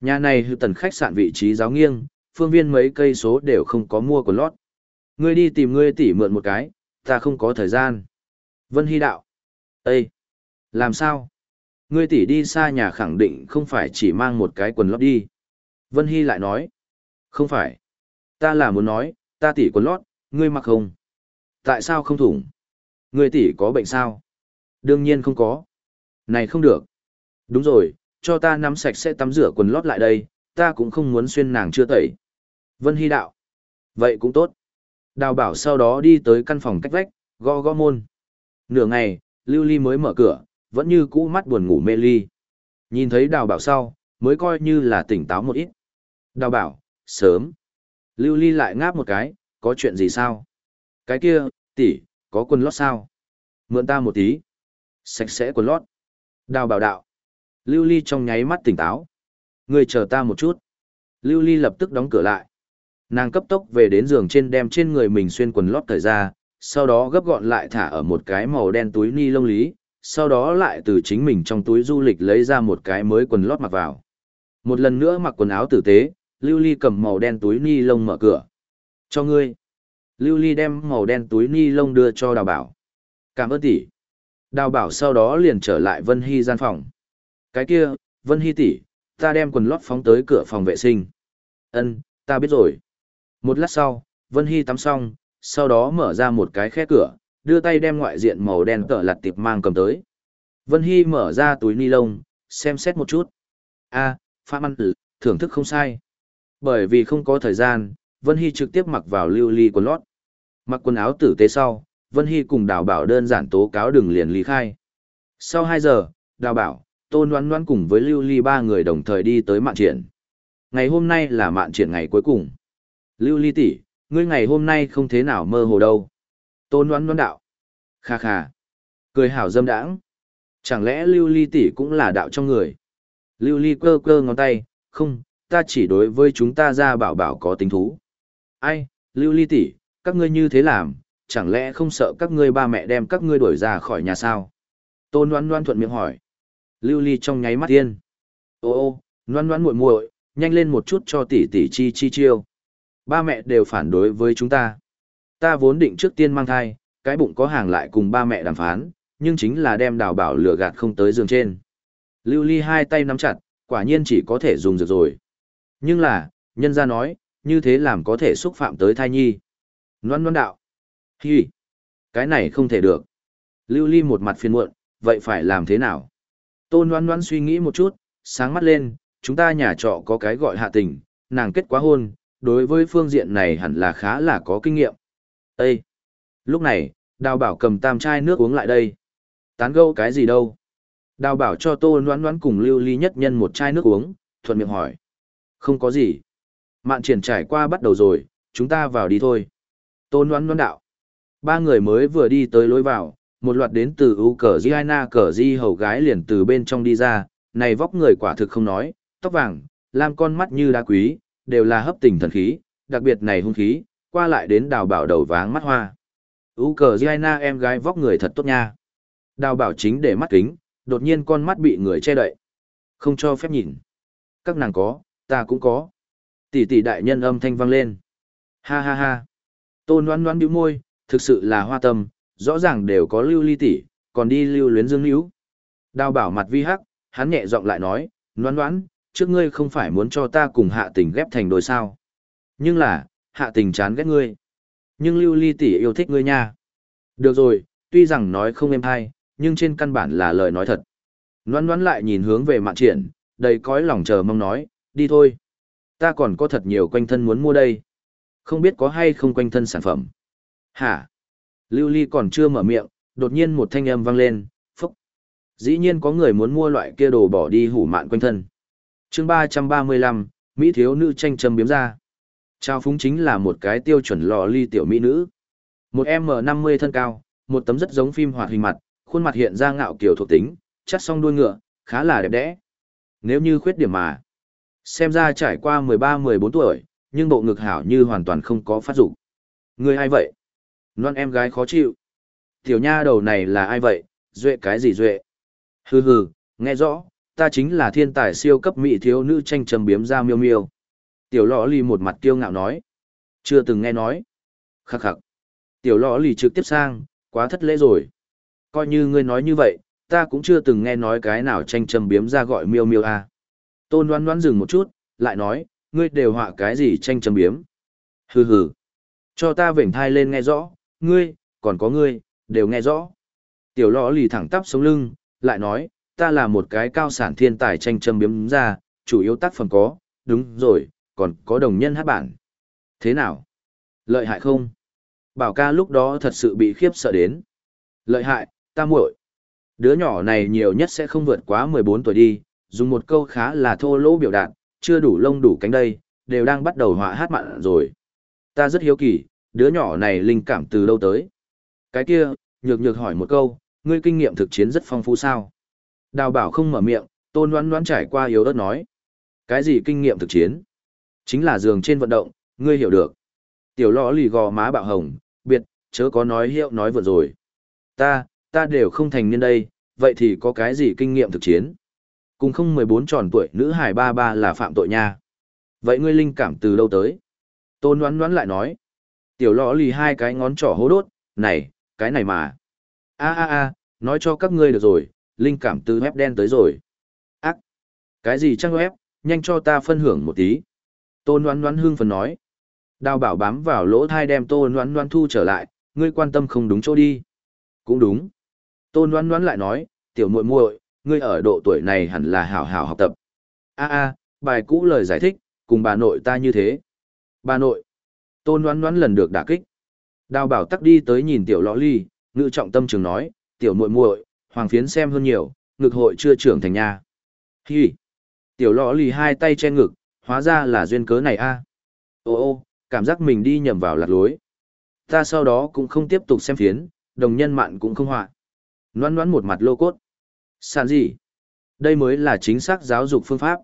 Nhà này hư tần khách sạn vị trí giáo nghiêng, phương viên mấy cây số đều không có mua quần lót. Ngươi đi tìm ngươi tỷ mượn một cái, ta không có thời gian. Vân Hy đạo. Ê! Làm sao? Ngươi tỷ đi xa nhà khẳng định không phải chỉ mang một cái quần lót đi. Vân Hy lại nói. Không phải. Ta là muốn nói, ta tỷ quần lót, ngươi mặc không? Tại sao không thủng? Ngươi tỷ có bệnh sao? Đương nhiên không có. Này không được. Đúng rồi, cho ta nắm sạch sẽ tắm rửa quần lót lại đây, ta cũng không muốn xuyên nàng chưa tẩy. Vân Hy đạo. Vậy cũng tốt. Đào bảo sau đó đi tới căn phòng cách vách, gõ gõ môn. Nửa ngày, Lưu Ly mới mở cửa, vẫn như cũ mắt buồn ngủ mê ly. Nhìn thấy đào bảo sau, mới coi như là tỉnh táo một ít. Đào bảo, sớm. Lưu Ly lại ngáp một cái, có chuyện gì sao? Cái kia, tỷ, có quần lót sao? Mượn ta một tí. Sạch sẽ quần lót. Đào bảo đạo. Lưu Ly trong nháy mắt tỉnh táo. Người chờ ta một chút. Lưu Ly lập tức đóng cửa lại. Nàng cấp tốc về đến giường trên đem trên người mình xuyên quần lót thời ra, sau đó gấp gọn lại thả ở một cái màu đen túi ni lông lý, sau đó lại từ chính mình trong túi du lịch lấy ra một cái mới quần lót mặc vào. Một lần nữa mặc quần áo tử tế, Lưu Ly cầm màu đen túi ni lông mở cửa. Cho ngươi. Lưu Ly đem màu đen túi ni lông đưa cho đào bảo. Cảm ơn tỷ. Đào bảo sau đó liền trở lại Vân Hy gian phòng. Cái kia, Vân Hy tỷ, ta đem quần lót phóng tới cửa phòng vệ sinh. Ân, ta biết rồi. Một lát sau, Vân Hy tắm xong, sau đó mở ra một cái khe cửa, đưa tay đem ngoại diện màu đen cỡ lặt tiệp mang cầm tới. Vân Hy mở ra túi ni lông, xem xét một chút. a à, Phạm Ăn Tử, thưởng thức không sai. Bởi vì không có thời gian, Vân Hy trực tiếp mặc vào lưu ly quần lót. Mặc quần áo tử tế sau, Vân Hy cùng đào bảo đơn giản tố cáo đừng liền ly khai. Sau 2 giờ, đào bảo, tôn đoán đoán cùng với lưu ly ba người đồng thời đi tới mạn triển. Ngày hôm nay là mạn triển ngày cuối cùng. Lưu ly tỷ, ngươi ngày hôm nay không thế nào mơ hồ đâu. Tôn đoán đoán đạo. Kha kha. Cười hảo dâm đãng. Chẳng lẽ lưu ly tỷ cũng là đạo trong người? Lưu ly cơ cơ ngón tay, không, ta chỉ đối với chúng ta ra bảo bảo có tính thú. Ai, lưu ly tỷ, các ngươi như thế làm, chẳng lẽ không sợ các ngươi ba mẹ đem các ngươi đuổi ra khỏi nhà sao? Tôn đoán đoán thuận miệng hỏi. Lưu ly trong nháy mắt tiên. Ô ô, đoán đoán muội muội, nhanh lên một chút cho tỷ tỷ chi chi chiêu. Ba mẹ đều phản đối với chúng ta. Ta vốn định trước tiên mang thai, cái bụng có hàng lại cùng ba mẹ đàm phán, nhưng chính là đem đào bảo lửa gạt không tới giường trên. Lưu Ly hai tay nắm chặt, quả nhiên chỉ có thể dùng dược rồi. Nhưng là, nhân gia nói, như thế làm có thể xúc phạm tới thai nhi. Loan loan đạo. Hi. Cái này không thể được. Lưu Ly một mặt phiền muộn, vậy phải làm thế nào? Tôn loan loan suy nghĩ một chút, sáng mắt lên, chúng ta nhà trọ có cái gọi hạ tình, nàng kết quá hôn, đối với phương diện này hẳn là khá là có kinh nghiệm. Ê! Lúc này, đào bảo cầm tam chai nước uống lại đây. Tán gẫu cái gì đâu? Đào bảo cho Tôn Loan Loan cùng lưu ly nhất nhân một chai nước uống, thuận miệng hỏi. Không có gì. Mạn triển trải qua bắt đầu rồi, chúng ta vào đi thôi. Tôn Loan Loan đạo. Ba người mới vừa đi tới lối vào, một loạt đến từ U cờ Giana cờ Di hầu gái liền từ bên trong đi ra, này vóc người quả thực không nói, tóc vàng, lam con mắt như đá quý, đều là hấp tình thần khí, đặc biệt này hung khí, qua lại đến đào bảo đầu váng mắt hoa. U cờ Giana em gái vóc người thật tốt nha. Đào bảo chính để mắt kính, đột nhiên con mắt bị người che đậy. Không cho phép nhìn. Các nàng có, ta cũng có. Tỷ tỷ đại nhân âm thanh vang lên. Ha ha ha. Tôn đoán đoán bĩu môi, thực sự là hoa tâm, rõ ràng đều có lưu ly tỷ, còn đi lưu luyến dương hữu. Đào bảo mặt vi hắc, hắn nhẹ giọng lại nói, đoán đoán, trước ngươi không phải muốn cho ta cùng hạ tình ghép thành đôi sao. Nhưng là, hạ tình chán ghét ngươi. Nhưng lưu ly tỷ yêu thích ngươi nha. Được rồi, tuy rằng nói không êm hay, nhưng trên căn bản là lời nói thật. Noan noan lại nhìn hướng về mạn triển, đầy cõi lòng chờ mong nói, đi thôi. Ta còn có thật nhiều quanh thân muốn mua đây. Không biết có hay không quanh thân sản phẩm. Hả? Lưu ly còn chưa mở miệng, đột nhiên một thanh âm vang lên, phúc. Dĩ nhiên có người muốn mua loại kia đồ bỏ đi hủ mạn quanh thân. Chương ba trăm ba mươi lăm mỹ thiếu nữ tranh châm biếm ra trao phúng chính là một cái tiêu chuẩn lò ly tiểu mỹ nữ. Một m năm mươi thân cao một tấm rất giống phim hoạt hình mặt khuôn mặt hiện ra ngạo kiểu thuộc tính chắc song đuôi ngựa khá là đẹp đẽ. Nếu như khuyết điểm mà xem ra trải qua mười ba mười bốn tuổi nhưng bộ ngực hảo như hoàn toàn không có phát dục. Người ai vậy? Non em gái khó chịu tiểu nha đầu này là ai vậy duệ cái gì duệ hừ hừ nghe rõ ta chính là thiên tài siêu cấp mỹ thiếu nữ tranh trầm biếm ra miêu miêu. Tiểu lọ lì một mặt kiêu ngạo nói. Chưa từng nghe nói. Khắc khắc. Tiểu lọ lì trực tiếp sang, quá thất lễ rồi. Coi như ngươi nói như vậy, ta cũng chưa từng nghe nói cái nào tranh trầm biếm ra gọi miêu miêu à. Tôn đoán đoán dừng một chút, lại nói, ngươi đều họa cái gì tranh trầm biếm. Hừ hừ. Cho ta vểnh thai lên nghe rõ, ngươi, còn có ngươi, đều nghe rõ. Tiểu lọ lì thẳng tắp sống lưng, lại nói, ta là một cái cao sản thiên tài tranh châm biếm ra, chủ yếu tác phẩm có, đúng rồi, còn có đồng nhân hát bản. Thế nào? Lợi hại không? Bảo ca lúc đó thật sự bị khiếp sợ đến. Lợi hại, ta muội. Đứa nhỏ này nhiều nhất sẽ không vượt quá 14 tuổi đi, dùng một câu khá là thô lỗ biểu đạt, chưa đủ lông đủ cánh đây, đều đang bắt đầu họa hát mạn rồi. Ta rất hiếu kỳ, đứa nhỏ này linh cảm từ đâu tới. Cái kia, nhược nhược hỏi một câu, ngươi kinh nghiệm thực chiến rất phong phú sao? Đào bảo không mở miệng, tôn đoán đoán trải qua yếu ớt nói. Cái gì kinh nghiệm thực chiến? Chính là giường trên vận động, ngươi hiểu được. Tiểu lõ lì gò má bạo hồng, biệt, chớ có nói hiệu nói vừa rồi. Ta, ta đều không thành niên đây, vậy thì có cái gì kinh nghiệm thực chiến? Cùng không 14 tròn tuổi nữ hải ba ba là phạm tội nha. Vậy ngươi linh cảm từ đâu tới? Tôn đoán đoán lại nói. Tiểu lõ lì hai cái ngón trỏ hố đốt, này, cái này mà. a a a nói cho các ngươi được rồi, linh cảm từ web đen tới rồi. Ác! Cái gì trang web, nhanh cho ta phân hưởng một tí. Tôn đoán đoán hương phần nói. Đào bảo bám vào lỗ thai đem tôn đoán đoán thu trở lại, ngươi quan tâm không đúng chỗ đi. Cũng đúng. Tôn đoán đoán lại nói, tiểu muội muội, ngươi ở độ tuổi này hẳn là hảo hảo học tập. A a, bài cũ lời giải thích, cùng bà nội ta như thế. Bà nội. Tôn đoán đoán lần được đả kích. Đào bảo tắc đi tới nhìn tiểu lõ ly, ngự trọng tâm trường nói, tiểu muội muội, hoàng phiến xem hơn nhiều, ngực hội chưa trưởng thành nha. Hi! Tiểu lõ lì hai tay che ngực, hóa ra là duyên cớ này a. À. Ô ô, cảm giác mình đi nhầm vào lạc lối. Ta sau đó cũng không tiếp tục xem phiến, đồng nhân mạn cũng không họa. Noan noan một mặt lô cốt. Sàn gì? Đây mới là chính xác giáo dục phương pháp.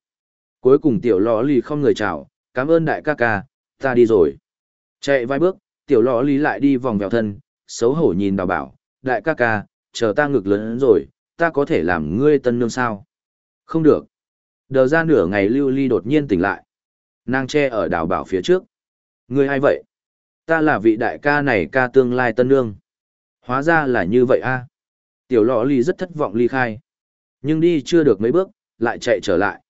Cuối cùng tiểu lò lì không người chào, cảm ơn đại ca ca, ta đi rồi. Chạy vài bước, tiểu lõ lý lại đi vòng vèo thân, xấu hổ nhìn đào bảo, đại ca ca, chờ ta ngực lớn rồi, ta có thể làm ngươi tân nương sao? Không được. Đờ ra nửa ngày lưu ly đột nhiên tỉnh lại. Nàng che ở đào bảo phía trước. Ngươi ai vậy? Ta là vị đại ca này ca tương lai tân nương. Hóa ra là như vậy a. Tiểu lọ ly rất thất vọng ly khai. Nhưng đi chưa được mấy bước, lại chạy trở lại.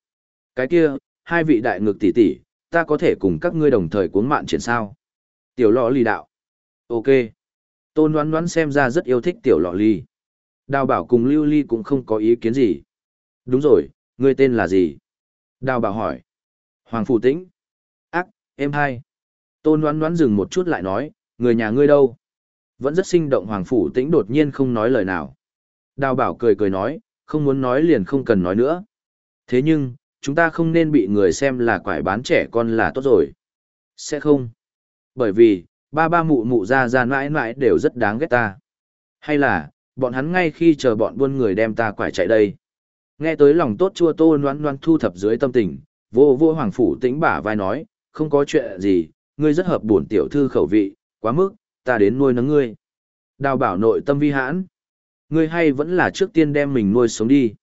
Cái kia, hai vị đại ngực tỷ tỷ, ta có thể cùng các ngươi đồng thời cuốn mạn triển sao? Tiểu lọ lì đạo. Ok. Tôn đoán đoán xem ra rất yêu thích tiểu lọ lì. Đào bảo cùng lưu ly cũng không có ý kiến gì. Đúng rồi, ngươi tên là gì? Đào bảo hỏi. Hoàng Phủ Tĩnh. Ác, em hai. Tôn đoán đoán dừng một chút lại nói, người nhà ngươi đâu? Vẫn rất sinh động Hoàng Phủ Tĩnh đột nhiên không nói lời nào. Đào bảo cười cười nói, không muốn nói liền không cần nói nữa. Thế nhưng, chúng ta không nên bị người xem là quải bán trẻ con là tốt rồi. Sẽ không. Bởi vì, ba ba mụ mụ ra ra mãi mãi đều rất đáng ghét ta. Hay là, bọn hắn ngay khi chờ bọn buôn người đem ta quải chạy đây. Nghe tới lòng tốt chua tô noan noan thu thập dưới tâm tình, vô vô hoàng phủ tĩnh bả vai nói, không có chuyện gì, ngươi rất hợp bổn tiểu thư khẩu vị, quá mức, ta đến nuôi nấng ngươi. Đào bảo nội tâm vi hãn. Ngươi hay vẫn là trước tiên đem mình nuôi sống đi.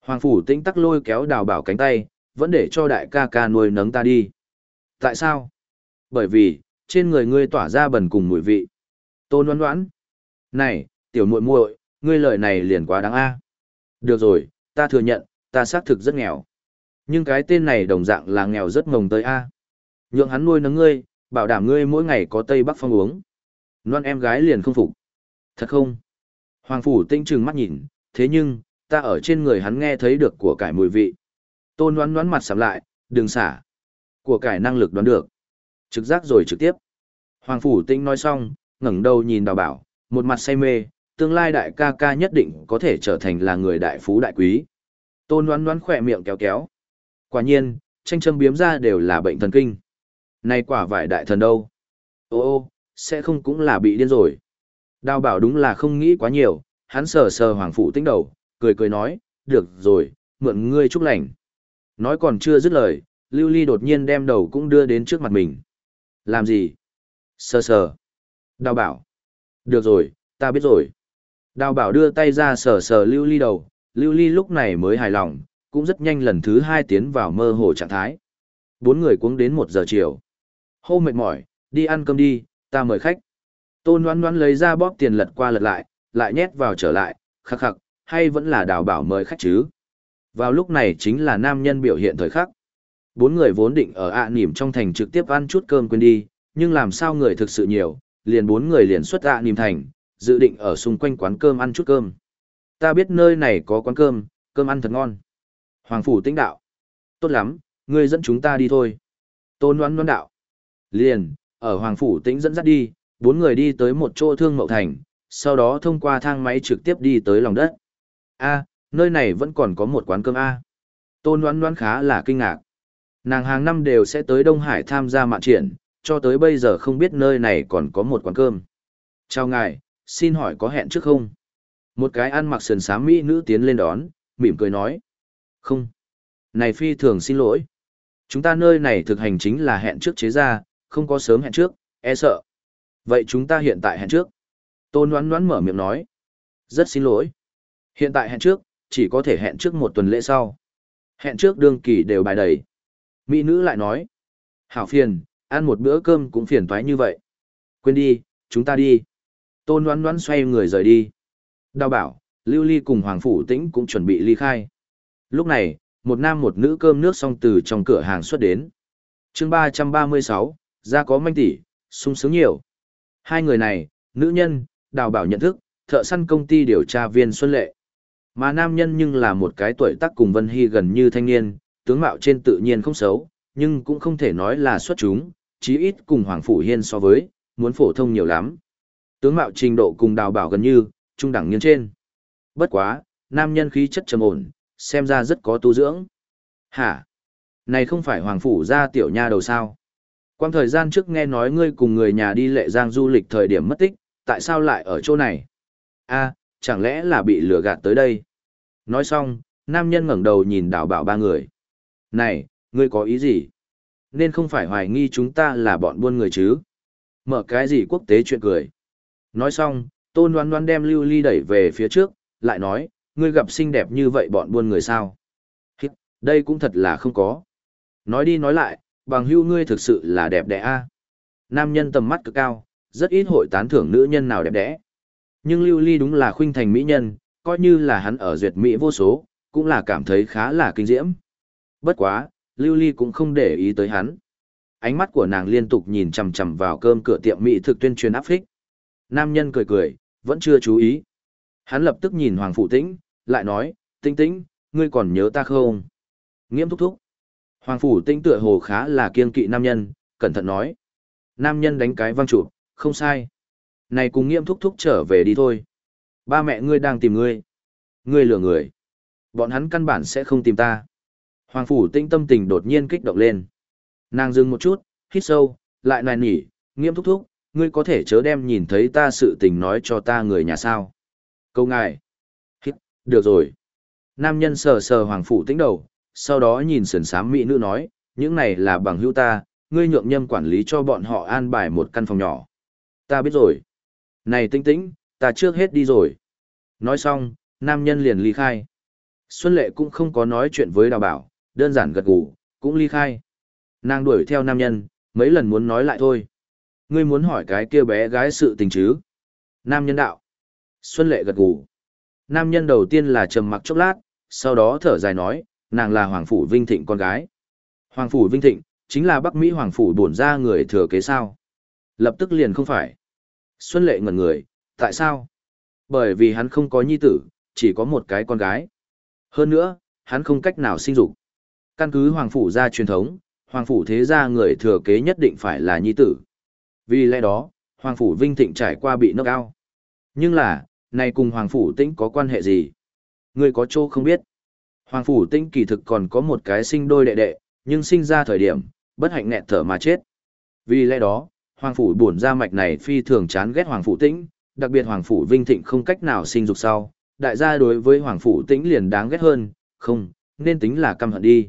Hoàng phủ tĩnh tắc lôi kéo đào bảo cánh tay, vẫn để cho đại ca ca nuôi nấng ta đi. Tại sao? Bởi vì, trên người ngươi tỏa ra bẩn cùng mùi vị. Tôn đoán đoán. Này, tiểu muội muội, ngươi lời này liền quá đáng a. Được rồi, ta thừa nhận, ta xác thực rất nghèo. Nhưng cái tên này đồng dạng là nghèo rất ngồng tới a. Nhượng hắn nuôi nấng ngươi, bảo đảm ngươi mỗi ngày có tây bắc phong uống. Loan em gái liền không phục. Thật không? Hoàng phủ tinh trừng mắt nhìn, thế nhưng, ta ở trên người hắn nghe thấy được của cải mùi vị. Tôn đoán đoán mặt sầm lại, đừng xả. Của cải năng lực đoán được. Trực giác rồi trực tiếp. Hoàng phủ tinh nói xong, ngẩng đầu nhìn đào bảo, một mặt say mê, tương lai đại ca ca nhất định có thể trở thành là người đại phú đại quý. Tôn đoán đoán khỏe miệng kéo kéo. Quả nhiên, tranh châm biếm ra đều là bệnh thần kinh. Này quả vải đại thần đâu? Ô ô, sẽ không cũng là bị điên rồi. Đào bảo đúng là không nghĩ quá nhiều, hắn sờ sờ hoàng phụ tinh đầu, cười cười nói, được rồi, mượn ngươi chúc lành. Nói còn chưa dứt lời, Lưu Ly đột nhiên đem đầu cũng đưa đến trước mặt mình. Làm gì? Sờ sờ. Đào bảo. Được rồi, ta biết rồi. Đào bảo đưa tay ra sờ sờ lưu ly đầu, lưu ly lúc này mới hài lòng, cũng rất nhanh lần thứ hai tiến vào mơ hồ trạng thái. Bốn người cuống đến một giờ chiều. Hô mệt mỏi, đi ăn cơm đi, ta mời khách. Tôn đoán đoán lấy ra bóp tiền lật qua lật lại, lại nhét vào trở lại, khắc khắc, hay vẫn là đào bảo mời khách chứ. Vào lúc này chính là nam nhân biểu hiện thời khắc. Bốn người vốn định ở ạ nỉm trong thành trực tiếp ăn chút cơm quên đi, nhưng làm sao người thực sự nhiều, liền bốn người liền xuất ạ nỉm thành, dự định ở xung quanh quán cơm ăn chút cơm. Ta biết nơi này có quán cơm, cơm ăn thật ngon. Hoàng phủ tĩnh đạo. Tốt lắm, ngươi dẫn chúng ta đi thôi. Tôn đoán đoán đạo. Liền, ở Hoàng phủ tĩnh dẫn dắt đi, bốn người đi tới một chỗ thương mậu thành, sau đó thông qua thang máy trực tiếp đi tới lòng đất. A, nơi này vẫn còn có một quán cơm A. Tôn đoán đoán khá là kinh ngạc. Nàng hàng năm đều sẽ tới Đông Hải tham gia mạn triển, cho tới bây giờ không biết nơi này còn có một quán cơm. Chào ngài, xin hỏi có hẹn trước không? Một cái ăn mặc sườn xám mỹ nữ tiến lên đón, mỉm cười nói. Không. Này phi thường xin lỗi. Chúng ta nơi này thực hành chính là hẹn trước chế ra, không có sớm hẹn trước, e sợ. Vậy chúng ta hiện tại hẹn trước. Tôn đoán đoán mở miệng nói. Rất xin lỗi. Hiện tại hẹn trước, chỉ có thể hẹn trước một tuần lễ sau. Hẹn trước đương kỳ đều bài đầy. Mỹ nữ lại nói. Hảo phiền, ăn một bữa cơm cũng phiền toái như vậy. Quên đi, chúng ta đi. Tôn đoán đoán xoay người rời đi. Đào bảo, Lưu Ly cùng Hoàng Phủ Tĩnh cũng chuẩn bị ly khai. Lúc này, một nam một nữ cơm nước xong từ trong cửa hàng xuất đến. chương ba ba mươi sáu, ra có manh tỷ, sung sướng nhiều. Hai người này, nữ nhân, đào bảo nhận thức, thợ săn công ty điều tra viên Xuân Lệ. Mà nam nhân nhưng là một cái tuổi tác cùng Vân Hy gần như thanh niên, tướng mạo trên tự nhiên không xấu, nhưng cũng không thể nói là xuất chúng, chí ít cùng Hoàng Phủ Hiên so với, muốn phổ thông nhiều lắm. Tướng mạo trình độ cùng đào bảo gần như, trung đẳng nghiêng trên. Bất quá, nam nhân khí chất trầm ổn, xem ra rất có tu dưỡng. Hả? Này không phải Hoàng Phủ ra tiểu nha đầu sao? Quang thời gian trước nghe nói ngươi cùng người nhà đi lệ giang du lịch thời điểm mất tích, tại sao lại ở chỗ này? a chẳng lẽ là bị lừa gạt tới đây? Nói xong, nam nhân ngẩng đầu nhìn Đào bảo ba người. Này, ngươi có ý gì? Nên không phải hoài nghi chúng ta là bọn buôn người chứ? Mở cái gì quốc tế chuyện cười? Nói xong, tôn đoán đoán đem lưu ly đẩy về phía trước, lại nói, ngươi gặp xinh đẹp như vậy bọn buôn người sao? Hít, đây cũng thật là không có. Nói đi nói lại, bằng hưu ngươi thực sự là đẹp đẽ a. Nam nhân tầm mắt cực cao, rất ít hội tán thưởng nữ nhân nào đẹp đẽ. Nhưng lưu ly đúng là khuynh thành mỹ nhân, coi như là hắn ở duyệt mỹ vô số, cũng là cảm thấy khá là kinh diễm. Bất quá, lưu ly cũng không để ý tới hắn. Ánh mắt của nàng liên tục nhìn chằm chằm vào cơm cửa tiệm mỹ thực tuyên truyền áp phích. Nam nhân cười cười, vẫn chưa chú ý. Hắn lập tức nhìn Hoàng Phụ Tĩnh, lại nói, Tĩnh Tĩnh, ngươi còn nhớ ta không? Nghiêm thúc thúc. Hoàng Phủ Tĩnh tựa hồ khá là kiên kỵ nam nhân, cẩn thận nói. Nam nhân đánh cái văng trụ, không sai. Này cùng nghiêm thúc thúc trở về đi thôi. Ba mẹ ngươi đang tìm ngươi. Ngươi lừa người. Bọn hắn căn bản sẽ không tìm ta. Hoàng Phủ Tĩnh tâm tình đột nhiên kích động lên. Nàng dừng một chút, hít sâu, lại nài nỉ, nghiêm thúc thúc, ngươi có thể chớ đem nhìn thấy ta sự tình nói cho ta người nhà sao. Câu ngài. Hít, được rồi. Nam nhân sờ sờ Hoàng Phủ Tĩnh đầu, sau đó nhìn sườn sám mỹ nữ nói, những này là bằng hữu ta, ngươi nhượng nhâm quản lý cho bọn họ an bài một căn phòng nhỏ. Ta biết rồi. Này tinh tĩnh, ta trước hết đi rồi. Nói xong, nam nhân liền ly khai. Xuân Lệ cũng không có nói chuyện với đào bảo, đơn giản gật gù, cũng ly khai. Nàng đuổi theo nam nhân, mấy lần muốn nói lại thôi. Ngươi muốn hỏi cái kia bé gái sự tình chứ? Nam nhân đạo. Xuân Lệ gật gù. Nam nhân đầu tiên là trầm mặc chốc lát, sau đó thở dài nói, nàng là Hoàng Phủ Vinh Thịnh con gái. Hoàng Phủ Vinh Thịnh, chính là Bắc Mỹ Hoàng Phủ bổn ra người thừa kế sao. Lập tức liền không phải. Xuân Lệ ngẩn người, tại sao? Bởi vì hắn không có nhi tử, chỉ có một cái con gái. Hơn nữa, hắn không cách nào sinh dục. Căn cứ Hoàng Phủ gia truyền thống, Hoàng Phủ thế gia người thừa kế nhất định phải là nhi tử. Vì lẽ đó, Hoàng Phủ Vinh Thịnh trải qua bị nốc ao. Nhưng là, này cùng Hoàng Phủ Tĩnh có quan hệ gì? Người có chỗ không biết. Hoàng Phủ Tĩnh kỳ thực còn có một cái sinh đôi đệ đệ, nhưng sinh ra thời điểm, bất hạnh nghẹt thở mà chết. Vì lẽ đó, Hoàng Phủ buồn ra mạch này phi thường chán ghét Hoàng Phủ Tĩnh, đặc biệt Hoàng Phủ Vinh Thịnh không cách nào sinh dục sau, đại gia đối với Hoàng Phủ Tĩnh liền đáng ghét hơn, không, nên tính là căm hận đi.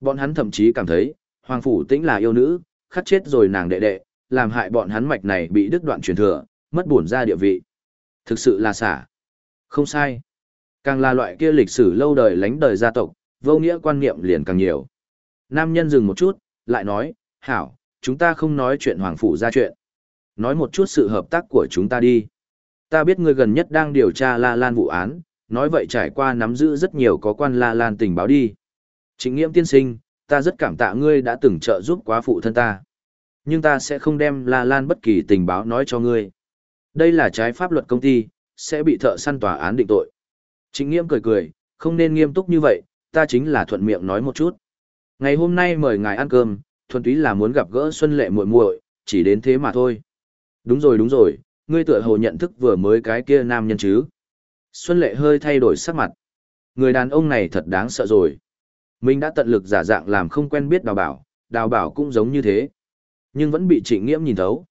Bọn hắn thậm chí cảm thấy, Hoàng Phủ Tĩnh là yêu nữ, khắc chết rồi nàng đệ đệ, làm hại bọn hắn mạch này bị đứt đoạn truyền thừa, mất bổn ra địa vị. Thực sự là xả. Không sai. Càng là loại kia lịch sử lâu đời lánh đời gia tộc, vô nghĩa quan niệm liền càng nhiều. Nam nhân dừng một chút, lại nói, hảo, chúng ta không nói chuyện hoàng phủ ra chuyện. Nói một chút sự hợp tác của chúng ta đi. Ta biết ngươi gần nhất đang điều tra La Lan vụ án, nói vậy trải qua nắm giữ rất nhiều có quan La Lan tình báo đi. Chính nghiệm tiên sinh, ta rất cảm tạ ngươi đã từng trợ giúp quá phụ thân ta. Nhưng ta sẽ không đem La Lan bất kỳ tình báo nói cho ngươi. Đây là trái pháp luật công ty, sẽ bị thợ săn tòa án định tội. Chính nghiệm cười cười, không nên nghiêm túc như vậy, ta chính là thuận miệng nói một chút. Ngày hôm nay mời ngài ăn cơm, thuần túy là muốn gặp gỡ Xuân Lệ muội muội, chỉ đến thế mà thôi. Đúng rồi đúng rồi, ngươi tựa hồ nhận thức vừa mới cái kia nam nhân chứ. Xuân Lệ hơi thay đổi sắc mặt. Người đàn ông này thật đáng sợ rồi. Mình đã tận lực giả dạng làm không quen biết đào bảo, đào bảo cũng giống như thế. Nhưng vẫn bị trịnh nghiễm nhìn thấu.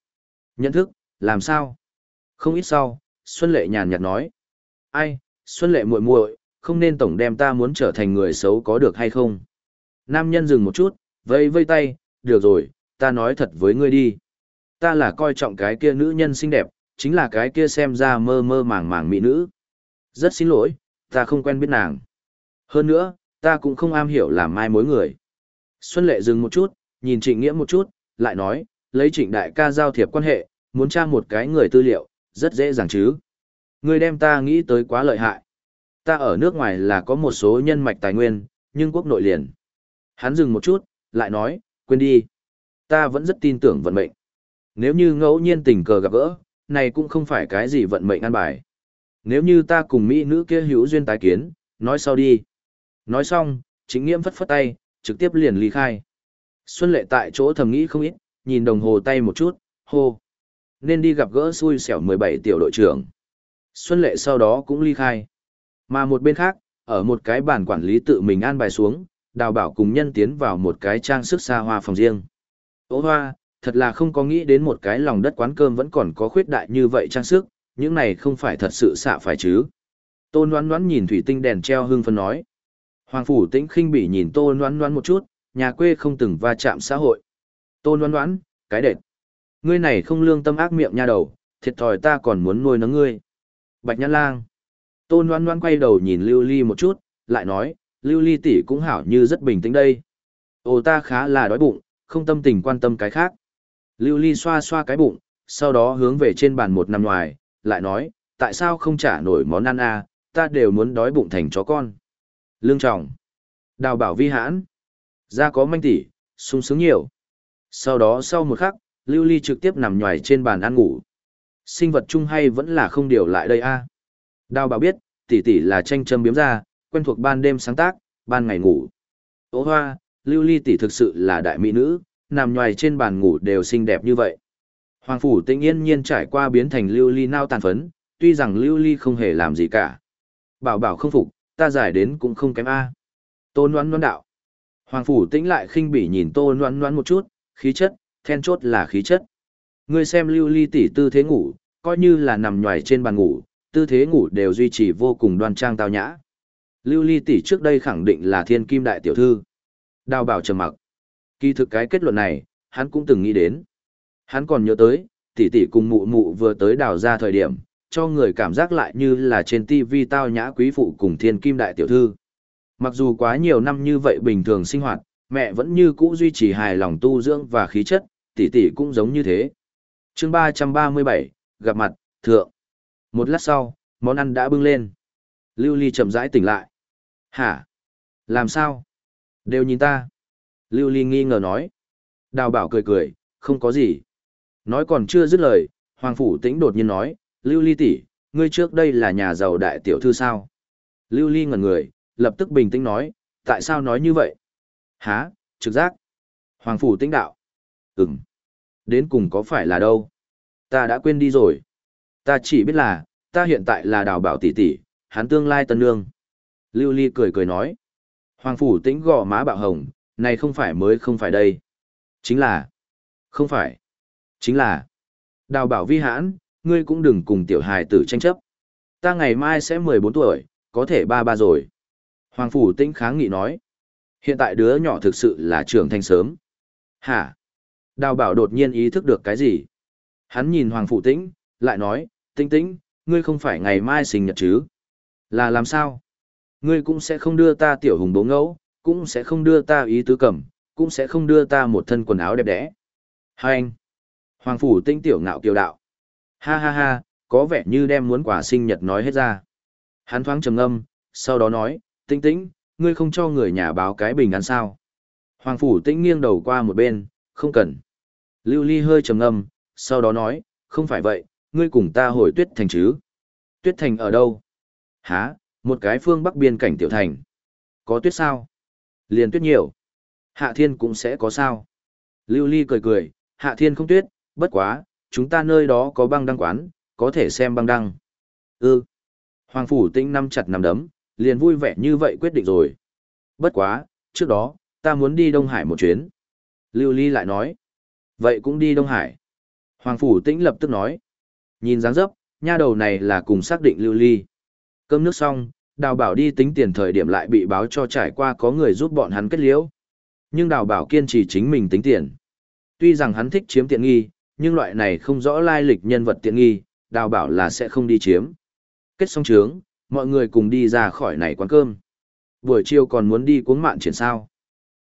Nhận thức, làm sao? Không ít sau, Xuân Lệ nhàn nhạt nói. Ai, Xuân Lệ muội muội, không nên tổng đem ta muốn trở thành người xấu có được hay không? Nam nhân dừng một chút, vây vây tay, được rồi, ta nói thật với ngươi đi. Ta là coi trọng cái kia nữ nhân xinh đẹp, chính là cái kia xem ra mơ mơ màng màng mỹ nữ. Rất xin lỗi, ta không quen biết nàng. Hơn nữa, ta cũng không am hiểu làm mai mối người. Xuân Lệ dừng một chút, nhìn Trịnh Nghĩa một chút, lại nói, lấy Trịnh Đại ca giao thiệp quan hệ, muốn tra một cái người tư liệu, rất dễ dàng chứ. Người đem ta nghĩ tới quá lợi hại. Ta ở nước ngoài là có một số nhân mạch tài nguyên, nhưng quốc nội liền. Hắn dừng một chút, lại nói, quên đi. Ta vẫn rất tin tưởng vận mệnh. Nếu như ngẫu nhiên tình cờ gặp gỡ, này cũng không phải cái gì vận mệnh ăn bài. Nếu như ta cùng mỹ nữ kia hữu duyên tái kiến, nói sau đi. Nói xong, chính nghiêm phất phất tay, trực tiếp liền ly khai. Xuân lệ tại chỗ thầm nghĩ không ít, nhìn đồng hồ tay một chút, hô. Nên đi gặp gỡ xui xẻo 17 tiểu đội trưởng. Xuân lệ sau đó cũng ly khai. Mà một bên khác, ở một cái bàn quản lý tự mình an bài xuống, đào bảo cùng nhân tiến vào một cái trang sức xa hoa phòng riêng. Ô hoa, thật là không có nghĩ đến một cái lòng đất quán cơm vẫn còn có khuyết đại như vậy trang sức, những này không phải thật sự xạ phải chứ. Tôn đoán đoán nhìn thủy tinh đèn treo hương phân nói. Hoàng phủ tĩnh khinh bỉ nhìn tôn đoán đoán một chút, nhà quê không từng va chạm xã hội. Tôn đoán đoán, cái đệt. Ngươi này không lương tâm ác miệng nha đầu, thiệt thòi ta còn muốn nuôi nấng ngươi. Bạch nhãn lang. Tôn đoán đoán quay đầu nhìn lưu ly một chút, lại nói, lưu ly tỷ cũng hảo như rất bình tĩnh đây. Ồ ta khá là đói bụng, không tâm tình quan tâm cái khác. Lưu ly xoa xoa cái bụng, sau đó hướng về trên bàn một năm ngoài, lại nói, tại sao không trả nổi món ăn à, ta đều muốn đói bụng thành chó con. Lương trọng. Đào bảo vi hãn. da có manh tỉ, sung sướng nhiều. Sau đó sau một khắc, Lưu Ly trực tiếp nằm nhòi trên bàn ăn ngủ. Sinh vật chung hay vẫn là không điều lại đây a Đào bảo biết, tỷ tỷ là tranh châm biếm ra, quen thuộc ban đêm sáng tác, ban ngày ngủ. Ô hoa, Lưu Ly tỷ thực sự là đại mỹ nữ, nằm nhòi trên bàn ngủ đều xinh đẹp như vậy. Hoàng phủ tĩnh yên nhiên trải qua biến thành Lưu Ly nao tàn phấn, tuy rằng Lưu Ly không hề làm gì cả. Bảo bảo không phục, ta giải đến cũng không kém a. Tô Noãn Noãn đạo. Hoàng phủ tĩnh lại khinh bỉ nhìn Tô Noãn Noãn một chút, khí chất, then chốt là khí chất. Ngươi xem Lưu Ly tỷ tư thế ngủ, coi như là nằm nhòi trên bàn ngủ, tư thế ngủ đều duy trì vô cùng đoan trang tao nhã. Lưu Ly tỷ trước đây khẳng định là thiên kim đại tiểu thư. Đào bảo trầm mặc. Kỳ thực cái kết luận này, hắn cũng từng nghĩ đến. Hắn còn nhớ tới, tỷ tỷ cùng mụ mụ vừa tới đào ra thời điểm, cho người cảm giác lại như là trên TV tao nhã quý phụ cùng thiên kim đại tiểu thư. Mặc dù quá nhiều năm như vậy bình thường sinh hoạt, mẹ vẫn như cũ duy trì hài lòng tu dưỡng và khí chất, tỷ tỷ cũng giống như thế. chương 337, gặp mặt, thượng. Một lát sau, món ăn đã bưng lên. Lưu Ly chậm rãi tỉnh lại. Hả? Làm sao? Đều nhìn ta. Lưu Ly nghi ngờ nói. Đào bảo cười cười, không có gì. Nói còn chưa dứt lời, Hoàng Phủ Tĩnh đột nhiên nói, Lưu Ly tỷ, ngươi trước đây là nhà giàu đại tiểu thư sao? Lưu Ly ngẩn người, lập tức bình tĩnh nói, tại sao nói như vậy? Hả, trực giác. Hoàng Phủ Tĩnh đạo. Ừm. Đến cùng có phải là đâu? Ta đã quên đi rồi. Ta chỉ biết là, ta hiện tại là đào bảo tỷ tỷ, hắn tương lai tân nương. Lưu Ly cười cười nói. Hoàng Phủ Tĩnh gò má bạo hồng, này không phải mới không phải đây. Chính là. Không phải. Chính là. Đào bảo vi hãn, ngươi cũng đừng cùng tiểu hài tử tranh chấp. Ta ngày mai sẽ 14 tuổi, có thể ba ba rồi. Hoàng Phủ Tĩnh kháng nghị nói. Hiện tại đứa nhỏ thực sự là trưởng thành sớm. Hả? Đào bảo đột nhiên ý thức được cái gì? Hắn nhìn Hoàng Phủ Tĩnh, lại nói, Tĩnh Tĩnh, ngươi không phải ngày mai sinh nhật chứ? Là làm sao? Ngươi cũng sẽ không đưa ta tiểu hùng bố ngẫu, cũng sẽ không đưa ta ý tứ cẩm, cũng sẽ không đưa ta một thân quần áo đẹp đẽ. Hai anh. Hoàng phủ Tĩnh tiểu ngạo kiều đạo. Ha ha ha, có vẻ như đem muốn quả sinh nhật nói hết ra. Hắn thoáng trầm ngâm, sau đó nói, Tĩnh tĩnh, ngươi không cho người nhà báo cái bình ăn sao. Hoàng phủ tĩnh nghiêng đầu qua một bên, không cần. Lưu ly hơi trầm ngâm, sau đó nói, không phải vậy, ngươi cùng ta hồi tuyết thành chứ. Tuyết thành ở đâu? Hả, một cái phương bắc biên cảnh tiểu thành. Có tuyết sao? Liền tuyết nhiều. Hạ thiên cũng sẽ có sao? Lưu ly cười cười, hạ thiên không tuyết, bất quá, chúng ta nơi đó có băng đăng quán, có thể xem băng đăng. Ừ. Hoàng phủ tĩnh nắm chặt nắm đấm, liền vui vẻ như vậy quyết định rồi. Bất quá, trước đó, ta muốn đi Đông Hải một chuyến. Lưu Ly lại nói. Vậy cũng đi Đông Hải. Hoàng phủ tĩnh lập tức nói. Nhìn dáng dấp, nha đầu này là cùng xác định Lưu Ly. Cơm nước xong, đào bảo đi tính tiền thời điểm lại bị báo cho trải qua có người giúp bọn hắn kết liễu. Nhưng đào bảo kiên trì chính mình tính tiền. Tuy rằng hắn thích chiếm tiện nghi, nhưng loại này không rõ lai lịch nhân vật tiện nghi, đào bảo là sẽ không đi chiếm. Kết xong trướng, mọi người cùng đi ra khỏi này quán cơm. Buổi chiều còn muốn đi cuống mạn triển sao.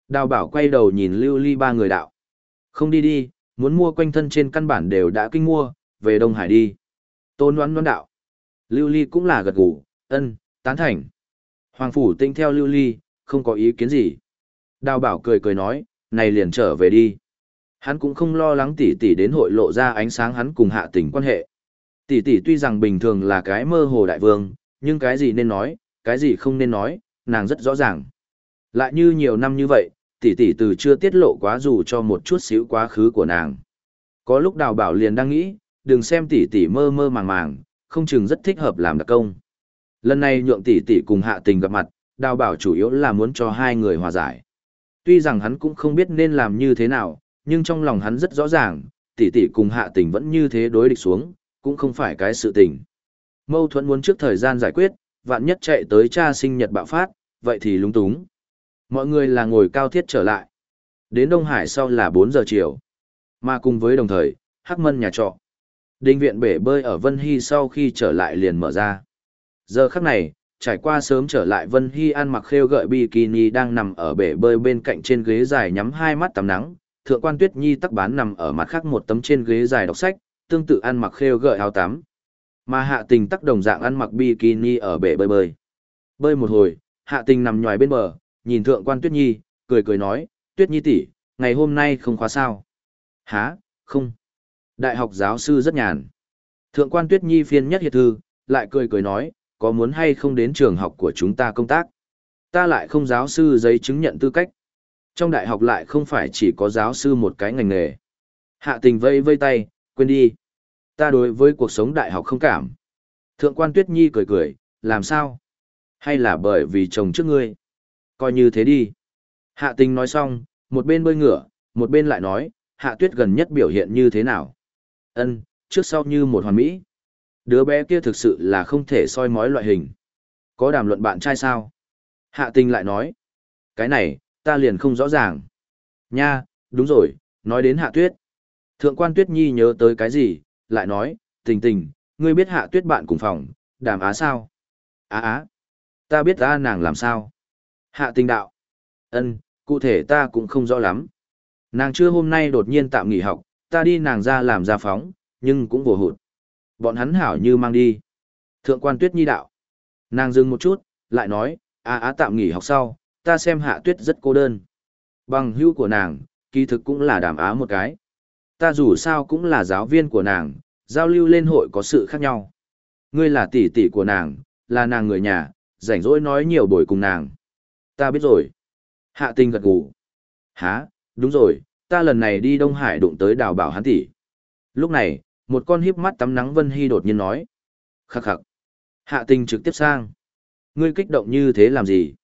Đào bảo quay đầu nhìn lưu ly ba người đạo. Không đi đi, muốn mua quanh thân trên căn bản đều đã kinh mua, về Đông Hải đi. Tôn đoán đoán đạo. Lưu ly cũng là gật gù, ân, tán thành. Hoàng phủ tinh theo lưu ly, không có ý kiến gì. Đào bảo cười cười nói, này liền trở về đi. Hắn cũng không lo lắng tỷ tỷ đến hội lộ ra ánh sáng hắn cùng hạ tình quan hệ. Tỷ tỷ tuy rằng bình thường là cái mơ hồ đại vương, nhưng cái gì nên nói, cái gì không nên nói, nàng rất rõ ràng. Lại như nhiều năm như vậy, tỷ tỷ từ chưa tiết lộ quá dù cho một chút xíu quá khứ của nàng. Có lúc đào bảo liền đang nghĩ, đừng xem tỷ tỷ mơ mơ màng màng, không chừng rất thích hợp làm đặc công. Lần này nhượng tỷ tỷ cùng hạ tình gặp mặt, đào bảo chủ yếu là muốn cho hai người hòa giải. Tuy rằng hắn cũng không biết nên làm như thế nào, nhưng trong lòng hắn rất rõ ràng, tỷ tỷ cùng hạ tình vẫn như thế đối địch xuống, cũng không phải cái sự tình. Mâu thuẫn muốn trước thời gian giải quyết, vạn nhất chạy tới cha sinh nhật bạo phát, vậy thì lúng túng. Mọi người là ngồi cao thiết trở lại. Đến Đông Hải sau là 4 giờ chiều. Mà cùng với đồng thời, Hắc Mân nhà trọ. Đinh viện bể bơi ở Vân Hy sau khi trở lại liền mở ra. Giờ khắc này, trải qua sớm trở lại Vân Hy ăn mặc khêu gợi bikini đang nằm ở bể bơi bên cạnh trên ghế dài nhắm hai mắt tắm nắng. Thượng quan Tuyết Nhi tắc bán nằm ở mặt khác một tấm trên ghế dài đọc sách, tương tự ăn mặc khêu gợi áo tắm. Mà hạ tình tắc đồng dạng ăn mặc bikini ở bể bơi bơi. Bơi một hồi, hạ tình nằm nhòi bên bờ, nhìn thượng quan Tuyết Nhi, cười cười nói, Tuyết Nhi tỷ, ngày hôm nay không khóa sao. Hả, không. Đại học giáo sư rất nhàn. Thượng quan Tuyết Nhi phiên nhất hiệt thư, lại cười cười nói, có muốn hay không đến trường học của chúng ta công tác. Ta lại không giáo sư giấy chứng nhận tư cách. Trong đại học lại không phải chỉ có giáo sư một cái ngành nghề. Hạ tình vây vây tay, quên đi. Ta đối với cuộc sống đại học không cảm. Thượng quan Tuyết Nhi cười cười, làm sao? Hay là bởi vì chồng trước ngươi? Coi như thế đi. Hạ tình nói xong, một bên bơi ngửa, một bên lại nói, hạ tuyết gần nhất biểu hiện như thế nào? Ân, trước sau như một hoàn mỹ. Đứa bé kia thực sự là không thể soi mói loại hình. Có đàm luận bạn trai sao? Hạ tình lại nói. Cái này, ta liền không rõ ràng. Nha, đúng rồi, nói đến hạ tuyết. Thượng quan tuyết nhi nhớ tới cái gì, lại nói, tình tình, ngươi biết hạ tuyết bạn cùng phòng, đàm á sao? Á á, ta biết ta nàng làm sao? Hạ tình đạo. ân cụ thể ta cũng không rõ lắm. Nàng chưa hôm nay đột nhiên tạm nghỉ học, ta đi nàng ra làm gia phóng, nhưng cũng vô hụt. Bọn hắn hảo như mang đi. Thượng quan tuyết nhi đạo. Nàng dừng một chút, lại nói, á á tạm nghỉ học sau, ta xem hạ tuyết rất cô đơn. Bằng hữu của nàng, kỳ thực cũng là đàm á một cái. Ta dù sao cũng là giáo viên của nàng, giao lưu lên hội có sự khác nhau. Ngươi là tỷ tỷ của nàng, là nàng người nhà, rảnh rỗi nói nhiều buổi cùng nàng. Ta biết rồi. Hạ tình gật gù. Hả, đúng rồi, ta lần này đi Đông Hải đụng tới đào bảo hắn tỷ. Lúc này, một con híp mắt tắm nắng Vân Hy đột nhiên nói. Khắc khắc. Hạ tình trực tiếp sang. Ngươi kích động như thế làm gì?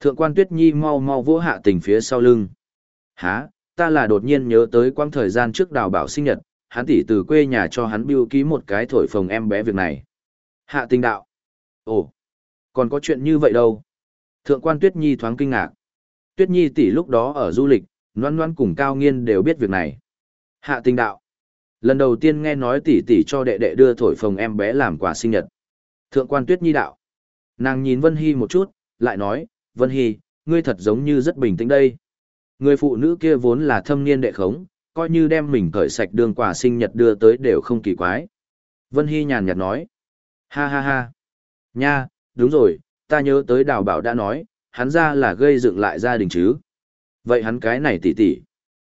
Thượng quan Tuyết Nhi mau mau vỗ hạ tình phía sau lưng. Hả, ta là đột nhiên nhớ tới quãng thời gian trước đào bảo sinh nhật, hắn tỷ từ quê nhà cho hắn biêu ký một cái thổi phồng em bé việc này. Hạ tình đạo. Ồ, còn có chuyện như vậy đâu? Thượng quan Tuyết Nhi thoáng kinh ngạc. Tuyết Nhi tỷ lúc đó ở du lịch, noan noan cùng Cao Nghiên đều biết việc này. Hạ tình đạo. Lần đầu tiên nghe nói tỷ tỷ cho đệ đệ đưa thổi phồng em bé làm quà sinh nhật. Thượng quan Tuyết Nhi đạo. Nàng nhìn Vân Hy một chút, lại nói, Vân Hy, ngươi thật giống như rất bình tĩnh đây. Người phụ nữ kia vốn là thâm niên đệ khống, coi như đem mình cởi sạch đường quả sinh nhật đưa tới đều không kỳ quái. Vân Hy nhàn nhạt nói. Ha ha ha. Nha, đúng rồi, ta nhớ tới đào bảo đã nói, hắn ra là gây dựng lại gia đình chứ. Vậy hắn cái này tỉ tỉ.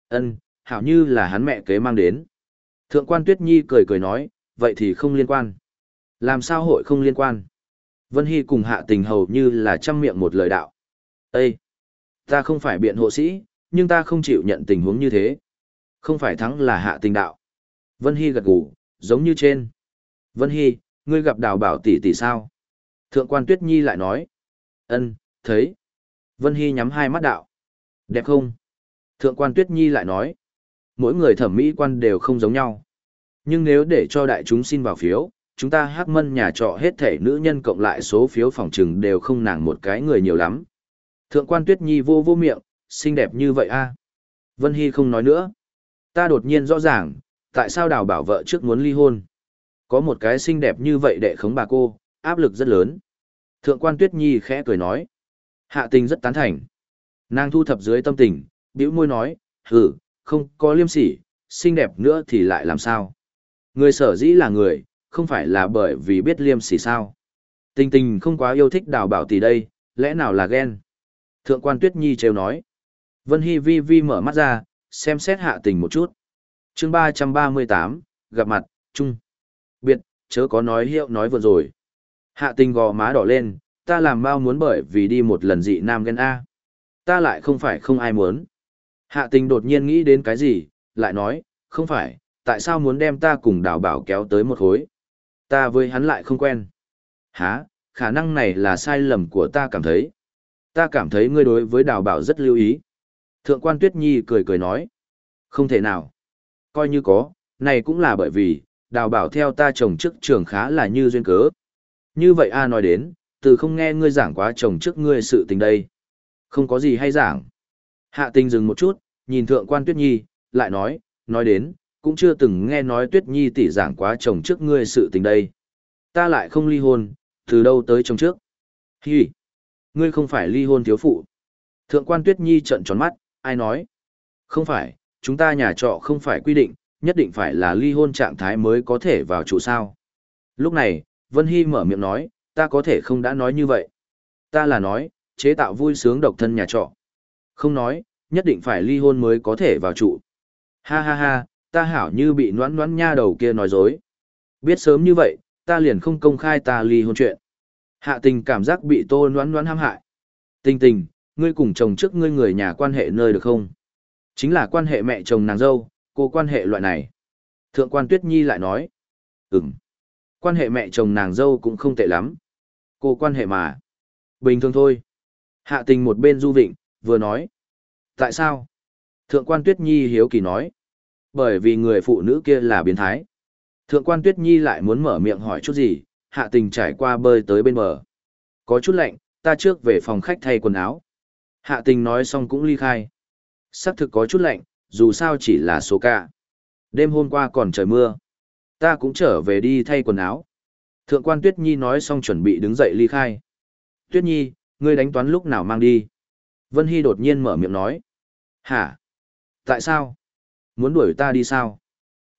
ân hảo như là hắn mẹ kế mang đến. Thượng quan Tuyết Nhi cười cười nói, vậy thì không liên quan. Làm sao hội không liên quan? Vân Hy cùng hạ tình hầu như là chăm miệng một lời đạo. Ê! Ta không phải biện hộ sĩ, nhưng ta không chịu nhận tình huống như thế. Không phải thắng là hạ tình đạo. Vân Hy gật gù, giống như trên. Vân Hy, ngươi gặp đào bảo tỷ tỷ sao? Thượng quan Tuyết Nhi lại nói. Ân, thấy. Vân Hy nhắm hai mắt đạo. Đẹp không? Thượng quan Tuyết Nhi lại nói. Mỗi người thẩm mỹ quan đều không giống nhau. Nhưng nếu để cho đại chúng xin vào phiếu, chúng ta hắc mân nhà trọ hết thể nữ nhân cộng lại số phiếu phòng trừng đều không nàng một cái người nhiều lắm. Thượng quan Tuyết Nhi vô vô miệng, xinh đẹp như vậy a. À? Vân Hy không nói nữa. Ta đột nhiên rõ ràng, tại sao đào bảo vợ trước muốn ly hôn. Có một cái xinh đẹp như vậy để khống bà cô, áp lực rất lớn. Thượng quan Tuyết Nhi khẽ cười nói. Hạ tình rất tán thành. Nàng thu thập dưới tâm tình, bĩu môi nói, hử, không có liêm sỉ, xinh đẹp nữa thì lại làm sao. Người sở dĩ là người, không phải là bởi vì biết liêm sỉ sao. Tình tình không quá yêu thích đào bảo tỷ đây, lẽ nào là ghen. Thượng quan Tuyết Nhi trêu nói. Vân Hy vi vi mở mắt ra, xem xét hạ tình một chút. chương ba ba mươi tám gặp mặt, chung. Biệt, chớ có nói hiệu nói vừa rồi. Hạ tình gò má đỏ lên, ta làm bao muốn bởi vì đi một lần dị nam ghen A. Ta lại không phải không ai muốn. Hạ tình đột nhiên nghĩ đến cái gì, lại nói, không phải, tại sao muốn đem ta cùng đào bảo kéo tới một khối. Ta với hắn lại không quen. Hả, khả năng này là sai lầm của ta cảm thấy. Ta cảm thấy ngươi đối với đào bảo rất lưu ý. Thượng quan Tuyết Nhi cười cười nói. Không thể nào. Coi như có, này cũng là bởi vì, đào bảo theo ta chồng trước trường khá là như duyên cớ. Như vậy A nói đến, từ không nghe ngươi giảng quá chồng trước ngươi sự tình đây. Không có gì hay giảng. Hạ tình dừng một chút, nhìn thượng quan Tuyết Nhi, lại nói, nói đến, cũng chưa từng nghe nói Tuyết Nhi tỷ giảng quá chồng trước ngươi sự tình đây. Ta lại không ly hôn, từ đâu tới chồng trước. Hi! Ngươi không phải ly hôn thiếu phụ. Thượng quan Tuyết Nhi trợn tròn mắt, ai nói? Không phải, chúng ta nhà trọ không phải quy định, nhất định phải là ly hôn trạng thái mới có thể vào trụ sao. Lúc này, Vân Hy mở miệng nói, ta có thể không đã nói như vậy. Ta là nói, chế tạo vui sướng độc thân nhà trọ. Không nói, nhất định phải ly hôn mới có thể vào trụ. Ha ha ha, ta hảo như bị noãn noãn nha đầu kia nói dối. Biết sớm như vậy, ta liền không công khai ta ly hôn chuyện. Hạ tình cảm giác bị tô noãn noãn ham hại. Tình tình, ngươi cùng chồng trước ngươi người nhà quan hệ nơi được không? Chính là quan hệ mẹ chồng nàng dâu, cô quan hệ loại này. Thượng quan Tuyết Nhi lại nói. Ừm. Quan hệ mẹ chồng nàng dâu cũng không tệ lắm. Cô quan hệ mà. Bình thường thôi. Hạ tình một bên du vịnh, vừa nói. Tại sao? Thượng quan Tuyết Nhi hiếu kỳ nói. Bởi vì người phụ nữ kia là biến thái. Thượng quan Tuyết Nhi lại muốn mở miệng hỏi chút gì, hạ tình trải qua bơi tới bên bờ. Có chút lạnh, ta trước về phòng khách thay quần áo. Hạ tình nói xong cũng ly khai. Sắc thực có chút lạnh, dù sao chỉ là số ca. Đêm hôm qua còn trời mưa. Ta cũng trở về đi thay quần áo. Thượng quan Tuyết Nhi nói xong chuẩn bị đứng dậy ly khai. Tuyết Nhi, ngươi đánh toán lúc nào mang đi? Vân Hy đột nhiên mở miệng nói. Hả? Tại sao? Muốn đuổi ta đi sao?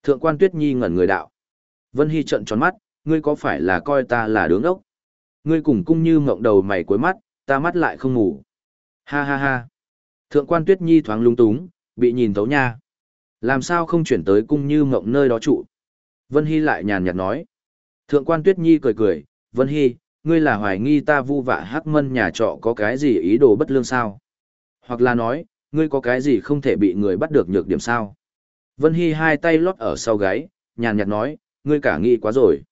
Thượng quan Tuyết Nhi ngẩn người đạo. Vân Hy trợn tròn mắt, ngươi có phải là coi ta là đứng ốc? Ngươi cùng cung như mộng đầu mày cuối mắt, ta mắt lại không ngủ. Ha ha ha. Thượng quan Tuyết Nhi thoáng lung túng, bị nhìn thấu nha. Làm sao không chuyển tới cung như mộng nơi đó trụ? Vân Hy lại nhàn nhạt nói. Thượng quan Tuyết Nhi cười cười, Vân Hy, ngươi là hoài nghi ta vu vạ hắc mân nhà trọ có cái gì ý đồ bất lương sao? Hoặc là nói, ngươi có cái gì không thể bị người bắt được nhược điểm sao? Vân Hy hai tay lót ở sau gáy, nhàn nhạt nói, ngươi cả nghĩ quá rồi.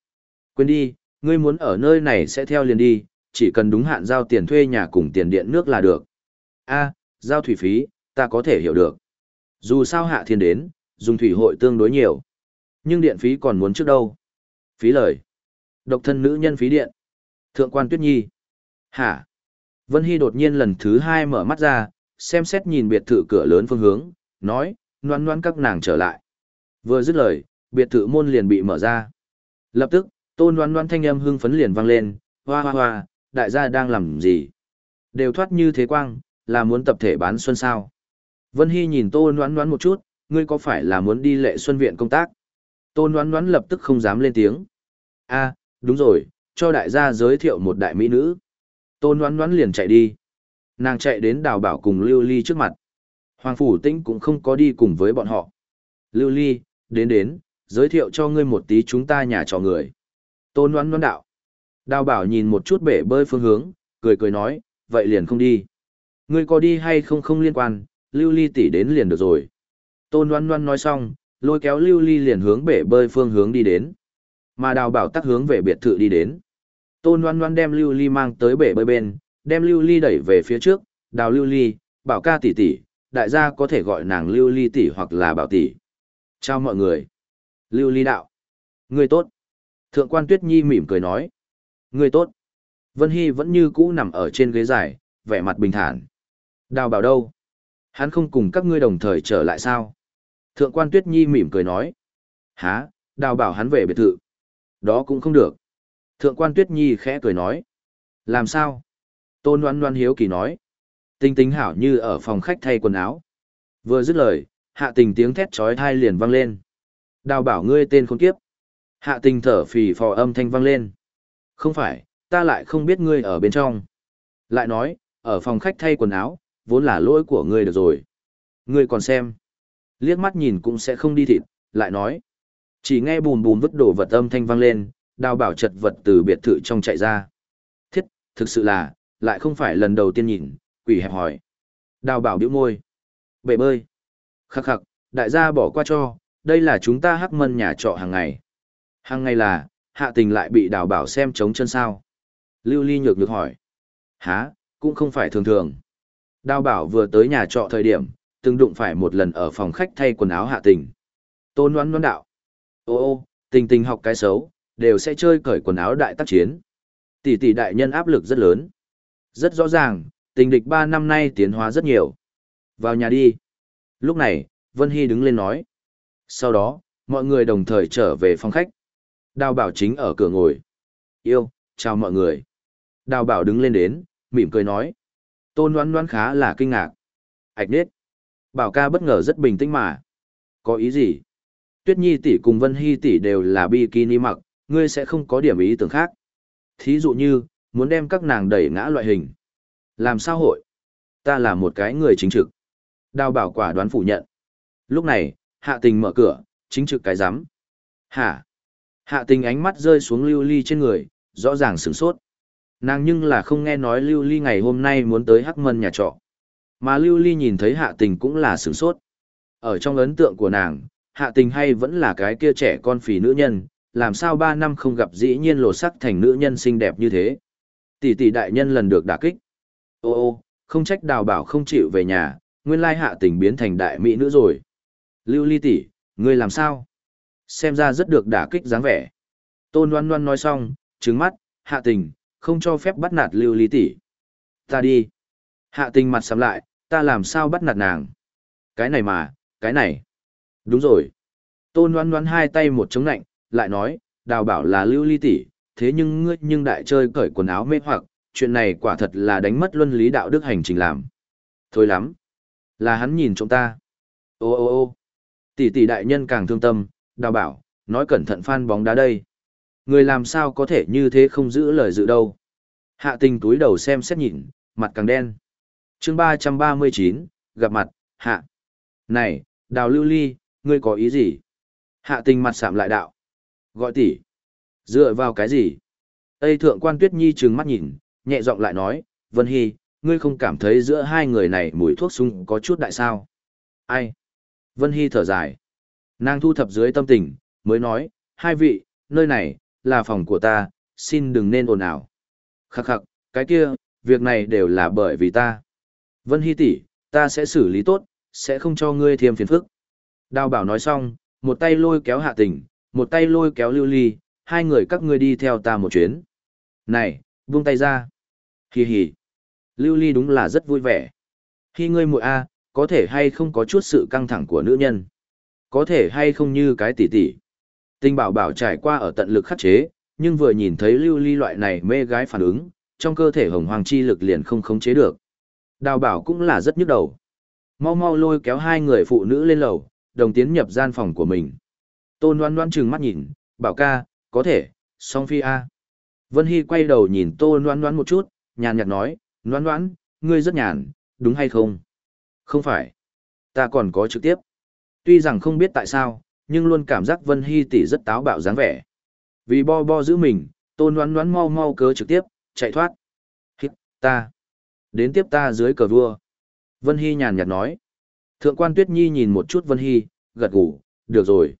Quên đi, ngươi muốn ở nơi này sẽ theo liền đi, chỉ cần đúng hạn giao tiền thuê nhà cùng tiền điện nước là được. A, giao thủy phí, ta có thể hiểu được. Dù sao hạ thiên đến, dùng thủy hội tương đối nhiều. Nhưng điện phí còn muốn trước đâu. Phí lời. Độc thân nữ nhân phí điện. Thượng quan Tuyết Nhi. Hả? Vân Hy đột nhiên lần thứ hai mở mắt ra, xem xét nhìn biệt thự cửa lớn phương hướng, nói, noan noan các nàng trở lại. Vừa dứt lời, biệt thự môn liền bị mở ra. Lập tức, tôn noan noan thanh âm hưng phấn liền vang lên, hoa hoa hoa, đại gia đang làm gì? Đều thoát như thế quang, là muốn tập thể bán xuân sao? Vân Hy nhìn tôn Noãn Noãn một chút, ngươi có phải là muốn đi lệ xuân viện công tác? tôn Noãn Noãn lập tức không dám lên tiếng. a đúng rồi, cho đại gia giới thiệu một đại mỹ nữ. tôn Noãn Noãn liền chạy đi. Nàng chạy đến đào bảo cùng Lưu Ly trước mặt. Hoàng Phủ Tĩnh cũng không có đi cùng với bọn họ. Lưu Ly, đến đến, giới thiệu cho ngươi một tí chúng ta nhà trò người. Tôn oán oán đạo. Đào bảo nhìn một chút bể bơi phương hướng, cười cười nói, vậy liền không đi. Ngươi có đi hay không không liên quan, Lưu Ly tỷ đến liền được rồi. Tôn oán oán nói xong, lôi kéo Lưu Ly liền hướng bể bơi phương hướng đi đến. Mà đào bảo tắc hướng về biệt thự đi đến. Tôn oán oán đem Lưu Ly mang tới bể bơi bên, đem Lưu Ly đẩy về phía trước, đào Lưu Ly, bảo ca tỷ tỷ, đại gia có thể gọi nàng Lưu Ly tỷ hoặc là bảo tỷ. Chào mọi người. Lưu Ly đạo. Người tốt. Thượng quan Tuyết Nhi mỉm cười nói. Người tốt. Vân Hy vẫn như cũ nằm ở trên ghế dài, vẻ mặt bình thản. Đào bảo đâu? Hắn không cùng các ngươi đồng thời trở lại sao? Thượng quan Tuyết Nhi mỉm cười nói. Há, đào bảo hắn về biệt thự. Đó cũng không được. Thượng quan Tuyết Nhi khẽ cười nói. Làm sao? Tôn Loan Loan hiếu kỳ nói. Tinh tính hảo như ở phòng khách thay quần áo. Vừa dứt lời, hạ tình tiếng thét trói thai liền vang lên. Đào bảo ngươi tên khốn kiếp. Hạ tình thở phì phò âm thanh vang lên. Không phải, ta lại không biết ngươi ở bên trong. Lại nói, ở phòng khách thay quần áo, vốn là lỗi của ngươi được rồi. Ngươi còn xem. Liếc mắt nhìn cũng sẽ không đi thịt, lại nói. Chỉ nghe bùn bùn vứt đổ vật âm thanh vang lên, đào bảo chật vật từ biệt thự trong chạy ra. Thiết, thực sự là, lại không phải lần đầu tiên nhìn, quỷ hẹp hỏi. Đào bảo biểu môi. Bể bơi. Khắc khắc, đại gia bỏ qua cho, đây là chúng ta hắc mân nhà trọ hàng ngày. Hàng ngày là, hạ tình lại bị đào bảo xem trống chân sao. Lưu Ly nhược nhược hỏi. Hả, cũng không phải thường thường. Đào bảo vừa tới nhà trọ thời điểm, từng đụng phải một lần ở phòng khách thay quần áo hạ tình. Tôn đoán đoán đạo. Ô ô, tình tình học cái xấu, đều sẽ chơi cởi quần áo đại tác chiến. Tỷ tỷ đại nhân áp lực rất lớn. Rất rõ ràng, tình địch ba năm nay tiến hóa rất nhiều. Vào nhà đi. Lúc này, Vân Hy đứng lên nói. Sau đó, mọi người đồng thời trở về phòng khách. Đào bảo chính ở cửa ngồi. Yêu, chào mọi người. Đào bảo đứng lên đến, mỉm cười nói. Tôn đoán đoán khá là kinh ngạc. Ảch nết. Bảo ca bất ngờ rất bình tĩnh mà. Có ý gì? Tuyết Nhi tỷ cùng Vân Hy tỷ đều là bikini mặc, ngươi sẽ không có điểm ý tưởng khác. Thí dụ như, muốn đem các nàng đẩy ngã loại hình. Làm sao hội? Ta là một cái người chính trực. Đào bảo quả đoán phủ nhận. Lúc này, hạ tình mở cửa, chính trực cái rắm Hả? Hạ tình ánh mắt rơi xuống lưu ly trên người, rõ ràng sửng sốt. Nàng nhưng là không nghe nói lưu ly ngày hôm nay muốn tới hắc mân nhà trọ. Mà lưu ly nhìn thấy hạ tình cũng là sửng sốt. Ở trong ấn tượng của nàng, hạ tình hay vẫn là cái kia trẻ con phì nữ nhân, làm sao ba năm không gặp dĩ nhiên lột sắc thành nữ nhân xinh đẹp như thế. Tỷ tỷ đại nhân lần được đả kích. Ô ô, không trách đào bảo không chịu về nhà, nguyên lai hạ tình biến thành đại mỹ nữ rồi. Lưu ly tỷ, ngươi làm sao? Xem ra rất được đả kích dáng vẻ. Tôn Loan Loan nói xong, trứng mắt, hạ tình, không cho phép bắt nạt lưu ly tỷ. Ta đi. Hạ tình mặt sắm lại, ta làm sao bắt nạt nàng? Cái này mà, cái này. Đúng rồi. Tôn Loan Loan hai tay một chống nạnh, lại nói, đào bảo là lưu ly tỷ, thế nhưng ngươi nhưng đại chơi cởi quần áo mê hoặc, chuyện này quả thật là đánh mất luân lý đạo đức hành trình làm. Thôi lắm. Là hắn nhìn chúng ta. Ô ô ô tỷ tỷ đại nhân càng thương tâm, đào bảo, nói cẩn thận phan bóng đá đây. Người làm sao có thể như thế không giữ lời dự đâu. Hạ tình túi đầu xem xét nhìn, mặt càng đen. chương ba trăm ba mươi chín gặp mặt, hạ. Này, đào lưu ly, ngươi có ý gì? Hạ tình mặt sạm lại đạo. Gọi tỷ. Dựa vào cái gì? Tây thượng quan tuyết nhi trừng mắt nhìn, nhẹ giọng lại nói, Vân Hy, ngươi không cảm thấy giữa hai người này mùi thuốc súng có chút đại sao? Ai? Vân Hy thở dài. Nàng thu thập dưới tâm tình, mới nói, hai vị, nơi này, là phòng của ta, xin đừng nên ồn ào. Khắc khắc, cái kia, việc này đều là bởi vì ta. Vân Hy tỷ, ta sẽ xử lý tốt, sẽ không cho ngươi thêm phiền phức. Đào bảo nói xong, một tay lôi kéo hạ tình, một tay lôi kéo lưu ly, hai người các ngươi đi theo ta một chuyến. Này, buông tay ra. Hì hì. Lưu ly đúng là rất vui vẻ. Khi ngươi muội a, có thể hay không có chút sự căng thẳng của nữ nhân. Có thể hay không như cái tỷ tỷ. Tinh bảo bảo trải qua ở tận lực khắc chế, nhưng vừa nhìn thấy lưu ly loại này mê gái phản ứng, trong cơ thể hồng hoàng chi lực liền không khống chế được. Đào bảo cũng là rất nhức đầu. Mau mau lôi kéo hai người phụ nữ lên lầu, đồng tiến nhập gian phòng của mình. Tôn đoán đoán trừng mắt nhìn, bảo ca, có thể, song phi A. Vân Hy quay đầu nhìn tôn đoán đoán một chút, nhàn nhạt nói, đoán đoán, ngươi rất nhàn, đúng hay không? Không phải. Ta còn có trực tiếp. Tuy rằng không biết tại sao, nhưng luôn cảm giác Vân Hy tỷ rất táo bạo dáng vẻ. Vì bo bo giữ mình, tôn đoán đoán mau mau cớ trực tiếp, chạy thoát. Hít, ta. Đến tiếp ta dưới cờ vua. Vân Hy nhàn nhạt nói. Thượng quan Tuyết Nhi nhìn một chút Vân Hy, gật gù, được rồi.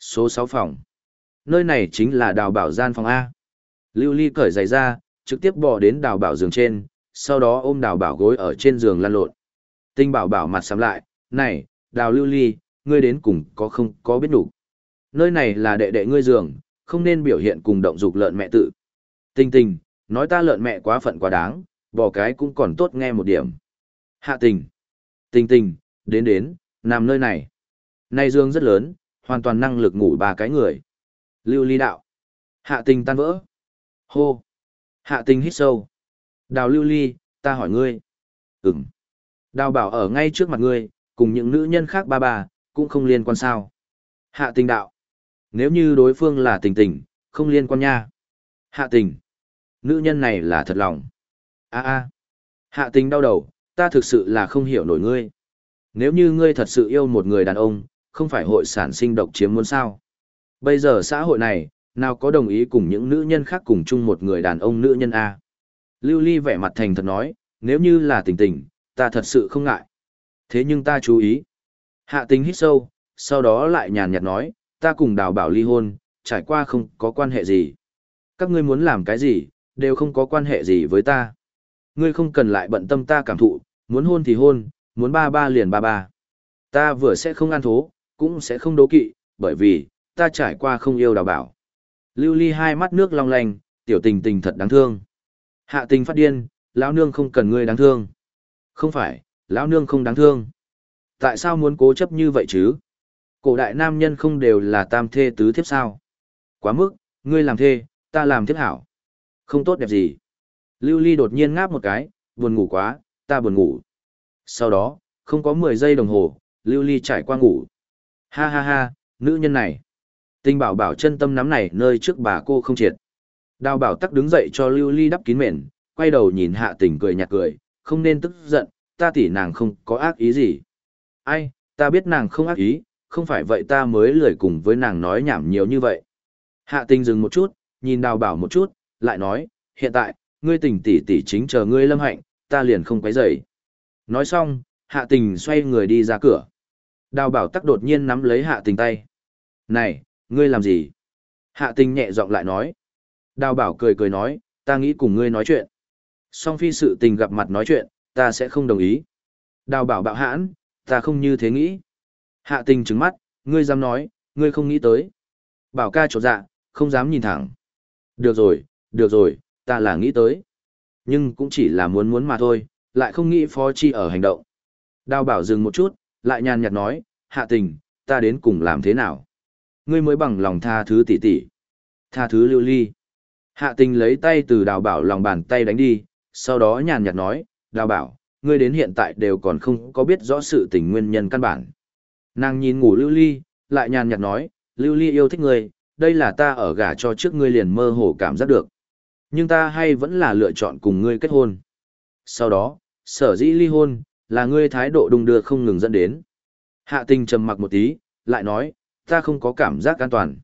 Số 6 phòng. Nơi này chính là đào bảo gian phòng A. Lưu Ly cởi giày ra, trực tiếp bỏ đến đào bảo giường trên, sau đó ôm đào bảo gối ở trên giường lăn lộn. Tinh bảo bảo mặt sắm lại, này, đào Lưu Ly, ngươi đến cùng có không có biết đủ. Nơi này là đệ đệ ngươi giường, không nên biểu hiện cùng động dục lợn mẹ tự. Tinh tình, nói ta lợn mẹ quá phận quá đáng, bỏ cái cũng còn tốt nghe một điểm. Hạ tình. Tình tình, đến đến, nằm nơi này. Này giường rất lớn, hoàn toàn năng lực ngủ ba cái người. Lưu ly đạo. Hạ tình tan vỡ. Hô. Hạ tình hít sâu. Đào lưu ly, ta hỏi ngươi. Ừm. Đào bảo ở ngay trước mặt ngươi, cùng những nữ nhân khác ba bà, cũng không liên quan sao. Hạ tình đạo. Nếu như đối phương là tình tình, không liên quan nha. Hạ tình. Nữ nhân này là thật lòng. a a Hạ tình đau đầu, ta thực sự là không hiểu nổi ngươi. Nếu như ngươi thật sự yêu một người đàn ông, không phải hội sản sinh độc chiếm muốn sao. Bây giờ xã hội này, nào có đồng ý cùng những nữ nhân khác cùng chung một người đàn ông nữ nhân A. Lưu Ly vẻ mặt thành thật nói, nếu như là tình tình, ta thật sự không ngại. Thế nhưng ta chú ý. Hạ tình hít sâu, sau đó lại nhàn nhạt nói, ta cùng đào bảo ly hôn, trải qua không có quan hệ gì. Các ngươi muốn làm cái gì, đều không có quan hệ gì với ta. Ngươi không cần lại bận tâm ta cảm thụ, muốn hôn thì hôn, muốn ba ba liền ba ba. Ta vừa sẽ không ăn thố, cũng sẽ không đố kỵ, bởi vì, ta trải qua không yêu đào bảo. Lưu ly hai mắt nước long lanh, tiểu tình tình thật đáng thương. Hạ tình phát điên, lão nương không cần ngươi đáng thương. Không phải, lão nương không đáng thương. Tại sao muốn cố chấp như vậy chứ? Cổ đại nam nhân không đều là tam thê tứ thiếp sao? Quá mức, ngươi làm thê, ta làm thiếp hảo. Không tốt đẹp gì. Lưu ly đột nhiên ngáp một cái, buồn ngủ quá, ta buồn ngủ. Sau đó, không có 10 giây đồng hồ, Lưu Ly trải qua ngủ. Ha ha ha, nữ nhân này. Tinh bảo bảo chân tâm nắm này nơi trước bà cô không triệt. Đào bảo tắc đứng dậy cho Lưu Ly đắp kín mền, quay đầu nhìn hạ tình cười nhạt cười, không nên tức giận, ta tỉ nàng không có ác ý gì. Ai, ta biết nàng không ác ý, không phải vậy ta mới lười cùng với nàng nói nhảm nhiều như vậy. Hạ tình dừng một chút, nhìn đào bảo một chút, lại nói, hiện tại, ngươi tình tỷ tỷ chính chờ ngươi lâm hạnh, ta liền không quấy rầy. Nói xong, hạ tình xoay người đi ra cửa. Đào bảo tắc đột nhiên nắm lấy hạ tình tay. Này, ngươi làm gì? Hạ tình nhẹ giọng lại nói. Đào bảo cười cười nói, ta nghĩ cùng ngươi nói chuyện. Song phi sự tình gặp mặt nói chuyện, ta sẽ không đồng ý. Đào bảo bạo hãn, ta không như thế nghĩ. Hạ tình trứng mắt, ngươi dám nói, ngươi không nghĩ tới. Bảo ca trột dạ, không dám nhìn thẳng. Được rồi, được rồi, ta là nghĩ tới. Nhưng cũng chỉ là muốn muốn mà thôi, lại không nghĩ phó chi ở hành động. Đào bảo dừng một chút, lại nhàn nhạt nói, hạ tình, ta đến cùng làm thế nào? Ngươi mới bằng lòng tha thứ tỷ tỷ. Tha thứ lưu ly. Hạ tình lấy tay từ đào bảo lòng bàn tay đánh đi, sau đó nhàn nhạt nói, đào bảo, ngươi đến hiện tại đều còn không có biết rõ sự tình nguyên nhân căn bản. Nàng nhìn ngủ lưu ly, lại nhàn nhạt nói, lưu ly yêu thích ngươi, đây là ta ở gả cho trước ngươi liền mơ hồ cảm giác được. Nhưng ta hay vẫn là lựa chọn cùng ngươi kết hôn. Sau đó, sở dĩ ly hôn, là ngươi thái độ đung đưa không ngừng dẫn đến. Hạ tình trầm mặc một tí, lại nói, ta không có cảm giác an toàn.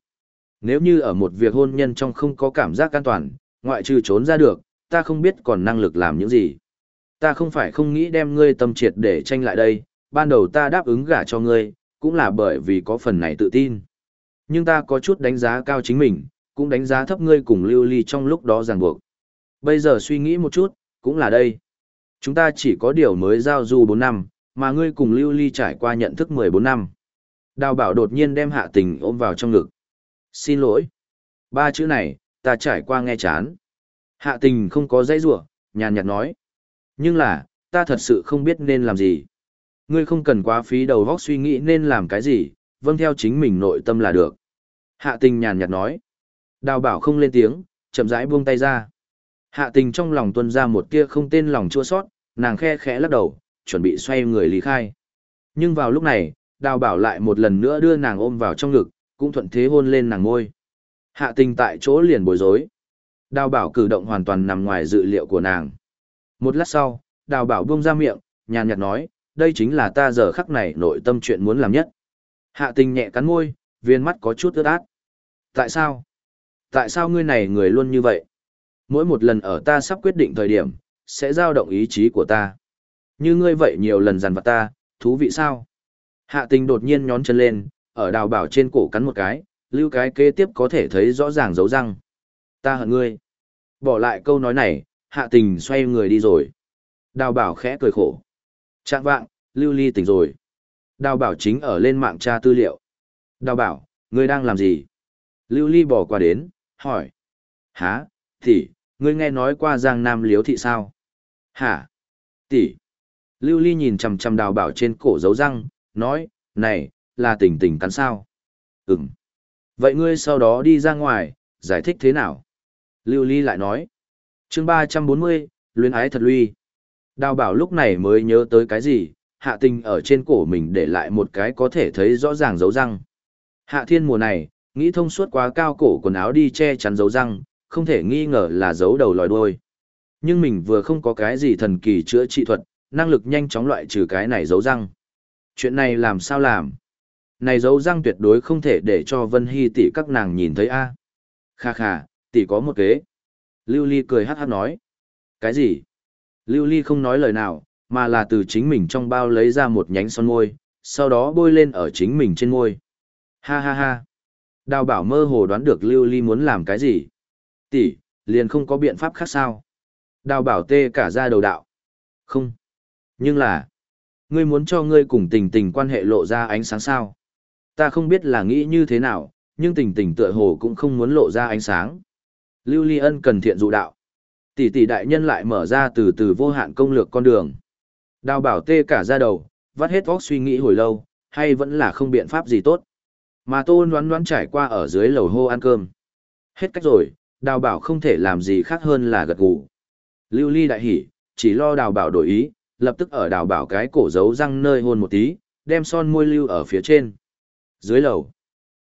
Nếu như ở một việc hôn nhân trong không có cảm giác an toàn, ngoại trừ trốn ra được, ta không biết còn năng lực làm những gì. Ta không phải không nghĩ đem ngươi tâm triệt để tranh lại đây, ban đầu ta đáp ứng gả cho ngươi, cũng là bởi vì có phần này tự tin. Nhưng ta có chút đánh giá cao chính mình, cũng đánh giá thấp ngươi cùng lưu ly trong lúc đó ràng buộc. Bây giờ suy nghĩ một chút, cũng là đây. Chúng ta chỉ có điều mới giao du 4 năm, mà ngươi cùng Lưu Ly trải qua nhận thức 14 năm. Đào bảo đột nhiên đem hạ tình ôm vào trong ngực. Xin lỗi. Ba chữ này, ta trải qua nghe chán. Hạ tình không có dây rủa nhàn nhạt nói. Nhưng là, ta thật sự không biết nên làm gì. Ngươi không cần quá phí đầu óc suy nghĩ nên làm cái gì, vâng theo chính mình nội tâm là được. Hạ tình nhàn nhạt nói. Đào bảo không lên tiếng, chậm rãi buông tay ra. Hạ tình trong lòng tuân ra một tia không tên lòng chua sót, Nàng khe khẽ lắc đầu, chuẩn bị xoay người lý khai. Nhưng vào lúc này, đào bảo lại một lần nữa đưa nàng ôm vào trong ngực, cũng thuận thế hôn lên nàng ngôi. Hạ tình tại chỗ liền bối rối. Đào bảo cử động hoàn toàn nằm ngoài dự liệu của nàng. Một lát sau, đào bảo buông ra miệng, nhàn nhạt nói, đây chính là ta giờ khắc này nội tâm chuyện muốn làm nhất. Hạ tình nhẹ cắn môi, viên mắt có chút ướt át. Tại sao? Tại sao ngươi này người luôn như vậy? Mỗi một lần ở ta sắp quyết định thời điểm, sẽ giao động ý chí của ta. Như ngươi vậy nhiều lần dằn vặt ta, thú vị sao? Hạ tình đột nhiên nhón chân lên, ở đào bảo trên cổ cắn một cái, lưu cái kế tiếp có thể thấy rõ ràng dấu răng. Ta hận ngươi. Bỏ lại câu nói này, hạ tình xoay người đi rồi. Đào bảo khẽ cười khổ. Trạng vạng, lưu ly tỉnh rồi. Đào bảo chính ở lên mạng tra tư liệu. Đào bảo, ngươi đang làm gì? Lưu ly bỏ qua đến, hỏi. Hả, tỷ, ngươi nghe nói qua Giang Nam liếu thị sao? Hả? Tỷ. Lưu ly nhìn chằm chằm đào bảo trên cổ dấu răng, nói, này, là tình tình cắn sao? Ừm. Vậy ngươi sau đó đi ra ngoài, giải thích thế nào? Lưu ly lại nói. chương ba trăm bốn mươi, luyến ái thật lui. Đào bảo lúc này mới nhớ tới cái gì, hạ tình ở trên cổ mình để lại một cái có thể thấy rõ ràng dấu răng. Hạ thiên mùa này, nghĩ thông suốt quá cao cổ quần áo đi che chắn dấu răng, không thể nghi ngờ là dấu đầu lòi đuôi. Nhưng mình vừa không có cái gì thần kỳ chữa trị thuật, năng lực nhanh chóng loại trừ cái này dấu răng. Chuyện này làm sao làm? Này dấu răng tuyệt đối không thể để cho Vân Hy tỷ các nàng nhìn thấy a. Kha kha, tỷ có một kế. Lưu Ly cười hát hát nói. Cái gì? Lưu Ly không nói lời nào, mà là từ chính mình trong bao lấy ra một nhánh son môi, sau đó bôi lên ở chính mình trên môi. Ha ha ha. Đào bảo mơ hồ đoán được Lưu Ly muốn làm cái gì. Tỷ, liền không có biện pháp khác sao. Đào bảo tê cả ra đầu đạo. Không. Nhưng là, ngươi muốn cho ngươi cùng tình tình quan hệ lộ ra ánh sáng sao. Ta không biết là nghĩ như thế nào, nhưng tình tình tựa hồ cũng không muốn lộ ra ánh sáng. Lưu Ly Ân cần thiện dụ đạo. Tỷ tỷ đại nhân lại mở ra từ từ vô hạn công lược con đường. Đào bảo tê cả ra đầu, vắt hết óc suy nghĩ hồi lâu, hay vẫn là không biện pháp gì tốt. Mà tô noán noán trải qua ở dưới lầu hô ăn cơm. Hết cách rồi, đào bảo không thể làm gì khác hơn là gật gù. Lưu ly đại hỉ, chỉ lo đào bảo đổi ý, lập tức ở đào bảo cái cổ giấu răng nơi hôn một tí, đem son môi lưu ở phía trên. Dưới lầu,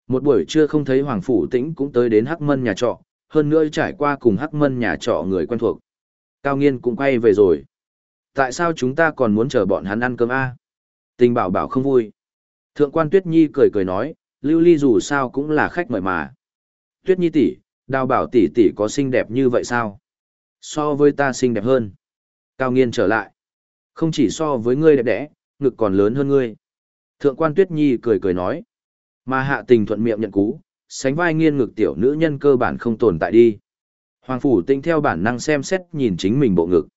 một buổi trưa không thấy Hoàng Phủ Tĩnh cũng tới đến Hắc Mân nhà trọ, hơn nữa trải qua cùng Hắc Mân nhà trọ người quen thuộc. Cao Nghiên cũng quay về rồi. Tại sao chúng ta còn muốn chờ bọn hắn ăn cơm a? Tình bảo bảo không vui. Thượng quan Tuyết Nhi cười cười nói, Lưu Ly dù sao cũng là khách mời mà. Tuyết Nhi tỷ, đào bảo tỷ tỷ có xinh đẹp như vậy sao? So với ta xinh đẹp hơn. Cao Nghiên trở lại. Không chỉ so với ngươi đẹp đẽ, ngực còn lớn hơn ngươi. Thượng quan Tuyết Nhi cười cười nói. Mà hạ tình thuận miệng nhận cú, sánh vai nghiên ngực tiểu nữ nhân cơ bản không tồn tại đi. Hoàng phủ tinh theo bản năng xem xét nhìn chính mình bộ ngực.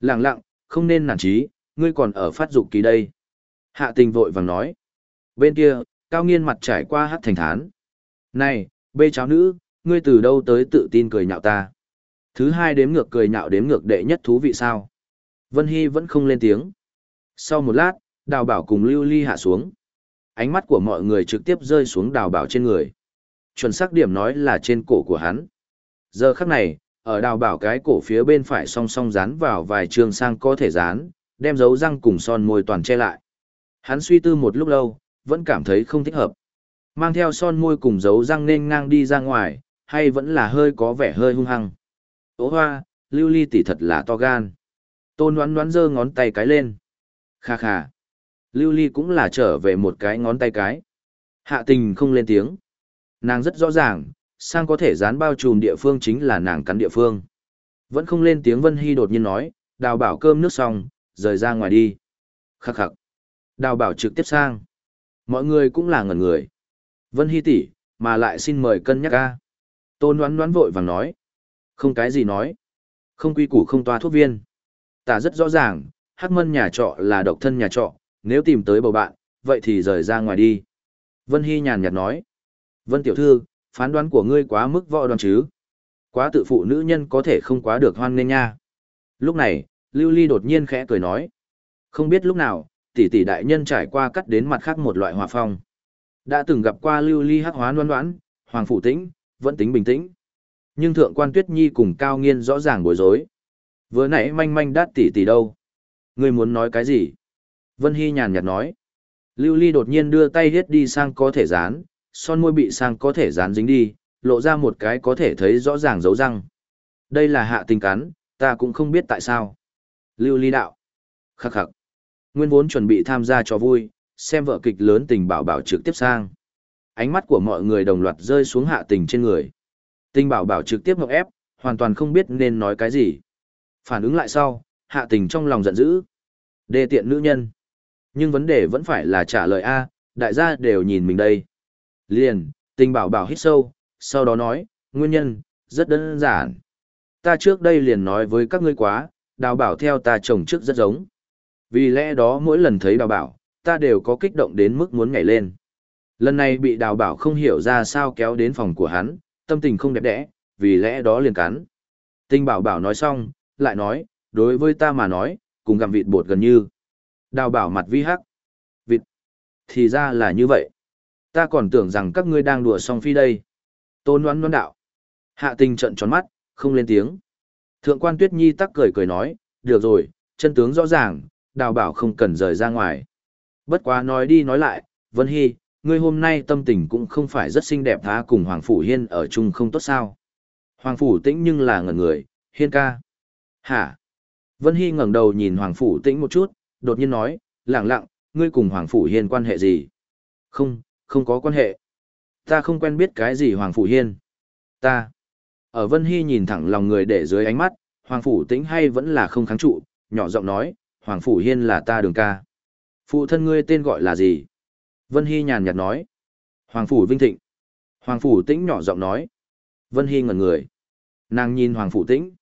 Lặng lặng, không nên nản trí, ngươi còn ở phát dục kỳ đây. Hạ tình vội vàng nói. Bên kia, cao nghiên mặt trải qua hát thành thán. Này, bê cháu nữ, ngươi từ đâu tới tự tin cười nhạo ta. Thứ hai đếm ngược cười nhạo đếm ngược đệ nhất thú vị sao. Vân Hy vẫn không lên tiếng. Sau một lát, đào bảo cùng lưu ly hạ xuống. Ánh mắt của mọi người trực tiếp rơi xuống đào bảo trên người. Chuẩn xác điểm nói là trên cổ của hắn. Giờ khắc này, ở đào bảo cái cổ phía bên phải song song dán vào vài trường sang có thể dán, đem dấu răng cùng son môi toàn che lại. Hắn suy tư một lúc lâu, vẫn cảm thấy không thích hợp. Mang theo son môi cùng dấu răng nên ngang đi ra ngoài, hay vẫn là hơi có vẻ hơi hung hăng. Ô hoa, lưu ly tỷ thật là to gan. Tôn đoán đoán giơ ngón tay cái lên. Kha kha. Lưu ly cũng là trở về một cái ngón tay cái. Hạ tình không lên tiếng. Nàng rất rõ ràng, sang có thể dán bao trùm địa phương chính là nàng cắn địa phương. Vẫn không lên tiếng Vân Hy đột nhiên nói, đào bảo cơm nước xong, rời ra ngoài đi. Khắc khắc. Đào bảo trực tiếp sang. Mọi người cũng là ngẩn người. Vân Hy tỷ, mà lại xin mời cân nhắc ca. Tôn đoán đoán vội vàng nói. Không cái gì nói. Không quy củ không toa thuốc viên. Ta rất rõ ràng, hắc mân nhà trọ là độc thân nhà trọ, nếu tìm tới bầu bạn, vậy thì rời ra ngoài đi. Vân Hy nhàn nhạt nói. Vân tiểu thư, phán đoán của ngươi quá mức võ đoan chứ. Quá tự phụ nữ nhân có thể không quá được hoan nên nha. Lúc này, Lưu Ly đột nhiên khẽ cười nói. Không biết lúc nào, tỷ tỷ đại nhân trải qua cắt đến mặt khác một loại hỏa phong. Đã từng gặp qua Lưu Ly hắc hóa đoán đoán, Hoàng Phủ Tĩnh, vẫn tính bình tĩnh. Nhưng Thượng quan Tuyết Nhi cùng Cao Nghiên rõ ràng bối rối. Vừa nãy manh manh đát tỷ tỷ đâu. Ngươi muốn nói cái gì? Vân Hy nhàn nhạt nói. Lưu Ly đột nhiên đưa tay hết đi sang có thể dán, son môi bị sang có thể dán dính đi, lộ ra một cái có thể thấy rõ ràng dấu răng. Đây là hạ tình cắn, ta cũng không biết tại sao. Lưu Ly đạo. Khắc khắc. Nguyên vốn chuẩn bị tham gia cho vui, xem vợ kịch lớn tình bảo bảo trực tiếp sang. Ánh mắt của mọi người đồng loạt rơi xuống hạ tình trên người. Tình bảo bảo trực tiếp ngọc ép, hoàn toàn không biết nên nói cái gì. Phản ứng lại sau, hạ tình trong lòng giận dữ. Đề tiện nữ nhân. Nhưng vấn đề vẫn phải là trả lời A, đại gia đều nhìn mình đây. Liền, tình bảo bảo hít sâu, sau đó nói, nguyên nhân, rất đơn giản. Ta trước đây liền nói với các ngươi quá, đào bảo theo ta chồng trước rất giống. Vì lẽ đó mỗi lần thấy đào bảo, ta đều có kích động đến mức muốn nhảy lên. Lần này bị đào bảo không hiểu ra sao kéo đến phòng của hắn, tâm tình không đẹp đẽ, vì lẽ đó liền cắn. Tinh bảo bảo nói xong, lại nói, đối với ta mà nói, cùng gặm vịt bột gần như. Đào bảo mặt vi hắc. Vịt. Thì ra là như vậy. Ta còn tưởng rằng các ngươi đang đùa song phi đây. Tôn đoán đoán đạo. Hạ tình trận tròn mắt, không lên tiếng. Thượng quan Tuyết Nhi tắc cười cười nói, được rồi, chân tướng rõ ràng, đào bảo không cần rời ra ngoài. Bất quá nói đi nói lại, Vân Hy, ngươi hôm nay tâm tình cũng không phải rất xinh đẹp tha cùng Hoàng Phủ Hiên ở chung không tốt sao. Hoàng Phủ tĩnh nhưng là ngẩn người, Hiên ca. Hả? Vân Hy ngẩng đầu nhìn Hoàng Phủ tĩnh một chút, đột nhiên nói, lặng lặng, ngươi cùng Hoàng Phủ Hiên quan hệ gì? Không, không có quan hệ. Ta không quen biết cái gì Hoàng Phủ Hiên. Ta. Ở Vân Hy nhìn thẳng lòng người để dưới ánh mắt, Hoàng Phủ tĩnh hay vẫn là không kháng trụ, nhỏ giọng nói, Hoàng Phủ Hiên là ta đường ca. Phụ thân ngươi tên gọi là gì? Vân Hy nhàn nhạt nói. Hoàng Phủ Vinh Thịnh. Hoàng Phủ tĩnh nhỏ giọng nói. Vân Hy ngẩn người. Nàng nhìn Hoàng Phủ tĩnh.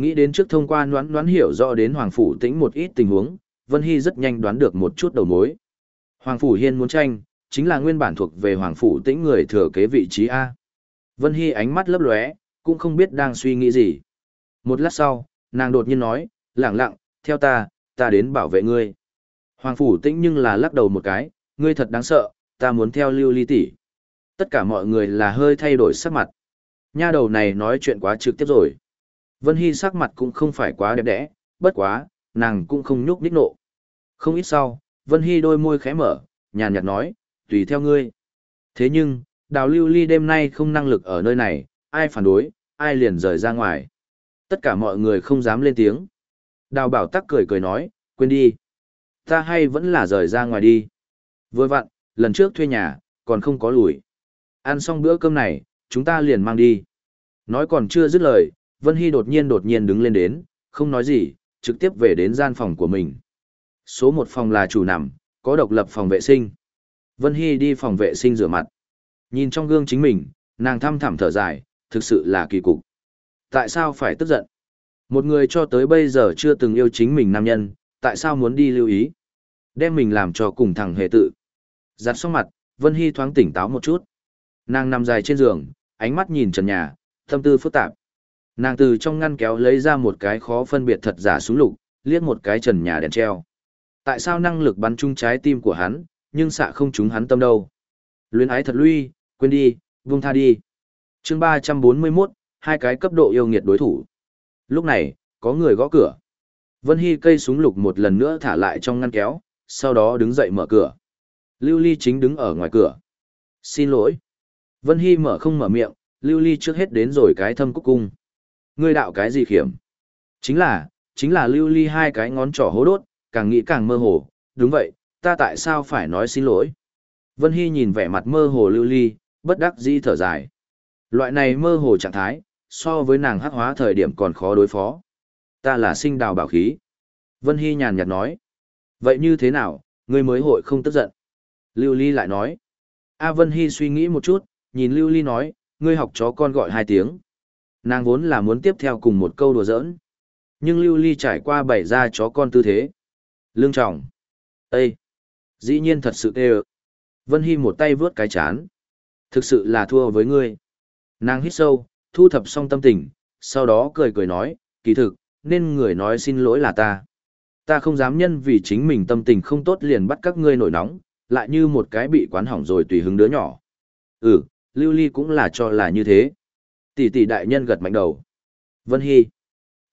Nghĩ đến trước thông qua đoán đoán hiểu rõ đến Hoàng Phủ tĩnh một ít tình huống, Vân Hy rất nhanh đoán được một chút đầu mối. Hoàng Phủ Hiên muốn tranh, chính là nguyên bản thuộc về Hoàng Phủ tĩnh người thừa kế vị trí A. Vân Hy ánh mắt lấp lóe, cũng không biết đang suy nghĩ gì. Một lát sau, nàng đột nhiên nói, lặng lặng, theo ta, ta đến bảo vệ ngươi. Hoàng Phủ tĩnh nhưng là lắc đầu một cái, ngươi thật đáng sợ, ta muốn theo lưu ly tỷ. Tất cả mọi người là hơi thay đổi sắc mặt. Nha đầu này nói chuyện quá trực tiếp rồi. Vân Hy sắc mặt cũng không phải quá đẹp đẽ, bất quá, nàng cũng không nhúc nhích nộ. Không ít sau, Vân Hy đôi môi khẽ mở, nhàn nhạt nói, tùy theo ngươi. Thế nhưng, đào lưu ly đêm nay không năng lực ở nơi này, ai phản đối, ai liền rời ra ngoài. Tất cả mọi người không dám lên tiếng. Đào bảo tắc cười cười nói, quên đi. Ta hay vẫn là rời ra ngoài đi. Vừa vặn, lần trước thuê nhà, còn không có lùi. Ăn xong bữa cơm này, chúng ta liền mang đi. Nói còn chưa dứt lời, Vân Hy đột nhiên đột nhiên đứng lên đến, không nói gì, trực tiếp về đến gian phòng của mình. Số một phòng là chủ nằm, có độc lập phòng vệ sinh. Vân Hy đi phòng vệ sinh rửa mặt. Nhìn trong gương chính mình, nàng thăm thẳm thở dài, thực sự là kỳ cục. Tại sao phải tức giận? Một người cho tới bây giờ chưa từng yêu chính mình nam nhân, tại sao muốn đi lưu ý? Đem mình làm cho cùng thằng hề tự. Giặt xong mặt, Vân Hy thoáng tỉnh táo một chút. Nàng nằm dài trên giường, ánh mắt nhìn trần nhà, tâm tư phức tạp. Nàng từ trong ngăn kéo lấy ra một cái khó phân biệt thật giả súng lục, liếc một cái trần nhà đèn treo. Tại sao năng lực bắn trúng trái tim của hắn, nhưng xạ không trúng hắn tâm đâu? Luyến ái thật lui, quên đi, vung tha đi. chương 341, hai cái cấp độ yêu nghiệt đối thủ. Lúc này, có người gõ cửa. Vân Hy cây súng lục một lần nữa thả lại trong ngăn kéo, sau đó đứng dậy mở cửa. Lưu Ly chính đứng ở ngoài cửa. Xin lỗi. Vân Hy mở không mở miệng, Lưu Ly trước hết đến rồi cái thâm cúc cung. Ngươi đạo cái gì khiểm? Chính là, chính là Lưu Ly hai cái ngón trỏ hố đốt, càng nghĩ càng mơ hồ. Đúng vậy, ta tại sao phải nói xin lỗi? Vân Hy nhìn vẻ mặt mơ hồ Lưu Ly, bất đắc dĩ thở dài. Loại này mơ hồ trạng thái, so với nàng hắc hóa thời điểm còn khó đối phó. Ta là sinh đào bảo khí. Vân Hy nhàn nhạt nói. Vậy như thế nào, ngươi mới hội không tức giận? Lưu Ly lại nói. A Vân Hy suy nghĩ một chút, nhìn Lưu Ly nói, ngươi học chó con gọi hai tiếng. Nàng vốn là muốn tiếp theo cùng một câu đùa giỡn. Nhưng Lưu Ly trải qua bảy ra chó con tư thế. Lương trọng. Ê! Dĩ nhiên thật sự kêu. Vân Hy một tay vướt cái chán. Thực sự là thua với ngươi. Nàng hít sâu, thu thập xong tâm tình, sau đó cười cười nói, kỳ thực, nên người nói xin lỗi là ta. Ta không dám nhân vì chính mình tâm tình không tốt liền bắt các ngươi nổi nóng, lại như một cái bị quán hỏng rồi tùy hứng đứa nhỏ. Ừ, Lưu Ly cũng là cho là như thế. Tỷ tỷ đại nhân gật mạnh đầu. Vân Hy.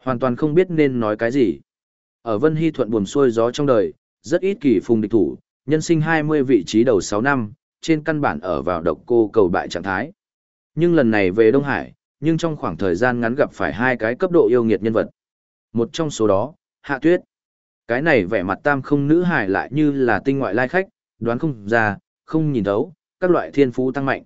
Hoàn toàn không biết nên nói cái gì. Ở Vân Hy thuận buồm xuôi gió trong đời, rất ít kỳ phùng địch thủ, nhân sinh 20 vị trí đầu 6 năm, trên căn bản ở vào độc cô cầu bại trạng thái. Nhưng lần này về Đông Hải, nhưng trong khoảng thời gian ngắn gặp phải hai cái cấp độ yêu nghiệt nhân vật. Một trong số đó, Hạ Tuyết. Cái này vẻ mặt tam không nữ hải lại như là tinh ngoại lai khách, đoán không ra, không nhìn thấu, các loại thiên phú tăng mạnh.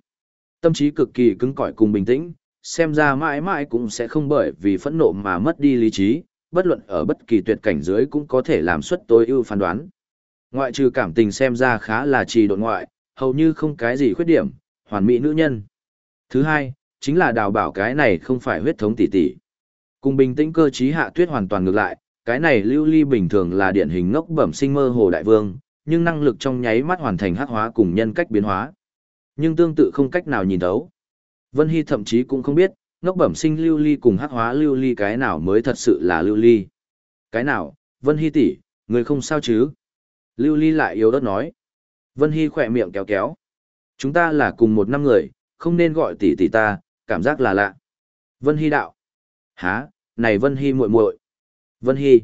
Tâm trí cực kỳ cứng cỏi cùng bình tĩnh, xem ra mãi mãi cũng sẽ không bởi vì phẫn nộ mà mất đi lý trí, bất luận ở bất kỳ tuyệt cảnh dưới cũng có thể làm xuất tối ưu phán đoán. Ngoại trừ cảm tình xem ra khá là trì độn ngoại, hầu như không cái gì khuyết điểm, hoàn mỹ nữ nhân. Thứ hai, chính là đào bảo cái này không phải huyết thống tỷ tỷ. Cùng bình tĩnh cơ trí hạ tuyết hoàn toàn ngược lại, cái này lưu ly bình thường là điển hình ngốc bẩm sinh mơ hồ đại vương, nhưng năng lực trong nháy mắt hoàn thành hắc hóa cùng nhân cách biến hóa. Nhưng tương tự không cách nào nhìn thấu. Vân Hy thậm chí cũng không biết, ngốc bẩm sinh lưu ly cùng hắc hóa lưu ly cái nào mới thật sự là lưu ly. Cái nào, Vân Hy tỷ, người không sao chứ? Lưu ly lại yếu đất nói. Vân Hy khỏe miệng kéo kéo. Chúng ta là cùng một năm người, không nên gọi tỷ tỷ ta, cảm giác là lạ. Vân Hy đạo. Hả, này Vân Hy muội muội. Vân Hy.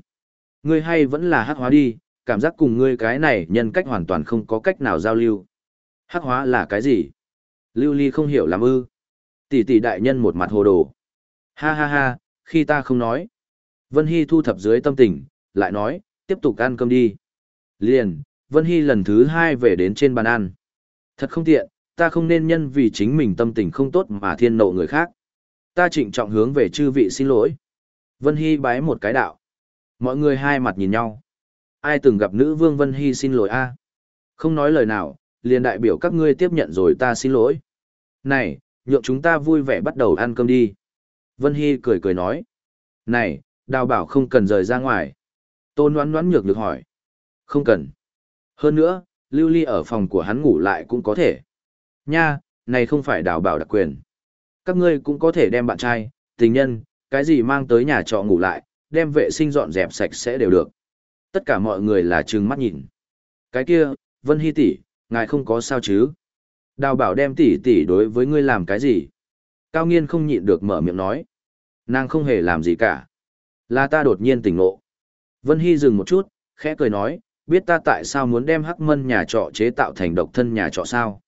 Ngươi hay vẫn là hắc hóa đi, cảm giác cùng ngươi cái này nhân cách hoàn toàn không có cách nào giao lưu. Hắc hóa là cái gì? Lưu Ly không hiểu làm ư. Tỷ tỷ đại nhân một mặt hồ đồ. Ha ha ha, khi ta không nói. Vân Hy thu thập dưới tâm tình, lại nói, tiếp tục ăn cơm đi. Liền, Vân Hy lần thứ hai về đến trên bàn ăn. Thật không tiện, ta không nên nhân vì chính mình tâm tình không tốt mà thiên nộ người khác. Ta trịnh trọng hướng về chư vị xin lỗi. Vân Hy bái một cái đạo. Mọi người hai mặt nhìn nhau. Ai từng gặp nữ vương Vân Hy xin lỗi a? Không nói lời nào, liền đại biểu các ngươi tiếp nhận rồi ta xin lỗi. Này, nhượng chúng ta vui vẻ bắt đầu ăn cơm đi. Vân Hy cười cười nói. Này, đào bảo không cần rời ra ngoài. Tôn đoán đoán nhược được hỏi. Không cần. Hơn nữa, lưu ly ở phòng của hắn ngủ lại cũng có thể. Nha, này không phải đào bảo đặc quyền. Các ngươi cũng có thể đem bạn trai, tình nhân, cái gì mang tới nhà trọ ngủ lại, đem vệ sinh dọn dẹp sạch sẽ đều được. Tất cả mọi người là trừng mắt nhìn. Cái kia, Vân Hy tỷ, ngài không có sao chứ? Đào bảo đem tỷ tỷ đối với ngươi làm cái gì? Cao nghiên không nhịn được mở miệng nói. Nàng không hề làm gì cả. Là ta đột nhiên tỉnh ngộ. Vân Hy dừng một chút, khẽ cười nói, biết ta tại sao muốn đem hắc mân nhà trọ chế tạo thành độc thân nhà trọ sao?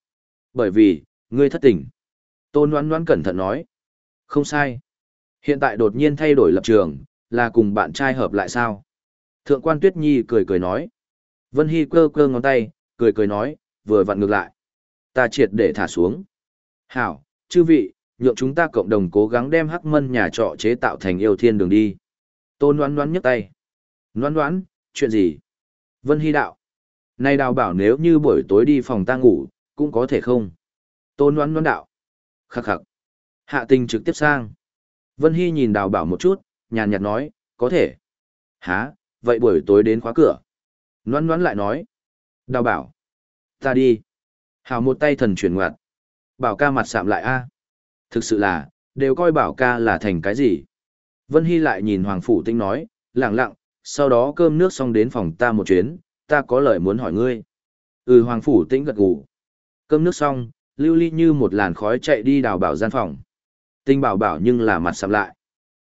Bởi vì, ngươi thất tình. Tôn đoán đoán cẩn thận nói. Không sai. Hiện tại đột nhiên thay đổi lập trường, là cùng bạn trai hợp lại sao? Thượng quan Tuyết Nhi cười cười nói. Vân Hy cơ cơ ngón tay, cười cười nói, vừa vặn ngược lại. Ta triệt để thả xuống. Hảo, chư vị, nhượng chúng ta cộng đồng cố gắng đem hắc mân nhà trọ chế tạo thành yêu thiên đường đi. Tôn đoán đoán nhấc tay. Đoán đoán, chuyện gì? Vân Hy đạo. Này đào bảo nếu như buổi tối đi phòng ta ngủ, cũng có thể không? Tôn đoán đoán đạo. Khắc khắc. Hạ tình trực tiếp sang. Vân Hy nhìn đào bảo một chút, nhàn nhạt nói, có thể. Hả, vậy buổi tối đến khóa cửa. Noan noan lại nói. Đào bảo. Ta đi. Hào một tay thần chuyển ngoặt. Bảo ca mặt sạm lại a Thực sự là, đều coi bảo ca là thành cái gì. Vân Hy lại nhìn Hoàng Phủ Tinh nói, lặng lặng, sau đó cơm nước xong đến phòng ta một chuyến, ta có lời muốn hỏi ngươi. Ừ Hoàng Phủ Tĩnh gật gù. Cơm nước xong, lưu ly như một làn khói chạy đi đào bảo gian phòng. Tinh bảo bảo nhưng là mặt sạm lại.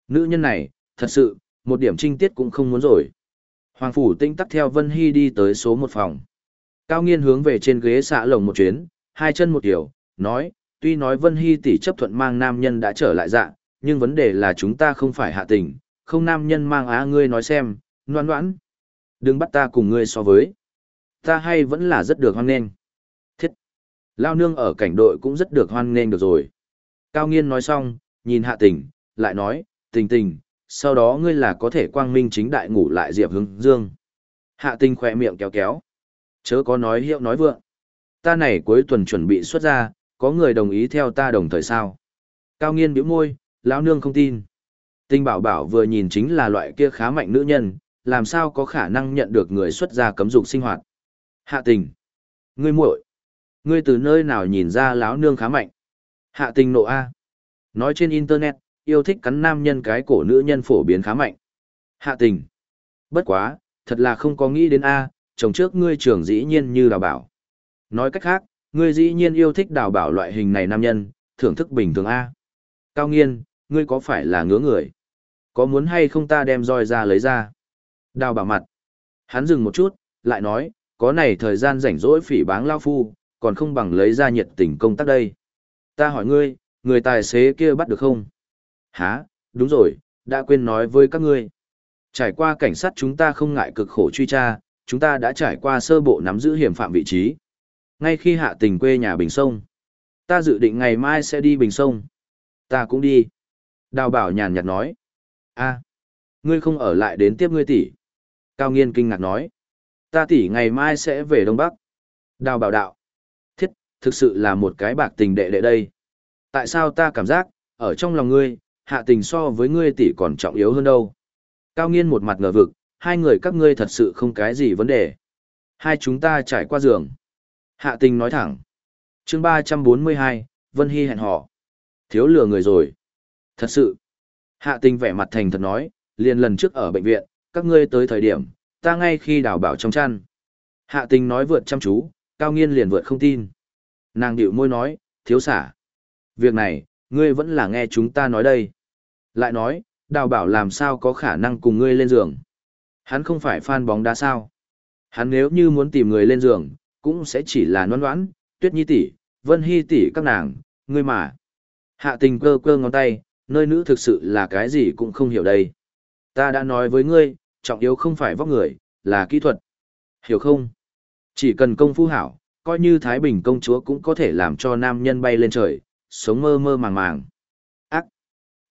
Nữ nhân này, thật sự, một điểm trinh tiết cũng không muốn rồi. Hoàng Phủ Tĩnh tắt theo Vân Hy đi tới số một phòng. Cao nghiên hướng về trên ghế xạ lồng một chuyến, hai chân một kiểu, nói, tuy nói Vân Hy tỷ chấp thuận mang nam nhân đã trở lại dạ, nhưng vấn đề là chúng ta không phải hạ tình, không nam nhân mang á ngươi nói xem, noan noãn. Đừng bắt ta cùng ngươi so với. Ta hay vẫn là rất được hoan nghênh. Thiết. Lao nương ở cảnh đội cũng rất được hoan nghênh được rồi. Cao nghiên nói xong, nhìn hạ tình, lại nói, tình tình, sau đó ngươi là có thể quang minh chính đại ngủ lại Diệp Hướng Dương. Hạ tình khỏe miệng kéo kéo. Chớ có nói hiệu nói vượng. Ta này cuối tuần chuẩn bị xuất ra, có người đồng ý theo ta đồng thời sao. Cao nghiên biểu môi, lão nương không tin. Tinh bảo bảo vừa nhìn chính là loại kia khá mạnh nữ nhân, làm sao có khả năng nhận được người xuất gia cấm dục sinh hoạt. Hạ tình. Ngươi muội, Ngươi từ nơi nào nhìn ra lão nương khá mạnh. Hạ tình nộ A. Nói trên internet, yêu thích cắn nam nhân cái cổ nữ nhân phổ biến khá mạnh. Hạ tình. Bất quá, thật là không có nghĩ đến A, chồng trước ngươi trưởng dĩ nhiên như đào bảo. Nói cách khác, ngươi dĩ nhiên yêu thích đào bảo loại hình này nam nhân, thưởng thức bình thường A. Cao nghiên, ngươi có phải là ngứa người? Có muốn hay không ta đem roi ra lấy ra? Đào bảo mặt. Hắn dừng một chút, lại nói, có này thời gian rảnh rỗi phỉ báng lao phu, còn không bằng lấy ra nhiệt tình công tác đây. Ta hỏi ngươi, người tài xế kia bắt được không? Hả, đúng rồi, đã quên nói với các ngươi. Trải qua cảnh sát chúng ta không ngại cực khổ truy tra, chúng ta đã trải qua sơ bộ nắm giữ hiểm phạm vị trí. Ngay khi hạ tình quê nhà Bình Sông, ta dự định ngày mai sẽ đi Bình Sông. Ta cũng đi. Đào bảo nhàn nhạt nói. a ngươi không ở lại đến tiếp ngươi tỷ. Cao nghiên kinh ngạc nói. Ta tỷ ngày mai sẽ về Đông Bắc. Đào bảo đạo. Thiết, thực sự là một cái bạc tình đệ đệ đây. Tại sao ta cảm giác, ở trong lòng ngươi, hạ tình so với ngươi tỷ còn trọng yếu hơn đâu. Cao nghiên một mặt ngờ vực, hai người các ngươi thật sự không cái gì vấn đề. Hai chúng ta trải qua giường. Hạ tình nói thẳng. chương ba trăm bốn mươi hai, Vân Hy hẹn hò. Thiếu lừa người rồi. Thật sự. Hạ tình vẻ mặt thành thật nói, liền lần trước ở bệnh viện, các ngươi tới thời điểm, ta ngay khi đào bảo trong chăn. Hạ tình nói vượt chăm chú, cao nghiên liền vượt không tin. Nàng điệu môi nói, thiếu xả. Việc này, ngươi vẫn là nghe chúng ta nói đây. Lại nói, đào bảo làm sao có khả năng cùng ngươi lên giường. Hắn không phải fan bóng đá sao. Hắn nếu như muốn tìm người lên giường, cũng sẽ chỉ là noan noãn, tuyết nhi tỷ, vân hy tỷ các nàng, ngươi mà. Hạ tình cơ cơ ngón tay, nơi nữ thực sự là cái gì cũng không hiểu đây. Ta đã nói với ngươi, trọng yếu không phải vóc người, là kỹ thuật. Hiểu không? Chỉ cần công phu hảo, coi như Thái Bình công chúa cũng có thể làm cho nam nhân bay lên trời, sống mơ mơ màng màng. Ác!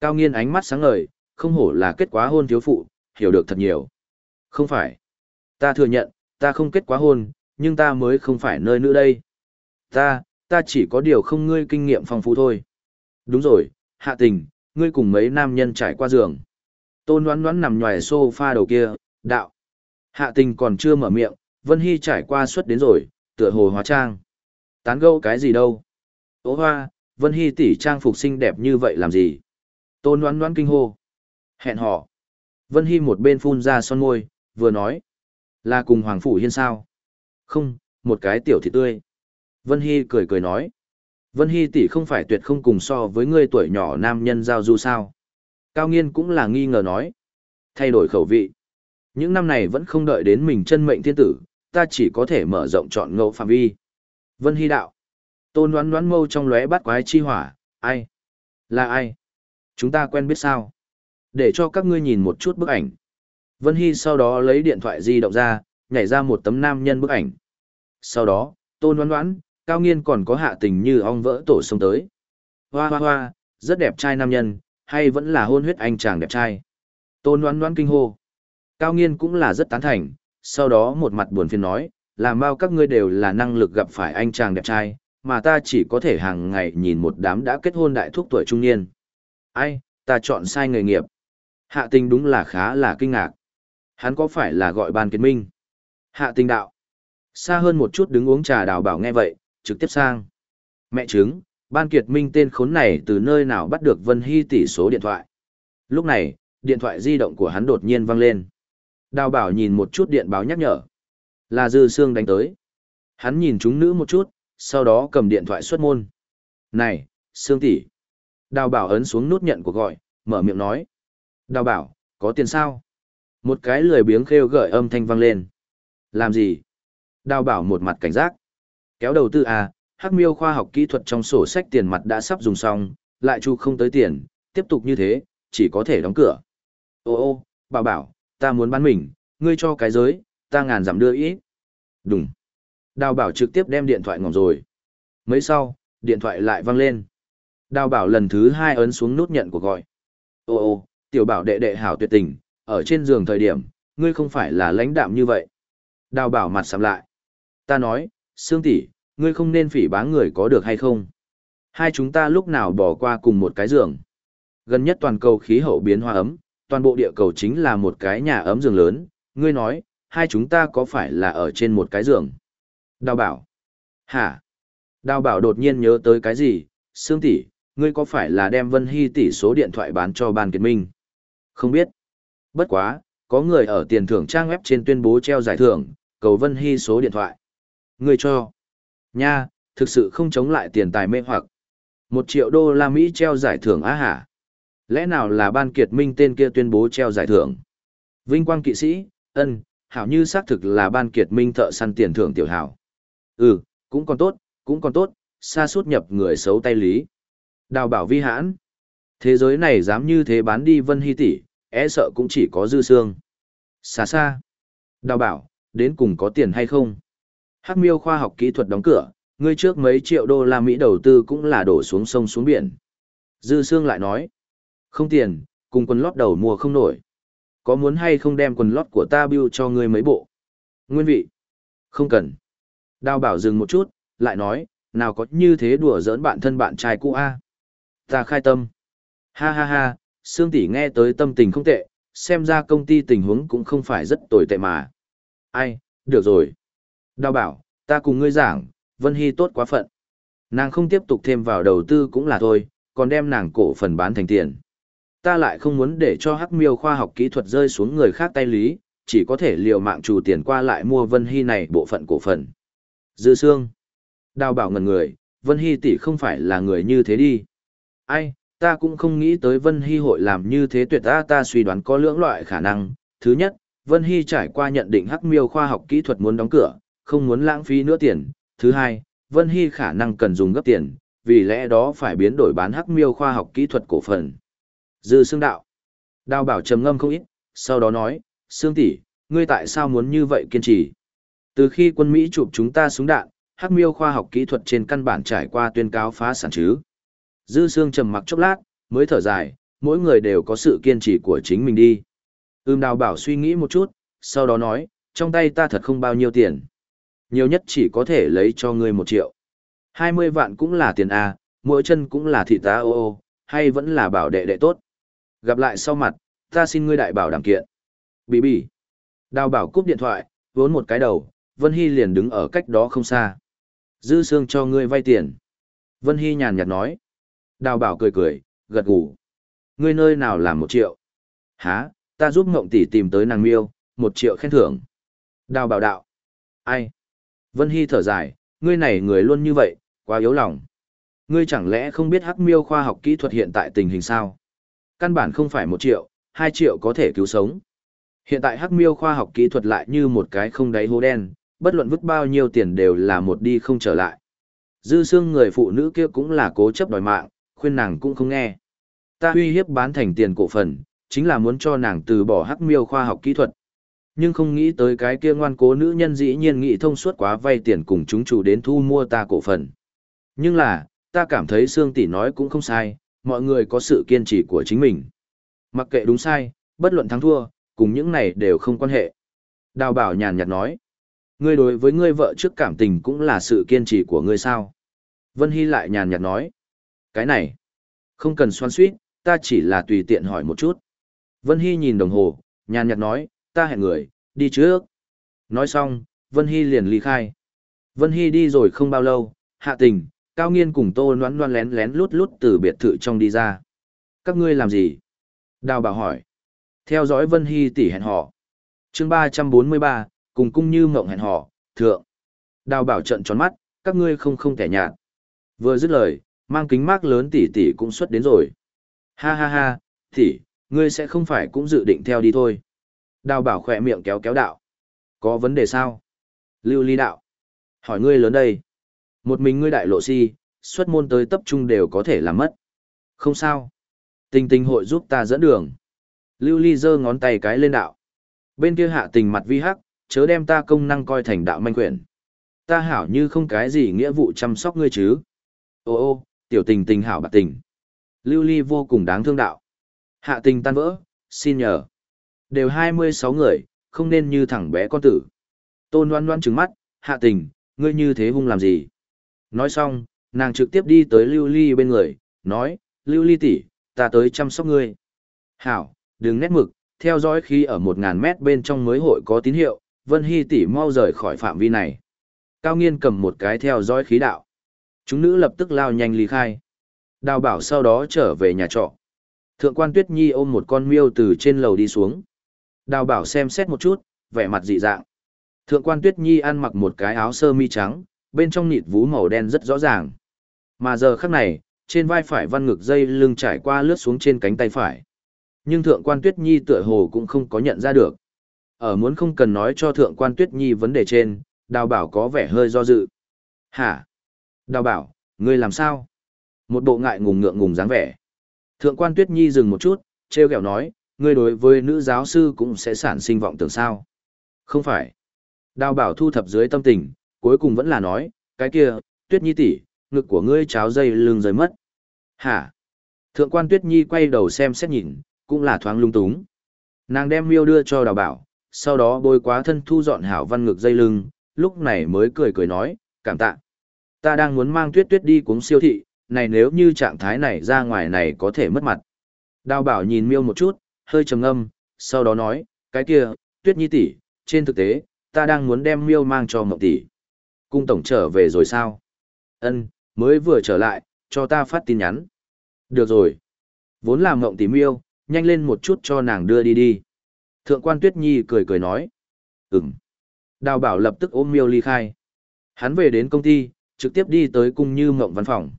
Cao nghiên ánh mắt sáng ngời, không hổ là kết quả hôn thiếu phụ, hiểu được thật nhiều. Không phải. Ta thừa nhận, ta không kết quá hôn, nhưng ta mới không phải nơi nữa đây. Ta, ta chỉ có điều không ngươi kinh nghiệm phong phú thôi. Đúng rồi, hạ tình, ngươi cùng mấy nam nhân trải qua giường. Tôn đoán đoán nằm ngoài sofa đầu kia, đạo. Hạ tình còn chưa mở miệng, Vân Hy trải qua suất đến rồi, tựa hồ hóa trang. Tán gẫu cái gì đâu. Ô hoa, Vân Hy tỷ trang phục xinh đẹp như vậy làm gì? Tôn đoán đoán kinh hô. Hẹn hò. Vân Hy một bên phun ra son môi, vừa nói. Là cùng Hoàng Phủ Hiên sao? Không, một cái tiểu thị tươi. Vân Hy cười cười nói. Vân Hy tỷ không phải tuyệt không cùng so với người tuổi nhỏ nam nhân giao du sao? Cao nghiên cũng là nghi ngờ nói. Thay đổi khẩu vị. Những năm này vẫn không đợi đến mình chân mệnh thiên tử, ta chỉ có thể mở rộng chọn ngẫu phạm vi. Vân Hy đạo. Tôn đoán đoán mâu trong lóe bắt quái chi hỏa, ai? Là ai? Chúng ta quen biết sao? Để cho các ngươi nhìn một chút bức ảnh. Vân Hy sau đó lấy điện thoại di động ra, nhảy ra một tấm nam nhân bức ảnh. Sau đó, tôn đoán đoán, cao nghiên còn có hạ tình như ong vỡ tổ sông tới. Hoa hoa hoa, rất đẹp trai nam nhân, hay vẫn là hôn huyết anh chàng đẹp trai. Tôn đoán đoán kinh hô. Cao nghiên cũng là rất tán thành, sau đó một mặt buồn phiền nói, làm bao các ngươi đều là năng lực gặp phải anh chàng đẹp trai, mà ta chỉ có thể hàng ngày nhìn một đám đã kết hôn đại thúc tuổi trung niên. Ai, ta chọn sai nghề nghiệp. Hạ tình đúng là khá là kinh ngạc. Hắn có phải là gọi ban kiến minh? Hạ tình đạo. Xa hơn một chút đứng uống trà đào bảo nghe vậy, trực tiếp sang. Mẹ chứng, ban kiệt minh tên khốn này từ nơi nào bắt được Vân Hy tỷ số điện thoại. Lúc này, điện thoại di động của hắn đột nhiên vang lên. Đào bảo nhìn một chút điện báo nhắc nhở. Là dư xương đánh tới. Hắn nhìn chúng nữ một chút, sau đó cầm điện thoại xuất môn. Này, xương tỷ. Đào bảo ấn xuống nút nhận của gọi, mở miệng nói. Đào bảo, có tiền sao? Một cái lười biếng khêu gợi âm thanh vang lên. Làm gì? Đào bảo một mặt cảnh giác. Kéo đầu tư à, hắc miêu khoa học kỹ thuật trong sổ sách tiền mặt đã sắp dùng xong, lại chu không tới tiền, tiếp tục như thế, chỉ có thể đóng cửa. Ô ô, bảo bảo, ta muốn bán mình, ngươi cho cái giới, ta ngàn giảm đưa ít. Đúng. Đào bảo trực tiếp đem điện thoại ngỏng rồi. Mấy sau, điện thoại lại vang lên. Đào bảo lần thứ hai ấn xuống nút nhận cuộc gọi. Ô ô, tiểu bảo đệ đệ hảo tuyệt tình, ở trên giường thời điểm, ngươi không phải là lãnh đạm như vậy. Đào bảo mặt sầm lại. Ta nói, Sương tỷ, ngươi không nên phỉ báng người có được hay không? Hai chúng ta lúc nào bỏ qua cùng một cái giường. Gần nhất toàn cầu khí hậu biến hóa ấm, toàn bộ địa cầu chính là một cái nhà ấm giường lớn, ngươi nói, hai chúng ta có phải là ở trên một cái giường? Đào bảo. Hả? Đào bảo đột nhiên nhớ tới cái gì? Sương tỷ, ngươi có phải là đem Vân Hy tỷ số điện thoại bán cho ban kiệt minh? Không biết. Bất quá, có người ở tiền thưởng trang web trên tuyên bố treo giải thưởng, cầu Vân Hy số điện thoại. người cho. Nha, thực sự không chống lại tiền tài mê hoặc. Một triệu đô la Mỹ treo giải thưởng á hả? Lẽ nào là ban kiệt minh tên kia tuyên bố treo giải thưởng? Vinh quang kỵ sĩ, ân, hảo như xác thực là ban kiệt minh thợ săn tiền thưởng tiểu hảo. Ừ, cũng còn tốt, cũng còn tốt, xa suốt nhập người xấu tay lý. Đào bảo vi hãn. Thế giới này dám như thế bán đi Vân Hy tỷ, e sợ cũng chỉ có dư xương. Xa xa. Đào bảo, đến cùng có tiền hay không? Hắc miêu khoa học kỹ thuật đóng cửa, ngươi trước mấy triệu đô la Mỹ đầu tư cũng là đổ xuống sông xuống biển. Dư xương lại nói. Không tiền, cùng quần lót đầu mùa không nổi. Có muốn hay không đem quần lót của ta biêu cho ngươi mấy bộ? Nguyên vị. Không cần. Đào bảo dừng một chút, lại nói, nào có như thế đùa giỡn bạn thân bạn trai cũ a Ta khai tâm. Ha ha ha, Sương tỷ nghe tới tâm tình không tệ, xem ra công ty tình huống cũng không phải rất tồi tệ mà. Ai, được rồi. Đào bảo, ta cùng ngươi giảng, Vân Hy tốt quá phận. Nàng không tiếp tục thêm vào đầu tư cũng là thôi, còn đem nàng cổ phần bán thành tiền. Ta lại không muốn để cho hắc miêu khoa học kỹ thuật rơi xuống người khác tay lý, chỉ có thể liều mạng trù tiền qua lại mua Vân Hy này bộ phận cổ phần. Dư Sương. Đào bảo ngần người, Vân Hy tỷ không phải là người như thế đi. Ai, ta cũng không nghĩ tới Vân Hy hội làm như thế tuyệt ta ta suy đoán có lưỡng loại khả năng. Thứ nhất, Vân Hy trải qua nhận định hắc miêu khoa học kỹ thuật muốn đóng cửa, không muốn lãng phí nữa tiền. Thứ hai, Vân Hy khả năng cần dùng gấp tiền, vì lẽ đó phải biến đổi bán hắc miêu khoa học kỹ thuật cổ phần. Dư xương đạo. Đào bảo trầm ngâm không ít, sau đó nói, xương tỷ, ngươi tại sao muốn như vậy kiên trì? Từ khi quân Mỹ chụp chúng ta súng đạn, hắc miêu khoa học kỹ thuật trên căn bản trải qua tuyên cáo phá sản chứ. Dư Sương trầm mặc chốc lát, mới thở dài, mỗi người đều có sự kiên trì của chính mình đi. Ưm đào bảo suy nghĩ một chút, sau đó nói, trong tay ta thật không bao nhiêu tiền. Nhiều nhất chỉ có thể lấy cho ngươi một triệu. Hai mươi vạn cũng là tiền A, mỗi chân cũng là thị tá ô ô, hay vẫn là bảo đệ đệ tốt. Gặp lại sau mặt, ta xin ngươi đại bảo đảm kiện. Bì bì. Đào bảo cúp điện thoại, vốn một cái đầu, Vân Hy liền đứng ở cách đó không xa. Dư xương cho ngươi vay tiền. Vân Hy nhàn nhạt nói. Đào bảo cười cười, gật gù. Ngươi nơi nào làm một triệu? Hả, ta giúp Ngộng tỷ tìm tới nàng miêu, một triệu khen thưởng. Đào bảo đạo. Ai? Vân Hy thở dài, ngươi này người luôn như vậy, quá yếu lòng. Ngươi chẳng lẽ không biết hắc miêu khoa học kỹ thuật hiện tại tình hình sao? Căn bản không phải một triệu, hai triệu có thể cứu sống. Hiện tại hắc miêu khoa học kỹ thuật lại như một cái không đáy hố đen, bất luận vứt bao nhiêu tiền đều là một đi không trở lại. Dư xương người phụ nữ kia cũng là cố chấp đòi mạng, khuyên nàng cũng không nghe. Ta uy hiếp bán thành tiền cổ phần, chính là muốn cho nàng từ bỏ hắc miêu khoa học kỹ thuật. Nhưng không nghĩ tới cái kia ngoan cố nữ nhân dĩ nhiên nghĩ thông suốt quá vay tiền cùng chúng chủ đến thu mua ta cổ phần. Nhưng là, ta cảm thấy Sương tỷ nói cũng không sai, mọi người có sự kiên trì của chính mình. Mặc kệ đúng sai, bất luận thắng thua, cùng những này đều không quan hệ. Đào bảo nhàn nhạt nói, ngươi đối với ngươi vợ trước cảm tình cũng là sự kiên trì của ngươi sao. Vân Hy lại nhàn nhạt nói, cái này, không cần xoan suýt, ta chỉ là tùy tiện hỏi một chút. Vân Hy nhìn đồng hồ, nhàn nhạt nói, ta hẹn người, đi trước. Nói xong, Vân Hy liền ly khai. Vân Hy đi rồi không bao lâu, hạ tình, cao nghiên cùng tô noãn noan lén lén lút lút từ biệt thự trong đi ra. Các ngươi làm gì? Đào bảo hỏi. Theo dõi Vân Hy tỷ hẹn họ. chương ba trăm bốn mươi ba, cùng cung như mộng hẹn họ, thượng. Đào bảo trận tròn mắt, các ngươi không không kẻ nhạt. Vừa dứt lời, mang kính mát lớn tỷ tỷ cũng xuất đến rồi. Ha ha ha, tỷ, ngươi sẽ không phải cũng dự định theo đi thôi. Đào bảo khỏe miệng kéo kéo đạo. Có vấn đề sao? Lưu ly đạo. Hỏi ngươi lớn đây. Một mình ngươi đại lộ si, xuất môn tới tập trung đều có thể làm mất. Không sao. Tình tình hội giúp ta dẫn đường. Lưu ly giơ ngón tay cái lên đạo. Bên kia hạ tình mặt vi hắc, chớ đem ta công năng coi thành đạo manh quyển. Ta hảo như không cái gì nghĩa vụ chăm sóc ngươi chứ. Ô ô, tiểu tình tình hảo bạc tình. Lưu ly vô cùng đáng thương đạo. Hạ tình tan vỡ, xin nhờ. Đều 26 người, không nên như thằng bé con tử. Tôn loan loan trừng mắt, hạ tình, ngươi như thế hung làm gì? Nói xong, nàng trực tiếp đi tới Lưu Ly bên người, nói, Lưu Ly tỷ, ta tới chăm sóc ngươi. Hảo, đừng nét mực, theo dõi khi ở 1.000 mét bên trong mới hội có tín hiệu, Vân Hy tỷ mau rời khỏi phạm vi này. Cao nghiên cầm một cái theo dõi khí đạo. Chúng nữ lập tức lao nhanh ly khai. Đào bảo sau đó trở về nhà trọ. Thượng quan Tuyết Nhi ôm một con miêu từ trên lầu đi xuống. Đào bảo xem xét một chút, vẻ mặt dị dạng. Thượng quan Tuyết Nhi ăn mặc một cái áo sơ mi trắng, bên trong nịt vú màu đen rất rõ ràng. Mà giờ khắc này, trên vai phải văn ngực dây lưng trải qua lướt xuống trên cánh tay phải. Nhưng thượng quan Tuyết Nhi tựa hồ cũng không có nhận ra được. Ở muốn không cần nói cho thượng quan Tuyết Nhi vấn đề trên, đào bảo có vẻ hơi do dự. Hả? Đào bảo, ngươi làm sao? Một bộ ngại ngùng ngượng ngùng dáng vẻ. Thượng quan Tuyết Nhi dừng một chút, treo kẹo nói, ngươi đối với nữ giáo sư cũng sẽ sản sinh vọng tưởng sao? Không phải. Đào bảo thu thập dưới tâm tình, cuối cùng vẫn là nói, cái kia, Tuyết Nhi tỷ, ngực của ngươi cháo dây lưng rời mất. Hả? Thượng quan Tuyết Nhi quay đầu xem xét nhìn, cũng là thoáng lung túng. Nàng đem miêu đưa cho đào bảo, sau đó bôi quá thân thu dọn hảo văn ngực dây lưng, lúc này mới cười cười nói, cảm tạ. Ta đang muốn mang tuyết tuyết đi cuống siêu thị, này nếu như trạng thái này ra ngoài này có thể mất mặt. Đào bảo nhìn miêu một chút, hơi trầm ngâm, sau đó nói, cái kia, tuyết nhi tỷ, trên thực tế, ta đang muốn đem miêu mang cho mộng tỷ. Cung tổng trở về rồi sao? Ân, mới vừa trở lại, cho ta phát tin nhắn. Được rồi. Vốn là mộng tỷ miêu, nhanh lên một chút cho nàng đưa đi đi. Thượng quan Tuyết Nhi cười cười nói. Ừm. Đào bảo lập tức ôm miêu ly khai. Hắn về đến công ty, trực tiếp đi tới cung như mộng văn phòng.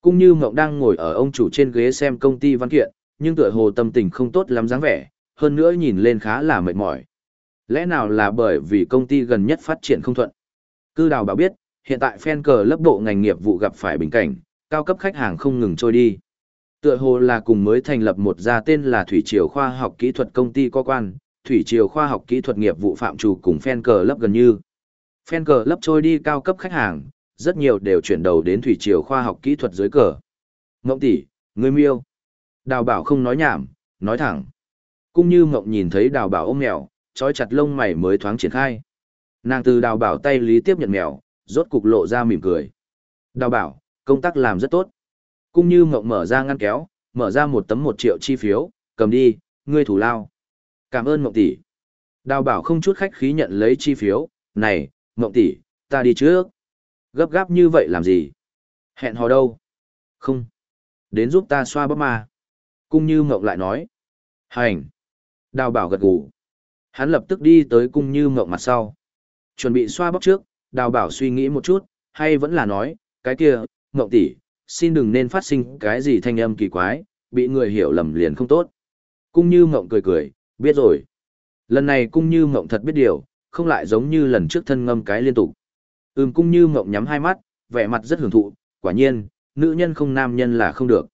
Cung như mộng đang ngồi ở ông chủ trên ghế xem công ty văn kiện, nhưng tựa hồ tâm tình không tốt lắm dáng vẻ, hơn nữa nhìn lên khá là mệt mỏi. Lẽ nào là bởi vì công ty gần nhất phát triển không thuận? Cư đào bảo biết, hiện tại fan cờ lớp bộ ngành nghiệp vụ gặp phải bình cảnh, cao cấp khách hàng không ngừng trôi đi. Tựa hồ là cùng mới thành lập một gia tên là Thủy Triều Khoa học Kỹ thuật Công ty có quan, Thủy Triều Khoa học Kỹ thuật nghiệp vụ phạm trù cùng fan cờ lớp gần như. Fan cờ lớp trôi đi cao cấp khách hàng, rất nhiều đều chuyển đầu đến Thủy Triều Khoa học Kỹ thuật dưới cờ. Ngộng tỷ, ngươi miêu. Đào bảo không nói nhảm, nói thẳng. Cũng như Ngộng nhìn thấy đào bảo ôm mèo, trói chặt lông mày mới thoáng triển khai. Nàng từ đào bảo tay lý tiếp nhận mèo, rốt cục lộ ra mỉm cười. Đào bảo, công tác làm rất tốt. Cũng như Ngộng mở ra ngăn kéo, mở ra một tấm một triệu chi phiếu, cầm đi, ngươi thủ lao. Cảm ơn Ngộng tỷ. Đào bảo không chút khách khí nhận lấy chi phiếu, này, Ngộng tỷ, ta đi trước. Gấp gáp như vậy làm gì? Hẹn hò đâu? Không. Đến giúp ta xoa bóp mà. Cung như mộng lại nói. Hành. Đào bảo gật gù. Hắn lập tức đi tới cung như mộng mặt sau. Chuẩn bị xoa bóp trước, đào bảo suy nghĩ một chút, hay vẫn là nói, cái kia, mộng tỷ, xin đừng nên phát sinh cái gì thanh âm kỳ quái, bị người hiểu lầm liền không tốt. Cung như mộng cười cười, biết rồi. Lần này cung như mộng thật biết điều, không lại giống như lần trước thân ngâm cái liên tục. Ừm cung như mộng nhắm hai mắt, vẻ mặt rất hưởng thụ, quả nhiên, nữ nhân không nam nhân là không được.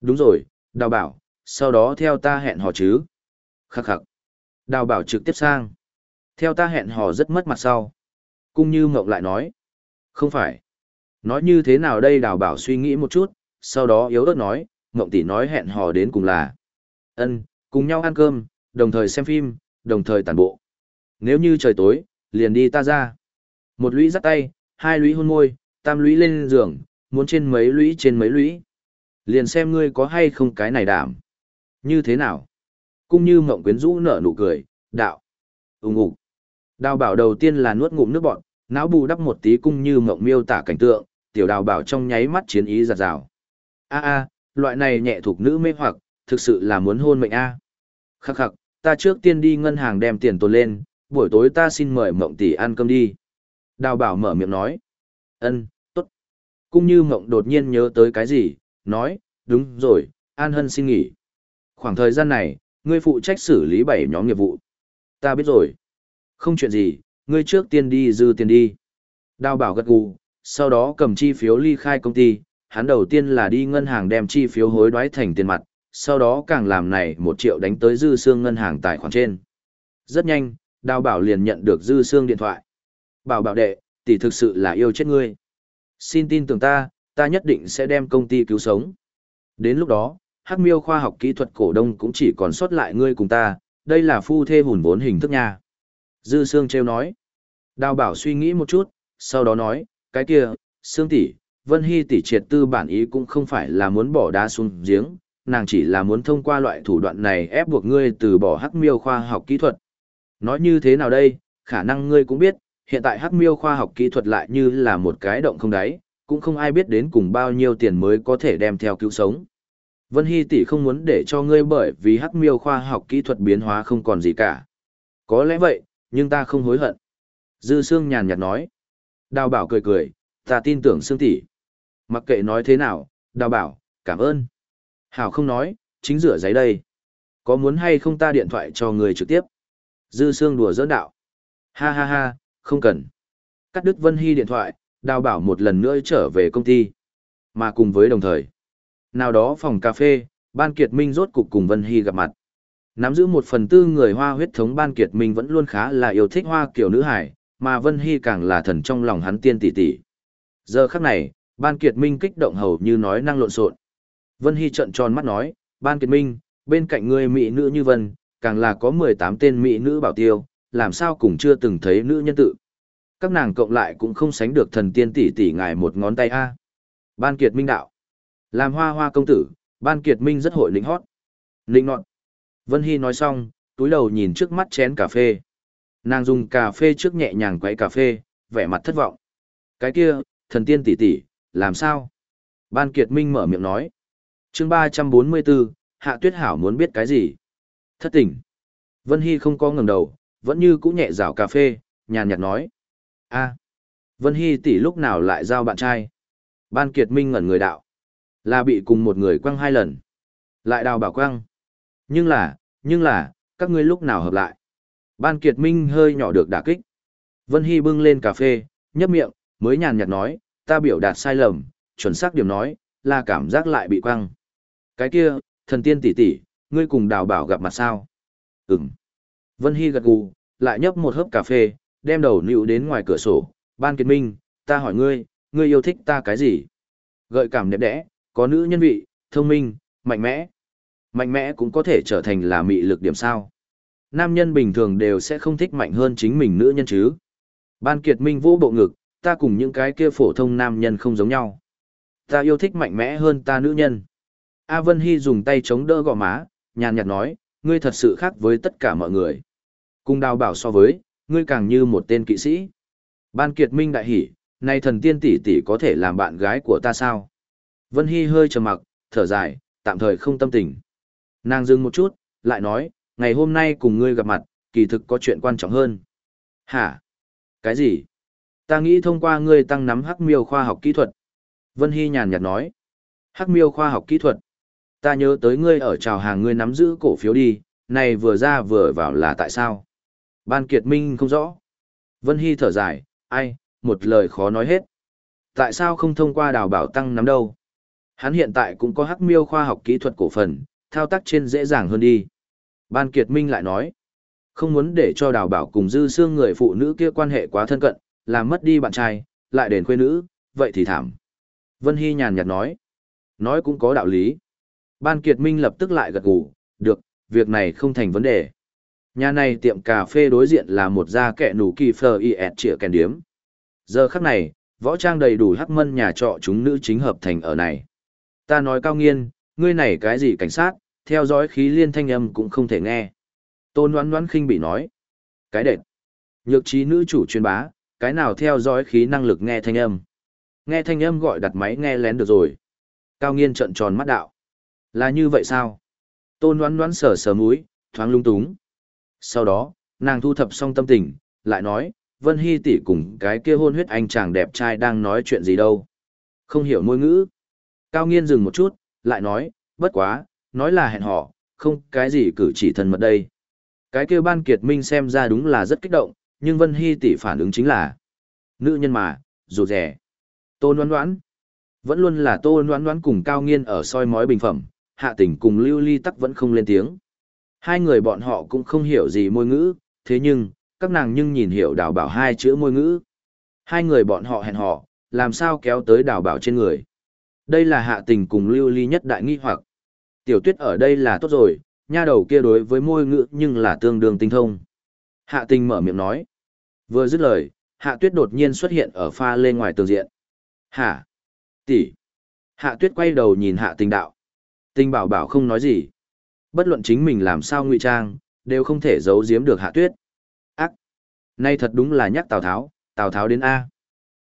Đúng rồi, đào bảo, sau đó theo ta hẹn hò chứ. Khắc khắc. Đào bảo trực tiếp sang. Theo ta hẹn hò rất mất mặt sau. Cung như mộng lại nói. Không phải. Nói như thế nào đây đào bảo suy nghĩ một chút, sau đó yếu ớt nói, mộng tỷ nói hẹn hò đến cùng là. ân cùng nhau ăn cơm, đồng thời xem phim, đồng thời tàn bộ. Nếu như trời tối, liền đi ta ra. Một lũy dắt tay, hai lũy hôn môi, tam lũy lên giường, muốn trên mấy lũy trên mấy lũy. Liền xem ngươi có hay không cái này đảm. Như thế nào? Cũng như mộng quyến rũ nở nụ cười, đạo. Úng ục. Đào bảo đầu tiên là nuốt ngụm nước bọn, não bù đắp một tí cung như mộng miêu tả cảnh tượng, tiểu đào bảo trong nháy mắt chiến ý giặt rào. A a, loại này nhẹ thuộc nữ mê hoặc, thực sự là muốn hôn mệnh a. Khắc khắc, ta trước tiên đi ngân hàng đem tiền tồn lên, buổi tối ta xin mời mộng tỷ ăn cơm đi. Đào bảo mở miệng nói. Ân, tốt. Cũng như mộng đột nhiên nhớ tới cái gì, nói, đúng rồi, An Hân xin nghỉ. Khoảng thời gian này, ngươi phụ trách xử lý bảy nhóm nghiệp vụ. Ta biết rồi. Không chuyện gì, ngươi trước tiên đi dư tiền đi. Đào bảo gật gù, sau đó cầm chi phiếu ly khai công ty, hắn đầu tiên là đi ngân hàng đem chi phiếu hối đoái thành tiền mặt, sau đó càng làm này một triệu đánh tới dư xương ngân hàng tài khoản trên. Rất nhanh, đào bảo liền nhận được dư xương điện thoại. Bảo bảo đệ, tỷ thực sự là yêu chết ngươi. Xin tin tưởng ta, ta nhất định sẽ đem công ty cứu sống. Đến lúc đó, Hắc Miêu khoa học kỹ thuật cổ đông cũng chỉ còn sót lại ngươi cùng ta, đây là phu thê hùn vốn hình thức nha. Dư Sương trêu nói. Đào bảo suy nghĩ một chút, sau đó nói, cái kia, Sương tỷ, Vân Hy tỷ triệt tư bản ý cũng không phải là muốn bỏ đá xuống giếng, nàng chỉ là muốn thông qua loại thủ đoạn này ép buộc ngươi từ bỏ hắc miêu khoa học kỹ thuật. Nói như thế nào đây, khả năng ngươi cũng biết, hiện tại hắc miêu khoa học kỹ thuật lại như là một cái động không đáy, cũng không ai biết đến cùng bao nhiêu tiền mới có thể đem theo cứu sống. Vân Hy tỷ không muốn để cho ngươi bởi vì hắc miêu khoa học kỹ thuật biến hóa không còn gì cả. Có lẽ vậy, nhưng ta không hối hận. Dư Sương nhàn nhạt nói. Đào bảo cười cười, ta tin tưởng Sương tỷ. Mặc kệ nói thế nào, đào bảo, cảm ơn. Hảo không nói, chính rửa giấy đây. Có muốn hay không ta điện thoại cho người trực tiếp? Dư Sương đùa giỡn đạo. Ha ha ha, không cần. Cắt đứt Vân Hy điện thoại, đào bảo một lần nữa trở về công ty. Mà cùng với đồng thời. Nào đó phòng cà phê, Ban Kiệt Minh rốt cục cùng Vân Hy gặp mặt. Nắm giữ một phần tư người hoa huyết thống Ban Kiệt Minh vẫn luôn khá là yêu thích hoa kiểu nữ hải, mà Vân Hy càng là thần trong lòng hắn tiên tỷ tỷ. Giờ khắc này, Ban Kiệt Minh kích động hầu như nói năng lộn xộn. Vân Hy trợn tròn mắt nói, Ban Kiệt Minh, bên cạnh người mỹ nữ như Vân, càng là có 18 tên mỹ nữ bảo tiêu, làm sao cũng chưa từng thấy nữ nhân tự. Các nàng cộng lại cũng không sánh được thần tiên tỷ tỷ ngài một ngón tay a. Ban Kiệt Minh đạo. Làm hoa hoa công tử, Ban Kiệt Minh rất hội lĩnh hót. Lĩnh nọt. Vân Hy nói xong, túi đầu nhìn trước mắt chén cà phê. Nàng dùng cà phê trước nhẹ nhàng quấy cà phê, vẻ mặt thất vọng. Cái kia, thần tiên tỷ tỷ, làm sao? Ban Kiệt Minh mở miệng nói. chương 344, Hạ Tuyết Hảo muốn biết cái gì? Thất tỉnh. Vân Hy không có ngẩng đầu, vẫn như cũ nhẹ rào cà phê, nhàn nhạt nói. a Vân Hy tỷ lúc nào lại giao bạn trai? Ban Kiệt Minh ngẩn người đạo. Là bị cùng một người quăng hai lần. Lại đào bảo quăng. Nhưng là, nhưng là, các ngươi lúc nào hợp lại? Ban Kiệt Minh hơi nhỏ được đả kích. Vân Hy bưng lên cà phê, nhấp miệng, mới nhàn nhạt nói, ta biểu đạt sai lầm, chuẩn xác điểm nói, là cảm giác lại bị quăng. Cái kia, thần tiên tỷ tỷ, ngươi cùng đào bảo gặp mặt sao? Ừm. Vân Hy gật gù, lại nhấp một hớp cà phê, đem đầu nịu đến ngoài cửa sổ. Ban Kiệt Minh, ta hỏi ngươi, ngươi yêu thích ta cái gì? Gợi cảm đẹp đẽ, có nữ nhân vị, thông minh, mạnh mẽ. Mạnh mẽ cũng có thể trở thành là mị lực điểm sao. Nam nhân bình thường đều sẽ không thích mạnh hơn chính mình nữ nhân chứ. Ban Kiệt Minh vô bộ ngực, ta cùng những cái kia phổ thông nam nhân không giống nhau. Ta yêu thích mạnh mẽ hơn ta nữ nhân. A Vân Hy dùng tay chống đỡ gò má, nhàn nhạt nói, ngươi thật sự khác với tất cả mọi người. Cùng đào bảo so với, ngươi càng như một tên kỵ sĩ. Ban Kiệt Minh đại hỉ, nay thần tiên tỷ tỷ có thể làm bạn gái của ta sao? Vân Hy hơi trầm mặc, thở dài, tạm thời không tâm tình. Nàng dừng một chút, lại nói, ngày hôm nay cùng ngươi gặp mặt, kỳ thực có chuyện quan trọng hơn. Hả? Cái gì? Ta nghĩ thông qua ngươi tăng nắm hắc miêu khoa học kỹ thuật. Vân Hy nhàn nhạt nói. Hắc miêu khoa học kỹ thuật. Ta nhớ tới ngươi ở trào hàng ngươi nắm giữ cổ phiếu đi, này vừa ra vừa vào là tại sao? Ban Kiệt Minh không rõ. Vân Hy thở dài, ai, một lời khó nói hết. Tại sao không thông qua đào bảo tăng nắm đâu? Hắn hiện tại cũng có hắc miêu khoa học kỹ thuật cổ phần, thao tác trên dễ dàng hơn đi. Ban Kiệt Minh lại nói, không muốn để cho đào bảo cùng dư xương người phụ nữ kia quan hệ quá thân cận, làm mất đi bạn trai, lại đền quê nữ, vậy thì thảm. Vân Hy nhàn nhạt nói, nói cũng có đạo lý. Ban Kiệt Minh lập tức lại gật gù, được, việc này không thành vấn đề. Nhà này tiệm cà phê đối diện là một gia kẹ nủ kỳ phờ y ẹt chĩa kèn điếm. Giờ khắc này, võ trang đầy đủ hắc mân nhà trọ chúng nữ chính hợp thành ở này. Ta nói cao nghiên, ngươi này cái gì cảnh sát, theo dõi khí liên thanh âm cũng không thể nghe. Tôn đoán đoán khinh bị nói. Cái đệt. Nhược trí nữ chủ truyền bá, cái nào theo dõi khí năng lực nghe thanh âm. Nghe thanh âm gọi đặt máy nghe lén được rồi. Cao nghiên trận tròn mắt đạo. Là như vậy sao? Tôn đoán đoán sờ sờ múi, thoáng lung túng. Sau đó, nàng thu thập xong tâm tình, lại nói, Vân Hy tỷ cùng cái kia hôn huyết anh chàng đẹp trai đang nói chuyện gì đâu. Không hiểu ngôn ngữ. Cao nghiên dừng một chút, lại nói, bất quá, nói là hẹn hò, không cái gì cử chỉ thân mật đây. Cái kia ban kiệt minh xem ra đúng là rất kích động, nhưng Vân Hy tỷ phản ứng chính là nữ nhân mà, rụt rẻ. Tô đoán đoán Vẫn luôn là Tô đoán đoán cùng Cao Nghiên ở soi mói bình phẩm, hạ tỉnh cùng Lưu Ly Tắc vẫn không lên tiếng. Hai người bọn họ cũng không hiểu gì môi ngữ, thế nhưng, các nàng nhưng nhìn hiểu đào bảo hai chữ môi ngữ. Hai người bọn họ hẹn họ, làm sao kéo tới đào bảo trên người. Đây là hạ tình cùng lưu ly nhất đại nghi hoặc. Tiểu tuyết ở đây là tốt rồi, nha đầu kia đối với môi ngữ nhưng là tương đương tinh thông. Hạ tình mở miệng nói. Vừa dứt lời, hạ tuyết đột nhiên xuất hiện ở pha lên ngoài tường diện. Hả? Tỷ. Hạ tuyết quay đầu nhìn hạ tình đạo. Tình bảo bảo không nói gì. Bất luận chính mình làm sao ngụy trang, đều không thể giấu giếm được hạ tuyết. Ác! Nay thật đúng là nhắc Tào Tháo, Tào Tháo đến A.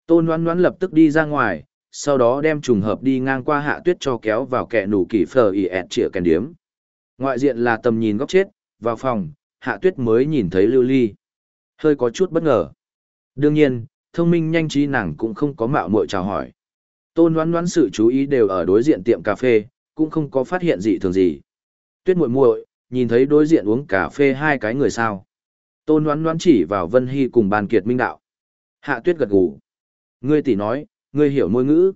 Tôn Ngoan Ngoan lập tức đi ra ngoài, sau đó đem trùng hợp đi ngang qua hạ tuyết cho kéo vào kẻ nủ kỷ phờ y ẹt chĩa kèn điếm. Ngoại diện là tầm nhìn góc chết, vào phòng, hạ tuyết mới nhìn thấy lưu ly. Hơi có chút bất ngờ. Đương nhiên, thông minh nhanh trí nàng cũng không có mạo muội chào hỏi. Tôn đoán đoán sự chú ý đều ở đối diện tiệm cà phê, cũng không có phát hiện gì thường gì. Tuyết muội muội, nhìn thấy đối diện uống cà phê hai cái người sao. Tôn đoán đoán chỉ vào Vân Hy cùng bàn kiệt minh đạo. Hạ tuyết gật gù. Ngươi tỷ nói, ngươi hiểu môi ngữ.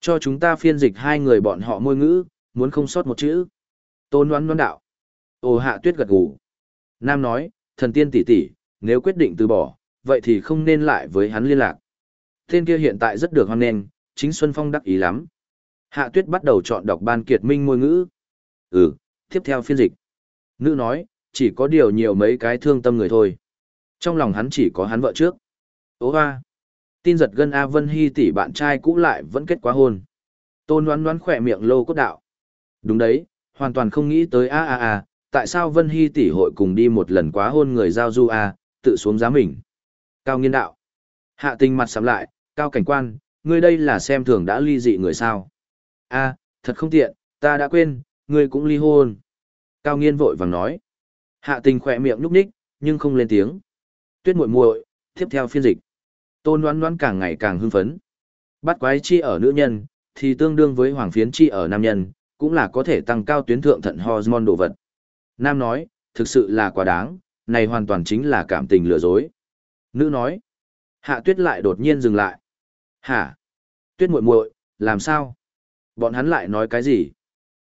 Cho chúng ta phiên dịch hai người bọn họ môi ngữ, muốn không sót một chữ. Tôn đoán đoán đạo. Ồ hạ tuyết gật gù. Nam nói, thần tiên tỷ tỷ, nếu quyết định từ bỏ, vậy thì không nên lại với hắn liên lạc. Tên kia hiện tại rất được hoan nghênh, chính Xuân Phong đắc ý lắm. Hạ tuyết bắt đầu chọn đọc ban kiệt minh môi ngữ. Ừ, tiếp theo phiên dịch. Nữ nói, chỉ có điều nhiều mấy cái thương tâm người thôi. Trong lòng hắn chỉ có hắn vợ trước. Ô hoa. Tin giật gân A Vân Hy tỷ bạn trai cũ lại vẫn kết quá hôn. Tôn đoán đoán khỏe miệng lô cốt đạo. Đúng đấy, hoàn toàn không nghĩ tới a a a, tại sao Vân Hy tỷ hội cùng đi một lần quá hôn người giao du a, tự xuống giá mình. Cao nghiên đạo. Hạ tình mặt sắm lại, cao cảnh quan, ngươi đây là xem thường đã ly dị người sao. a thật không tiện, ta đã quên, ngươi cũng ly hôn. Cao nghiên vội vàng nói. Hạ tình khỏe miệng nhúc nhích, nhưng không lên tiếng. Tuyết muội muội, tiếp theo phiên dịch. Tôn đoán đoán càng ngày càng hưng phấn. Bắt quái chi ở nữ nhân, thì tương đương với hoàng phiến chi ở nam nhân, cũng là có thể tăng cao tuyến thượng thận hormone đồ vật. Nam nói, thực sự là quá đáng, này hoàn toàn chính là cảm tình lừa dối. Nữ nói, hạ tuyết lại đột nhiên dừng lại. Hả? Tuyết muội muội, làm sao? Bọn hắn lại nói cái gì?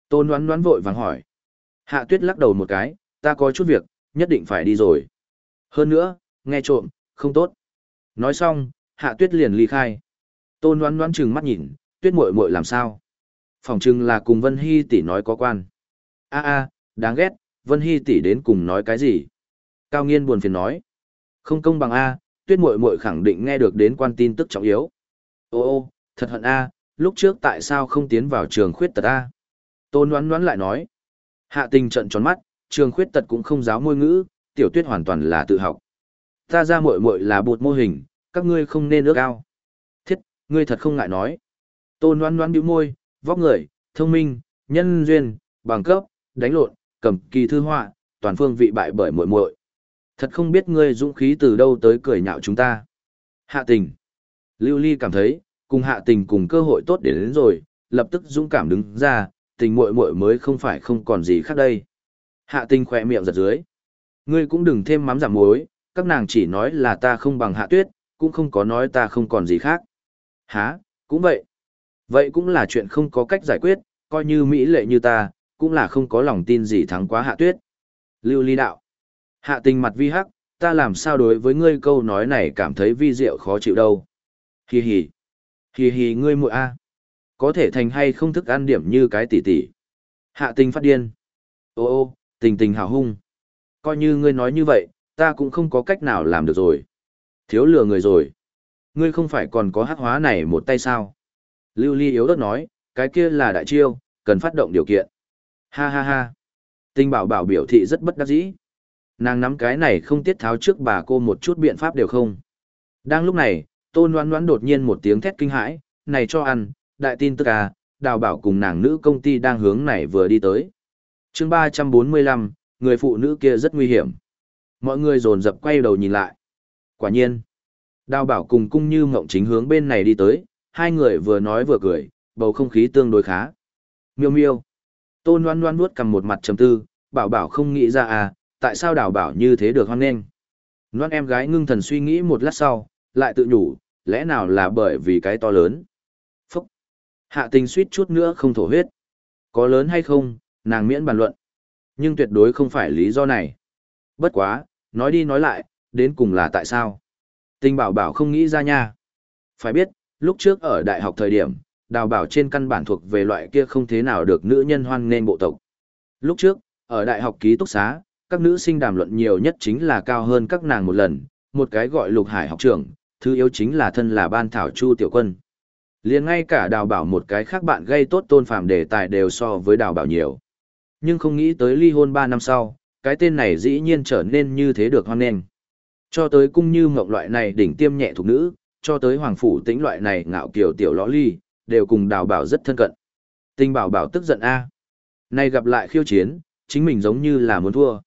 Tôn đoán đoán vội vàng hỏi. Hạ tuyết lắc đầu một cái, ta có chút việc, nhất định phải đi rồi. Hơn nữa, nghe trộm, không tốt. Nói xong, hạ tuyết liền ly khai. Tôn đoán đoán chừng mắt nhìn, tuyết muội muội làm sao? Phòng chừng là cùng Vân Hy tỷ nói có quan. a a đáng ghét, Vân Hy tỷ đến cùng nói cái gì? Cao nghiên buồn phiền nói. Không công bằng a tuyết muội muội khẳng định nghe được đến quan tin tức trọng yếu. Ô ô, thật hận a lúc trước tại sao không tiến vào trường khuyết tật a? Tôn đoán đoán lại nói. Hạ tình trận tròn mắt, trường khuyết tật cũng không giáo môi ngữ, tiểu tuyết hoàn toàn là tự học. Ta ra muội muội là bột mô hình, các ngươi không nên ước ao. Thiết, ngươi thật không ngại nói. Tôn đoán đoán bĩu môi, vóc người, thông minh, nhân duyên, bằng cấp, đánh lộn, cầm kỳ thư họa, toàn phương vị bại bởi muội muội. Thật không biết ngươi dũng khí từ đâu tới cười nhạo chúng ta. Hạ tình. Lưu Ly cảm thấy, cùng hạ tình cùng cơ hội tốt để đến rồi, lập tức dũng cảm đứng ra, tình muội muội mới không phải không còn gì khác đây. Hạ tình khỏe miệng giật dưới. Ngươi cũng đừng thêm mắm giảm muối, các nàng chỉ nói là ta không bằng hạ tuyết, cũng không có nói ta không còn gì khác. Hả, cũng vậy. Vậy cũng là chuyện không có cách giải quyết, coi như Mỹ lệ như ta, cũng là không có lòng tin gì thắng quá hạ tuyết. Lưu ly đạo. Hạ tình mặt vi hắc, ta làm sao đối với ngươi câu nói này cảm thấy vi diệu khó chịu đâu. Hì hì. Hì hì ngươi muội a. Có thể thành hay không thức ăn điểm như cái tỷ tỷ. Hạ tình phát điên. Ô ô, tình tình hào hung. Coi như ngươi nói như vậy, ta cũng không có cách nào làm được rồi. Thiếu lừa người rồi. Ngươi không phải còn có hắc hóa này một tay sao? Lưu Ly yếu đất nói, cái kia là đại chiêu, cần phát động điều kiện. Ha ha ha. Tinh bảo bảo biểu thị rất bất đắc dĩ. Nàng nắm cái này không tiết tháo trước bà cô một chút biện pháp đều không. Đang lúc này, tôn đoán đoán đột nhiên một tiếng thét kinh hãi, này cho ăn, đại tin tức à, đào bảo cùng nàng nữ công ty đang hướng này vừa đi tới. chương ba trăm bốn mươi lăm, người phụ nữ kia rất nguy hiểm. Mọi người dồn dập quay đầu nhìn lại. Quả nhiên, đào bảo cùng cung như mộng chính hướng bên này đi tới, hai người vừa nói vừa cười, bầu không khí tương đối khá. Miêu miêu. Tôn loan loan nuốt cầm một mặt trầm tư, bảo bảo không nghĩ ra à, tại sao đào bảo như thế được hoan nghênh. Loan em gái ngưng thần suy nghĩ một lát sau, lại tự nhủ, lẽ nào là bởi vì cái to lớn. Hạ tình suýt chút nữa không thổ huyết. Có lớn hay không, nàng miễn bàn luận. Nhưng tuyệt đối không phải lý do này. Bất quá, nói đi nói lại, đến cùng là tại sao? Tình bảo bảo không nghĩ ra nha. Phải biết, lúc trước ở đại học thời điểm, đào bảo trên căn bản thuộc về loại kia không thế nào được nữ nhân hoan nên bộ tộc. Lúc trước, ở đại học ký túc xá, các nữ sinh đàm luận nhiều nhất chính là cao hơn các nàng một lần, một cái gọi lục hải học trưởng, thứ yếu chính là thân là ban thảo chu tiểu quân liền ngay cả đào bảo một cái khác bạn gây tốt tôn phàm đề tài đều so với đào bảo nhiều. Nhưng không nghĩ tới ly hôn ba năm sau, cái tên này dĩ nhiên trở nên như thế được hoan nghênh. Cho tới cung như mộng loại này đỉnh tiêm nhẹ thuộc nữ, cho tới hoàng phủ tĩnh loại này ngạo kiều tiểu ló ly, đều cùng đào bảo rất thân cận. Tinh bảo bảo tức giận a. Nay gặp lại khiêu chiến, chính mình giống như là muốn thua.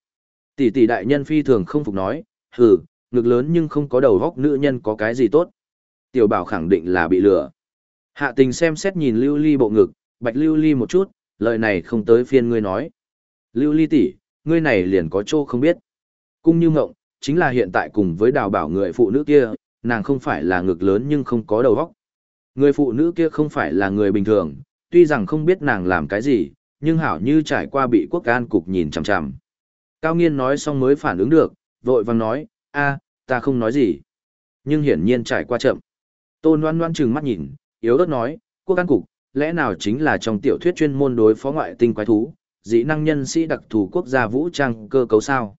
Tỷ tỷ đại nhân phi thường không phục nói, hừ, ngực lớn nhưng không có đầu góc nữ nhân có cái gì tốt. Tiểu bảo khẳng định là bị lừa. Hạ tình xem xét nhìn lưu ly bộ ngực, bạch lưu ly một chút, lời này không tới phiên ngươi nói. Lưu ly tỷ, ngươi này liền có chỗ không biết. Cung như ngộng, chính là hiện tại cùng với đào bảo người phụ nữ kia, nàng không phải là ngực lớn nhưng không có đầu óc. Người phụ nữ kia không phải là người bình thường, tuy rằng không biết nàng làm cái gì, nhưng hảo như trải qua bị quốc an cục nhìn chằm chằm. Cao nghiên nói xong mới phản ứng được, vội vàng nói, a, ta không nói gì. Nhưng hiển nhiên trải qua chậm. Tôn loan loan trừng mắt nhìn, yếu ớt nói, quốc an cục, lẽ nào chính là trong tiểu thuyết chuyên môn đối phó ngoại tinh quái thú, dĩ năng nhân sĩ đặc thù quốc gia vũ trang cơ cấu sao?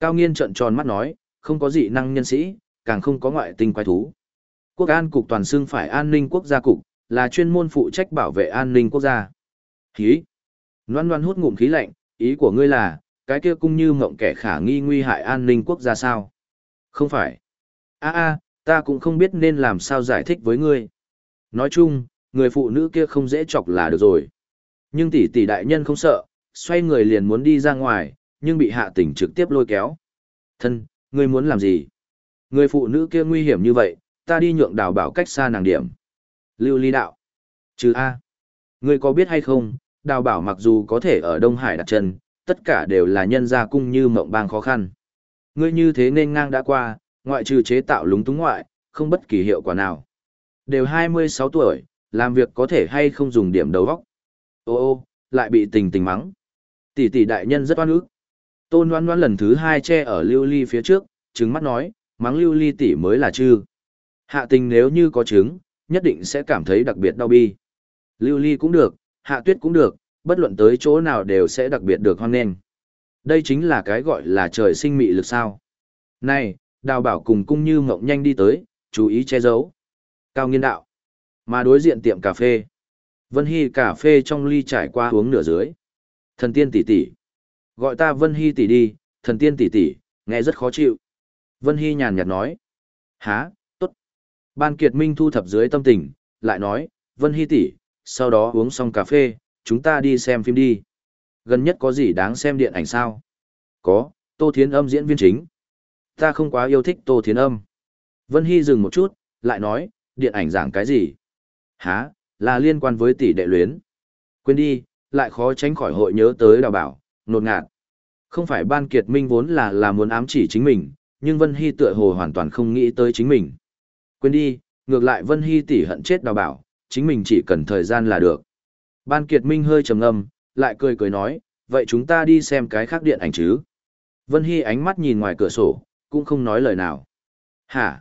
Cao nghiên trợn tròn mắt nói, không có dị năng nhân sĩ, càng không có ngoại tinh quái thú. Quốc an cục toàn xưng phải an ninh quốc gia cục, là chuyên môn phụ trách bảo vệ an ninh quốc gia. Khí. Loan loan hút ngụm khí lạnh, ý của ngươi là, cái kia cũng như mộng kẻ khả nghi nguy hại an ninh quốc gia sao? Không phải. a a ta cũng không biết nên làm sao giải thích với ngươi. Nói chung, người phụ nữ kia không dễ chọc là được rồi. Nhưng tỷ tỷ đại nhân không sợ, xoay người liền muốn đi ra ngoài, nhưng bị hạ tình trực tiếp lôi kéo. Thân, ngươi muốn làm gì? Người phụ nữ kia nguy hiểm như vậy, ta đi nhượng đào bảo cách xa nàng điểm. Lưu ly đạo. Chứ A. Ngươi có biết hay không, đào bảo mặc dù có thể ở Đông Hải đặt chân, tất cả đều là nhân gia cung như mộng bang khó khăn. Ngươi như thế nên ngang đã qua, ngoại trừ chế tạo lúng túng ngoại, không bất kỳ hiệu quả nào. Đều 26 tuổi, làm việc có thể hay không dùng điểm đầu góc. Ô ô, lại bị tình tình mắng. Tỷ tỷ đại nhân rất oan ức. Tôn oan oan lần thứ hai che ở Lưu Ly phía trước, trứng mắt nói, mắng Lưu Ly tỷ mới là chư. Hạ tình nếu như có trứng, nhất định sẽ cảm thấy đặc biệt đau bi. Lưu Ly cũng được, Hạ Tuyết cũng được, bất luận tới chỗ nào đều sẽ đặc biệt được hoan nghênh. Đây chính là cái gọi là trời sinh mị lực sao. Này, đào bảo cùng cung như mộng nhanh đi tới, chú ý che giấu. Cao nghiên đạo. Mà đối diện tiệm cà phê. Vân Hy cà phê trong ly trải qua uống nửa dưới. Thần tiên tỷ tỷ. Gọi ta Vân Hy tỷ đi, thần tiên tỷ tỷ, nghe rất khó chịu. Vân Hy nhàn nhạt nói. Há, tốt. Ban Kiệt Minh thu thập dưới tâm tình, lại nói, Vân Hy tỷ, sau đó uống xong cà phê, chúng ta đi xem phim đi. Gần nhất có gì đáng xem điện ảnh sao? Có, Tô Thiến Âm diễn viên chính. Ta không quá yêu thích Tô Thiến Âm. Vân Hy dừng một chút, lại nói, điện ảnh giảng cái gì? Hả, là liên quan với tỷ đệ luyến. Quên đi, lại khó tránh khỏi hội nhớ tới đào bảo, nột ngạt. Không phải ban kiệt minh vốn là là muốn ám chỉ chính mình, nhưng Vân Hy tựa hồ hoàn toàn không nghĩ tới chính mình. Quên đi, ngược lại Vân Hy tỷ hận chết đào bảo, chính mình chỉ cần thời gian là được. Ban kiệt minh hơi trầm ngâm, lại cười cười nói, vậy chúng ta đi xem cái khác điện ảnh chứ. Vân Hy ánh mắt nhìn ngoài cửa sổ, cũng không nói lời nào. Hả?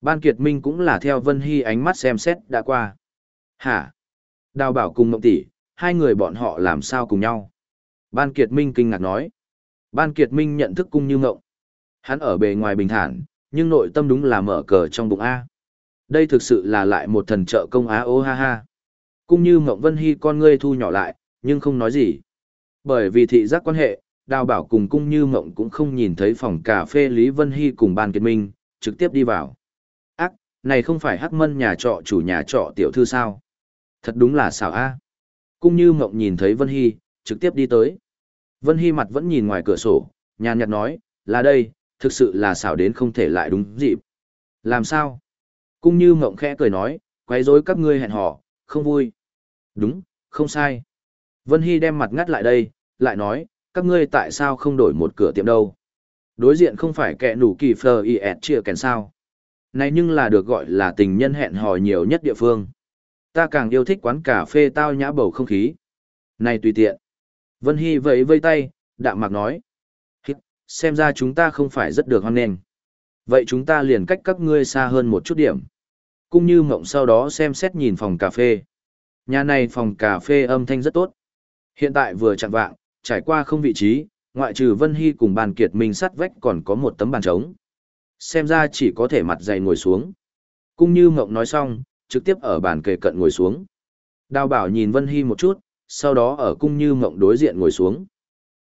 Ban kiệt minh cũng là theo Vân Hy ánh mắt xem xét đã qua. Hả? Đào bảo cùng mộng tỷ, hai người bọn họ làm sao cùng nhau? Ban kiệt minh kinh ngạc nói. Ban kiệt minh nhận thức cung như mộng. Hắn ở bề ngoài bình thản, nhưng nội tâm đúng là mở cờ trong bụng A. Đây thực sự là lại một thần trợ công á ô ha ha. Cung như mộng Vân Hy con ngươi thu nhỏ lại, nhưng không nói gì. Bởi vì thị giác quan hệ, đào bảo cùng cung như mộng cũng không nhìn thấy phòng cà phê Lý Vân Hy cùng ban kiệt minh, trực tiếp đi vào. Này không phải hắc mân nhà trọ chủ nhà trọ tiểu thư sao? Thật đúng là xảo a. cũng như mộng nhìn thấy Vân Hy, trực tiếp đi tới. Vân Hy mặt vẫn nhìn ngoài cửa sổ, nhàn nhạt nói, là đây, thực sự là xảo đến không thể lại đúng dịp. Làm sao? cũng như mộng khẽ cười nói, quấy rối các ngươi hẹn hò, không vui. Đúng, không sai. Vân Hy đem mặt ngắt lại đây, lại nói, các ngươi tại sao không đổi một cửa tiệm đâu? Đối diện không phải kẻ nủ kỳ phờ y ẹt chia kèn sao? Này nhưng là được gọi là tình nhân hẹn hò nhiều nhất địa phương. Ta càng yêu thích quán cà phê tao nhã bầu không khí. Này tùy tiện. Vân Hy vẫy vây tay, đạm mạc nói. Xem ra chúng ta không phải rất được hoan nghênh. Vậy chúng ta liền cách các ngươi xa hơn một chút điểm. Cũng như mộng sau đó xem xét nhìn phòng cà phê. Nhà này phòng cà phê âm thanh rất tốt. Hiện tại vừa chặn vạng, trải qua không vị trí, ngoại trừ Vân Hy cùng bàn kiệt minh sắt vách còn có một tấm bàn trống. Xem ra chỉ có thể mặt dày ngồi xuống. cung như mộng nói xong, trực tiếp ở bàn kề cận ngồi xuống. Đào bảo nhìn Vân Hy một chút, sau đó ở cung như mộng đối diện ngồi xuống.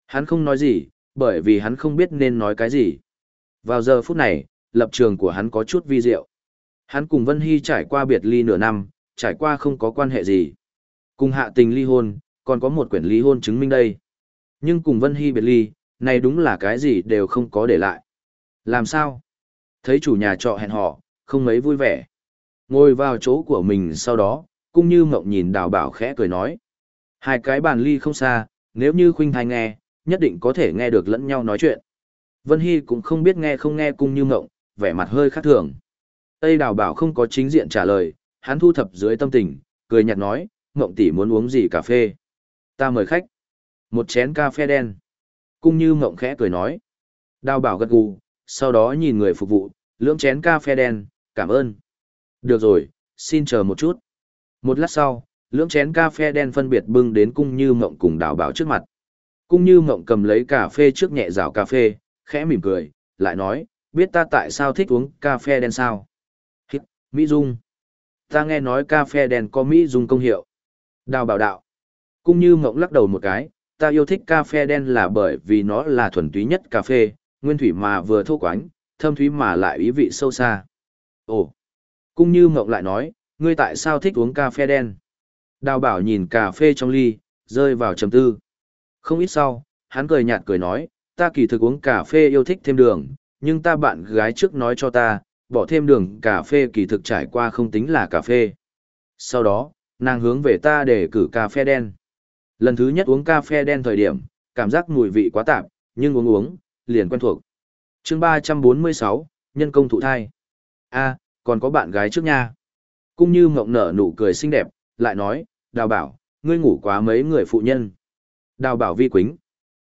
Hắn không nói gì, bởi vì hắn không biết nên nói cái gì. Vào giờ phút này, lập trường của hắn có chút vi diệu. Hắn cùng Vân Hy trải qua biệt ly nửa năm, trải qua không có quan hệ gì. Cùng hạ tình ly hôn, còn có một quyển ly hôn chứng minh đây. Nhưng cùng Vân Hy biệt ly, này đúng là cái gì đều không có để lại. Làm sao? Thấy chủ nhà trọ hẹn họ, không mấy vui vẻ. Ngồi vào chỗ của mình sau đó, cũng như mộng nhìn đào bảo khẽ cười nói. Hai cái bàn ly không xa, nếu như khuynh thai nghe, nhất định có thể nghe được lẫn nhau nói chuyện. Vân Hy cũng không biết nghe không nghe cung như mộng, vẻ mặt hơi khác thường. Tây đào bảo không có chính diện trả lời, hắn thu thập dưới tâm tình, cười nhạt nói, mộng tỷ muốn uống gì cà phê. Ta mời khách. Một chén cà phê đen. Cung như mộng khẽ cười nói. Đào bảo gật gù, sau đó nhìn người phục vụ, lưỡng chén cà phê đen, cảm ơn. Được rồi, xin chờ một chút. Một lát sau, lưỡng chén cà phê đen phân biệt bưng đến cung như mộng cùng đào bảo trước mặt. Cung như mộng cầm lấy cà phê trước nhẹ rào cà phê, khẽ mỉm cười, lại nói, biết ta tại sao thích uống cà phê đen sao? Hít, Mỹ Dung. Ta nghe nói cà phê đen có Mỹ Dung công hiệu. Đào bảo đạo. Cung như mộng lắc đầu một cái, ta yêu thích cà phê đen là bởi vì nó là thuần túy nhất cà phê, nguyên thủy mà vừa thô quánh, thâm thúy mà lại ý vị sâu xa. Ồ! Cung như mộng lại nói, ngươi tại sao thích uống cà phê đen? Đào bảo nhìn cà phê trong ly, rơi vào trầm tư. Không ít sau, hắn cười nhạt cười nói, ta kỳ thực uống cà phê yêu thích thêm đường, nhưng ta bạn gái trước nói cho ta, bỏ thêm đường cà phê kỳ thực trải qua không tính là cà phê. Sau đó, nàng hướng về ta để cử cà phê đen. Lần thứ nhất uống cà phê đen thời điểm, cảm giác mùi vị quá tạp, nhưng uống uống, liền quen thuộc. chương 346, nhân công thụ thai. a còn có bạn gái trước nha. Cũng như mộng nở nụ cười xinh đẹp, lại nói, đào bảo, ngươi ngủ quá mấy người phụ nhân. Đào bảo vi quính.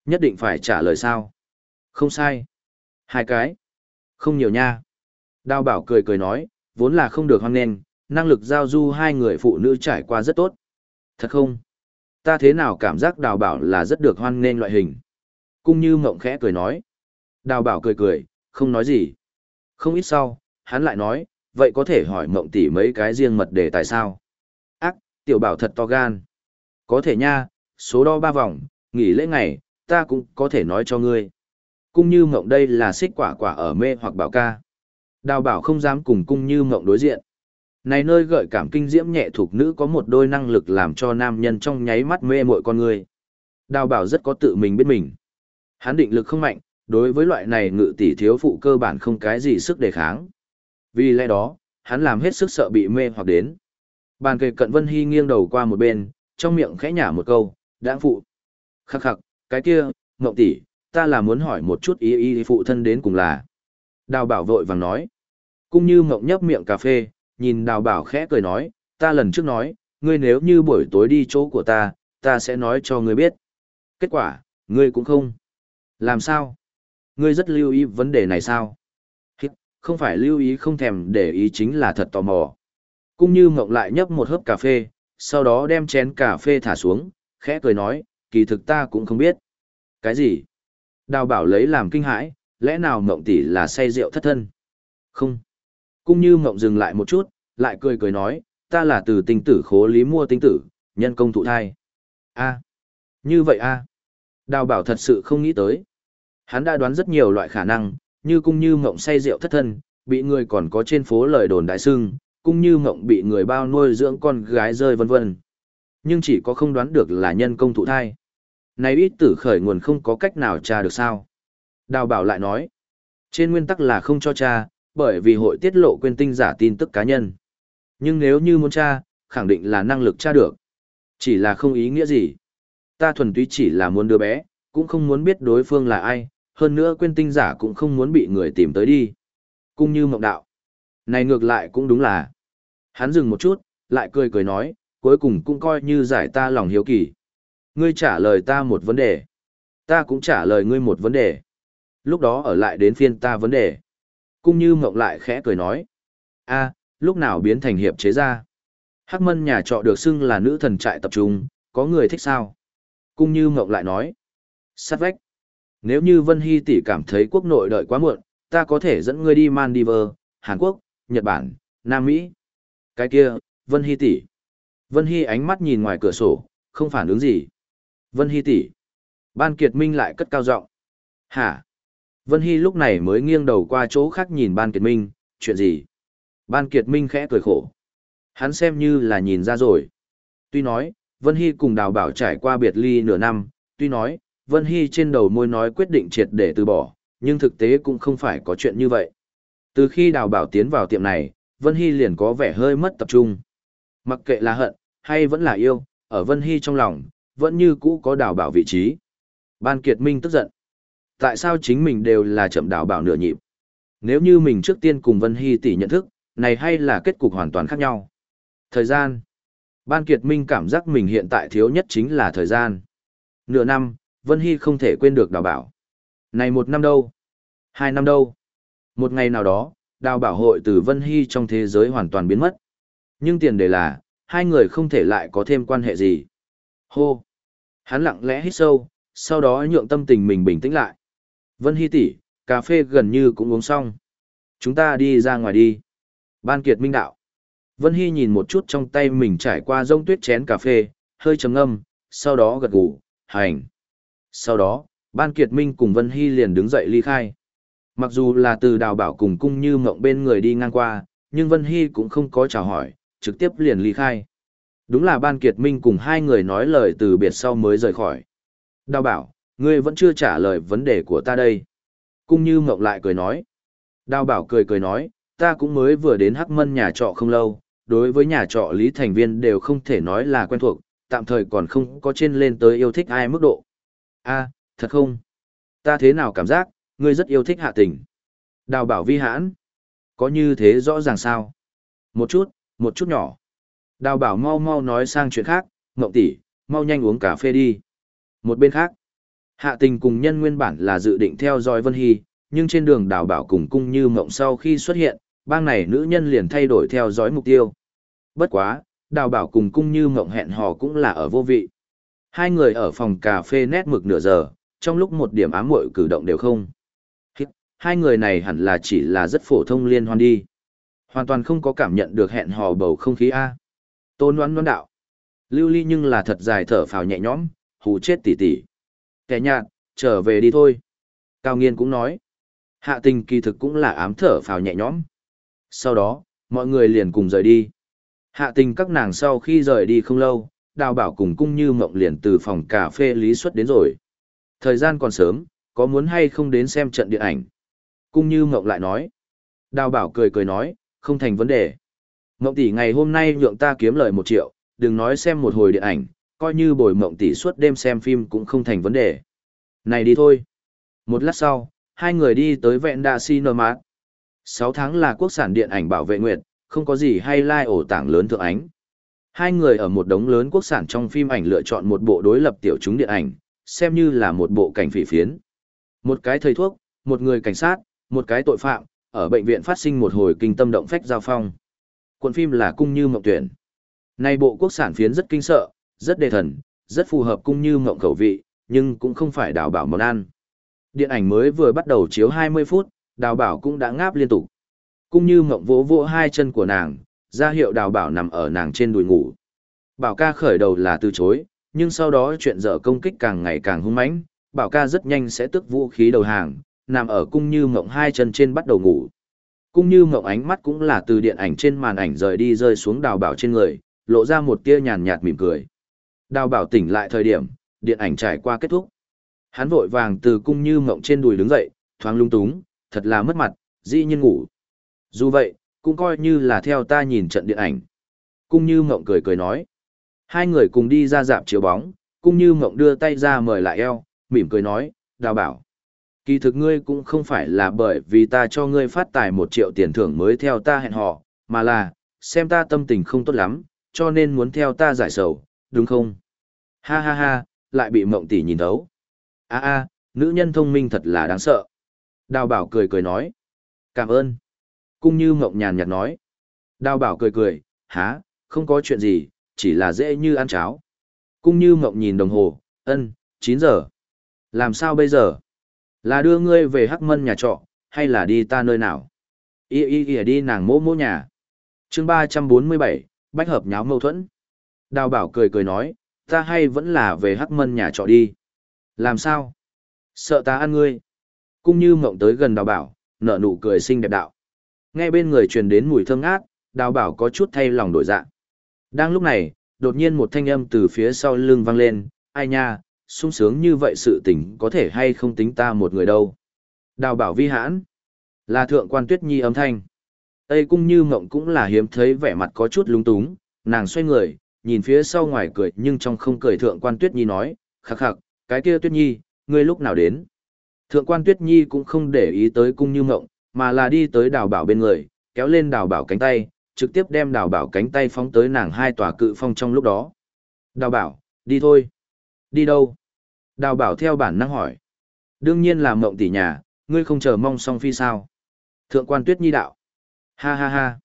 Nhất định phải trả lời sao? Không sai. Hai cái. Không nhiều nha. Đào bảo cười cười nói, vốn là không được hoan nên năng lực giao du hai người phụ nữ trải qua rất tốt. Thật không? Ta thế nào cảm giác đào bảo là rất được hoan nên loại hình. Cung như mộng khẽ cười nói. Đào bảo cười cười, không nói gì. Không ít sau, hắn lại nói, vậy có thể hỏi mộng tỷ mấy cái riêng mật để tại sao? Ác, tiểu bảo thật to gan. Có thể nha, số đo ba vòng, nghỉ lễ ngày, ta cũng có thể nói cho ngươi. Cung như mộng đây là xích quả quả ở mê hoặc bảo ca. Đào bảo không dám cùng cung như mộng đối diện. Này nơi gợi cảm kinh diễm nhẹ thuộc nữ có một đôi năng lực làm cho nam nhân trong nháy mắt mê mội con người. Đào bảo rất có tự mình biết mình. Hắn định lực không mạnh, đối với loại này ngự tỷ thiếu phụ cơ bản không cái gì sức đề kháng. Vì lẽ đó, hắn làm hết sức sợ bị mê hoặc đến. Bàn kề cận Vân Hy nghiêng đầu qua một bên, trong miệng khẽ nhả một câu, đãng phụ. Khắc khắc, cái kia, Ngộng tỷ, ta là muốn hỏi một chút ý ý phụ thân đến cùng là. Đào bảo vội vàng nói. Cũng như Ngộng nhấp miệng cà phê, nhìn đào bảo khẽ cười nói, ta lần trước nói, ngươi nếu như buổi tối đi chỗ của ta, ta sẽ nói cho ngươi biết. Kết quả, ngươi cũng không. Làm sao? Ngươi rất lưu ý vấn đề này sao? Không phải lưu ý không thèm để ý chính là thật tò mò. Cũng như mộng lại nhấp một hớp cà phê, sau đó đem chén cà phê thả xuống, khẽ cười nói, kỳ thực ta cũng không biết. Cái gì? Đào bảo lấy làm kinh hãi, lẽ nào mộng tỷ là say rượu thất thân? Không. Cũng như mộng dừng lại một chút, lại cười cười nói, ta là từ tinh tử khố lý mua tinh tử, nhân công thụ thai. a như vậy a Đào bảo thật sự không nghĩ tới. Hắn đã đoán rất nhiều loại khả năng, như cung như mộng say rượu thất thân, bị người còn có trên phố lời đồn đại sưng, cung như mộng bị người bao nuôi dưỡng con gái rơi vân vân. Nhưng chỉ có không đoán được là nhân công thụ thai. Này ít tử khởi nguồn không có cách nào tra được sao. Đào bảo lại nói, trên nguyên tắc là không cho tra, bởi vì hội tiết lộ quên tinh giả tin tức cá nhân. Nhưng nếu như muốn tra, khẳng định là năng lực tra được. Chỉ là không ý nghĩa gì. Ta thuần túy chỉ là muốn đứa bé, cũng không muốn biết đối phương là ai, hơn nữa quên tinh giả cũng không muốn bị người tìm tới đi. cũng như mộng đạo. Này ngược lại cũng đúng là. Hắn dừng một chút, lại cười cười nói, cuối cùng cũng coi như giải ta lòng hiếu kỳ. Ngươi trả lời ta một vấn đề. Ta cũng trả lời ngươi một vấn đề. Lúc đó ở lại đến phiên ta vấn đề. cũng như mộng lại khẽ cười nói. a lúc nào biến thành hiệp chế ra? Hắc mân nhà trọ được xưng là nữ thần trại tập trung, có người thích sao? Cung như mộng lại nói. Sát vách. Nếu như Vân Hy tỷ cảm thấy quốc nội đợi quá muộn, ta có thể dẫn ngươi đi Maldives, Hàn Quốc, Nhật Bản, Nam Mỹ. Cái kia, Vân Hy tỷ. Vân Hy ánh mắt nhìn ngoài cửa sổ, không phản ứng gì. Vân Hy tỷ. Ban Kiệt Minh lại cất cao giọng. Hả? Vân Hy lúc này mới nghiêng đầu qua chỗ khác nhìn Ban Kiệt Minh, chuyện gì? Ban Kiệt Minh khẽ cười khổ. Hắn xem như là nhìn ra rồi. Tuy nói, Vân Hy cùng Đào Bảo trải qua biệt ly nửa năm, tuy nói, Vân Hy trên đầu môi nói quyết định triệt để từ bỏ, nhưng thực tế cũng không phải có chuyện như vậy. Từ khi Đào Bảo tiến vào tiệm này, Vân Hy liền có vẻ hơi mất tập trung. Mặc kệ là hận, hay vẫn là yêu, ở Vân Hy trong lòng, vẫn như cũ có Đào Bảo vị trí. Ban Kiệt Minh tức giận. Tại sao chính mình đều là chậm đào bảo nửa nhịp? Nếu như mình trước tiên cùng Vân Hy tỷ nhận thức, này hay là kết cục hoàn toàn khác nhau? Thời gian. Ban Kiệt Minh cảm giác mình hiện tại thiếu nhất chính là thời gian. Nửa năm, Vân Hy không thể quên được đào bảo. Này một năm đâu? Hai năm đâu? Một ngày nào đó, đào bảo hội từ Vân Hy trong thế giới hoàn toàn biến mất. Nhưng tiền đề là, hai người không thể lại có thêm quan hệ gì. Hô! Hắn lặng lẽ hít sâu, sau đó nhượng tâm tình mình bình tĩnh lại. Vân Hy tỷ, cà phê gần như cũng uống xong. Chúng ta đi ra ngoài đi. Ban Kiệt Minh đạo. Vân Hy nhìn một chút trong tay mình trải qua rông tuyết chén cà phê, hơi trầm ngâm, sau đó gật gù, hành. Sau đó, Ban Kiệt Minh cùng Vân Hy liền đứng dậy ly khai. Mặc dù là từ đào bảo cùng cung như mộng bên người đi ngang qua, nhưng Vân Hy cũng không có chào hỏi, trực tiếp liền ly khai. Đúng là Ban Kiệt Minh cùng hai người nói lời từ biệt sau mới rời khỏi. Đào bảo, ngươi vẫn chưa trả lời vấn đề của ta đây. Cung như mộng lại cười nói. Đào bảo cười cười nói, ta cũng mới vừa đến Hắc Mân nhà trọ không lâu, đối với nhà trọ lý thành viên đều không thể nói là quen thuộc, tạm thời còn không có trên lên tới yêu thích ai mức độ a thật không? Ta thế nào cảm giác, ngươi rất yêu thích hạ tình. Đào bảo vi hãn. Có như thế rõ ràng sao? Một chút, một chút nhỏ. Đào bảo mau mau nói sang chuyện khác, ngộng tỷ, mau nhanh uống cà phê đi. Một bên khác, hạ tình cùng nhân nguyên bản là dự định theo dõi Vân Hy, nhưng trên đường đào bảo cùng cung như mộng sau khi xuất hiện, bang này nữ nhân liền thay đổi theo dõi mục tiêu. Bất quá, đào bảo cùng cung như mộng hẹn hò cũng là ở vô vị. Hai người ở phòng cà phê nét mực nửa giờ, trong lúc một điểm ám muội cử động đều không. Hai người này hẳn là chỉ là rất phổ thông liên hoan đi. Hoàn toàn không có cảm nhận được hẹn hò bầu không khí A. Tôn đoán đoán đạo. Lưu ly nhưng là thật dài thở phào nhẹ nhõm, hù chết tỉ tỉ. Kẻ nhạt, trở về đi thôi. Cao nghiên cũng nói. Hạ tình kỳ thực cũng là ám thở phào nhẹ nhõm. Sau đó, mọi người liền cùng rời đi. Hạ tình các nàng sau khi rời đi không lâu, đào bảo cùng cung như mộng liền từ phòng cà phê lý xuất đến rồi. Thời gian còn sớm, có muốn hay không đến xem trận điện ảnh? Cung như mộng lại nói. Đào bảo cười cười nói, không thành vấn đề. Mộng tỷ ngày hôm nay nhượng ta kiếm lời một triệu, đừng nói xem một hồi điện ảnh, coi như bồi mộng tỷ suốt đêm xem phim cũng không thành vấn đề. Này đi thôi. Một lát sau, hai người đi tới vẹn đa si nơ mát. Sáu tháng là quốc sản điện ảnh bảo vệ nguyệt, không có gì hay lai like ổ tảng lớn thượng ánh. Hai người ở một đống lớn quốc sản trong phim ảnh lựa chọn một bộ đối lập tiểu chúng điện ảnh, xem như là một bộ cảnh phỉ phiến. Một cái thầy thuốc, một người cảnh sát, một cái tội phạm, ở bệnh viện phát sinh một hồi kinh tâm động phách giao phong. Cuộn phim là cung như mộng tuyển. Nay bộ quốc sản phiến rất kinh sợ, rất đề thần, rất phù hợp cung như mộng khẩu vị, nhưng cũng không phải đào bảo món ăn. Điện ảnh mới vừa bắt đầu chiếu 20 phút, đào bảo cũng đã ngáp liên tục. Cung như mộng vỗ vỗ hai chân của nàng, ra hiệu đào bảo nằm ở nàng trên đùi ngủ. Bảo ca khởi đầu là từ chối, nhưng sau đó chuyện dở công kích càng ngày càng hung mãnh, bảo ca rất nhanh sẽ tức vũ khí đầu hàng, nằm ở cung như mộng hai chân trên bắt đầu ngủ. Cung như mộng ánh mắt cũng là từ điện ảnh trên màn ảnh rời đi rơi xuống đào bảo trên người, lộ ra một tia nhàn nhạt mỉm cười. Đào bảo tỉnh lại thời điểm, điện ảnh trải qua kết thúc. Hắn vội vàng từ cung như mộng trên đùi đứng dậy, thoáng lung túng, thật là mất mặt, dĩ nhiên ngủ. Dù vậy, cũng coi như là theo ta nhìn trận điện ảnh. Cung như mộng cười cười nói. Hai người cùng đi ra dạp chiếu bóng, cung như mộng đưa tay ra mời lại eo, mỉm cười nói, đào bảo. Kỳ thực ngươi cũng không phải là bởi vì ta cho ngươi phát tài một triệu tiền thưởng mới theo ta hẹn hò, mà là, xem ta tâm tình không tốt lắm, cho nên muốn theo ta giải sầu, đúng không? Ha ha ha, lại bị mộng tỷ nhìn thấu. A a, nữ nhân thông minh thật là đáng sợ. Đào bảo cười cười nói. Cảm ơn. Cung như mộng nhàn nhạt nói. Đào bảo cười cười, há, không có chuyện gì, chỉ là dễ như ăn cháo. Cung như mộng nhìn đồng hồ, ân, 9 giờ. Làm sao bây giờ? Là đưa ngươi về Hắc Mân nhà trọ, hay là đi ta nơi nào? Y y y đi nàng mỗ mỗ nhà. chương 347, bách hợp nháo mâu thuẫn. Đào bảo cười cười nói, ta hay vẫn là về Hắc Mân nhà trọ đi. Làm sao? Sợ ta ăn ngươi. Cung như mộng tới gần đào bảo, nở nụ cười xinh đẹp đạo. Nghe bên người truyền đến mùi thơm ngát, đào bảo có chút thay lòng đổi dạ. Đang lúc này, đột nhiên một thanh âm từ phía sau lưng vang lên, ai nha, sung sướng như vậy sự tình có thể hay không tính ta một người đâu. Đào bảo vi hãn, là thượng quan tuyết nhi âm thanh. Tây cung như mộng cũng là hiếm thấy vẻ mặt có chút lúng túng, nàng xoay người, nhìn phía sau ngoài cười nhưng trong không cười thượng quan tuyết nhi nói, khắc khắc, cái kia tuyết nhi, ngươi lúc nào đến? Thượng quan Tuyết Nhi cũng không để ý tới cung như mộng, mà là đi tới đào bảo bên người, kéo lên đào bảo cánh tay, trực tiếp đem đào bảo cánh tay phóng tới nàng hai tòa cự phong trong lúc đó. Đào bảo, đi thôi. Đi đâu? Đào bảo theo bản năng hỏi. Đương nhiên là mộng tỷ nhà, ngươi không chờ mong song phi sao. Thượng quan Tuyết Nhi đạo. Ha ha ha.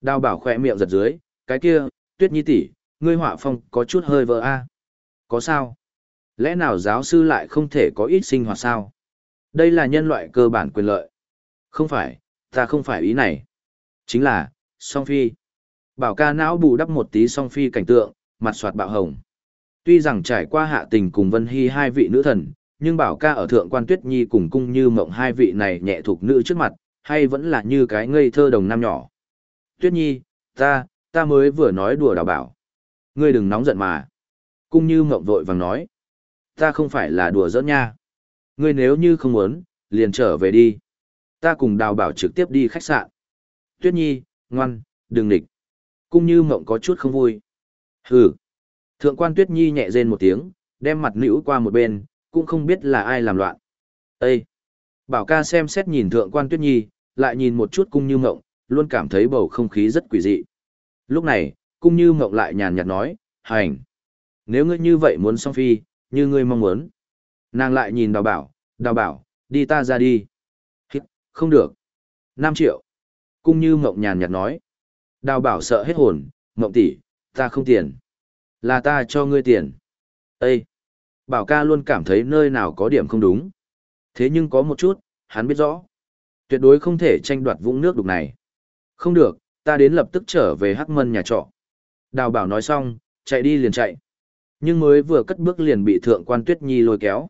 Đào bảo khỏe miệng giật dưới, cái kia, Tuyết Nhi tỷ, ngươi họa phong có chút hơi vỡ a. À? Có sao? Lẽ nào giáo sư lại không thể có ít sinh hoạt sao? Đây là nhân loại cơ bản quyền lợi. Không phải, ta không phải ý này. Chính là, song phi. Bảo ca não bù đắp một tí song phi cảnh tượng, mặt soạt bạo hồng. Tuy rằng trải qua hạ tình cùng Vân Hy hai vị nữ thần, nhưng bảo ca ở thượng quan tuyết nhi cùng cung như mộng hai vị này nhẹ thuộc nữ trước mặt, hay vẫn là như cái ngây thơ đồng nam nhỏ. Tuyết nhi, ta, ta mới vừa nói đùa đào bảo. Ngươi đừng nóng giận mà. Cung như mộng vội vàng nói. Ta không phải là đùa giỡn nha. Ngươi nếu như không muốn, liền trở về đi. Ta cùng đào bảo trực tiếp đi khách sạn. Tuyết nhi, ngoan, đừng địch. Cung như mộng có chút không vui. Hừ. Thượng quan Tuyết nhi nhẹ rên một tiếng, đem mặt nữ qua một bên, cũng không biết là ai làm loạn. Ê! Bảo ca xem xét nhìn thượng quan Tuyết nhi, lại nhìn một chút cung như mộng, luôn cảm thấy bầu không khí rất quỷ dị. Lúc này, cung như mộng lại nhàn nhạt nói, hành. Nếu ngươi như vậy muốn song phi, như ngươi mong muốn. Nàng lại nhìn đào bảo, đào bảo, đi ta ra đi. Không được. 5 triệu. Cung như mộng nhàn nhạt nói. Đào bảo sợ hết hồn, mộng tỷ, ta không tiền. Là ta cho ngươi tiền. Ê! Bảo ca luôn cảm thấy nơi nào có điểm không đúng. Thế nhưng có một chút, hắn biết rõ. Tuyệt đối không thể tranh đoạt vũng nước đục này. Không được, ta đến lập tức trở về hắc mân nhà trọ. Đào bảo nói xong, chạy đi liền chạy. Nhưng mới vừa cất bước liền bị thượng quan tuyết nhi lôi kéo.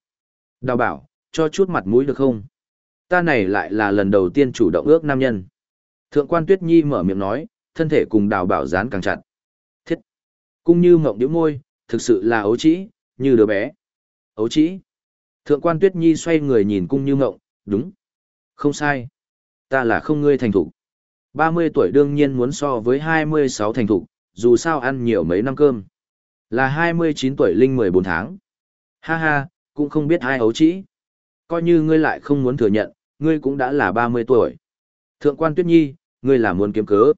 Đào bảo, cho chút mặt mũi được không? Ta này lại là lần đầu tiên chủ động ước nam nhân. Thượng quan tuyết nhi mở miệng nói, thân thể cùng đào bảo dán càng chặt. Thiết! Cung như mộng điếu môi, thực sự là ấu trĩ, như đứa bé. Ấu trĩ! Thượng quan tuyết nhi xoay người nhìn cung như mộng, đúng. Không sai. Ta là không ngươi thành thủ. 30 tuổi đương nhiên muốn so với 26 thành thủ, dù sao ăn nhiều mấy năm cơm. Là 29 tuổi linh 14 tháng. Ha ha, cũng không biết ai ấu trĩ. Coi như ngươi lại không muốn thừa nhận, ngươi cũng đã là 30 tuổi. Thượng quan Tuyết Nhi, ngươi là muốn kiếm cớ.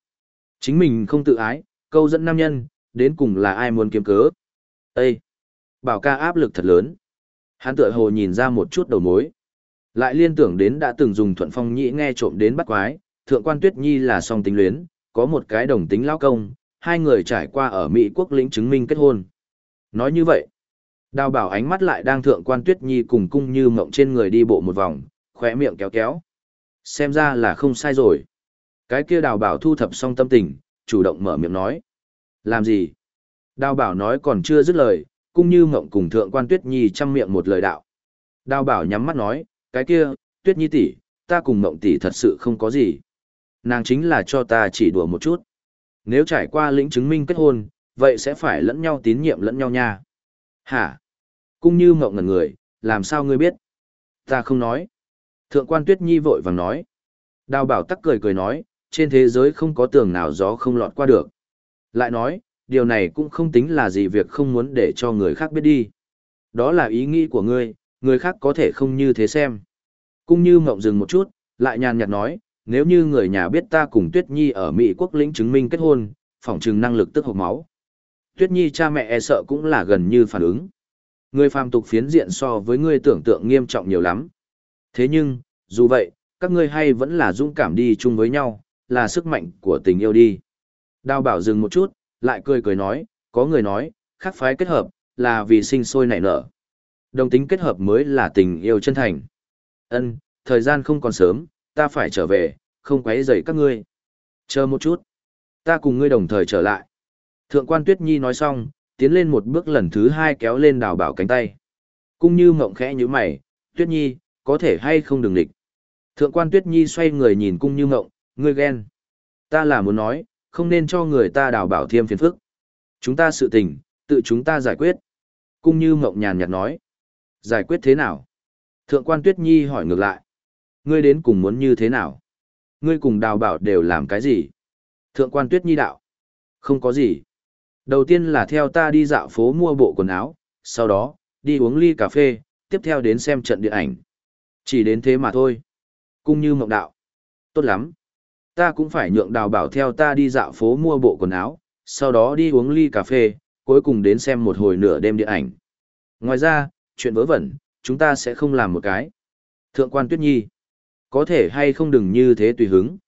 Chính mình không tự ái, câu dẫn nam nhân, đến cùng là ai muốn kiếm cớ. Ê! Bảo ca áp lực thật lớn. Hắn tựa hồ nhìn ra một chút đầu mối. Lại liên tưởng đến đã từng dùng thuận phong nhĩ nghe trộm đến bắt quái, thượng quan Tuyết Nhi là song tính luyến, có một cái đồng tính lao công, hai người trải qua ở Mỹ quốc lĩnh chứng minh kết hôn. Nói như vậy, đào bảo ánh mắt lại đang thượng quan tuyết nhi cùng cung như mộng trên người đi bộ một vòng, khóe miệng kéo kéo. Xem ra là không sai rồi. Cái kia đào bảo thu thập xong tâm tình, chủ động mở miệng nói. Làm gì? Đào bảo nói còn chưa dứt lời, cũng như ngậm cùng thượng quan tuyết nhi chăm miệng một lời đạo. Đào bảo nhắm mắt nói, cái kia, tuyết nhi tỷ, ta cùng ngậm tỷ thật sự không có gì. Nàng chính là cho ta chỉ đùa một chút. Nếu trải qua lĩnh chứng minh kết hôn, vậy sẽ phải lẫn nhau tín nhiệm lẫn nhau nha. Hả? cũng như ngậm ngần người, làm sao ngươi biết? Ta không nói. Thượng quan Tuyết Nhi vội vàng nói. Đào bảo tắc cười cười nói, trên thế giới không có tường nào gió không lọt qua được. Lại nói, điều này cũng không tính là gì việc không muốn để cho người khác biết đi. Đó là ý nghĩ của ngươi, người khác có thể không như thế xem. Cung như mộng dừng một chút, lại nhàn nhạt nói, nếu như người nhà biết ta cùng Tuyết Nhi ở Mỹ quốc lĩnh chứng minh kết hôn, phỏng trừng năng lực tức hộp máu. Tuyết Nhi cha mẹ e sợ cũng là gần như phản ứng. Người phàm tục phiến diện so với ngươi tưởng tượng nghiêm trọng nhiều lắm. Thế nhưng, dù vậy, các ngươi hay vẫn là dũng cảm đi chung với nhau, là sức mạnh của tình yêu đi. Đào bảo dừng một chút, lại cười cười nói, có người nói, khác phái kết hợp, là vì sinh sôi nảy nở. Đồng tính kết hợp mới là tình yêu chân thành. Ân, thời gian không còn sớm, ta phải trở về, không quấy rầy các ngươi. Chờ một chút, ta cùng ngươi đồng thời trở lại. Thượng quan Tuyết Nhi nói xong, tiến lên một bước lần thứ hai kéo lên đào bảo cánh tay. Cung như mộng khẽ như mày, Tuyết Nhi, có thể hay không đừng địch. Thượng quan Tuyết Nhi xoay người nhìn cung như ngộng, ngươi ghen. Ta là muốn nói, không nên cho người ta đào bảo thêm phiền phức. Chúng ta sự tình, tự chúng ta giải quyết. Cung như ngộng nhàn nhạt nói. Giải quyết thế nào? Thượng quan Tuyết Nhi hỏi ngược lại. Ngươi đến cùng muốn như thế nào? Ngươi cùng đào bảo đều làm cái gì? Thượng quan Tuyết Nhi đạo. Không có gì. Đầu tiên là theo ta đi dạo phố mua bộ quần áo, sau đó, đi uống ly cà phê, tiếp theo đến xem trận điện ảnh. Chỉ đến thế mà thôi. Cung như mộng đạo. Tốt lắm. Ta cũng phải nhượng đào bảo theo ta đi dạo phố mua bộ quần áo, sau đó đi uống ly cà phê, cuối cùng đến xem một hồi nửa đêm điện ảnh. Ngoài ra, chuyện vớ vẩn, chúng ta sẽ không làm một cái. Thượng quan Tuyết Nhi, có thể hay không đừng như thế tùy hứng.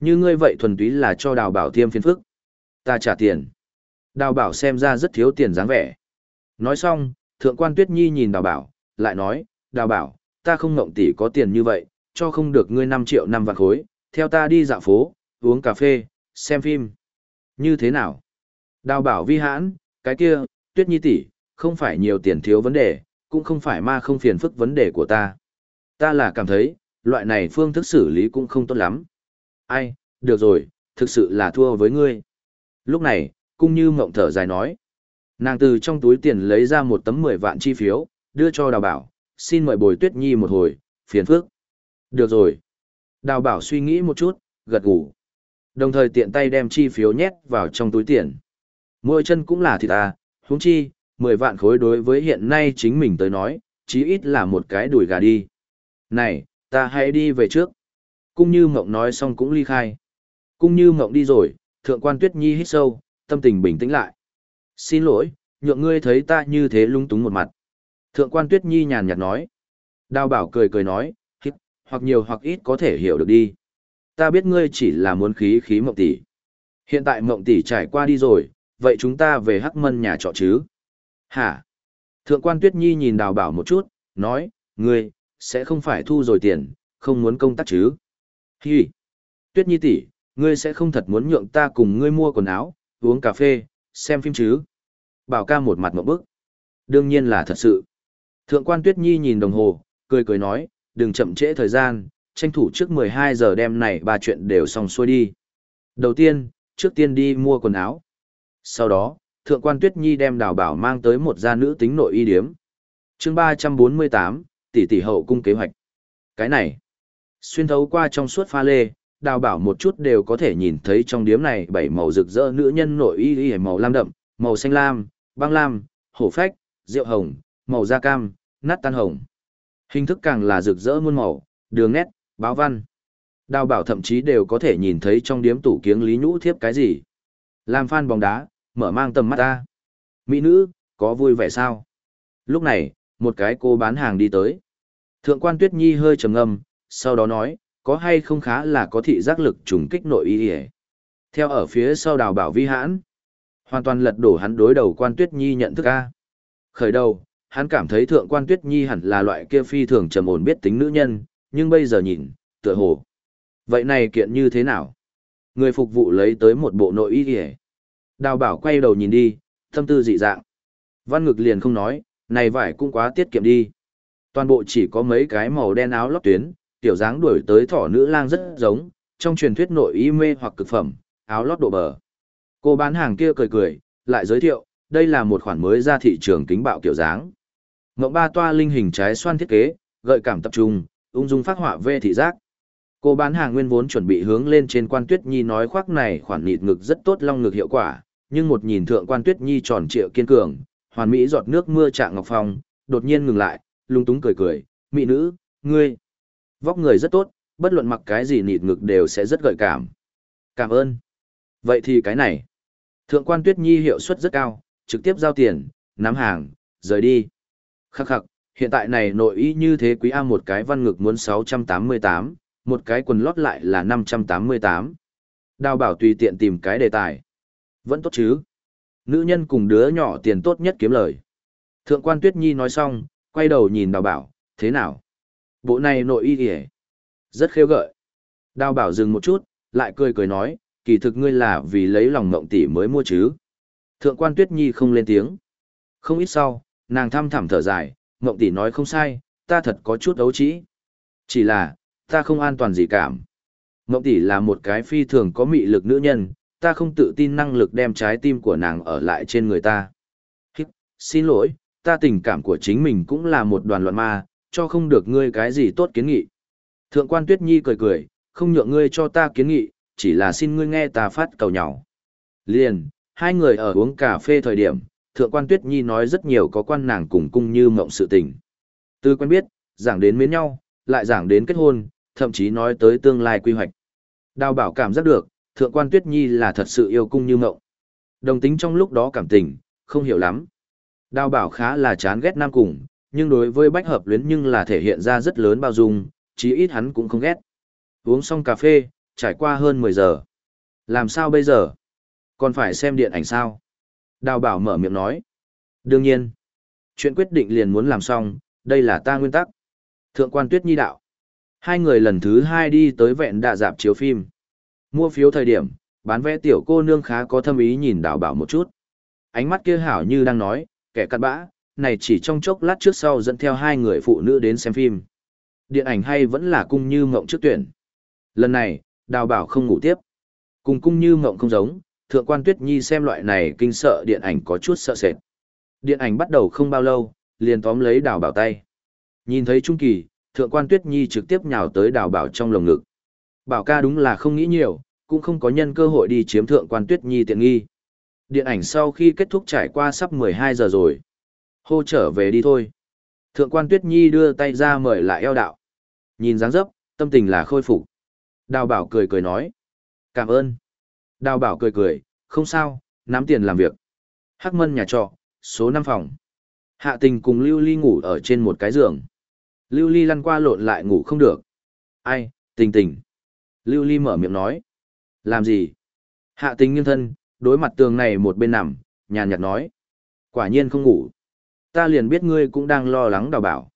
Như ngươi vậy thuần túy là cho đào bảo thiêm phiền phức. Ta trả tiền. Đào bảo xem ra rất thiếu tiền dáng vẻ. Nói xong, thượng quan Tuyết Nhi nhìn đào bảo, lại nói, đào bảo, ta không ngộng tỷ có tiền như vậy, cho không được ngươi 5 triệu năm vạn khối, theo ta đi dạo phố, uống cà phê, xem phim. Như thế nào? Đào bảo vi hãn, cái kia, Tuyết Nhi tỷ, không phải nhiều tiền thiếu vấn đề, cũng không phải ma không phiền phức vấn đề của ta. Ta là cảm thấy, loại này phương thức xử lý cũng không tốt lắm. Ai, được rồi, thực sự là thua với ngươi. Lúc này, cung như mộng thở dài nói. Nàng từ trong túi tiền lấy ra một tấm 10 vạn chi phiếu, đưa cho đào bảo, xin mời bồi tuyết nhi một hồi, phiền phức. Được rồi. Đào bảo suy nghĩ một chút, gật gù. Đồng thời tiện tay đem chi phiếu nhét vào trong túi tiền. Mỗi chân cũng là thịt à, huống chi, 10 vạn khối đối với hiện nay chính mình tới nói, chí ít là một cái đùi gà đi. Này, ta hãy đi về trước. Cung như mộng nói xong cũng ly khai. Cung như mộng đi rồi, thượng quan tuyết nhi hít sâu, tâm tình bình tĩnh lại. Xin lỗi, nhượng ngươi thấy ta như thế lung túng một mặt. Thượng quan tuyết nhi nhàn nhạt nói. Đào bảo cười cười nói, hít, hoặc nhiều hoặc ít có thể hiểu được đi. Ta biết ngươi chỉ là muốn khí khí mộng tỷ. Hiện tại mộng tỷ trải qua đi rồi, vậy chúng ta về hắc mân nhà trọ chứ? Hả? Thượng quan tuyết nhi nhìn đào bảo một chút, nói, ngươi, sẽ không phải thu rồi tiền, không muốn công tác chứ? Hi! Tuyết nhi tỷ, ngươi sẽ không thật muốn nhượng ta cùng ngươi mua quần áo, uống cà phê, xem phim chứ? Bảo ca một mặt một bức. Đương nhiên là thật sự. Thượng quan Tuyết Nhi nhìn đồng hồ, cười cười nói, đừng chậm trễ thời gian, tranh thủ trước 12 giờ đêm này ba chuyện đều xong xuôi đi. Đầu tiên, trước tiên đi mua quần áo. Sau đó, Thượng quan Tuyết Nhi đem đào bảo mang tới một gia nữ tính nội y điếm. chương 348, tỷ tỷ hậu cung kế hoạch. Cái này, xuyên thấu qua trong suốt pha lê, đào bảo một chút đều có thể nhìn thấy trong điếm này bảy màu rực rỡ nữ nhân nội y y màu lam đậm, màu xanh lam, băng lam, hổ phách, rượu hồng, màu da cam, nát tan hồng. Hình thức càng là rực rỡ muôn màu, đường nét, báo văn. Đào bảo thậm chí đều có thể nhìn thấy trong điếm tủ kiếng lý nhũ thiếp cái gì. Làm fan bóng đá, mở mang tầm mắt ta. Mỹ nữ, có vui vẻ sao? Lúc này, một cái cô bán hàng đi tới. Thượng quan Tuyết Nhi hơi trầm ngâm, sau đó nói, có hay không khá là có thị giác lực trùng kích nội y hề. Theo ở phía sau đào bảo vi hãn, hoàn toàn lật đổ hắn đối đầu quan Tuyết Nhi nhận thức A. Khởi đầu, hắn cảm thấy thượng quan tuyết nhi hẳn là loại kia phi thường trầm ổn biết tính nữ nhân, nhưng bây giờ nhìn, tựa hồ. Vậy này kiện như thế nào? Người phục vụ lấy tới một bộ nội y kìa. Đào bảo quay đầu nhìn đi, tâm tư dị dạng. Văn ngực liền không nói, này vải cũng quá tiết kiệm đi. Toàn bộ chỉ có mấy cái màu đen áo lót tuyến, tiểu dáng đuổi tới thỏ nữ lang rất giống, trong truyền thuyết nội y mê hoặc cực phẩm, áo lót độ bờ. Cô bán hàng kia cười cười, lại giới thiệu, đây là một khoản mới ra thị trường kính bạo kiểu dáng. Ngộng ba toa linh hình trái xoan thiết kế, gợi cảm tập trung, ung dung phát họa về thị giác. Cô bán hàng nguyên vốn chuẩn bị hướng lên trên quan tuyết nhi nói khoác này khoản nịt ngực rất tốt long ngực hiệu quả, nhưng một nhìn thượng quan tuyết nhi tròn trịa kiên cường, hoàn mỹ giọt nước mưa trạng ngọc phong, đột nhiên ngừng lại, lung túng cười cười, mỹ nữ, ngươi, vóc người rất tốt, bất luận mặc cái gì nịt ngực đều sẽ rất gợi cảm. Cảm ơn. Vậy thì cái này. Thượng quan tuyết nhi hiệu suất rất cao, trực tiếp giao tiền, nắm hàng, rời đi. Khắc khắc, hiện tại này nội y như thế quý A một cái văn ngực muốn 688, một cái quần lót lại là 588. Đào bảo tùy tiện tìm cái đề tài. Vẫn tốt chứ. Nữ nhân cùng đứa nhỏ tiền tốt nhất kiếm lời. Thượng quan Tuyết Nhi nói xong, quay đầu nhìn đào bảo, thế nào? Bộ này nội y kìa. Rất khêu gợi. Đào bảo dừng một chút, lại cười cười nói, kỳ thực ngươi là vì lấy lòng mộng tỷ mới mua chứ. Thượng quan Tuyết Nhi không lên tiếng. Không ít sau, nàng thăm thẳm thở dài, Ngộng tỷ nói không sai, ta thật có chút ấu trĩ. Chỉ là, ta không an toàn gì cảm. Ngộng tỷ là một cái phi thường có mị lực nữ nhân, ta không tự tin năng lực đem trái tim của nàng ở lại trên người ta. Hít, xin lỗi, ta tình cảm của chính mình cũng là một đoàn loạn ma, cho không được ngươi cái gì tốt kiến nghị. Thượng quan Tuyết Nhi cười cười, không nhượng ngươi cho ta kiến nghị, chỉ là xin ngươi nghe ta phát cầu nhỏ. Liền, hai người ở uống cà phê thời điểm, thượng quan tuyết nhi nói rất nhiều có quan nàng cùng cung như mộng sự tình. Từ quen biết, giảng đến mến nhau, lại giảng đến kết hôn, thậm chí nói tới tương lai quy hoạch. Đào bảo cảm giác được, thượng quan Tuyết Nhi là thật sự yêu cung như mộng. Đồng tính trong lúc đó cảm tình, không hiểu lắm. Đào bảo khá là chán ghét nam cùng, nhưng đối với bách hợp luyến nhưng là thể hiện ra rất lớn bao dung, chí ít hắn cũng không ghét. Uống xong cà phê, trải qua hơn 10 giờ. Làm sao bây giờ? Còn phải xem điện ảnh sao? Đào bảo mở miệng nói. Đương nhiên. Chuyện quyết định liền muốn làm xong, đây là ta nguyên tắc. Thượng quan tuyết nhi đạo. Hai người lần thứ hai đi tới vẹn đạ dạp chiếu phim. Mua phiếu thời điểm, bán vé tiểu cô nương khá có thâm ý nhìn đào bảo một chút. Ánh mắt kia hảo như đang nói, kẻ cặn bã, này chỉ trong chốc lát trước sau dẫn theo hai người phụ nữ đến xem phim. Điện ảnh hay vẫn là cung như mộng trước tuyển. Lần này, đào bảo không ngủ tiếp. Cùng cung như mộng không giống, thượng quan tuyết nhi xem loại này kinh sợ điện ảnh có chút sợ sệt. Điện ảnh bắt đầu không bao lâu, liền tóm lấy đào bảo tay. Nhìn thấy Trung Kỳ, thượng quan tuyết nhi trực tiếp nhào tới đào bảo trong lồng ngực. Bảo ca đúng là không nghĩ nhiều, cũng không có nhân cơ hội đi chiếm thượng quan tuyết nhi tiện nghi. Điện ảnh sau khi kết thúc trải qua sắp 12 giờ rồi. Hô trở về đi thôi. Thượng quan tuyết nhi đưa tay ra mời lại eo đạo. Nhìn dáng dấp, tâm tình là khôi phục. Đào bảo cười cười nói. Cảm ơn. Đào bảo cười cười, không sao, nắm tiền làm việc. Hắc mân nhà trọ, số 5 phòng. Hạ tình cùng Lưu Ly ngủ ở trên một cái giường. Lưu Ly lăn qua lộn lại ngủ không được. Ai, tình tình. Lưu Ly mở miệng nói. Làm gì? Hạ tình nghiêng thân, đối mặt tường này một bên nằm, nhàn nhạt nói. Quả nhiên không ngủ. Ta liền biết ngươi cũng đang lo lắng đào bảo.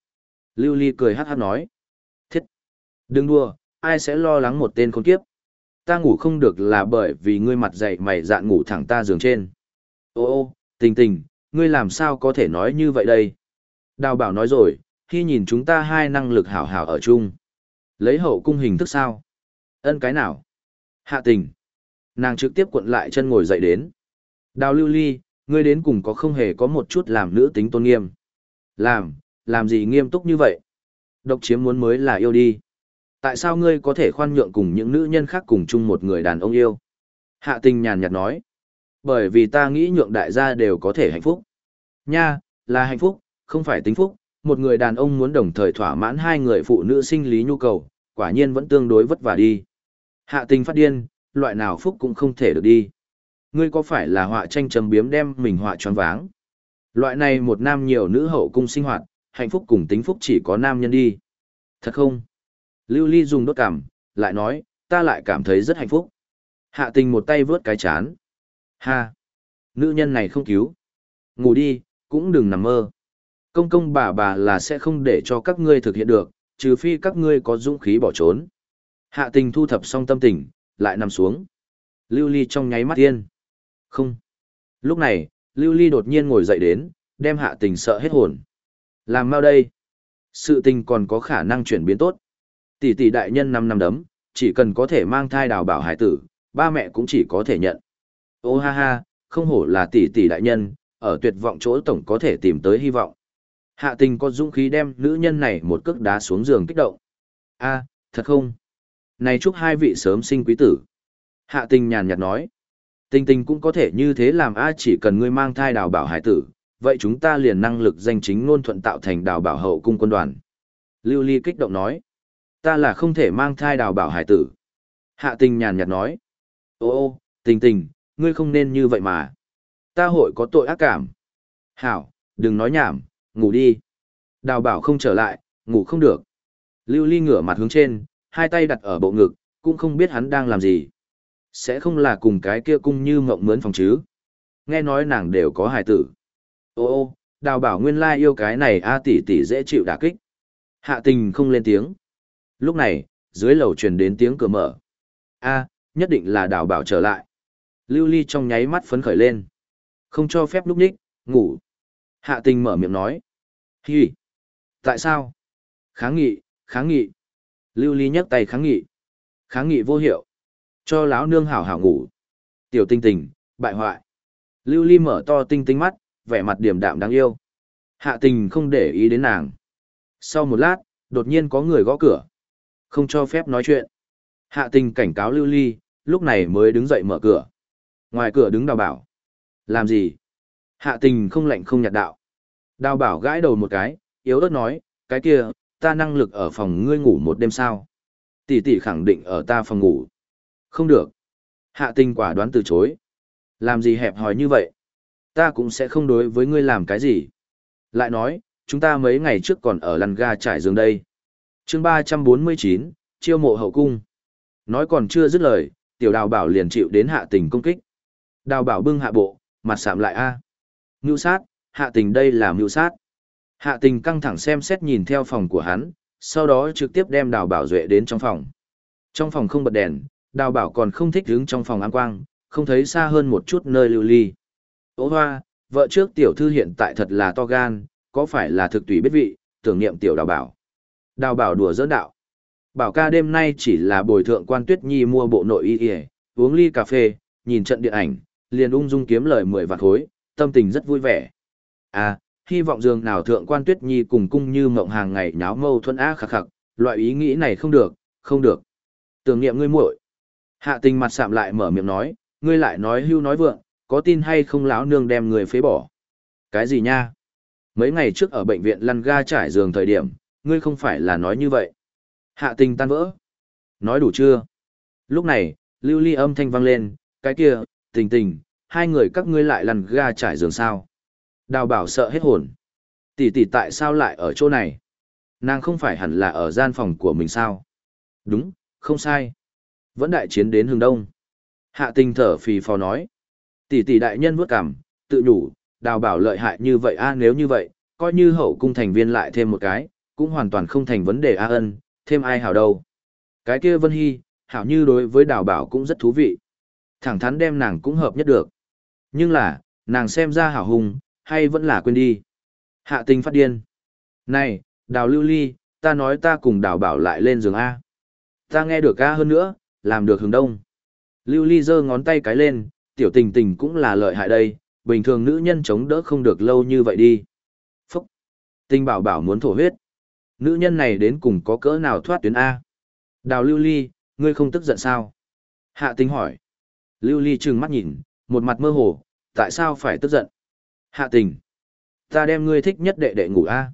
Lưu Ly cười hát hát nói. Thiết! Đừng đùa, ai sẽ lo lắng một tên con kiếp? Ta ngủ không được là bởi vì ngươi mặt dậy mày dạn ngủ thẳng ta giường trên. Ô ô, tình tình, ngươi làm sao có thể nói như vậy đây? Đào bảo nói rồi, khi nhìn chúng ta hai năng lực hảo hảo ở chung. Lấy hậu cung hình thức sao? Ân cái nào? Hạ tình. Nàng trực tiếp cuộn lại chân ngồi dậy đến. Đào lưu ly, ngươi đến cùng có không hề có một chút làm nữ tính tôn nghiêm. Làm, làm gì nghiêm túc như vậy? Độc chiếm muốn mới là yêu đi. Tại sao ngươi có thể khoan nhượng cùng những nữ nhân khác cùng chung một người đàn ông yêu? Hạ tình nhàn nhạt nói. Bởi vì ta nghĩ nhượng đại gia đều có thể hạnh phúc. Nha, là hạnh phúc, không phải tính phúc. Một người đàn ông muốn đồng thời thỏa mãn hai người phụ nữ sinh lý nhu cầu, quả nhiên vẫn tương đối vất vả đi. Hạ tình phát điên, loại nào phúc cũng không thể được đi. Ngươi có phải là họa tranh trầm biếm đem mình họa tròn váng? Loại này một nam nhiều nữ hậu cung sinh hoạt, hạnh phúc cùng tính phúc chỉ có nam nhân đi. Thật không? Lưu Ly dùng đốt cảm, lại nói, ta lại cảm thấy rất hạnh phúc. Hạ tình một tay vớt cái chán. Ha! Nữ nhân này không cứu. Ngủ đi, cũng đừng nằm mơ. Công công bà bà là sẽ không để cho các ngươi thực hiện được, trừ phi các ngươi có dũng khí bỏ trốn. Hạ tình thu thập xong tâm tình, lại nằm xuống. Lưu Ly trong nháy mắt tiên. Không. Lúc này, Lưu Ly đột nhiên ngồi dậy đến, đem hạ tình sợ hết hồn. Làm mau đây. Sự tình còn có khả năng chuyển biến tốt. Tỷ tỷ đại nhân năm năm đấm, chỉ cần có thể mang thai đào bảo hải tử, ba mẹ cũng chỉ có thể nhận. Ô ha ha, không hổ là tỷ tỷ đại nhân, ở tuyệt vọng chỗ tổng có thể tìm tới hy vọng. Hạ tình có dũng khí đem nữ nhân này một cước đá xuống giường kích động. a thật không? Này chúc hai vị sớm sinh quý tử. Hạ tình nhàn nhạt nói. Tình tình cũng có thể như thế làm a chỉ cần ngươi mang thai đào bảo hải tử, vậy chúng ta liền năng lực danh chính ngôn thuận tạo thành đào bảo hậu cung quân đoàn. Lưu Ly kích động nói. Ta là không thể mang thai đào bảo hải tử. Hạ tình nhàn nhạt nói. Ô ô, tình tình, ngươi không nên như vậy mà. Ta hội có tội ác cảm. Hảo, đừng nói nhảm, ngủ đi. Đào bảo không trở lại, ngủ không được. Lưu Ly ngửa mặt hướng trên, hai tay đặt ở bộ ngực, cũng không biết hắn đang làm gì. Sẽ không là cùng cái kia cung như mộng mướn phòng chứ. Nghe nói nàng đều có hài tử. Ô ô, đào bảo nguyên lai yêu cái này a tỷ tỷ dễ chịu đả kích. Hạ tình không lên tiếng. Lúc này, dưới lầu truyền đến tiếng cửa mở. A, nhất định là đào bảo trở lại. Lưu ly trong nháy mắt phấn khởi lên. Không cho phép lúc ních, ngủ. Hạ tình mở miệng nói. Hi. Tại sao? Kháng nghị, kháng nghị. Lưu ly nhấc tay kháng nghị. Kháng nghị vô hiệu. Cho lão nương hảo hảo ngủ. Tiểu tinh tình, bại hoại. Lưu ly mở to tinh tinh mắt, vẻ mặt điềm đạm đáng yêu. Hạ tình không để ý đến nàng. Sau một lát, đột nhiên có người gõ cửa. Không cho phép nói chuyện. Hạ tình cảnh cáo lưu ly, lúc này mới đứng dậy mở cửa. Ngoài cửa đứng đào bảo. Làm gì? Hạ tình không lạnh không nhạt đạo. Đào bảo gãi đầu một cái, yếu ớt nói, cái kia, ta năng lực ở phòng ngươi ngủ một đêm sao? Tỷ tỷ khẳng định ở ta phòng ngủ. Không được. Hạ tình quả đoán từ chối. Làm gì hẹp hòi như vậy? Ta cũng sẽ không đối với ngươi làm cái gì. Lại nói, chúng ta mấy ngày trước còn ở lăn ga trải giường đây chương ba trăm bốn mươi chín chiêu mộ hậu cung. Nói còn chưa dứt lời, tiểu đào bảo liền chịu đến hạ tình công kích. Đào bảo bưng hạ bộ, mặt sạm lại a à. Mưu sát, hạ tình đây là mưu sát. Hạ tình căng thẳng xem xét nhìn theo phòng của hắn, sau đó trực tiếp đem đào bảo duệ đến trong phòng. Trong phòng không bật đèn, đào bảo còn không thích đứng trong phòng ám quang, không thấy xa hơn một chút nơi lưu ly. Ô hoa, vợ trước tiểu thư hiện tại thật là to gan, có phải là thực tùy biết vị, tưởng niệm tiểu đào bảo. Đào bảo đùa dỡn đạo. Bảo ca đêm nay chỉ là bồi thượng quan tuyết nhi mua bộ nội y y, uống ly cà phê, nhìn trận điện ảnh, liền ung dung kiếm lời mười vạn khối, tâm tình rất vui vẻ. À, hy vọng dường nào thượng quan tuyết nhi cùng cung như mộng hàng ngày nháo mâu thuẫn á khắc khắc, loại ý nghĩ này không được, không được. Tưởng niệm ngươi muội. Hạ tình mặt sạm lại mở miệng nói, ngươi lại nói hưu nói vượng, có tin hay không lão nương đem người phế bỏ. Cái gì nha? Mấy ngày trước ở bệnh viện lăn ga trải giường thời điểm, ngươi không phải là nói như vậy. Hạ tình tan vỡ. Nói đủ chưa? Lúc này, lưu ly âm thanh vang lên, cái kia, tình tình, hai người các ngươi lại lăn ga trải giường sao. Đào bảo sợ hết hồn. Tỷ tỷ tại sao lại ở chỗ này? Nàng không phải hẳn là ở gian phòng của mình sao? Đúng, không sai. Vẫn đại chiến đến hướng đông. Hạ tình thở phì phò nói. Tỷ tỷ đại nhân vuốt cằm, tự nhủ, đào bảo lợi hại như vậy a nếu như vậy, coi như hậu cung thành viên lại thêm một cái, cũng hoàn toàn không thành vấn đề a ân, thêm ai hảo đâu. Cái kia Vân Hy, hảo như đối với đào bảo cũng rất thú vị. Thẳng thắn đem nàng cũng hợp nhất được. Nhưng là, nàng xem ra hảo hùng, hay vẫn là quên đi. Hạ tình phát điên. Này, đào lưu ly, ta nói ta cùng đào bảo lại lên giường A. Ta nghe được A hơn nữa, làm được hướng đông. Lưu ly giơ ngón tay cái lên, tiểu tình tình cũng là lợi hại đây, bình thường nữ nhân chống đỡ không được lâu như vậy đi. Phúc! Tình bảo bảo muốn thổ huyết. Nữ nhân này đến cùng có cỡ nào thoát tuyến A. Đào lưu ly, ngươi không tức giận sao? Hạ tinh hỏi. Lưu ly trừng mắt nhìn, một mặt mơ hồ, tại sao phải tức giận? Hạ tình. Ta đem ngươi thích nhất đệ đệ ngủ A.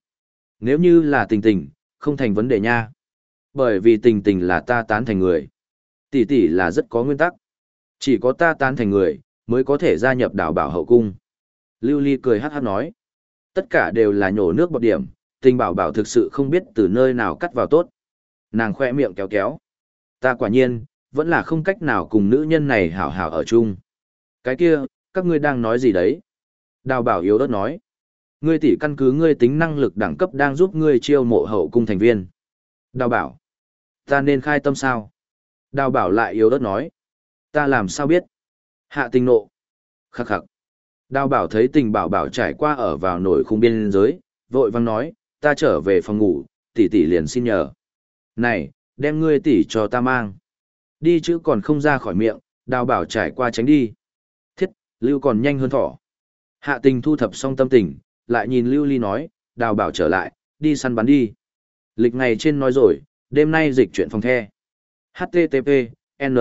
Nếu như là tình tình, không thành vấn đề nha. Bởi vì tình tình là ta tán thành người. Tỷ tỷ là rất có nguyên tắc. Chỉ có ta tán thành người, mới có thể gia nhập đảo bảo hậu cung. Lưu Ly cười hát hát nói. Tất cả đều là nhổ nước bọt điểm, tình bảo bảo thực sự không biết từ nơi nào cắt vào tốt. Nàng khoe miệng kéo kéo. Ta quả nhiên, vẫn là không cách nào cùng nữ nhân này hảo hảo ở chung. Cái kia, các ngươi đang nói gì đấy? Đào bảo yếu đất nói. Ngươi tỷ căn cứ ngươi tính năng lực đẳng cấp đang giúp ngươi chiêu mộ hậu cung thành viên. Đào bảo. Ta nên khai tâm sao? Đào bảo lại yếu đất nói. Ta làm sao biết? Hạ tình nộ. Khắc khắc. Đào bảo thấy tình bảo bảo trải qua ở vào nổi khung biên giới, vội vang nói, ta trở về phòng ngủ, tỷ tỷ liền xin nhờ. Này, đem ngươi tỷ cho ta mang. Đi chứ còn không ra khỏi miệng, đào bảo trải qua tránh đi. Thiết, lưu còn nhanh hơn thỏ. Hạ tình thu thập xong tâm tình, lại nhìn lưu ly nói, đào bảo trở lại, đi săn bắn đi. Lịch ngày trên nói rồi, đêm nay dịch chuyện phòng the. HTTP, N.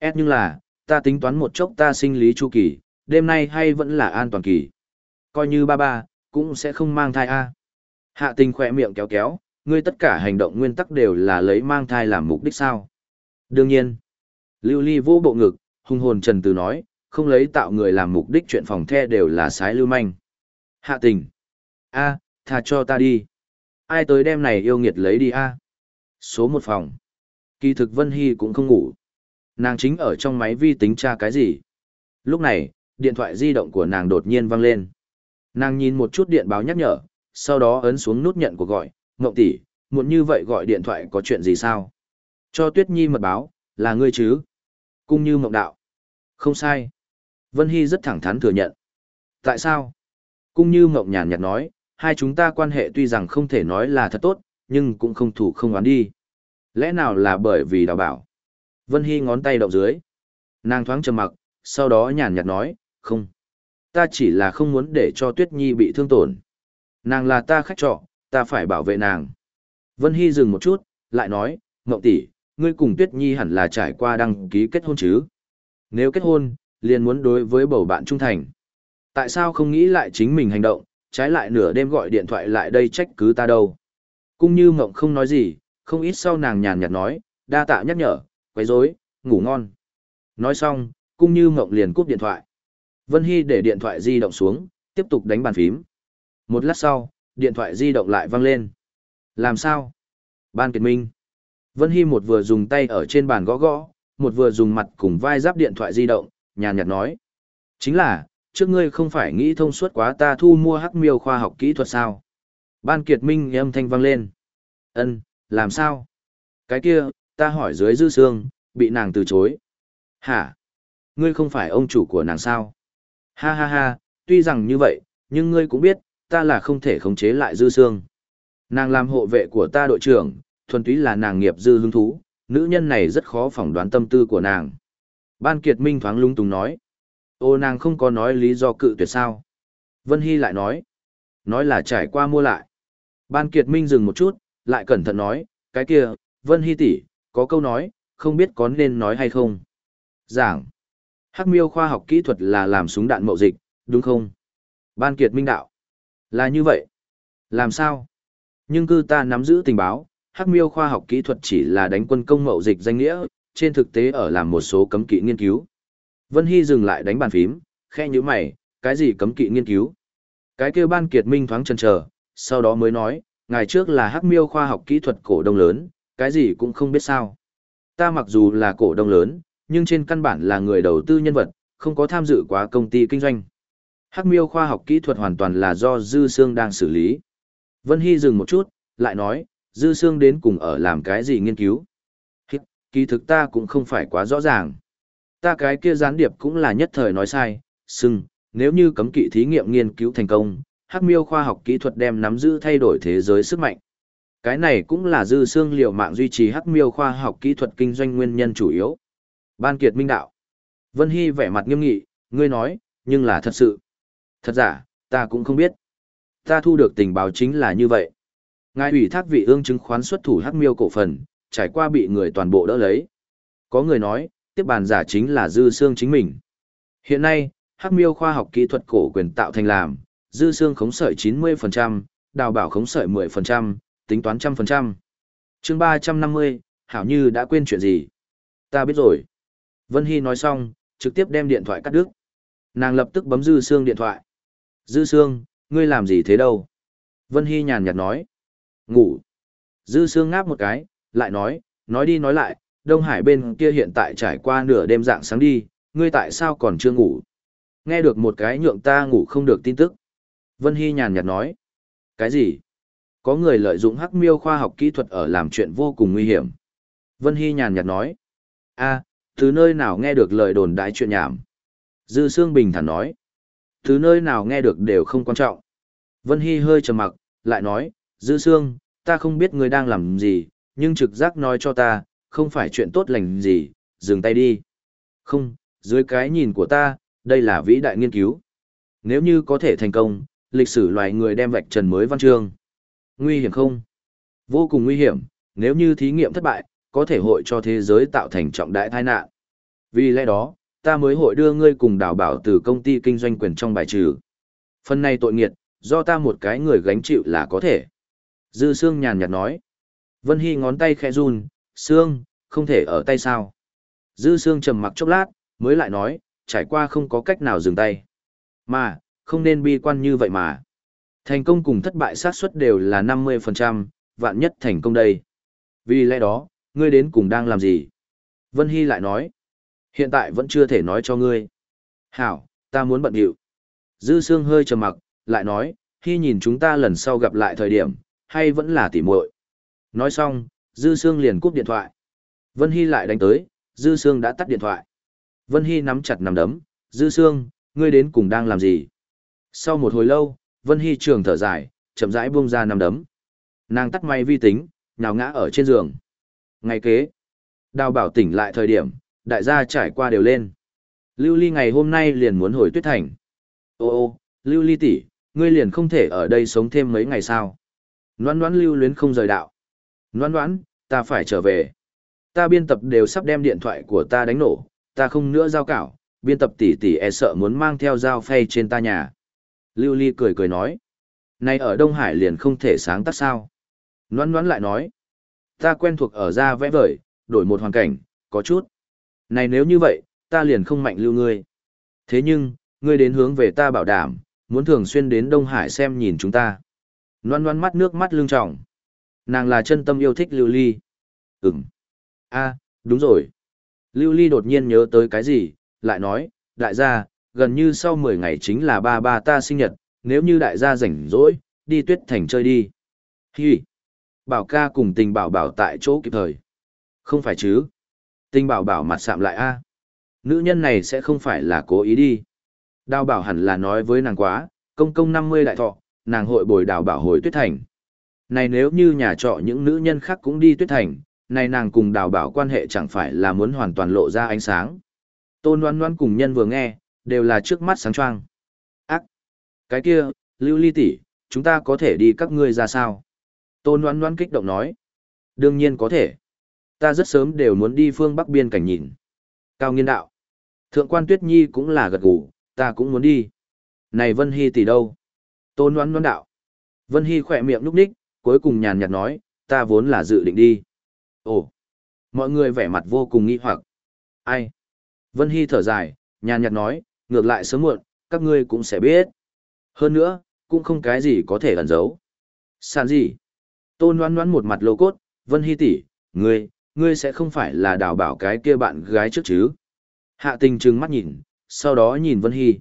S nhưng là, ta tính toán một chốc ta sinh lý chu kỳ, đêm nay hay vẫn là an toàn kỳ. Coi như ba ba, cũng sẽ không mang thai a. Hạ tình khỏe miệng kéo kéo, ngươi tất cả hành động nguyên tắc đều là lấy mang thai làm mục đích sao. Đương nhiên, lưu ly vô bộ ngực, hung hồn trần từ nói, không lấy tạo người làm mục đích chuyện phòng the đều là sái lưu manh. Hạ tình. a tha cho ta đi. Ai tới đêm này yêu nghiệt lấy đi a Số một phòng. Kỳ thực Vân Hy cũng không ngủ. Nàng chính ở trong máy vi tính tra cái gì. Lúc này, điện thoại di động của nàng đột nhiên vang lên. Nàng nhìn một chút điện báo nhắc nhở, sau đó ấn xuống nút nhận cuộc gọi, Ngộng tỷ, muộn như vậy gọi điện thoại có chuyện gì sao? Cho Tuyết Nhi mật báo, là ngươi chứ? Cung như mộng đạo. Không sai. Vân Hy rất thẳng thắn thừa nhận. Tại sao? Cung như mộng nhàn nhạt nói, hai chúng ta quan hệ tuy rằng không thể nói là thật tốt, nhưng cũng không thủ không oán đi. Lẽ nào là bởi vì đào bảo? Vân Hy ngón tay động dưới. Nàng thoáng trầm mặc, sau đó nhàn nhạt nói, không. Ta chỉ là không muốn để cho Tuyết Nhi bị thương tổn. Nàng là ta khách trọ, ta phải bảo vệ nàng. Vân Hy dừng một chút, lại nói, Ngộng tỷ, ngươi cùng Tuyết Nhi hẳn là trải qua đăng ký kết hôn chứ. Nếu kết hôn, liền muốn đối với bầu bạn trung thành. Tại sao không nghĩ lại chính mình hành động, trái lại nửa đêm gọi điện thoại lại đây trách cứ ta đâu. Cung như mộng không nói gì, không ít sau nàng nhàn nhạt nói, đa tạ nhắc nhở, quấy rối, ngủ ngon. Nói xong, cung như mộng liền cúp điện thoại. Vân Hy để điện thoại di động xuống, tiếp tục đánh bàn phím. Một lát sau, điện thoại di động lại vang lên. Làm sao? Ban Kiệt Minh. Vân Hy một vừa dùng tay ở trên bàn gõ gõ, một vừa dùng mặt cùng vai giáp điện thoại di động, nhàn nhạt nói. Chính là, trước ngươi không phải nghĩ thông suốt quá ta thu mua hắc miêu khoa học kỹ thuật sao? Ban Kiệt Minh âm thanh vang lên. Ân, làm sao? Cái kia, ta hỏi dưới dư xương, bị nàng từ chối. Hả? Ngươi không phải ông chủ của nàng sao? Ha ha ha, tuy rằng như vậy, nhưng ngươi cũng biết, ta là không thể khống chế lại dư xương. Nàng làm hộ vệ của ta đội trưởng, thuần túy là nàng nghiệp dư hứng thú, nữ nhân này rất khó phỏng đoán tâm tư của nàng. Ban Kiệt Minh thoáng lung tung nói. Ô nàng không có nói lý do cự tuyệt sao. Vân Hy lại nói. Nói là trải qua mua lại. Ban Kiệt Minh dừng một chút, lại cẩn thận nói, cái kia, Vân Hy tỷ, có câu nói, không biết có nên nói hay không. Giảng. Hắc miêu khoa học kỹ thuật là làm súng đạn mậu dịch, đúng không? Ban Kiệt Minh đạo. Là như vậy. Làm sao? Nhưng cư ta nắm giữ tình báo, Hắc miêu khoa học kỹ thuật chỉ là đánh quân công mậu dịch danh nghĩa, trên thực tế ở làm một số cấm kỵ nghiên cứu. Vân Hy dừng lại đánh bàn phím, khe như mày, cái gì cấm kỵ nghiên cứu? Cái kêu ban kiệt minh thoáng chần chờ, sau đó mới nói, ngày trước là hắc miêu khoa học kỹ thuật cổ đông lớn, cái gì cũng không biết sao. Ta mặc dù là cổ đông lớn, nhưng trên căn bản là người đầu tư nhân vật, không có tham dự quá công ty kinh doanh. Hắc miêu khoa học kỹ thuật hoàn toàn là do Dư Sương đang xử lý. Vân Hy dừng một chút, lại nói, Dư Sương đến cùng ở làm cái gì nghiên cứu. Hít, kỳ thực ta cũng không phải quá rõ ràng. Ta cái kia gián điệp cũng là nhất thời nói sai, sưng, nếu như cấm kỵ thí nghiệm nghiên cứu thành công, hắc miêu khoa học kỹ thuật đem nắm giữ thay đổi thế giới sức mạnh. Cái này cũng là dư xương liệu mạng duy trì hắc miêu khoa học kỹ thuật kinh doanh nguyên nhân chủ yếu. Ban Kiệt Minh Đạo. Vân Hy vẻ mặt nghiêm nghị, ngươi nói, nhưng là thật sự. Thật giả, ta cũng không biết. Ta thu được tình báo chính là như vậy. Ngài ủy thác vị ương chứng khoán xuất thủ hắc miêu cổ phần, trải qua bị người toàn bộ đỡ lấy. Có người nói, tiếp bàn giả chính là dư xương chính mình. Hiện nay, hắc miêu khoa học kỹ thuật cổ quyền tạo thành làm, dư xương khống sợi 90%, đào bảo khống sợi 10%, tính toán trăm phần trăm. chương 350, hảo như đã quên chuyện gì. Ta biết rồi. Vân Hy nói xong, trực tiếp đem điện thoại cắt đứt. Nàng lập tức bấm dư xương điện thoại. Dư Sương, ngươi làm gì thế đâu? Vân Hy nhàn nhạt nói. Ngủ. Dư Sương ngáp một cái, lại nói, nói đi nói lại, Đông Hải bên kia hiện tại trải qua nửa đêm dạng sáng đi, ngươi tại sao còn chưa ngủ? Nghe được một cái nhượng ta ngủ không được tin tức. Vân Hy nhàn nhạt nói. Cái gì? Có người lợi dụng hắc miêu khoa học kỹ thuật ở làm chuyện vô cùng nguy hiểm. Vân Hy nhàn nhạt nói. a từ nơi nào nghe được lời đồn đại chuyện nhảm? Dư Sương Bình thản nói. Từ nơi nào nghe được đều không quan trọng. Vân Hy hơi trầm mặc, lại nói, Dư Sương, ta không biết ngươi đang làm gì, nhưng trực giác nói cho ta, không phải chuyện tốt lành gì, dừng tay đi. Không, dưới cái nhìn của ta, đây là vĩ đại nghiên cứu. Nếu như có thể thành công, lịch sử loài người đem vạch trần mới văn chương. Nguy hiểm không? Vô cùng nguy hiểm, nếu như thí nghiệm thất bại, có thể hội cho thế giới tạo thành trọng đại tai nạn. Vì lẽ đó, ta mới hội đưa ngươi cùng đào bảo từ công ty kinh doanh quyền trong bài trừ. Phần này tội nghiệt, do ta một cái người gánh chịu là có thể. Dư Sương nhàn nhạt nói. Vân Hy ngón tay khẽ run, Sương, không thể ở tay sao. Dư Sương trầm mặc chốc lát, mới lại nói, trải qua không có cách nào dừng tay. Mà, không nên bi quan như vậy mà. Thành công cùng thất bại xác suất đều là 50%, vạn nhất thành công đây. Vì lẽ đó, ngươi đến cùng đang làm gì? Vân Hy lại nói, hiện tại vẫn chưa thể nói cho ngươi. Hảo, ta muốn bận điệu. Dư Sương hơi trầm mặc, lại nói, khi nhìn chúng ta lần sau gặp lại thời điểm, hay vẫn là tỉ muội. Nói xong, Dư Sương liền cúp điện thoại. Vân Hy lại đánh tới, Dư Sương đã tắt điện thoại. Vân Hy nắm chặt nắm đấm, Dư Sương, ngươi đến cùng đang làm gì? Sau một hồi lâu, Vân Hy trường thở dài, chậm rãi buông ra nắm đấm. Nàng tắt may vi tính, nhào ngã ở trên giường. Ngày kế, đào bảo tỉnh lại thời điểm, đại gia trải qua đều lên. Lưu Ly ngày hôm nay liền muốn hồi tuyết thành. Ô ô, Lưu Ly tỷ, ngươi liền không thể ở đây sống thêm mấy ngày sao? Noan noan lưu luyến không rời đạo. Noan noan, ta phải trở về. Ta biên tập đều sắp đem điện thoại của ta đánh nổ, ta không nữa giao cảo, biên tập tỷ tỷ e sợ muốn mang theo dao phay trên ta nhà. Lưu Ly cười cười nói. Nay ở Đông Hải liền không thể sáng tác sao. Noan noan lại nói, ta quen thuộc ở ra vẽ vời, đổi một hoàn cảnh, có chút. Này nếu như vậy, ta liền không mạnh lưu ngươi. Thế nhưng, ngươi đến hướng về ta bảo đảm, muốn thường xuyên đến Đông Hải xem nhìn chúng ta. Loan loan mắt nước mắt lưng trọng. Nàng là chân tâm yêu thích Lưu Ly. Ừm. a đúng rồi. Lưu Ly đột nhiên nhớ tới cái gì, lại nói, đại gia, gần như sau 10 ngày chính là ba ba ta sinh nhật, nếu như đại gia rảnh rỗi, đi tuyết thành chơi đi. Hi. Bảo ca cùng tình bảo bảo tại chỗ kịp thời. Không phải chứ. Tinh bảo bảo mặt sạm lại a Nữ nhân này sẽ không phải là cố ý đi. Đào bảo hẳn là nói với nàng quá, công công 50 đại thọ, nàng hội bồi đào bảo hồi tuyết thành. Này nếu như nhà trọ những nữ nhân khác cũng đi tuyết thành, này nàng cùng đào bảo quan hệ chẳng phải là muốn hoàn toàn lộ ra ánh sáng. Tôn đoán đoán cùng nhân vừa nghe, đều là trước mắt sáng choang. Ác! Cái kia, lưu ly tỷ, chúng ta có thể đi các ngươi ra sao? Tôn đoán đoán kích động nói. Đương nhiên có thể. Ta rất sớm đều muốn đi phương Bắc biên cảnh nhìn. Cao nghiên đạo. Thượng quan Tuyết Nhi cũng là gật gù, ta cũng muốn đi. Này Vân Hy tỷ đâu? Tôn đoán đoán đạo. Vân Hy khỏe miệng núp ních, cuối cùng nhàn nhạt nói, ta vốn là dự định đi. Ồ! Mọi người vẻ mặt vô cùng nghi hoặc. Ai? Vân Hy thở dài, nhàn nhạt nói, ngược lại sớm muộn, các ngươi cũng sẽ biết. Hơn nữa, cũng không cái gì có thể ẩn giấu. Sàn gì? Tôn đoán đoán một mặt lô cốt, Vân Hy tỷ, ngươi, ngươi sẽ không phải là đào bảo cái kia bạn gái trước chứ? Hạ tình trừng mắt nhìn, sau đó nhìn Vân Hy.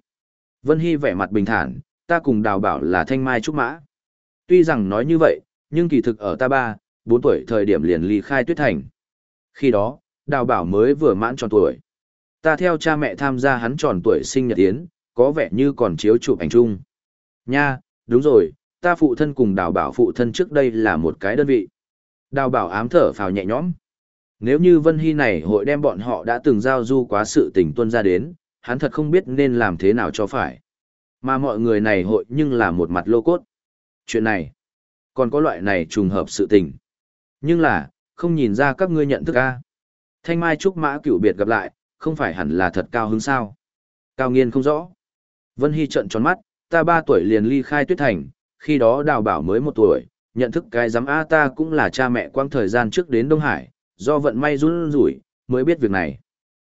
Vân Hy vẻ mặt bình thản, ta cùng đào bảo là thanh mai trúc mã. Tuy rằng nói như vậy, nhưng kỳ thực ở ta ba, bốn tuổi thời điểm liền ly khai tuyết thành. Khi đó, đào bảo mới vừa mãn tròn tuổi. Ta theo cha mẹ tham gia hắn tròn tuổi sinh nhật yến, có vẻ như còn chiếu chụp ảnh chung. Nha, đúng rồi, ta phụ thân cùng đào bảo phụ thân trước đây là một cái đơn vị. Đào bảo ám thở phào nhẹ nhõm. Nếu như Vân Hy này hội đem bọn họ đã từng giao du quá sự tình tuân ra đến, hắn thật không biết nên làm thế nào cho phải. Mà mọi người này hội nhưng là một mặt lô cốt. Chuyện này, còn có loại này trùng hợp sự tình. Nhưng là, không nhìn ra các ngươi nhận thức a. Thanh Mai Trúc Mã cựu biệt gặp lại, không phải hẳn là thật cao hứng sao. Cao nghiên không rõ. Vân Hy trận tròn mắt, ta ba tuổi liền ly khai tuyết thành, khi đó đào bảo mới một tuổi, nhận thức cái giám A ta cũng là cha mẹ quang thời gian trước đến Đông Hải, do vận may run rủi, mới biết việc này.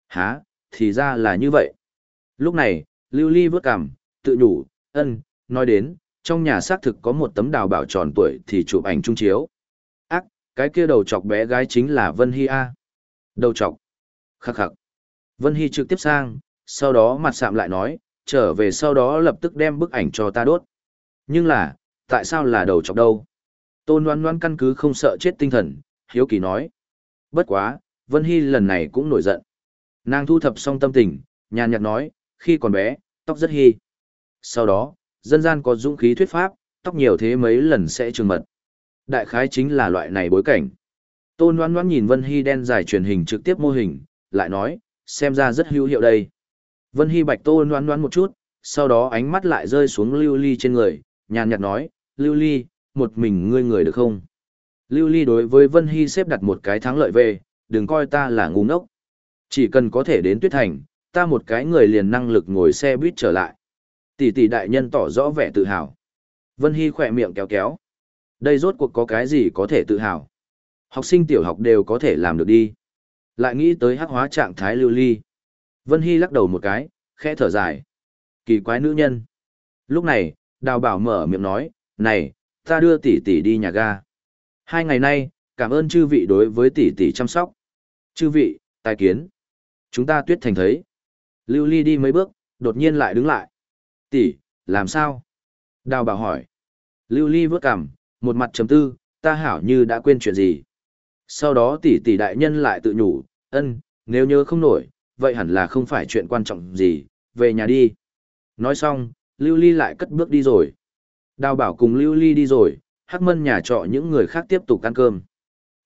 Hả, thì ra là như vậy. Lúc này, Lưu Ly vớt cằm, tự nhủ, ân, nói đến, trong nhà xác thực có một tấm đào bảo tròn tuổi thì chụp ảnh trung chiếu. Ác, cái kia đầu chọc bé gái chính là Vân Hy A. Đầu chọc. Khắc khắc. Vân Hy trực tiếp sang, sau đó mặt sạm lại nói, trở về sau đó lập tức đem bức ảnh cho ta đốt. Nhưng là, tại sao là đầu chọc đâu? Tôn Loan Loan căn cứ không sợ chết tinh thần, hiếu kỳ nói. Bất quá, Vân Hy lần này cũng nổi giận. Nàng thu thập xong tâm tình, nhàn nhạt nói, khi còn bé, tóc rất hy. Sau đó, dân gian có dũng khí thuyết pháp, tóc nhiều thế mấy lần sẽ trường mật. Đại khái chính là loại này bối cảnh. Tôn Loan Loan nhìn Vân Hy đen dài truyền hình trực tiếp mô hình, lại nói, xem ra rất hữu hiệu đây. Vân Hy bạch Tôn Loan Loan một chút, sau đó ánh mắt lại rơi xuống Lưu Ly trên người, nhàn nhạt nói, Lưu Ly, một mình ngươi người được không? Lưu Ly đối với Vân Hy xếp đặt một cái thắng lợi về, đừng coi ta là ngu ngốc. Chỉ cần có thể đến tuyết thành, ta một cái người liền năng lực ngồi xe buýt trở lại. Tỷ tỷ đại nhân tỏ rõ vẻ tự hào. Vân Hy khỏe miệng kéo kéo. Đây rốt cuộc có cái gì có thể tự hào. Học sinh tiểu học đều có thể làm được đi. Lại nghĩ tới hắc hóa trạng thái lưu ly. Vân Hy lắc đầu một cái, khẽ thở dài. Kỳ quái nữ nhân. Lúc này, đào bảo mở miệng nói, này, ta đưa tỷ tỷ đi nhà ga. Hai ngày nay, cảm ơn chư vị đối với tỷ tỷ chăm sóc. Chư vị, tài kiến. Chúng ta tuyết thành thấy. Lưu Ly đi mấy bước, đột nhiên lại đứng lại. Tỷ, làm sao? Đào bảo hỏi. Lưu Ly vớt cằm, một mặt chấm tư, ta hảo như đã quên chuyện gì. Sau đó tỷ tỷ đại nhân lại tự nhủ, ân, nếu nhớ không nổi, vậy hẳn là không phải chuyện quan trọng gì, về nhà đi. Nói xong, Lưu Ly lại cất bước đi rồi. Đào bảo cùng Lưu Ly đi rồi, hắc mân nhà trọ những người khác tiếp tục ăn cơm.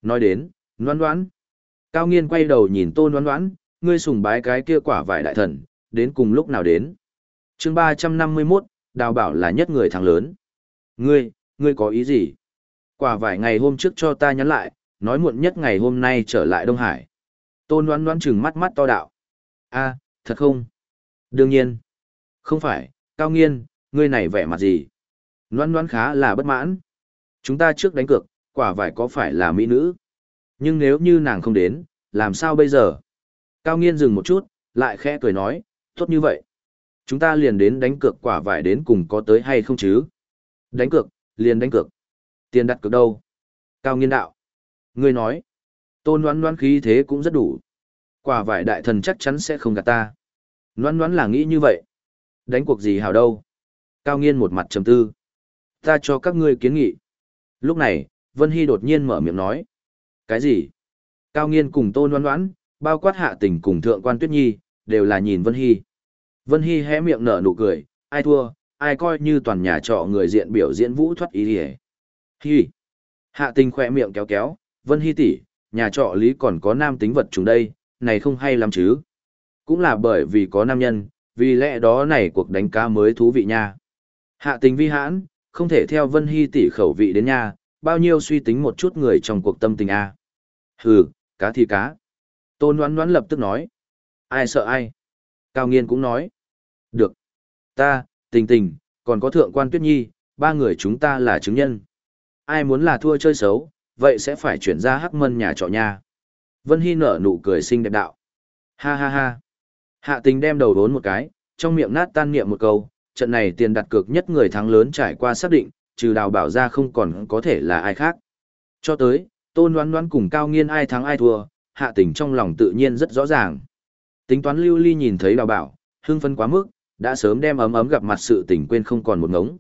Nói đến, noan đoán. Cao nghiên quay đầu nhìn tôn noan đoán, ngươi sùng bái cái kia quả vải đại thần, đến cùng lúc nào đến. chương ba trăm năm mươi 351, đào bảo là nhất người thằng lớn. Ngươi, ngươi có ý gì? Quả vải ngày hôm trước cho ta nhắn lại, nói muộn nhất ngày hôm nay trở lại Đông Hải. Tôn đoán đoán chừng mắt mắt to đạo. a thật không? Đương nhiên. Không phải, cao nghiên, ngươi này vẻ mặt gì? Đoán đoán khá là bất mãn. Chúng ta trước đánh cược, Quả vải có phải là mỹ nữ? Nhưng nếu như nàng không đến, làm sao bây giờ? Cao nghiên dừng một chút, lại khẽ cười nói, tốt như vậy. Chúng ta liền đến đánh cược quả vải đến cùng có tới hay không chứ? Đánh cược, liền đánh cược. Tiền đặt cược đâu? Cao nghiên đạo. Ngươi nói, tôn đoán đoán khí thế cũng rất đủ. Quả vải đại thần chắc chắn sẽ không gạt ta. Đoán đoán là nghĩ như vậy. Đánh cuộc gì hào đâu? Cao nghiên một mặt trầm tư. Ta cho các ngươi kiến nghị. Lúc này, Vân Hy đột nhiên mở miệng nói. Cái gì? Cao nghiên cùng tôn đoán đoán, bao quát hạ tình cùng thượng quan tuyết nhi, đều là nhìn Vân Hy. Vân Hy hé miệng nở nụ cười, ai thua, ai coi như toàn nhà trọ người diện biểu diễn vũ thoát ý hề. Hi. Hạ tình khỏe miệng kéo kéo, Vân Hy tỷ, nhà trọ lý còn có nam tính vật chúng đây, này không hay lắm chứ. Cũng là bởi vì có nam nhân, vì lẽ đó này cuộc đánh cá mới thú vị nha. Hạ tình vi hãn, không thể theo Vân Hy tỷ khẩu vị đến nha, bao nhiêu suy tính một chút người trong cuộc tâm tình a. Hừ, cá thì cá. Tôn Ngoãn Ngoãn lập tức nói. Ai sợ ai? Cao Nghiên cũng nói. Được. Ta, tình tình, còn có thượng quan Tuyết Nhi, ba người chúng ta là chứng nhân. Ai muốn là thua chơi xấu, vậy sẽ phải chuyển ra hắc mân nhà trọ nhà Vân Hy nở nụ cười xinh đẹp đạo. Ha ha ha. Hạ tình đem đầu đốn một cái, trong miệng nát tan niệm một câu, trận này tiền đặt cược nhất người thắng lớn trải qua xác định, trừ đào bảo ra không còn có thể là ai khác. Cho tới, tôn đoán đoán cùng cao nghiên ai thắng ai thua, hạ tình trong lòng tự nhiên rất rõ ràng. Tính toán lưu ly nhìn thấy đào bảo, hưng phân quá mức, đã sớm đem ấm ấm gặp mặt sự tình quên không còn một ngống.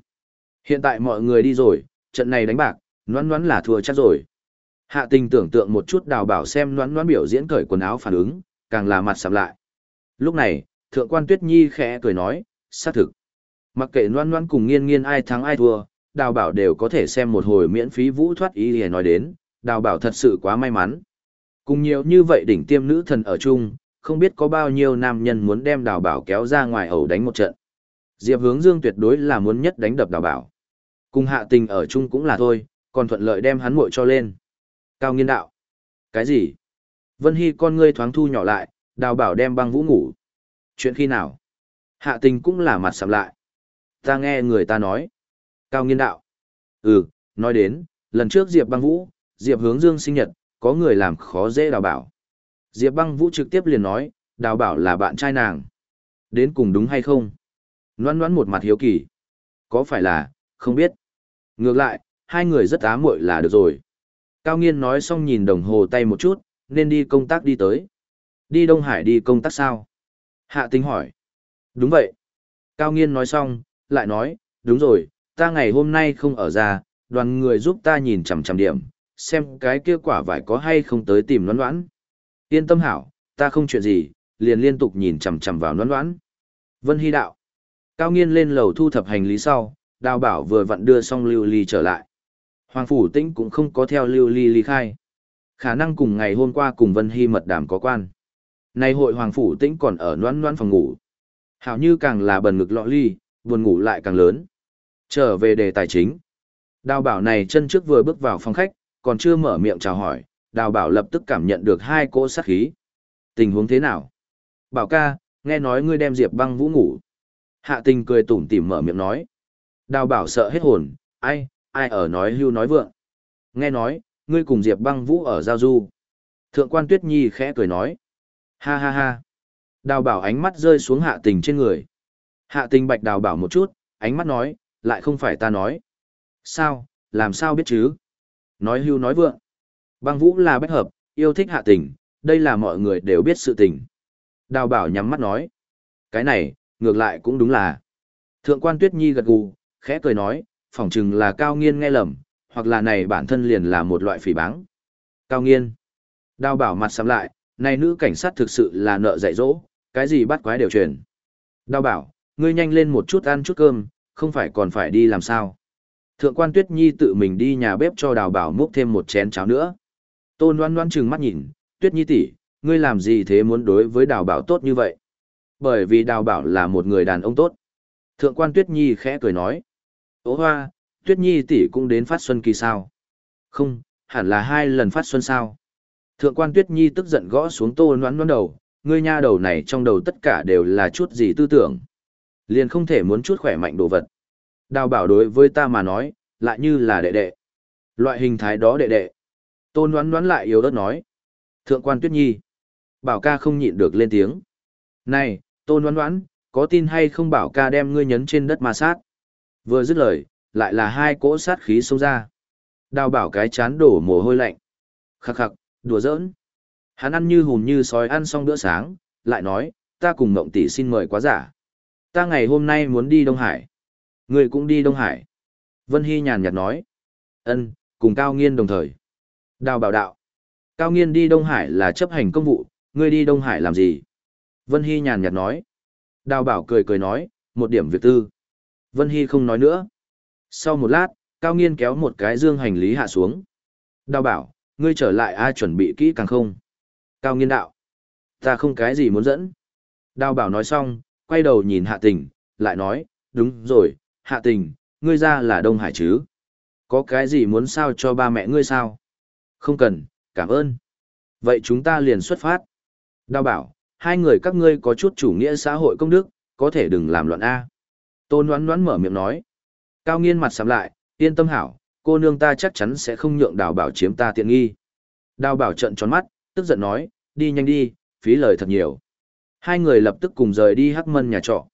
Hiện tại mọi người đi rồi, trận này đánh bạc, noán noán là thua chắc rồi. Hạ tình tưởng tượng một chút đào bảo xem noán noán biểu diễn cởi quần áo phản ứng, càng là mặt sạm lại. Lúc này, thượng quan tuyết nhi khẽ cười nói, xác thực. Mặc kệ noan noan cùng nghiên nghiên ai thắng ai thua, đào bảo đều có thể xem một hồi miễn phí vũ thoát ý để nói đến, đào bảo thật sự quá may mắn. Cùng nhiều như vậy đỉnh tiêm nữ thần ở chung, không biết có bao nhiêu nam nhân muốn đem đào bảo kéo ra ngoài ẩu đánh một trận. Diệp hướng dương tuyệt đối là muốn nhất đánh đập đào bảo. Cùng hạ tình ở chung cũng là thôi, còn thuận lợi đem hắn muội cho lên. Cao nghiên đạo. Cái gì? Vân Hy con ngươi thoáng thu nhỏ lại, đào bảo đem băng vũ ngủ. Chuyện khi nào? Hạ tình cũng là mặt sầm lại. Ta nghe người ta nói. Cao nghiên đạo. Ừ, nói đến, lần trước Diệp băng vũ, Diệp hướng dương sinh nhật, có người làm khó dễ đào bảo. Diệp băng vũ trực tiếp liền nói, đào bảo là bạn trai nàng. Đến cùng đúng hay không? Loan loan một mặt hiếu kỳ. Có phải là, không biết. Ngược lại, hai người rất á muội là được rồi. Cao nghiên nói xong nhìn đồng hồ tay một chút, nên đi công tác đi tới. Đi Đông Hải đi công tác sao? Hạ tính hỏi. Đúng vậy. Cao nghiên nói xong, lại nói, đúng rồi, ta ngày hôm nay không ở ra, đoàn người giúp ta nhìn chằm chằm điểm, xem cái kia quả vải có hay không tới tìm noãn noãn. Yên tâm hảo, ta không chuyện gì, liền liên tục nhìn chằm chằm vào noãn noãn. Vân Hy đạo. Cao nghiên lên lầu thu thập hành lý sau, đào bảo vừa vặn đưa xong lưu ly trở lại. Hoàng Phủ Tĩnh cũng không có theo lưu ly ly khai. Khả năng cùng ngày hôm qua cùng Vân Hy mật đàm có quan. Nay hội Hoàng Phủ Tĩnh còn ở noãn noãn phòng ngủ. Hảo như càng là bần ngực lọ ly, buồn ngủ lại càng lớn. Trở về đề tài chính. Đào bảo này chân trước vừa bước vào phòng khách, còn chưa mở miệng chào hỏi, đào bảo lập tức cảm nhận được hai cỗ sát khí. Tình huống thế nào? Bảo ca, nghe nói ngươi đem Diệp băng vũ ngủ. Hạ tình cười tủm tỉm mở miệng nói. Đào bảo sợ hết hồn, ai, ai ở nói hưu nói vượng. Nghe nói, ngươi cùng Diệp băng vũ ở giao du. Thượng quan Tuyết Nhi khẽ cười nói. Ha ha ha. Đào bảo ánh mắt rơi xuống hạ tình trên người. Hạ tình bạch đào bảo một chút, ánh mắt nói, lại không phải ta nói. Sao, làm sao biết chứ? Nói hưu nói vượng. Băng vũ là bách hợp, yêu thích hạ tình, đây là mọi người đều biết sự tình. Đào bảo nhắm mắt nói. Cái này, ngược lại cũng đúng là. Thượng quan Tuyết Nhi gật gù, khẽ cười nói, phỏng chừng là cao nghiên nghe lầm, hoặc là này bản thân liền là một loại phỉ báng. Cao nghiên. Đào bảo mặt sắm lại, này nữ cảnh sát thực sự là nợ dạy dỗ, cái gì bắt quái đều truyền. Đào bảo, ngươi nhanh lên một chút ăn chút cơm, không phải còn phải đi làm sao. Thượng quan Tuyết Nhi tự mình đi nhà bếp cho đào bảo múc thêm một chén cháo nữa. Tôn đoán đoán chừng mắt nhìn, Tuyết Nhi tỷ, ngươi làm gì thế muốn đối với đào bảo tốt như vậy? Bởi vì đào bảo là một người đàn ông tốt. Thượng quan Tuyết Nhi khẽ cười nói. Ô hoa, Tuyết Nhi tỷ cũng đến phát xuân kỳ sao? Không, hẳn là hai lần phát xuân sao? Thượng quan Tuyết Nhi tức giận gõ xuống tô noán noán đầu, ngươi nha đầu này trong đầu tất cả đều là chút gì tư tưởng. Liền không thể muốn chút khỏe mạnh đồ vật. Đào bảo đối với ta mà nói, lại như là đệ đệ. Loại hình thái đó đệ đệ. Tôn đoán đoán lại yếu đất nói. Thượng quan Tuyết Nhi. Bảo ca không nhịn được lên tiếng. Này, tôn đoán đoán, có tin hay không bảo ca đem ngươi nhấn trên đất ma sát? Vừa dứt lời, lại là hai cỗ sát khí xông ra. Đào bảo cái chán đổ mồ hôi lạnh. Khắc khắc, đùa giỡn. Hắn ăn như hùm như sói ăn xong bữa sáng, lại nói, ta cùng mộng tỷ xin mời quá giả. Ta ngày hôm nay muốn đi Đông Hải. Người cũng đi Đông Hải. Vân Hy nhàn nhạt nói. ân cùng Cao Nghiên đồng thời. Đào bảo đạo. Cao Nghiên đi Đông Hải là chấp hành công vụ, ngươi đi Đông Hải làm gì? Vân Hy nhàn nhạt nói. Đào bảo cười cười nói, một điểm việc tư. Vân Hy không nói nữa. Sau một lát, Cao Nghiên kéo một cái dương hành lý hạ xuống. Đào bảo, ngươi trở lại ai chuẩn bị kỹ càng không? Cao Nghiên đạo. Ta không cái gì muốn dẫn. Đào bảo nói xong, quay đầu nhìn hạ tình, lại nói, đúng rồi, hạ tình, ngươi ra là Đông Hải chứ? Có cái gì muốn sao cho ba mẹ ngươi sao? Không cần, cảm ơn. Vậy chúng ta liền xuất phát. Đào bảo, hai người các ngươi có chút chủ nghĩa xã hội công đức, có thể đừng làm loạn A. Tôn đoán đoán mở miệng nói. Cao nghiên mặt sắm lại, yên tâm hảo, cô nương ta chắc chắn sẽ không nhượng đào bảo chiếm ta tiện nghi. Đào bảo trận tròn mắt, tức giận nói, đi nhanh đi, phí lời thật nhiều. Hai người lập tức cùng rời đi hắc mân nhà trọ.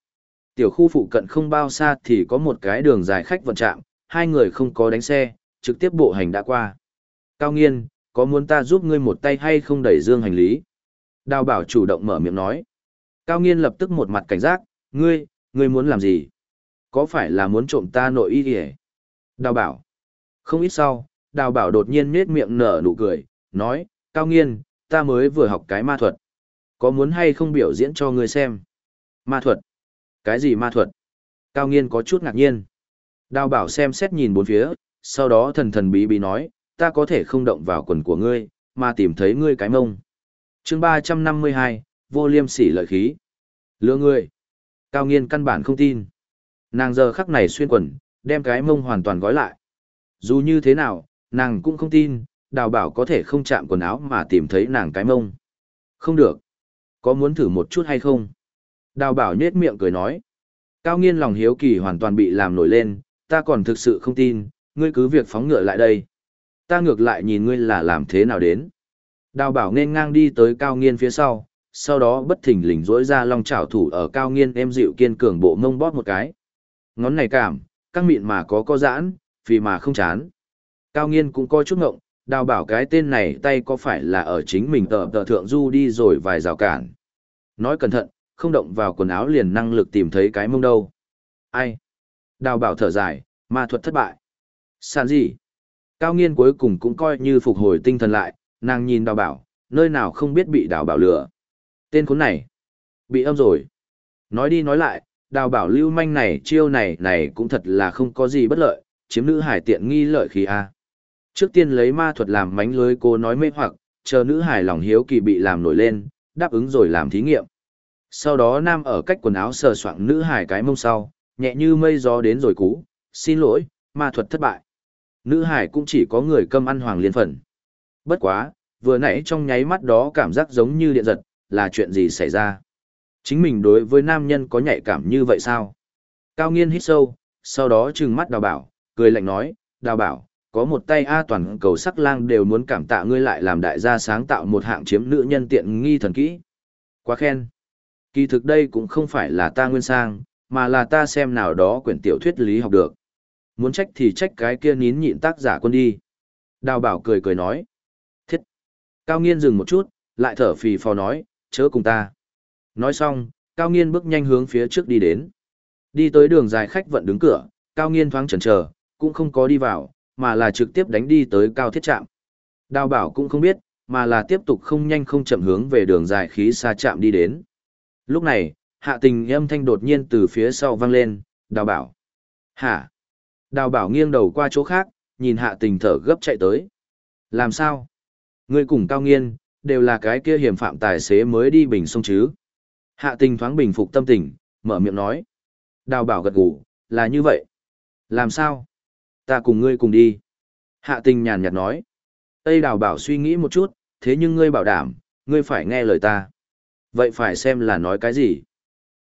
Tiểu khu phụ cận không bao xa thì có một cái đường dài khách vận trạm, hai người không có đánh xe, trực tiếp bộ hành đã qua. Cao nghiên, có muốn ta giúp ngươi một tay hay không đẩy dương hành lý? Đào bảo chủ động mở miệng nói. Cao nghiên lập tức một mặt cảnh giác, ngươi, ngươi muốn làm gì? Có phải là muốn trộm ta nội y kìa? Đào bảo. Không ít sau, đào bảo đột nhiên nết miệng nở nụ cười, nói, cao nghiên, ta mới vừa học cái ma thuật. Có muốn hay không biểu diễn cho ngươi xem? Ma thuật? Cái gì ma thuật? Cao nghiên có chút ngạc nhiên. Đào bảo xem xét nhìn bốn phía, sau đó thần thần bí bí nói, ta có thể không động vào quần của ngươi, mà tìm thấy ngươi cái mông. chương ba trăm năm mươi hai, vô liêm sỉ lợi khí. Lừa ngươi. Cao nghiên căn bản không tin. Nàng giờ khắc này xuyên quần, đem cái mông hoàn toàn gói lại. Dù như thế nào, nàng cũng không tin, đào bảo có thể không chạm quần áo mà tìm thấy nàng cái mông. Không được. Có muốn thử một chút hay không? Đào bảo nhết miệng cười nói. Cao nghiên lòng hiếu kỳ hoàn toàn bị làm nổi lên, ta còn thực sự không tin, ngươi cứ việc phóng ngựa lại đây. Ta ngược lại nhìn ngươi là làm thế nào đến. Đào bảo nên ngang đi tới cao nghiên phía sau, sau đó bất thình lình rỗi ra long chảo thủ ở cao nghiên em dịu kiên cường bộ mông bóp một cái. Ngón này cảm, căng mịn mà có có giãn, vì mà không chán. Cao nghiên cũng coi chút ngộng, đào bảo cái tên này tay có phải là ở chính mình tờ tờ thượng du đi rồi vài rào cản. Nói cẩn thận, không động vào quần áo liền năng lực tìm thấy cái mông đâu. Ai? Đào bảo thở dài, ma thuật thất bại. Sàn gì? Cao nghiên cuối cùng cũng coi như phục hồi tinh thần lại, nàng nhìn đào bảo, nơi nào không biết bị đào bảo lừa. Tên khốn này, bị âm rồi. Nói đi nói lại, đào bảo lưu manh này chiêu này này cũng thật là không có gì bất lợi, chiếm nữ hải tiện nghi lợi khí a. Trước tiên lấy ma thuật làm mánh lưới cô nói mê hoặc, chờ nữ hải lòng hiếu kỳ bị làm nổi lên, đáp ứng rồi làm thí nghiệm. Sau đó nam ở cách quần áo sờ soạng nữ hải cái mông sau, nhẹ như mây gió đến rồi cú, xin lỗi, ma thuật thất bại. Nữ hải cũng chỉ có người câm ăn hoàng liên phần. Bất quá, vừa nãy trong nháy mắt đó cảm giác giống như điện giật, là chuyện gì xảy ra? Chính mình đối với nam nhân có nhạy cảm như vậy sao? Cao nghiên hít sâu, sau đó trừng mắt đào bảo, cười lạnh nói, đào bảo, có một tay A toàn cầu sắc lang đều muốn cảm tạ ngươi lại làm đại gia sáng tạo một hạng chiếm nữ nhân tiện nghi thần kỹ. Quá khen. Kỳ thực đây cũng không phải là ta nguyên sang, mà là ta xem nào đó quyển tiểu thuyết lý học được. Muốn trách thì trách cái kia nín nhịn tác giả quân đi. Đào bảo cười cười nói. Thiết. Cao nghiên dừng một chút, lại thở phì phò nói, chớ cùng ta. Nói xong, Cao nghiên bước nhanh hướng phía trước đi đến. Đi tới đường dài khách vận đứng cửa, Cao nghiên thoáng chần chờ, cũng không có đi vào, mà là trực tiếp đánh đi tới cao thiết trạm. Đào bảo cũng không biết, mà là tiếp tục không nhanh không chậm hướng về đường dài khí xa chạm đi đến. Lúc này, hạ tình âm thanh đột nhiên từ phía sau vang lên, đào bảo. Hả? Đào bảo nghiêng đầu qua chỗ khác, nhìn hạ tình thở gấp chạy tới. Làm sao? Ngươi cùng cao nghiên, đều là cái kia hiểm phạm tài xế mới đi bình sông chứ. Hạ tình thoáng bình phục tâm tình, mở miệng nói. Đào bảo gật gù, là như vậy. Làm sao? Ta cùng ngươi cùng đi. Hạ tình nhàn nhạt nói. Tây đào bảo suy nghĩ một chút, thế nhưng ngươi bảo đảm, ngươi phải nghe lời ta. Vậy phải xem là nói cái gì?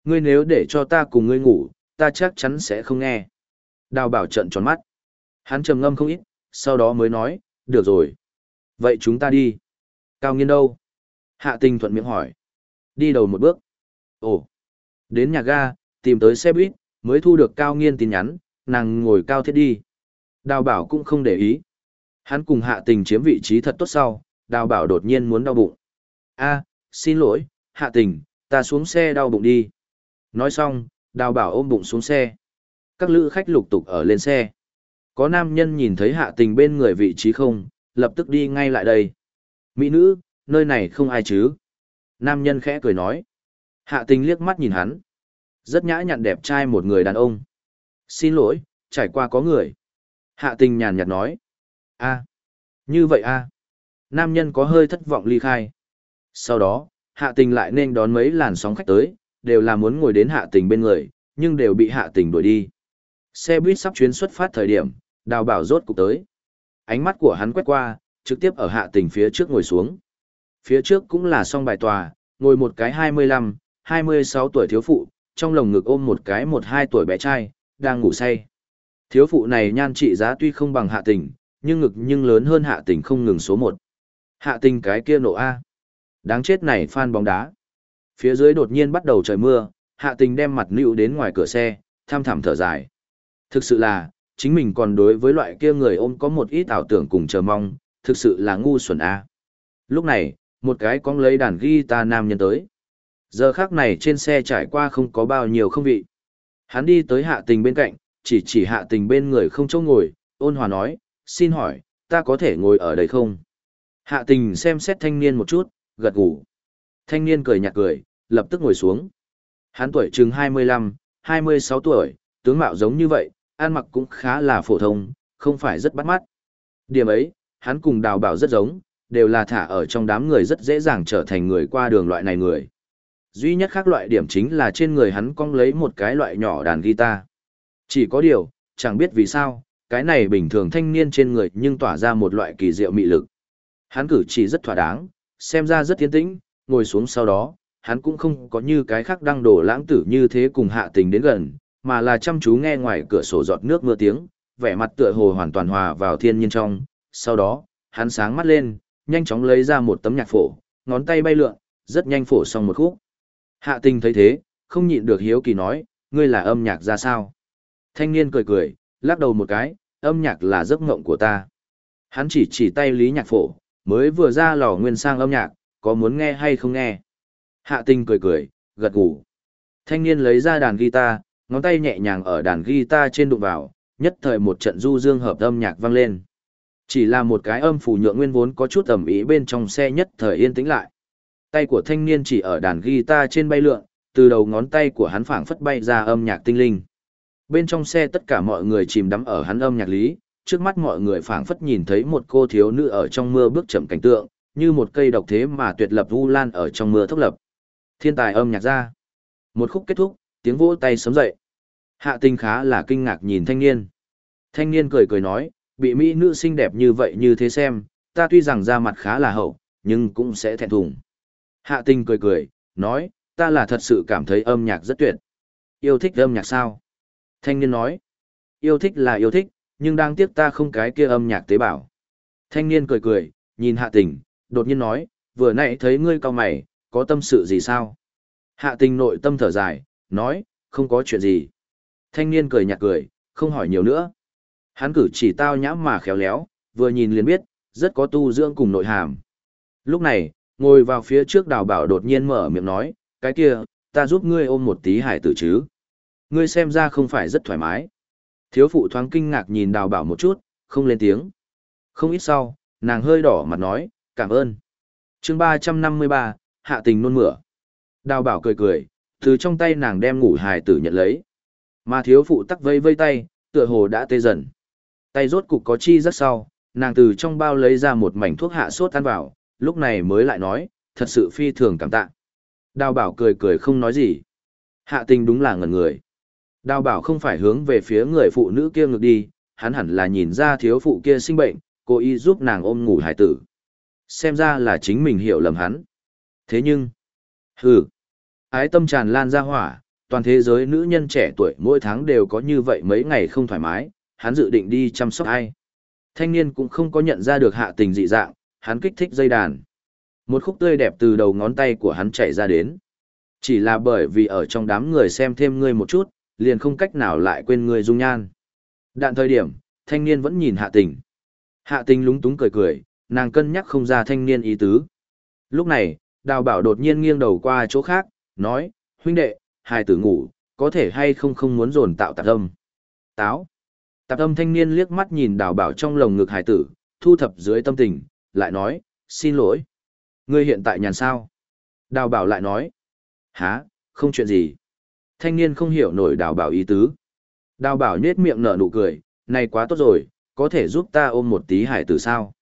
Ngươi nếu để cho ta cùng ngươi ngủ, ta chắc chắn sẽ không nghe. Đào bảo trận tròn mắt. Hắn trầm ngâm không ít, sau đó mới nói, được rồi. Vậy chúng ta đi. Cao nghiên đâu? Hạ tình thuận miệng hỏi. Đi đầu một bước. Ồ. Đến nhà ga, tìm tới xe buýt, mới thu được cao nghiên tin nhắn, nàng ngồi cao thiết đi. Đào bảo cũng không để ý. Hắn cùng hạ tình chiếm vị trí thật tốt sau, đào bảo đột nhiên muốn đau bụng. a xin lỗi, hạ tình, ta xuống xe đau bụng đi. Nói xong, đào bảo ôm bụng xuống xe. Các lữ khách lục tục ở lên xe. Có nam nhân nhìn thấy hạ tình bên người vị trí không, lập tức đi ngay lại đây. Mỹ nữ, nơi này không ai chứ. Nam nhân khẽ cười nói. Hạ tình liếc mắt nhìn hắn. Rất nhã nhặn đẹp trai một người đàn ông. Xin lỗi, trải qua có người. Hạ tình nhàn nhạt nói. a như vậy a Nam nhân có hơi thất vọng ly khai. Sau đó, hạ tình lại nên đón mấy làn sóng khách tới, đều là muốn ngồi đến hạ tình bên người, nhưng đều bị hạ tình đuổi đi. Xe buýt sắp chuyến xuất phát thời điểm, đào bảo rốt cục tới. Ánh mắt của hắn quét qua, trực tiếp ở hạ tình phía trước ngồi xuống. Phía trước cũng là song bài tòa, ngồi một cái 25, 26 tuổi thiếu phụ, trong lồng ngực ôm một cái 12 tuổi bé trai, đang ngủ say. Thiếu phụ này nhan trị giá tuy không bằng hạ tình, nhưng ngực nhưng lớn hơn hạ tình không ngừng số 1. Hạ tình cái kia nộ A. Đáng chết này phan bóng đá. Phía dưới đột nhiên bắt đầu trời mưa, hạ tình đem mặt nịu đến ngoài cửa xe, tham thảm thở dài. Thực sự là, chính mình còn đối với loại kia người ôm có một ít ảo tưởng cùng chờ mong, thực sự là ngu xuẩn A. Lúc này, một cái con lấy đàn guitar nam nhân tới. Giờ khác này trên xe trải qua không có bao nhiêu không vị. Hắn đi tới hạ tình bên cạnh, chỉ chỉ hạ tình bên người không chỗ ngồi, ôn hòa nói, xin hỏi, ta có thể ngồi ở đây không? Hạ tình xem xét thanh niên một chút, gật gù. Thanh niên cười nhạt cười, lập tức ngồi xuống. Hắn tuổi chừng 25, 26 tuổi, tướng mạo giống như vậy, ăn mặc cũng khá là phổ thông, không phải rất bắt mắt. Điểm ấy, hắn cùng đào bảo rất giống, đều là thả ở trong đám người rất dễ dàng trở thành người qua đường loại này người. Duy nhất khác loại điểm chính là trên người hắn cong lấy một cái loại nhỏ đàn guitar. Chỉ có điều, chẳng biết vì sao, cái này bình thường thanh niên trên người nhưng tỏa ra một loại kỳ diệu mị lực. Hắn cử chỉ rất thỏa đáng, xem ra rất tiến tĩnh, ngồi xuống sau đó, hắn cũng không có như cái khác đang đổ lãng tử như thế cùng hạ tình đến gần, mà là chăm chú nghe ngoài cửa sổ giọt nước mưa tiếng, vẻ mặt tựa hồ hoàn toàn hòa vào thiên nhiên trong. Sau đó, hắn sáng mắt lên, nhanh chóng lấy ra một tấm nhạc phổ, ngón tay bay lượn, rất nhanh phổ xong một khúc. Hạ tình thấy thế, không nhịn được hiếu kỳ nói, ngươi là âm nhạc ra sao? Thanh niên cười cười, lắc đầu một cái, âm nhạc là giấc ngộng của ta. Hắn chỉ chỉ tay lý nhạc phổ, mới vừa ra lò nguyên sang âm nhạc, có muốn nghe hay không nghe? Hạ tình cười cười, gật gù. Thanh niên lấy ra đàn guitar, ngón tay nhẹ nhàng ở đàn guitar trên đụng vào, nhất thời một trận du dương hợp âm nhạc vang lên. Chỉ là một cái âm phủ nhượng nguyên vốn có chút ẩm ý bên trong xe nhất thời yên tĩnh lại. Tay của thanh niên chỉ ở đàn guitar trên bay lượn, từ đầu ngón tay của hắn phảng phất bay ra âm nhạc tinh linh. Bên trong xe tất cả mọi người chìm đắm ở hắn âm nhạc lý, trước mắt mọi người phảng phất nhìn thấy một cô thiếu nữ ở trong mưa bước chậm cảnh tượng, như một cây độc thế mà tuyệt lập vu lan ở trong mưa thốc lập. Thiên tài âm nhạc ra. Một khúc kết thúc, tiếng vỗ tay sớm dậy. Hạ tình khá là kinh ngạc nhìn thanh niên. Thanh niên cười cười nói, bị mỹ nữ xinh đẹp như vậy như thế xem, ta tuy rằng da mặt khá là hậu, nhưng cũng sẽ thẹn thùng. Hạ tình cười cười, nói, ta là thật sự cảm thấy âm nhạc rất tuyệt. Yêu thích âm nhạc sao? Thanh niên nói, yêu thích là yêu thích, nhưng đang tiếc ta không cái kia âm nhạc tế bào. Thanh niên cười cười, nhìn hạ tình, đột nhiên nói, vừa nãy thấy ngươi cao mày, có tâm sự gì sao? Hạ tình nội tâm thở dài, nói, không có chuyện gì. Thanh niên cười nhạt cười, không hỏi nhiều nữa. Hắn cử chỉ tao nhãm mà khéo léo, vừa nhìn liền biết, rất có tu dưỡng cùng nội hàm. Lúc này, ngồi vào phía trước đào bảo đột nhiên mở miệng nói, cái kia, ta giúp ngươi ôm một tí hải tử chứ. Ngươi xem ra không phải rất thoải mái. Thiếu phụ thoáng kinh ngạc nhìn đào bảo một chút, không lên tiếng. Không ít sau, nàng hơi đỏ mặt nói, cảm ơn. chương ba trăm năm mươi ba, hạ tình nôn mửa. Đào bảo cười cười, từ trong tay nàng đem ngủ hài tử nhận lấy. Mà thiếu phụ tắc vây vây tay, tựa hồ đã tê dần. Tay rốt cục có chi rất sau, nàng từ trong bao lấy ra một mảnh thuốc hạ sốt ăn vào, lúc này mới lại nói, thật sự phi thường cảm tạ. Đào bảo cười cười không nói gì. Hạ tình đúng là ngẩn người. Đào bảo không phải hướng về phía người phụ nữ kia ngược đi, hắn hẳn là nhìn ra thiếu phụ kia sinh bệnh, cố ý giúp nàng ôm ngủ hải tử. Xem ra là chính mình hiểu lầm hắn. Thế nhưng, hừ, ái tâm tràn lan ra hỏa, toàn thế giới nữ nhân trẻ tuổi mỗi tháng đều có như vậy mấy ngày không thoải mái, hắn dự định đi chăm sóc ai. Thanh niên cũng không có nhận ra được hạ tình dị dạng, hắn kích thích dây đàn. Một khúc tươi đẹp từ đầu ngón tay của hắn chạy ra đến. Chỉ là bởi vì ở trong đám người xem thêm ngươi một chút, liền không cách nào lại quên người dung nhan. Đạn thời điểm, thanh niên vẫn nhìn hạ tình. Hạ tình lúng túng cười cười, nàng cân nhắc không ra thanh niên ý tứ. Lúc này, đào bảo đột nhiên nghiêng đầu qua chỗ khác, nói, huynh đệ, hài tử ngủ, có thể hay không không muốn dồn tạo tạp âm. Táo. Tạp âm thanh niên liếc mắt nhìn đào bảo trong lồng ngực hải tử, thu thập dưới tâm tình, lại nói, xin lỗi. Ngươi hiện tại nhàn sao? Đào bảo lại nói, há, không chuyện gì. Thanh niên không hiểu nổi đào bảo ý tứ. Đào bảo nhết miệng nở nụ cười, này quá tốt rồi, có thể giúp ta ôm một tí hải tử sao?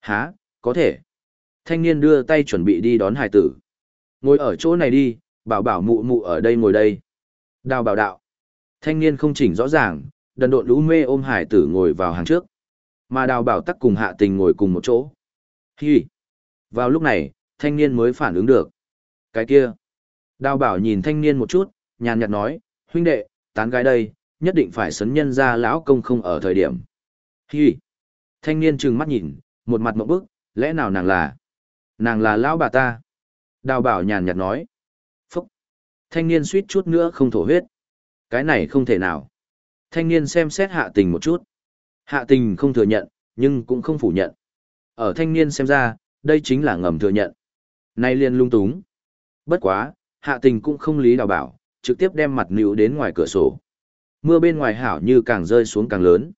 Há, có thể. Thanh niên đưa tay chuẩn bị đi đón hải tử. Ngồi ở chỗ này đi, bảo bảo mụ mụ ở đây ngồi đây. Đào bảo đạo. Thanh niên không chỉnh rõ ràng, đần độn lũ mê ôm hải tử ngồi vào hàng trước. Mà đào bảo tắc cùng hạ tình ngồi cùng một chỗ. Hi. Vào lúc này, thanh niên mới phản ứng được. Cái kia. Đào bảo nhìn thanh niên một chút, nhàn nhạt nói, huynh đệ, tán gái đây, nhất định phải sấn nhân ra lão công không ở thời điểm. Hi. Thanh niên trừng mắt nhìn, một mặt mộng bức, lẽ nào nàng là? Nàng là lão bà ta. Đào bảo nhàn nhạt nói. Phúc. Thanh niên suýt chút nữa không thổ huyết. Cái này không thể nào. Thanh niên xem xét hạ tình một chút. Hạ tình không thừa nhận, nhưng cũng không phủ nhận. Ở thanh niên xem ra, đây chính là ngầm thừa nhận. Nay liền lung túng. Bất quá, hạ tình cũng không lý đào bảo, trực tiếp đem mặt níu đến ngoài cửa sổ. Mưa bên ngoài hảo như càng rơi xuống càng lớn.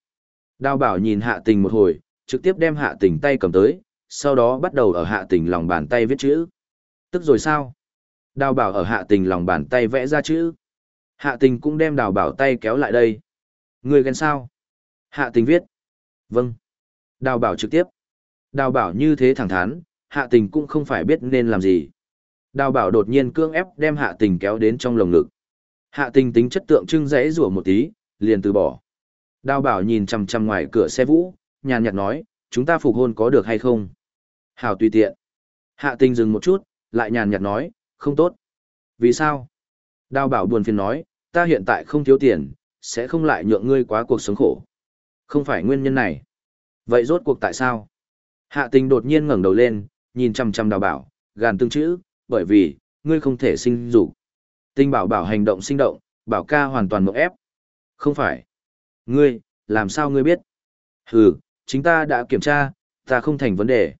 Đào bảo nhìn hạ tình một hồi, trực tiếp đem hạ tình tay cầm tới, sau đó bắt đầu ở hạ tình lòng bàn tay viết chữ. Tức rồi sao? Đào bảo ở hạ tình lòng bàn tay vẽ ra chữ. Hạ tình cũng đem đào bảo tay kéo lại đây. Người ghen sao? Hạ tình viết. Vâng. Đào bảo trực tiếp. Đào bảo như thế thẳng thắn, hạ tình cũng không phải biết nên làm gì. Đào bảo đột nhiên cương ép đem hạ tình kéo đến trong lồng ngực. Hạ tình tính chất tượng trưng rẽ rủa một tí, liền từ bỏ. Đào bảo nhìn chằm chằm ngoài cửa xe vũ, nhàn nhạt nói, chúng ta phục hôn có được hay không? Hảo tùy tiện. Hạ tình dừng một chút, lại nhàn nhạt nói, không tốt. Vì sao? Đào bảo buồn phiền nói, ta hiện tại không thiếu tiền, sẽ không lại nhượng ngươi quá cuộc sống khổ. Không phải nguyên nhân này. Vậy rốt cuộc tại sao? Hạ tình đột nhiên ngẩng đầu lên, nhìn chăm chăm đào bảo, gàn tương chữ, bởi vì, ngươi không thể sinh dục. Tinh bảo bảo hành động sinh động, bảo ca hoàn toàn mộng ép. Không phải. Ngươi, làm sao ngươi biết? Hừ, chính ta đã kiểm tra, ta không thành vấn đề.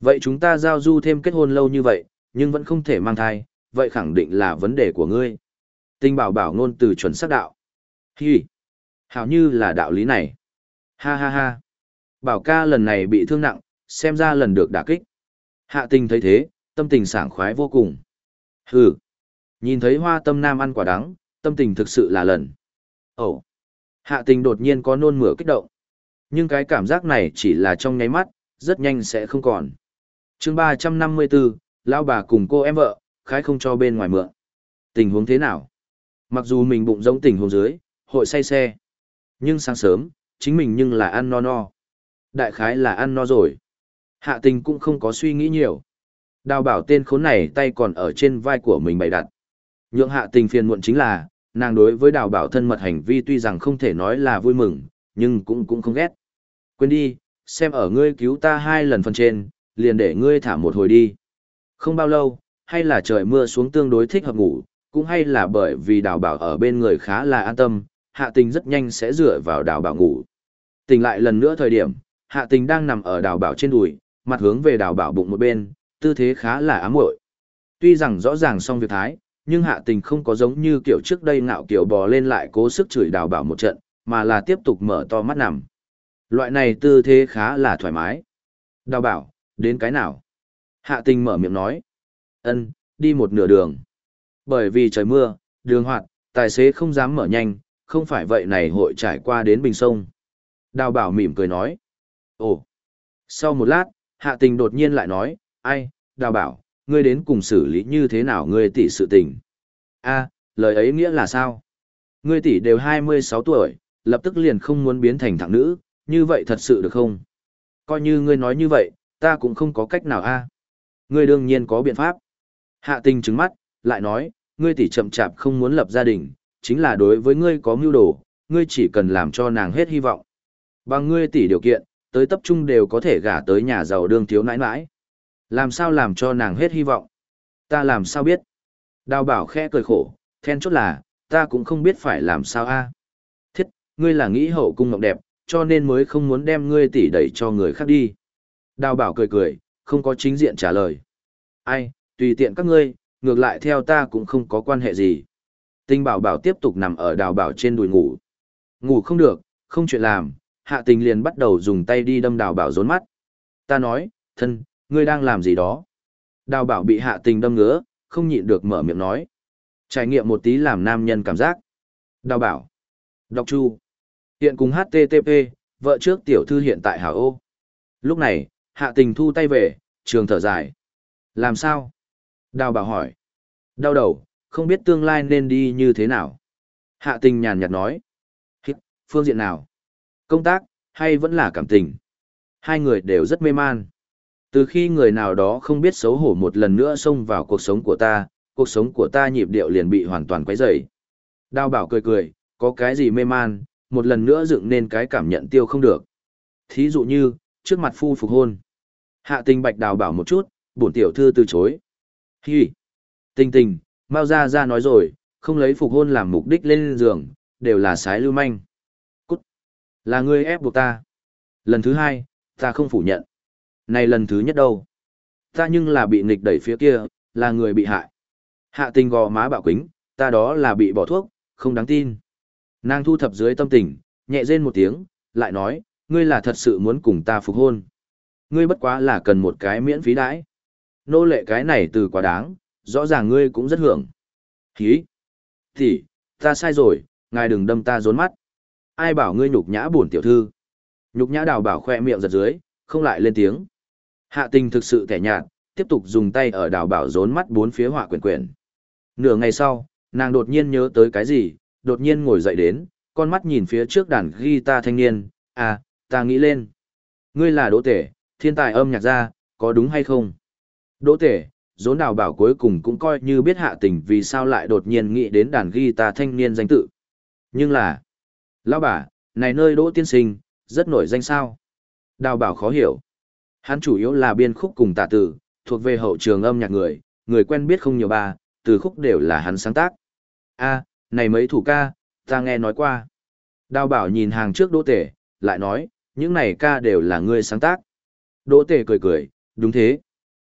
Vậy chúng ta giao du thêm kết hôn lâu như vậy, nhưng vẫn không thể mang thai, vậy khẳng định là vấn đề của ngươi. Tinh bảo bảo ngôn từ chuẩn xác đạo. Hi. Hảo như là đạo lý này. Ha ha ha. Bảo ca lần này bị thương nặng, xem ra lần được đả kích. Hạ tình thấy thế, tâm tình sảng khoái vô cùng. Hừ. Nhìn thấy hoa tâm nam ăn quả đắng, tâm tình thực sự là lần. Ồ. Hạ tình đột nhiên có nôn mửa kích động. Nhưng cái cảm giác này chỉ là trong nháy mắt, rất nhanh sẽ không còn. chương 354, lão bà cùng cô em vợ, khái không cho bên ngoài mượn. Tình huống thế nào? Mặc dù mình bụng giống tình huống dưới, hội say xe. Nhưng sáng sớm, chính mình nhưng là ăn no no. Đại khái là ăn no rồi. Hạ tình cũng không có suy nghĩ nhiều. Đào bảo tên khốn này tay còn ở trên vai của mình bày đặt. Nhượng hạ tình phiền muộn chính là, nàng đối với đào bảo thân mật hành vi tuy rằng không thể nói là vui mừng, nhưng cũng cũng không ghét. Quên đi, xem ở ngươi cứu ta hai lần phần trên, liền để ngươi thả một hồi đi. Không bao lâu, hay là trời mưa xuống tương đối thích hợp ngủ, cũng hay là bởi vì đào bảo ở bên người khá là an tâm, hạ tình rất nhanh sẽ dựa vào đào bảo ngủ. Tỉnh lại lần nữa thời điểm, hạ tình đang nằm ở đào bảo trên đùi, mặt hướng về đào bảo bụng một bên, tư thế khá là ám muội. Tuy rằng rõ ràng xong việc thái, nhưng hạ tình không có giống như kiểu trước đây ngạo kiểu bò lên lại cố sức chửi đào bảo một trận, mà là tiếp tục mở to mắt nằm. Loại này tư thế khá là thoải mái. Đào bảo, đến cái nào? Hạ tình mở miệng nói. ân đi một nửa đường. Bởi vì trời mưa, đường hoạt, tài xế không dám mở nhanh, không phải vậy này hội trải qua đến bình sông. Đào bảo mỉm cười nói. Ồ. Sau một lát, hạ tình đột nhiên lại nói, ai, đào bảo, ngươi đến cùng xử lý như thế nào ngươi tỷ sự tình. a lời ấy nghĩa là sao? Ngươi tỷ đều 26 tuổi, lập tức liền không muốn biến thành thằng nữ, như vậy thật sự được không? Coi như ngươi nói như vậy, ta cũng không có cách nào a Ngươi đương nhiên có biện pháp. Hạ tình trứng mắt, lại nói, ngươi tỷ chậm chạp không muốn lập gia đình, chính là đối với ngươi có mưu đồ, ngươi chỉ cần làm cho nàng hết hy vọng. Bằng ngươi tỷ điều kiện, tới tập trung đều có thể gả tới nhà giàu đương thiếu nãi nãi. Làm sao làm cho nàng hết hy vọng? Ta làm sao biết? Đào bảo khẽ cười khổ, then chốt là, ta cũng không biết phải làm sao a. Thiết, ngươi là nghĩ hậu cung ngọc đẹp, cho nên mới không muốn đem ngươi tỉ đẩy cho người khác đi. Đào bảo cười cười, không có chính diện trả lời. Ai, tùy tiện các ngươi, ngược lại theo ta cũng không có quan hệ gì. Tinh bảo bảo tiếp tục nằm ở đào bảo trên đùi ngủ. Ngủ không được, không chuyện làm, hạ tình liền bắt đầu dùng tay đi đâm đào bảo rốn mắt. Ta nói, thân, ngươi đang làm gì đó? Đào bảo bị hạ tình đâm ngứa, không nhịn được mở miệng nói. Trải nghiệm một tí làm nam nhân cảm giác. Đào bảo. Đọc chu. Hiện cùng HTTP, vợ trước tiểu thư hiện tại hảo ô. Lúc này, hạ tình thu tay về, trường thở dài. Làm sao? Đào bảo hỏi. Đau đầu, không biết tương lai nên đi như thế nào. Hạ tình nhàn nhạt nói. Hít, phương diện nào? Công tác, hay vẫn là cảm tình? Hai người đều rất mê man. Từ khi người nào đó không biết xấu hổ một lần nữa xông vào cuộc sống của ta, cuộc sống của ta nhịp điệu liền bị hoàn toàn quấy rầy. Đào bảo cười cười, có cái gì mê man, một lần nữa dựng nên cái cảm nhận tiêu không được. Thí dụ như, trước mặt phu phục hôn. Hạ tình bạch đào bảo một chút, bổn tiểu thư từ chối. Hi! Tình tình, Mao Gia Gia nói rồi, không lấy phục hôn làm mục đích lên giường, đều là sái lưu manh. Cút! Là ngươi ép buộc ta. Lần thứ hai, ta không phủ nhận. Này lần thứ nhất đâu? Ta nhưng là bị nghịch đẩy phía kia, là người bị hại. Hạ tình gò má bạo quính, ta đó là bị bỏ thuốc, không đáng tin. Nàng thu thập dưới tâm tình, nhẹ rên một tiếng, lại nói, ngươi là thật sự muốn cùng ta phục hôn. Ngươi bất quá là cần một cái miễn phí đãi. Nô lệ cái này từ quá đáng, rõ ràng ngươi cũng rất hưởng. Hí! Thì, ta sai rồi, ngài đừng đâm ta rốn mắt. Ai bảo ngươi nhục nhã buồn tiểu thư? Nhục nhã đào bảo khoe miệng giật dưới, không lại lên tiếng. Hạ tình thực sự kẻ nhạt, tiếp tục dùng tay ở đào bảo rốn mắt bốn phía họa quyển quyển. Nửa ngày sau, nàng đột nhiên nhớ tới cái gì, đột nhiên ngồi dậy đến, con mắt nhìn phía trước đàn guitar thanh niên, à, ta nghĩ lên. Ngươi là đỗ tể, thiên tài âm nhạc gia, có đúng hay không? Đỗ tể, rốn đào bảo cuối cùng cũng coi như biết hạ tình vì sao lại đột nhiên nghĩ đến đàn guitar thanh niên danh tự. Nhưng là, lão bà, này nơi đỗ tiên sinh, rất nổi danh sao. Đào bảo khó hiểu. Hắn chủ yếu là biên khúc cùng tả tử, thuộc về hậu trường âm nhạc người, người quen biết không nhiều ba, từ khúc đều là hắn sáng tác. a này mấy thủ ca, ta nghe nói qua. Đào bảo nhìn hàng trước đỗ tể, lại nói, những này ca đều là ngươi sáng tác. Đỗ tể cười cười, đúng thế.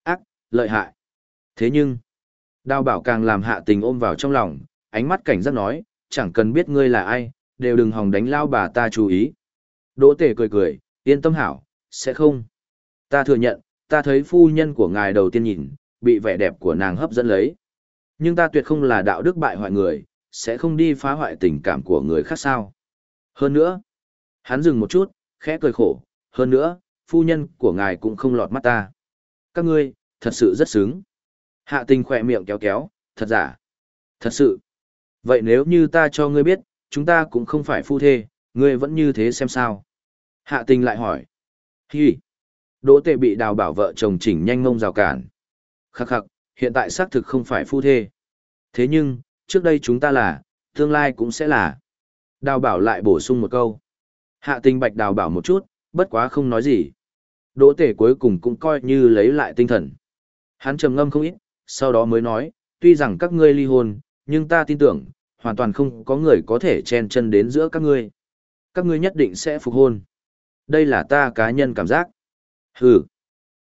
Ác, lợi hại. Thế nhưng, đào bảo càng làm hạ tình ôm vào trong lòng, ánh mắt cảnh giác nói, chẳng cần biết ngươi là ai, đều đừng hòng đánh lao bà ta chú ý. Đỗ tể cười cười, yên tâm hảo, sẽ không. Ta thừa nhận, ta thấy phu nhân của ngài đầu tiên nhìn, bị vẻ đẹp của nàng hấp dẫn lấy. Nhưng ta tuyệt không là đạo đức bại hoại người, sẽ không đi phá hoại tình cảm của người khác sao. Hơn nữa, hắn dừng một chút, khẽ cười khổ, hơn nữa, phu nhân của ngài cũng không lọt mắt ta. Các ngươi, thật sự rất sướng. Hạ tình khỏe miệng kéo kéo, thật giả. Thật sự. Vậy nếu như ta cho ngươi biết, chúng ta cũng không phải phu thê, ngươi vẫn như thế xem sao. Hạ tình lại hỏi. Hi. Đỗ tệ bị đào bảo vợ chồng chỉnh nhanh ngông rào cản. Khắc khắc, hiện tại xác thực không phải phu thê. Thế nhưng, trước đây chúng ta là, tương lai cũng sẽ là. Đào bảo lại bổ sung một câu. Hạ tình bạch đào bảo một chút, bất quá không nói gì. Đỗ tể cuối cùng cũng coi như lấy lại tinh thần. Hắn trầm ngâm không ít, sau đó mới nói, tuy rằng các ngươi ly hôn, nhưng ta tin tưởng, hoàn toàn không có người có thể chen chân đến giữa các ngươi. Các ngươi nhất định sẽ phục hôn. Đây là ta cá nhân cảm giác. Hừ,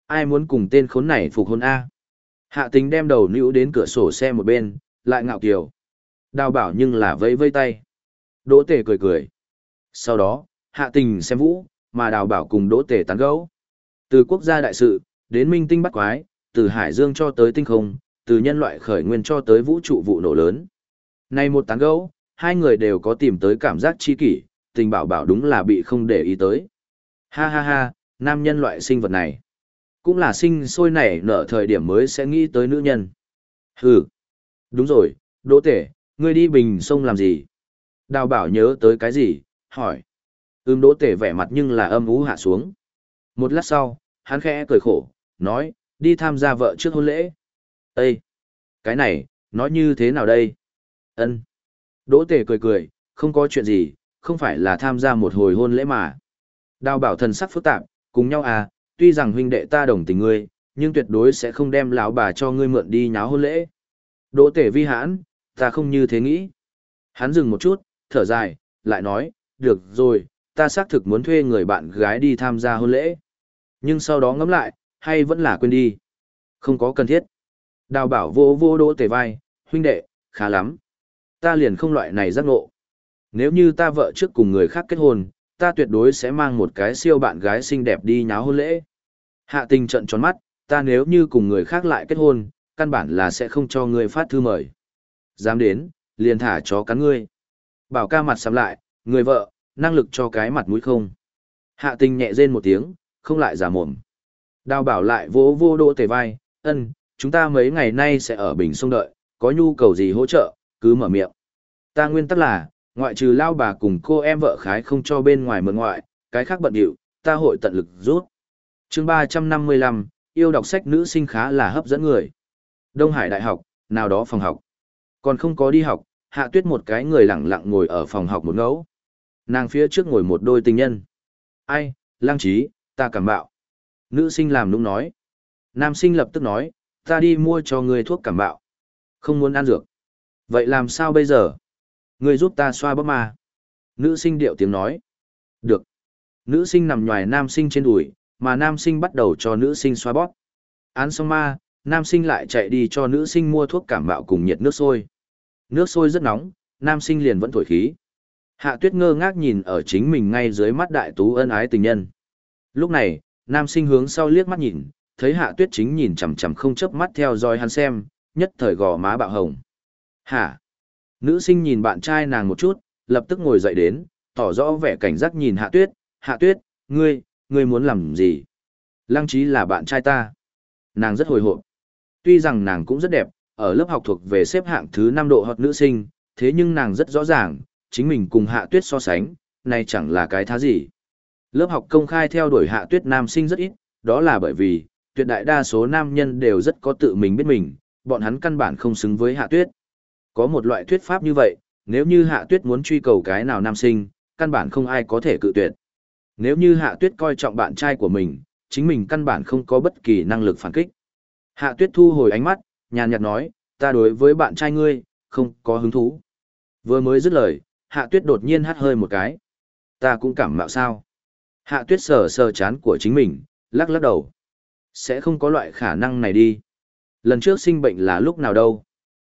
ai muốn cùng tên khốn này phục hôn A? Hạ tình đem đầu nữ đến cửa sổ xe một bên, lại ngạo kiều. Đào bảo nhưng là vẫy vây tay. Đỗ tề cười cười. Sau đó, hạ tình xem vũ, mà đào bảo cùng đỗ tề tán gẫu. Từ quốc gia đại sự, đến minh tinh bắt quái, từ hải dương cho tới tinh không, từ nhân loại khởi nguyên cho tới vũ trụ vụ nổ lớn. Này một tán gẫu, hai người đều có tìm tới cảm giác chi kỷ, tình bảo bảo đúng là bị không để ý tới. Ha ha ha, nam nhân loại sinh vật này. Cũng là sinh sôi nảy nở thời điểm mới sẽ nghĩ tới nữ nhân. Hừ. Đúng rồi, đỗ tể, ngươi đi bình sông làm gì? Đào bảo nhớ tới cái gì, hỏi. Ưm đỗ tể vẻ mặt nhưng là âm ú hạ xuống. Một lát sau, hắn khẽ cười khổ, nói, đi tham gia vợ trước hôn lễ. Ê! Cái này, nói như thế nào đây? ân Đỗ tể cười cười, không có chuyện gì, không phải là tham gia một hồi hôn lễ mà. Đào bảo thần sắc phức tạp, cùng nhau à, tuy rằng huynh đệ ta đồng tình ngươi, nhưng tuyệt đối sẽ không đem lão bà cho ngươi mượn đi nháo hôn lễ. Đỗ tể vi hãn, ta không như thế nghĩ. Hắn dừng một chút, thở dài, lại nói, được rồi, ta xác thực muốn thuê người bạn gái đi tham gia hôn lễ. Nhưng sau đó ngẫm lại, hay vẫn là quên đi. Không có cần thiết. Đào bảo vô vô đỗ tể vai, huynh đệ, khá lắm. Ta liền không loại này giác ngộ. Nếu như ta vợ trước cùng người khác kết hôn, ta tuyệt đối sẽ mang một cái siêu bạn gái xinh đẹp đi nháo hôn lễ. Hạ tình trận tròn mắt, ta nếu như cùng người khác lại kết hôn, căn bản là sẽ không cho ngươi phát thư mời. Dám đến, liền thả chó cắn ngươi. Bảo ca mặt sắm lại, người vợ, năng lực cho cái mặt mũi không. Hạ tình nhẹ rên một tiếng, không lại giả mồm. Đào bảo lại vỗ vô đỗ tề vai, ân, chúng ta mấy ngày nay sẽ ở Bình Sông đợi, có nhu cầu gì hỗ trợ, cứ mở miệng. Ta nguyên tắc là, ngoại trừ lao bà cùng cô em vợ khái không cho bên ngoài mượn ngoại, cái khác bận điệu, ta hội tận lực rút. chương 355, yêu đọc sách nữ sinh khá là hấp dẫn người. Đông Hải Đại học, nào đó phòng học. Còn không có đi học, hạ tuyết một cái người lặng lặng ngồi ở phòng học một ngẫu. Nàng phía trước ngồi một đôi tình nhân. Ai, lang trí, ta cảm bạo. Nữ sinh làm nũng nói. Nam sinh lập tức nói, ta đi mua cho người thuốc cảm bạo. Không muốn ăn dược. Vậy làm sao bây giờ? Ngươi giúp ta xoa bóp mà. Nữ sinh điệu tiếng nói. Được. Nữ sinh nằm nhòi nam sinh trên đùi, mà nam sinh bắt đầu cho nữ sinh xoa bóp. Án xong ma, nam sinh lại chạy đi cho nữ sinh mua thuốc cảm bạo cùng nhiệt nước sôi. Nước sôi rất nóng, nam sinh liền vẫn thổi khí. Hạ tuyết ngơ ngác nhìn ở chính mình ngay dưới mắt đại tú ân ái tình nhân. Lúc này, nam sinh hướng sau liếc mắt nhìn, thấy hạ tuyết chính nhìn chằm chằm không chớp mắt theo dõi hắn xem, nhất thời gò má bạo hồng. Hả? Nữ sinh nhìn bạn trai nàng một chút, lập tức ngồi dậy đến, tỏ rõ vẻ cảnh giác nhìn hạ tuyết, hạ tuyết, ngươi, ngươi muốn làm gì? Lăng trí là bạn trai ta. Nàng rất hồi hộp. Tuy rằng nàng cũng rất đẹp, ở lớp học thuộc về xếp hạng thứ 5 độ hoặc nữ sinh, thế nhưng nàng rất rõ ràng, chính mình cùng hạ tuyết so sánh, này chẳng là cái thá gì. Lớp học công khai theo đuổi hạ tuyết nam sinh rất ít, đó là bởi vì, tuyệt đại đa số nam nhân đều rất có tự mình biết mình, bọn hắn căn bản không xứng với hạ tuyết. Có một loại thuyết pháp như vậy, nếu như hạ tuyết muốn truy cầu cái nào nam sinh, căn bản không ai có thể cự tuyệt. Nếu như hạ tuyết coi trọng bạn trai của mình, chính mình căn bản không có bất kỳ năng lực phản kích. Hạ tuyết thu hồi ánh mắt, nhàn nhạt nói, ta đối với bạn trai ngươi, không có hứng thú. Vừa mới dứt lời, hạ tuyết đột nhiên hắt hơi một cái. Ta cũng cảm mạo sao. Hạ tuyết sờ sờ chán của chính mình, lắc lắc đầu. Sẽ không có loại khả năng này đi. Lần trước sinh bệnh là lúc nào đâu.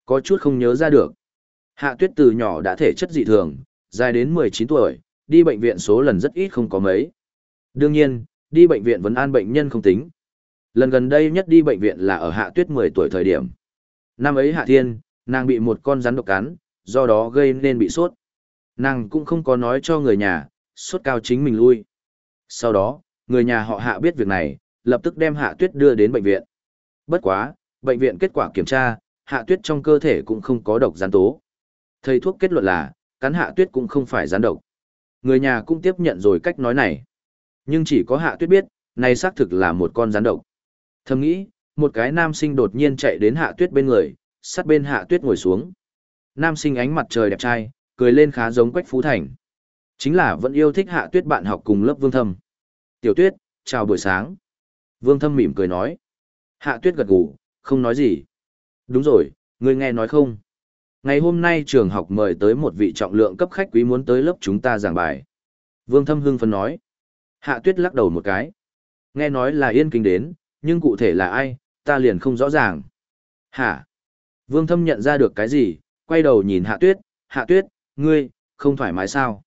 Có chút không nhớ ra được. Hạ tuyết từ nhỏ đã thể chất dị thường, dài đến 19 tuổi, đi bệnh viện số lần rất ít không có mấy. Đương nhiên, đi bệnh viện vẫn an bệnh nhân không tính. Lần gần đây nhất đi bệnh viện là ở hạ tuyết 10 tuổi thời điểm. Năm ấy hạ thiên, nàng bị một con rắn độc cắn, do đó gây nên bị sốt. Nàng cũng không có nói cho người nhà, sốt cao chính mình lui. Sau đó, người nhà họ hạ biết việc này, lập tức đem hạ tuyết đưa đến bệnh viện. Bất quá, bệnh viện kết quả kiểm tra, hạ tuyết trong cơ thể cũng không có độc gián tố. Thầy thuốc kết luận là, cắn hạ tuyết cũng không phải gián độc. Người nhà cũng tiếp nhận rồi cách nói này. Nhưng chỉ có hạ tuyết biết, này xác thực là một con gián độc. Thầm nghĩ, một cái nam sinh đột nhiên chạy đến hạ tuyết bên người, sát bên hạ tuyết ngồi xuống. Nam sinh ánh mặt trời đẹp trai, cười lên khá giống Quách Phú Thành. Chính là vẫn yêu thích hạ tuyết bạn học cùng lớp Vương Thâm. Tiểu tuyết, chào buổi sáng. Vương Thâm mỉm cười nói. Hạ tuyết gật gù, không nói gì. Đúng rồi, ngươi nghe nói không? Ngày hôm nay trường học mời tới một vị trọng lượng cấp khách quý muốn tới lớp chúng ta giảng bài. Vương Thâm hưng phân nói. Hạ tuyết lắc đầu một cái. Nghe nói là yên kinh đến, nhưng cụ thể là ai, ta liền không rõ ràng. Hả? Vương Thâm nhận ra được cái gì, quay đầu nhìn Hạ Tuyết, Hạ Tuyết, ngươi, không thoải mái sao?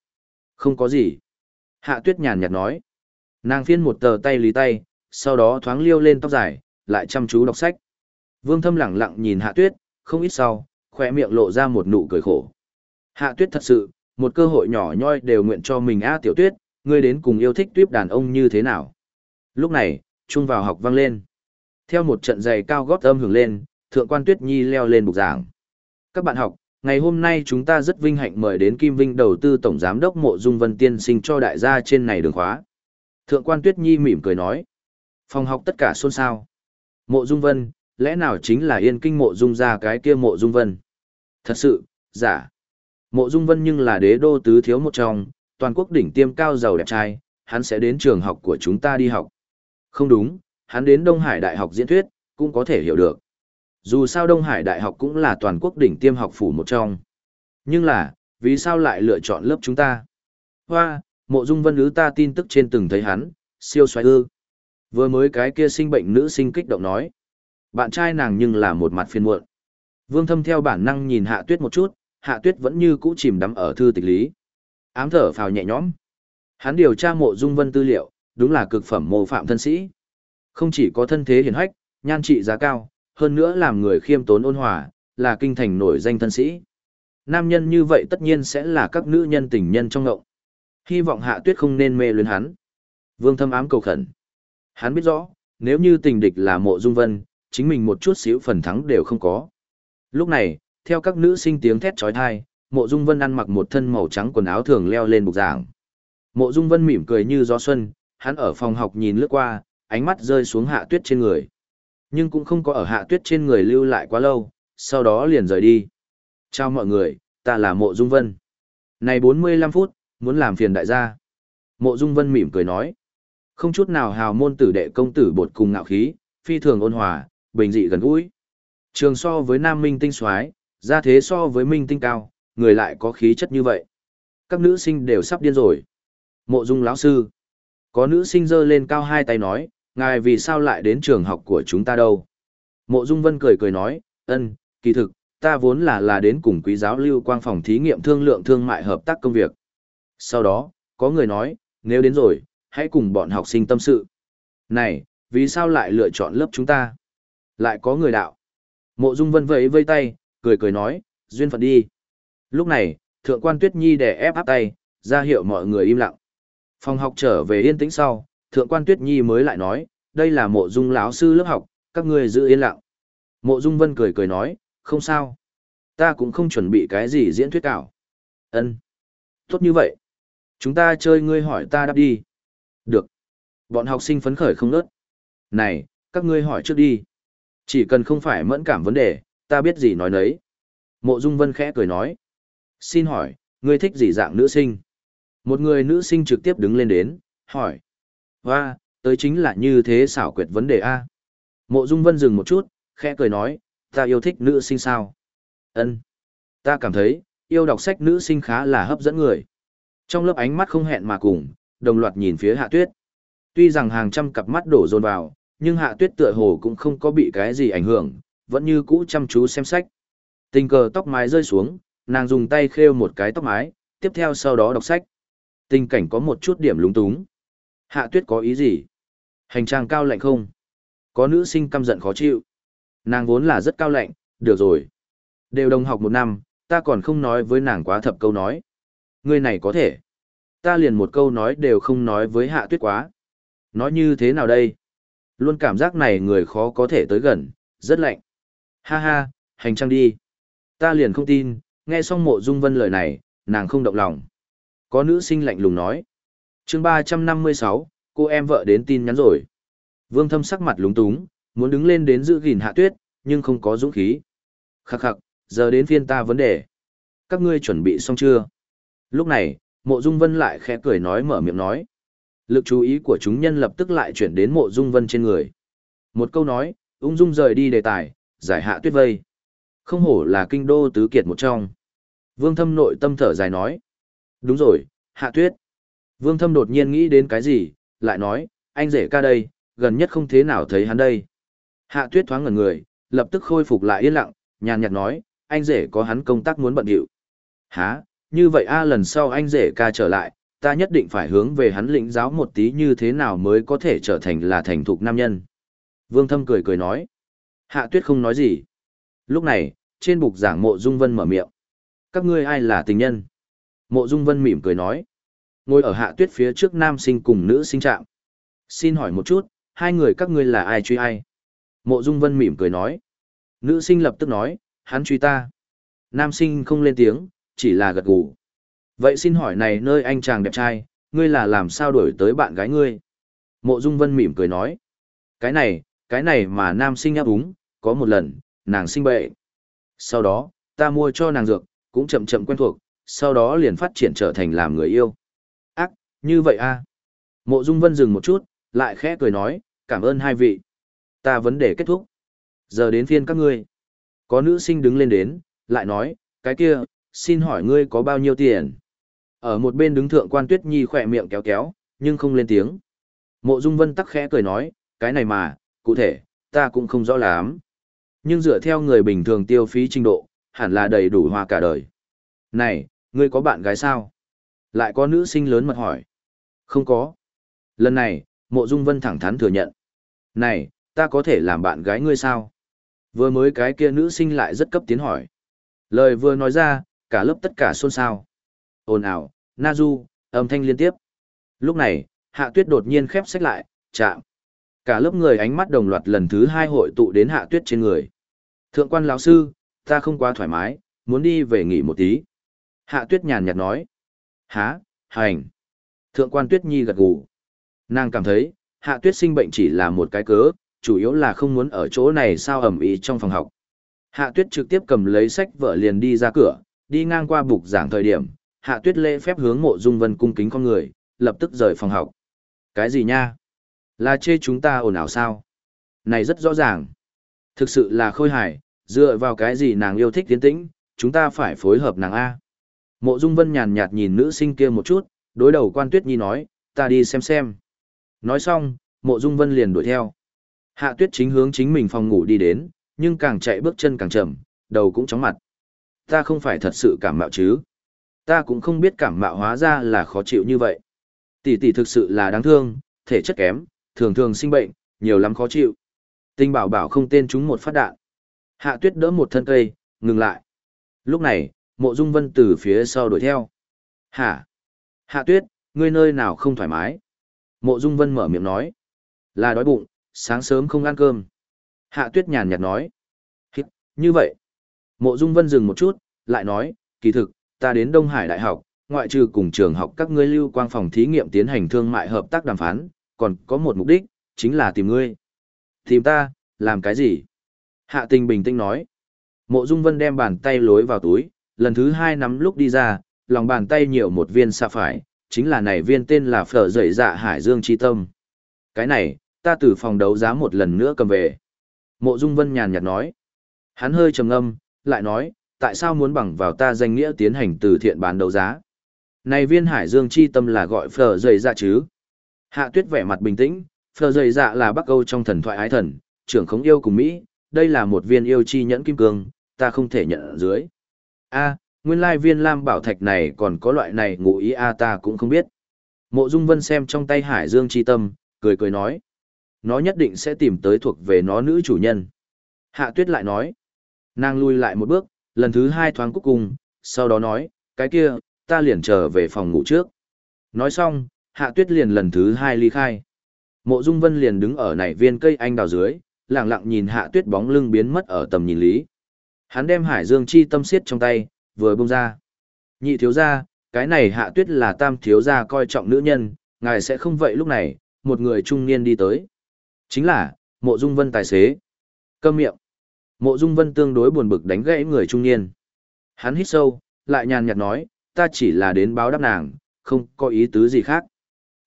Không có gì. Hạ Tuyết nhàn nhạt nói. Nàng phiên một tờ tay lý tay, sau đó thoáng liêu lên tóc dài, lại chăm chú đọc sách. Vương Thâm lẳng lặng nhìn Hạ Tuyết, không ít sau, khỏe miệng lộ ra một nụ cười khổ. Hạ Tuyết thật sự, một cơ hội nhỏ nhoi đều nguyện cho mình a tiểu tuyết, ngươi đến cùng yêu thích tuyếp đàn ông như thế nào. Lúc này, chung vào học vang lên. Theo một trận giày cao gót âm hưởng lên, thượng quan tuyết nhi leo lên bục giảng. Các bạn học, ngày hôm nay chúng ta rất vinh hạnh mời đến Kim Vinh đầu tư tổng giám đốc mộ dung vân tiên sinh cho đại gia trên này đường khóa. Thượng quan tuyết nhi mỉm cười nói. Phòng học tất cả xôn xao. Mộ dung vân, lẽ nào chính là yên kinh mộ dung ra cái kia mộ dung vân? Thật sự, giả. Mộ dung vân nhưng là đế đô tứ thiếu một trong, toàn quốc đỉnh tiêm cao giàu đẹp trai, hắn sẽ đến trường học của chúng ta đi học. Không đúng, hắn đến Đông Hải Đại học diễn thuyết, cũng có thể hiểu được. Dù sao Đông Hải Đại học cũng là toàn quốc đỉnh tiêm học phủ một trong. Nhưng là, vì sao lại lựa chọn lớp chúng ta? Hoa, mộ dung vân ứ ta tin tức trên từng thấy hắn, siêu xoáy ư. Vừa mới cái kia sinh bệnh nữ sinh kích động nói. Bạn trai nàng nhưng là một mặt phiền muộn. Vương thâm theo bản năng nhìn hạ tuyết một chút, hạ tuyết vẫn như cũ chìm đắm ở thư tịch lý. Ám thở phào nhẹ nhõm. Hắn điều tra mộ dung vân tư liệu, đúng là cực phẩm mô phạm thân sĩ. Không chỉ có thân thế hiển hách, nhan trị giá cao, hơn nữa làm người khiêm tốn ôn hòa, là kinh thành nổi danh thân sĩ. Nam nhân như vậy tất nhiên sẽ là các nữ nhân tình nhân trong ngộng. Hy vọng hạ tuyết không nên mê luyến hắn. Vương thâm ám cầu khẩn. Hắn biết rõ, nếu như tình địch là mộ dung vân, chính mình một chút xíu phần thắng đều không có. Lúc này, theo các nữ sinh tiếng thét trói thai, mộ dung vân ăn mặc một thân màu trắng quần áo thường leo lên bục giảng. Mộ dung vân mỉm cười như gió xuân, hắn ở phòng học nhìn lướt qua, ánh mắt rơi xuống hạ tuyết trên người. Nhưng cũng không có ở hạ tuyết trên người lưu lại quá lâu, sau đó liền rời đi. Chào mọi người, ta là mộ dung vân. Này 45 phút, muốn làm phiền đại gia. Mộ dung vân mỉm cười nói. Không chút nào hào môn tử đệ công tử bột cùng ngạo khí, phi thường ôn hòa, bình dị gần gũi. Trường so với nam minh tinh soái, ra thế so với minh tinh cao, người lại có khí chất như vậy. Các nữ sinh đều sắp điên rồi. Mộ dung lão sư. Có nữ sinh giơ lên cao hai tay nói, ngài vì sao lại đến trường học của chúng ta đâu? Mộ dung vân cười cười nói, ân, kỳ thực, ta vốn là là đến cùng quý giáo lưu quang phòng thí nghiệm thương lượng thương mại hợp tác công việc. Sau đó, có người nói, nếu đến rồi, hãy cùng bọn học sinh tâm sự. Này, vì sao lại lựa chọn lớp chúng ta? Lại có người đạo. Mộ Dung Vân vẫy vây tay, cười cười nói, duyên phận đi. Lúc này, Thượng quan Tuyết Nhi đè ép áp tay, ra hiệu mọi người im lặng. Phòng học trở về yên tĩnh sau, Thượng quan Tuyết Nhi mới lại nói, đây là Mộ Dung lão sư lớp học, các ngươi giữ yên lặng. Mộ Dung Vân cười cười nói, không sao. Ta cũng không chuẩn bị cái gì diễn thuyết cảo. Ân, Tốt như vậy. Chúng ta chơi ngươi hỏi ta đáp đi. Được. Bọn học sinh phấn khởi không nớt. Này, các ngươi hỏi trước đi. Chỉ cần không phải mẫn cảm vấn đề, ta biết gì nói nấy. Mộ Dung Vân khẽ cười nói. Xin hỏi, ngươi thích gì dạng nữ sinh? Một người nữ sinh trực tiếp đứng lên đến, hỏi. Và, tới chính là như thế xảo quyệt vấn đề A. Mộ Dung Vân dừng một chút, khẽ cười nói, ta yêu thích nữ sinh sao? Ân, Ta cảm thấy, yêu đọc sách nữ sinh khá là hấp dẫn người. Trong lớp ánh mắt không hẹn mà cùng, đồng loạt nhìn phía hạ tuyết. Tuy rằng hàng trăm cặp mắt đổ dồn vào, nhưng hạ tuyết tựa hồ cũng không có bị cái gì ảnh hưởng, vẫn như cũ chăm chú xem sách. Tình cờ tóc mái rơi xuống, nàng dùng tay khêu một cái tóc mái, tiếp theo sau đó đọc sách. Tình cảnh có một chút điểm lúng túng. Hạ tuyết có ý gì? Hành trang cao lạnh không? Có nữ sinh căm giận khó chịu. Nàng vốn là rất cao lạnh, được rồi. Đều đồng học một năm, ta còn không nói với nàng quá thập câu nói. Người này có thể. Ta liền một câu nói đều không nói với hạ tuyết quá. Nói như thế nào đây? Luôn cảm giác này người khó có thể tới gần, rất lạnh. Ha ha, hành trang đi. Ta liền không tin, nghe xong mộ dung vân lời này, nàng không động lòng. Có nữ sinh lạnh lùng nói. chương ba trăm năm mươi sáu, cô em vợ đến tin nhắn rồi. Vương thâm sắc mặt lúng túng, muốn đứng lên đến giữ gìn hạ tuyết, nhưng không có dũng khí. Khắc khắc, giờ đến phiên ta vấn đề. Các ngươi chuẩn bị xong chưa? Lúc này, mộ dung vân lại khẽ cười nói mở miệng nói. Lực chú ý của chúng nhân lập tức lại chuyển đến mộ dung vân trên người. Một câu nói, ung dung rời đi đề tài, giải hạ tuyết vây. Không hổ là kinh đô tứ kiệt một trong. Vương thâm nội tâm thở dài nói. Đúng rồi, hạ tuyết. Vương thâm đột nhiên nghĩ đến cái gì, lại nói, anh rể ca đây, gần nhất không thế nào thấy hắn đây. Hạ tuyết thoáng ngẩn người, lập tức khôi phục lại yên lặng, nhàn nhạt nói, anh rể có hắn công tác muốn bận điệu. Hả, như vậy a lần sau anh rể ca trở lại, ta nhất định phải hướng về hắn lĩnh giáo một tí như thế nào mới có thể trở thành là thành thục nam nhân. Vương Thâm cười cười nói. Hạ tuyết không nói gì. Lúc này, trên bục giảng mộ Dung Vân mở miệng. Các ngươi ai là tình nhân? Mộ Dung Vân mỉm cười nói. Ngồi ở hạ tuyết phía trước nam sinh cùng nữ sinh trạng. Xin hỏi một chút, hai người các ngươi là ai truy ai? Mộ Dung Vân mỉm cười nói. Nữ sinh lập tức nói, hắn truy ta. Nam sinh không lên tiếng, chỉ là gật gù. Vậy xin hỏi này nơi anh chàng đẹp trai, ngươi là làm sao đuổi tới bạn gái ngươi? Mộ Dung Vân mỉm cười nói. Cái này, cái này mà nam sinh áp úng, có một lần, nàng sinh bệnh. Sau đó, ta mua cho nàng dược, cũng chậm chậm quen thuộc, sau đó liền phát triển trở thành làm người yêu. Ác, như vậy a à? Mộ Dung Vân dừng một chút, lại khẽ cười nói, cảm ơn hai vị. Ta vấn đề kết thúc. Giờ đến phiên các ngươi. Có nữ sinh đứng lên đến, lại nói, cái kia, xin hỏi ngươi có bao nhiêu tiền? Ở một bên đứng thượng quan tuyết nhi khỏe miệng kéo kéo, nhưng không lên tiếng. Mộ Dung Vân tắc khẽ cười nói, cái này mà, cụ thể, ta cũng không rõ lắm. Nhưng dựa theo người bình thường tiêu phí trình độ, hẳn là đầy đủ hoa cả đời. Này, ngươi có bạn gái sao? Lại có nữ sinh lớn mật hỏi. Không có. Lần này, Mộ Dung Vân thẳng thắn thừa nhận. Này, ta có thể làm bạn gái ngươi sao? Vừa mới cái kia nữ sinh lại rất cấp tiến hỏi. Lời vừa nói ra, cả lớp tất cả xôn xao. Ồn ào, na du, âm thanh liên tiếp. Lúc này, hạ tuyết đột nhiên khép sách lại, chạm. Cả lớp người ánh mắt đồng loạt lần thứ hai hội tụ đến hạ tuyết trên người. Thượng quan lão sư, ta không quá thoải mái, muốn đi về nghỉ một tí. Hạ tuyết nhàn nhạt nói. Há, hành. Thượng quan tuyết nhi gật gù. Nàng cảm thấy, hạ tuyết sinh bệnh chỉ là một cái cớ, chủ yếu là không muốn ở chỗ này sao ẩm ý trong phòng học. Hạ tuyết trực tiếp cầm lấy sách vợ liền đi ra cửa, đi ngang qua bục giảng thời điểm, hạ tuyết lễ phép hướng mộ dung vân cung kính con người, lập tức rời phòng học. Cái gì nha? Là chê chúng ta ồn ào sao? Này rất rõ ràng. Thực sự là khôi hài, dựa vào cái gì nàng yêu thích tiến tĩnh, chúng ta phải phối hợp nàng A. Mộ Dung Vân nhàn nhạt nhìn nữ sinh kia một chút, đối đầu quan tuyết nhi nói, ta đi xem xem. Nói xong, mộ Dung Vân liền đuổi theo. Hạ tuyết chính hướng chính mình phòng ngủ đi đến, nhưng càng chạy bước chân càng chậm, đầu cũng chóng mặt. Ta không phải thật sự cảm mạo chứ. Ta cũng không biết cảm mạo hóa ra là khó chịu như vậy. Tỷ tỷ thực sự là đáng thương, thể chất kém, thường thường sinh bệnh, nhiều lắm khó chịu. Tinh bảo bảo không tên chúng một phát đạn. Hạ tuyết đỡ một thân cây, ngừng lại. Lúc này, mộ dung vân từ phía sau đuổi theo. Hả? Hạ tuyết, ngươi nơi nào không thoải mái? Mộ dung vân mở miệng nói. Là đói bụng, sáng sớm không ăn cơm. Hạ tuyết nhàn nhạt nói. Hít, như vậy. Mộ dung vân dừng một chút, lại nói, kỳ thực, ta đến Đông Hải Đại học, ngoại trừ cùng trường học các ngươi lưu quang phòng thí nghiệm tiến hành thương mại hợp tác đàm phán, còn có một mục đích, chính là tìm ngươi. Tìm ta, làm cái gì? Hạ tình bình tĩnh nói. Mộ Dung Vân đem bàn tay lối vào túi, lần thứ hai nắm lúc đi ra, lòng bàn tay nhiều một viên xạ phải, chính là này viên tên là phở dậy dạ hải dương chi tâm. Cái này, ta từ phòng đấu giá một lần nữa cầm về. Mộ Dung Vân nhàn nhạt nói. Hắn hơi trầm ngâm, lại nói, tại sao muốn bằng vào ta danh nghĩa tiến hành từ thiện bán đấu giá? Này viên hải dương chi tâm là gọi phở dậy dạ chứ? Hạ tuyết vẻ mặt bình tĩnh, phở dậy dạ là bắc âu trong thần thoại ái thần, trưởng khống yêu cùng Mỹ, đây là một viên yêu chi nhẫn kim cương, ta không thể nhận ở dưới. A, nguyên lai viên lam bảo thạch này còn có loại này ngụ ý a ta cũng không biết. Mộ Dung Vân xem trong tay Hải Dương chi tâm, cười cười nói. Nó nhất định sẽ tìm tới thuộc về nó nữ chủ nhân. Hạ tuyết lại nói. Nàng lui lại một bước, lần thứ hai thoáng cúc cung, sau đó nói, cái kia, ta liền trở về phòng ngủ trước. Nói xong, hạ tuyết liền lần thứ hai ly khai. Mộ Dung Vân liền đứng ở nảy viên cây anh đào dưới, lặng lặng nhìn hạ tuyết bóng lưng biến mất ở tầm nhìn lý. Hắn đem hải dương chi tâm xiết trong tay, vừa bông ra. Nhị thiếu gia, cái này hạ tuyết là tam thiếu gia coi trọng nữ nhân, ngài sẽ không vậy lúc này, một người trung niên đi tới. Chính là, mộ dung vân tài xế. Câm miệng. Mộ dung vân tương đối buồn bực đánh gãy người trung niên. Hắn hít sâu, lại nhàn nhạt nói, ta chỉ là đến báo đáp nàng, không có ý tứ gì khác.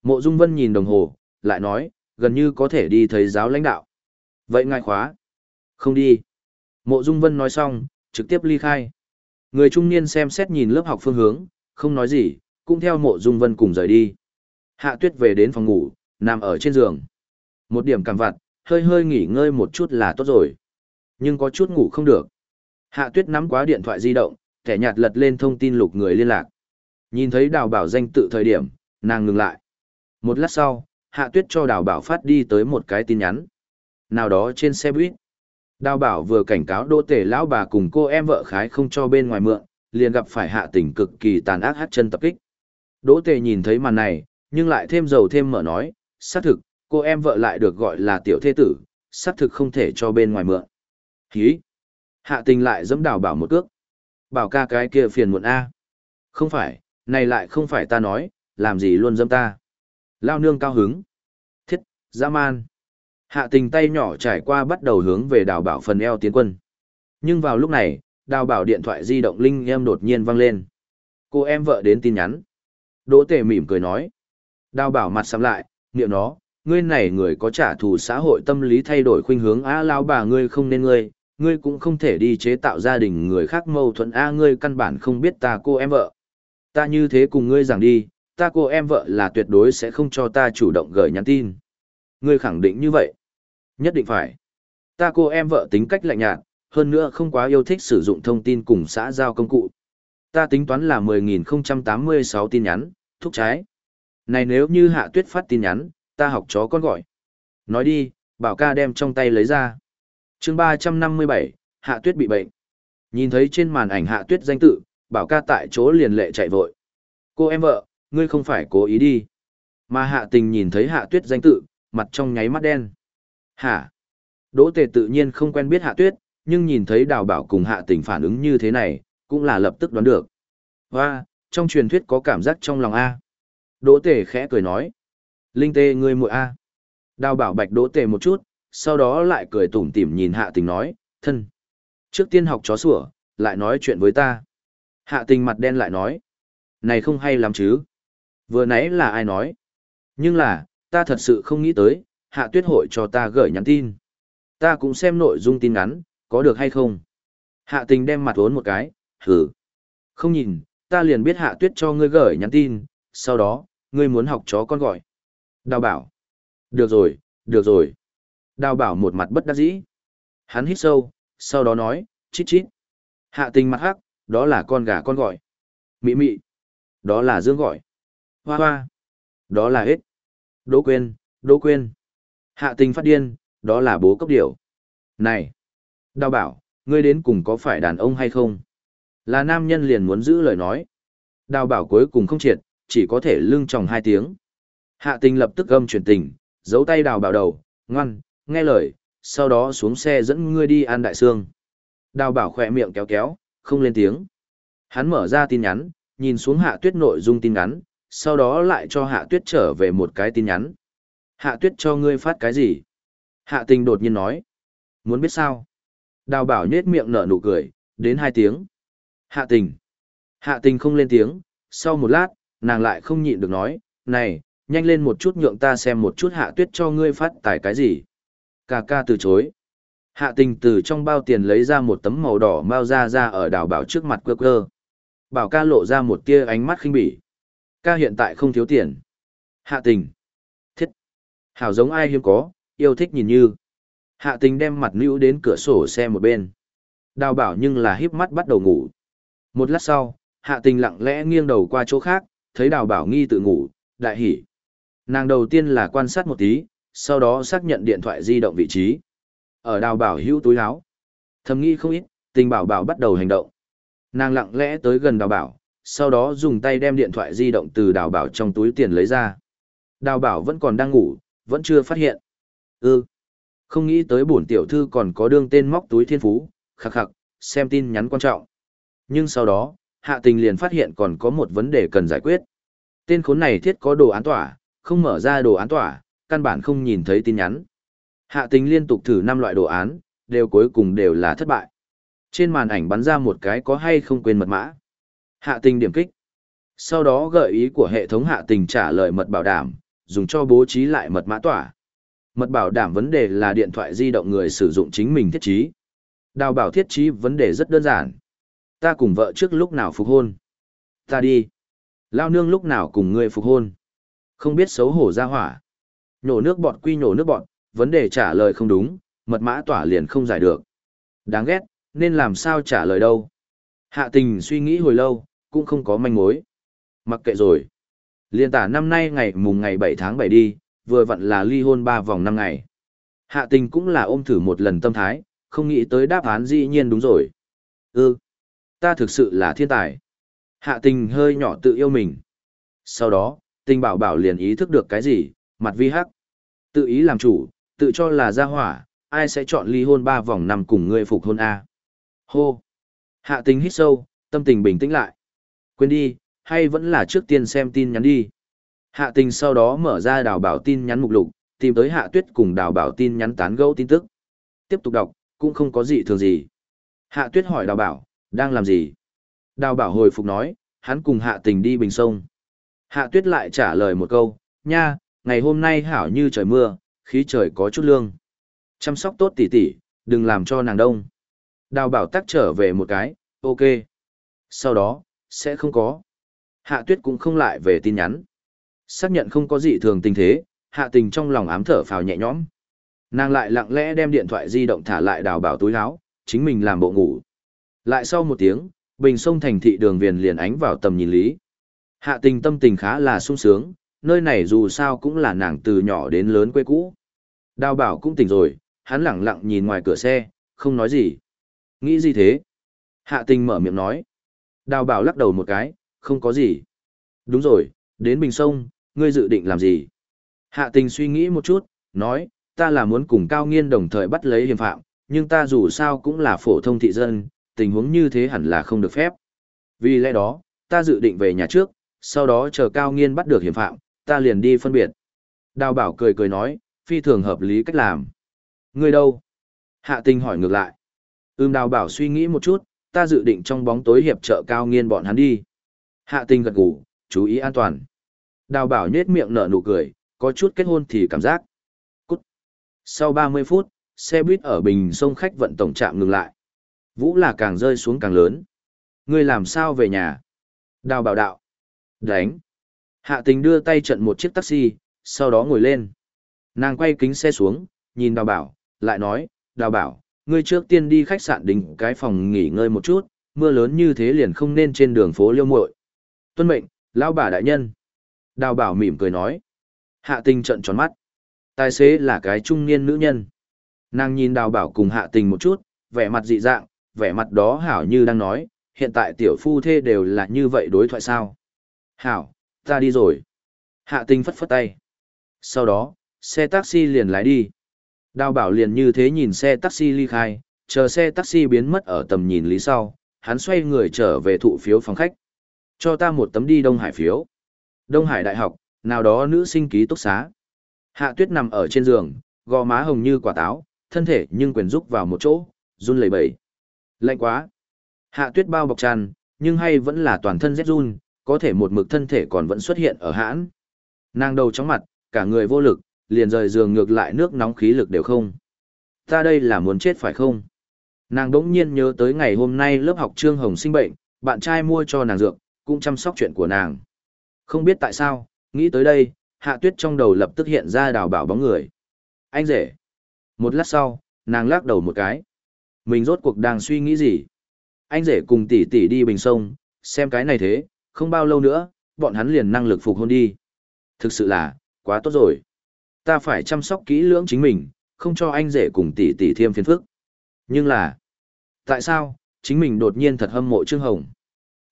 Mộ dung vân nhìn đồng hồ, lại nói, gần như có thể đi thấy giáo lãnh đạo. Vậy ngài khóa. Không đi. Mộ Dung Vân nói xong, trực tiếp ly khai. Người trung niên xem xét nhìn lớp học phương hướng, không nói gì, cũng theo Mộ Dung Vân cùng rời đi. Hạ Tuyết về đến phòng ngủ, nằm ở trên giường. Một điểm cảm vặt, hơi hơi nghỉ ngơi một chút là tốt rồi. Nhưng có chút ngủ không được. Hạ Tuyết nắm quá điện thoại di động, thẻ nhạt lật lên thông tin lục người liên lạc. Nhìn thấy đào bảo danh tự thời điểm, nàng ngừng lại. Một lát sau, Hạ Tuyết cho đào bảo phát đi tới một cái tin nhắn. Nào đó trên xe buýt. Đào bảo vừa cảnh cáo đô tể lão bà cùng cô em vợ khái không cho bên ngoài mượn, liền gặp phải hạ tình cực kỳ tàn ác hát chân tập kích. Đỗ tề nhìn thấy màn này, nhưng lại thêm dầu thêm mở nói, xác thực, cô em vợ lại được gọi là tiểu thế tử, xác thực không thể cho bên ngoài mượn. Hí! Hạ tình lại dẫm đào bảo một cước. Bảo ca cái kia phiền muộn A. Không phải, này lại không phải ta nói, làm gì luôn dâm ta. Lao nương cao hứng. Thiết, dã man. Hạ tình tay nhỏ trải qua bắt đầu hướng về đào bảo phần eo tiến quân. Nhưng vào lúc này, đào bảo điện thoại di động linh em đột nhiên vang lên. Cô em vợ đến tin nhắn. Đỗ tề mỉm cười nói. Đào bảo mặt sắm lại, niệm nó, ngươi này người có trả thù xã hội tâm lý thay đổi khuynh hướng á lao bà ngươi không nên ngươi, ngươi cũng không thể đi chế tạo gia đình người khác mâu thuẫn a ngươi căn bản không biết ta cô em vợ. Ta như thế cùng ngươi rằng đi, ta cô em vợ là tuyệt đối sẽ không cho ta chủ động gửi nhắn tin. Ngươi khẳng định như vậy. Nhất định phải. Ta cô em vợ tính cách lạnh nhạt, hơn nữa không quá yêu thích sử dụng thông tin cùng xã giao công cụ. Ta tính toán là 10.086 tin nhắn, thúc trái. Này nếu như hạ tuyết phát tin nhắn, ta học chó con gọi. Nói đi, bảo ca đem trong tay lấy ra chương 357, hạ tuyết bị bệnh. Nhìn thấy trên màn ảnh hạ tuyết danh tự, bảo ca tại chỗ liền lệ chạy vội. Cô em vợ, ngươi không phải cố ý đi. Mà hạ tình nhìn thấy hạ tuyết danh tự, mặt trong nháy mắt đen. Hả? Đỗ tề tự nhiên không quen biết hạ tuyết, nhưng nhìn thấy đào bảo cùng hạ tình phản ứng như thế này, cũng là lập tức đoán được. Và, trong truyền thuyết có cảm giác trong lòng A. Đỗ tề khẽ cười nói. Linh tê ngươi muội A. Đào bảo bạch đỗ tề một chút, sau đó lại cười tủm tỉm nhìn hạ tình nói, thân. Trước tiên học chó sủa, lại nói chuyện với ta. Hạ tình mặt đen lại nói. Này không hay lắm chứ. Vừa nãy là ai nói. Nhưng là, ta thật sự không nghĩ tới, hạ tuyết hội cho ta gửi nhắn tin. Ta cũng xem nội dung tin ngắn, có được hay không. Hạ tình đem mặt vốn một cái, hử. Không nhìn, ta liền biết hạ tuyết cho ngươi gửi nhắn tin, sau đó, ngươi muốn học chó con gọi. Đào bảo. Được rồi, được rồi. Đào bảo một mặt bất đắc dĩ. Hắn hít sâu, sau đó nói, chít chít. Hạ tình mặt hắc, đó là con gà con gọi. Mị mị. Đó là dương gọi. Hoa hoa. Đó là hết. Đỗ quên, đỗ quên. Hạ tình phát điên, đó là bố cấp điểu. Này. Đào bảo, ngươi đến cùng có phải đàn ông hay không? Là nam nhân liền muốn giữ lời nói. Đào bảo cuối cùng không triệt, chỉ có thể lưng tròng hai tiếng. Hạ tình lập tức gâm chuyển tình, giấu tay đào bảo đầu, ngoan, nghe lời, sau đó xuống xe dẫn ngươi đi ăn đại sương. Đào bảo khỏe miệng kéo kéo, không lên tiếng. Hắn mở ra tin nhắn, nhìn xuống hạ tuyết nội dung tin nhắn, sau đó lại cho hạ tuyết trở về một cái tin nhắn. Hạ tuyết cho ngươi phát cái gì? Hạ tình đột nhiên nói. Muốn biết sao? Đào bảo nhết miệng nở nụ cười, đến hai tiếng. Hạ tình. Hạ tình không lên tiếng, sau một lát, nàng lại không nhịn được nói, này, nhanh lên một chút nhượng ta xem một chút hạ tuyết cho ngươi phát tài cái gì ca ca từ chối. Hạ tình từ trong bao tiền lấy ra một tấm màu đỏ mau ra ra ở đào bảo trước mặt cơ cơ. Bảo ca lộ ra một tia ánh mắt khinh bỉ. Ca hiện tại không thiếu tiền. Hạ tình. Thiết. Hảo giống ai hiếm có, yêu thích nhìn như. Hạ tình đem mặt nữ đến cửa sổ xe một bên. Đào bảo nhưng là híp mắt bắt đầu ngủ. Một lát sau, hạ tình lặng lẽ nghiêng đầu qua chỗ khác, thấy đào bảo nghi tự ngủ, đại hỉ. Nàng đầu tiên là quan sát một tí, sau đó xác nhận điện thoại di động vị trí. Ở đào bảo hữu túi áo. Thầm nghĩ không ít, tình bảo bảo bắt đầu hành động. Nàng lặng lẽ tới gần đào bảo, sau đó dùng tay đem điện thoại di động từ đào bảo trong túi tiền lấy ra. Đào bảo vẫn còn đang ngủ, vẫn chưa phát hiện. Ừ, không nghĩ tới bổn tiểu thư còn có đương tên móc túi thiên phú, khắc khắc, xem tin nhắn quan trọng. Nhưng sau đó, hạ tình liền phát hiện còn có một vấn đề cần giải quyết. Tên khốn này thiết có đồ án tỏa, không mở ra đồ án tỏa, căn bản không nhìn thấy tin nhắn. Hạ tình liên tục thử năm loại đồ án, đều cuối cùng đều là thất bại. Trên màn ảnh bắn ra một cái có hay không quên mật mã. Hạ tình điểm kích. Sau đó gợi ý của hệ thống hạ tình trả lời mật bảo đảm, dùng cho bố trí lại mật mã tỏa. Mật bảo đảm vấn đề là điện thoại di động người sử dụng chính mình thiết trí. Đào bảo thiết trí vấn đề rất đơn giản. Ta cùng vợ trước lúc nào phục hôn. Ta đi. Lao nương lúc nào cùng ngươi phục hôn. Không biết xấu hổ ra hỏa. Nhổ nước bọt quy nhổ nước bọt, vấn đề trả lời không đúng, mật mã tỏa liền không giải được. Đáng ghét, nên làm sao trả lời đâu. Hạ tình suy nghĩ hồi lâu, cũng không có manh mối. Mặc kệ rồi. Liên tả năm nay ngày mùng ngày 7 tháng 7 đi, vừa vặn là ly hôn 3 vòng 5 ngày. Hạ tình cũng là ôm thử một lần tâm thái, không nghĩ tới đáp án dĩ nhiên đúng rồi. Ừ, ta thực sự là thiên tài. Hạ tình hơi nhỏ tự yêu mình. Sau đó, tình bảo bảo liền ý thức được cái gì, mặt vi hắc. Tự ý làm chủ, tự cho là gia hỏa, ai sẽ chọn ly hôn 3 vòng năm cùng ngươi phục hôn A. Hô. Hạ tình hít sâu, tâm tình bình tĩnh lại. Quên đi, hay vẫn là trước tiên xem tin nhắn đi. Hạ tình sau đó mở ra đào bảo tin nhắn mục lục, tìm tới hạ tuyết cùng đào bảo tin nhắn tán gẫu tin tức. Tiếp tục đọc, cũng không có gì thường gì. Hạ tuyết hỏi đào bảo, đang làm gì? Đào bảo hồi phục nói, hắn cùng hạ tình đi bình sông. Hạ tuyết lại trả lời một câu, nha, ngày hôm nay hảo như trời mưa, khí trời có chút lương. Chăm sóc tốt tỉ tỉ, đừng làm cho nàng đông. Đào bảo tắc trở về một cái, ok. Sau đó, sẽ không có. Hạ tuyết cũng không lại về tin nhắn. Xác nhận không có gì thường tình thế, hạ tình trong lòng ám thở phào nhẹ nhõm. Nàng lại lặng lẽ đem điện thoại di động thả lại đào bảo túi áo, chính mình làm bộ ngủ. Lại sau một tiếng, bình sông thành thị đường viền liền ánh vào tầm nhìn lý. Hạ tình tâm tình khá là sung sướng, nơi này dù sao cũng là nàng từ nhỏ đến lớn quê cũ. Đào bảo cũng tỉnh rồi, hắn lặng lặng nhìn ngoài cửa xe, không nói gì. Nghĩ gì thế? Hạ tình mở miệng nói. Đào bảo lắc đầu một cái, không có gì. Đúng rồi, đến bình sông, ngươi dự định làm gì? Hạ tình suy nghĩ một chút, nói, ta là muốn cùng cao nghiên đồng thời bắt lấy hiểm phạm, nhưng ta dù sao cũng là phổ thông thị dân, tình huống như thế hẳn là không được phép. Vì lẽ đó, ta dự định về nhà trước, sau đó chờ cao nghiên bắt được hiểm phạm, ta liền đi phân biệt. Đào bảo cười cười nói, phi thường hợp lý cách làm. Ngươi đâu? Hạ tình hỏi ngược lại. Ưm đào bảo suy nghĩ một chút, ta dự định trong bóng tối hiệp trợ cao nghiên bọn hắn đi. Hạ tình gật gù, chú ý an toàn. Đào bảo nhết miệng nở nụ cười, có chút kết hôn thì cảm giác. Cút. Sau 30 phút, xe buýt ở bình sông khách vận tổng trạm ngừng lại. Vũ là càng rơi xuống càng lớn. Ngươi làm sao về nhà? Đào bảo đạo. Đánh. Hạ tình đưa tay trận một chiếc taxi, sau đó ngồi lên. Nàng quay kính xe xuống, nhìn đào bảo, lại nói, đào bảo, ngươi trước tiên đi khách sạn đỉnh cái phòng nghỉ ngơi một chút, mưa lớn như thế liền không nên trên đường phố liêu muội. Tuân mệnh, lão bà đại nhân. Đào bảo mỉm cười nói. Hạ tình trận tròn mắt. Tài xế là cái trung niên nữ nhân. Nàng nhìn đào bảo cùng hạ tình một chút, vẻ mặt dị dạng, vẻ mặt đó hảo như đang nói, hiện tại tiểu phu thê đều là như vậy đối thoại sao. Hảo, ta đi rồi. Hạ tình phất phất tay. Sau đó, xe taxi liền lái đi. Đào bảo liền như thế nhìn xe taxi ly khai, chờ xe taxi biến mất ở tầm nhìn lý sau, hắn xoay người trở về thụ phiếu phòng khách. Cho ta một tấm đi Đông Hải phiếu. Đông Hải Đại học, nào đó nữ sinh ký túc xá. Hạ tuyết nằm ở trên giường, gò má hồng như quả táo, thân thể nhưng quyền rúc vào một chỗ, run lẩy bẩy. Lạnh quá. Hạ tuyết bao bọc tràn, nhưng hay vẫn là toàn thân rét run, có thể một mực thân thể còn vẫn xuất hiện ở hãn. Nàng đầu chóng mặt, cả người vô lực, liền rời giường ngược lại nước nóng khí lực đều không. Ta đây là muốn chết phải không? Nàng đỗng nhiên nhớ tới ngày hôm nay lớp học Trương Hồng sinh bệnh, bạn trai mua cho nàng dược, cũng chăm sóc chuyện của nàng. Không biết tại sao, nghĩ tới đây, hạ tuyết trong đầu lập tức hiện ra đào bảo bóng người. Anh rể. Một lát sau, nàng lắc đầu một cái. Mình rốt cuộc đang suy nghĩ gì? Anh rể cùng tỷ tỷ đi bình sông, xem cái này thế, không bao lâu nữa, bọn hắn liền năng lực phục hôn đi. Thực sự là, quá tốt rồi. Ta phải chăm sóc kỹ lưỡng chính mình, không cho anh rể cùng tỷ tỷ thêm phiền phức. Nhưng là, tại sao, chính mình đột nhiên thật hâm mộ Trương Hồng.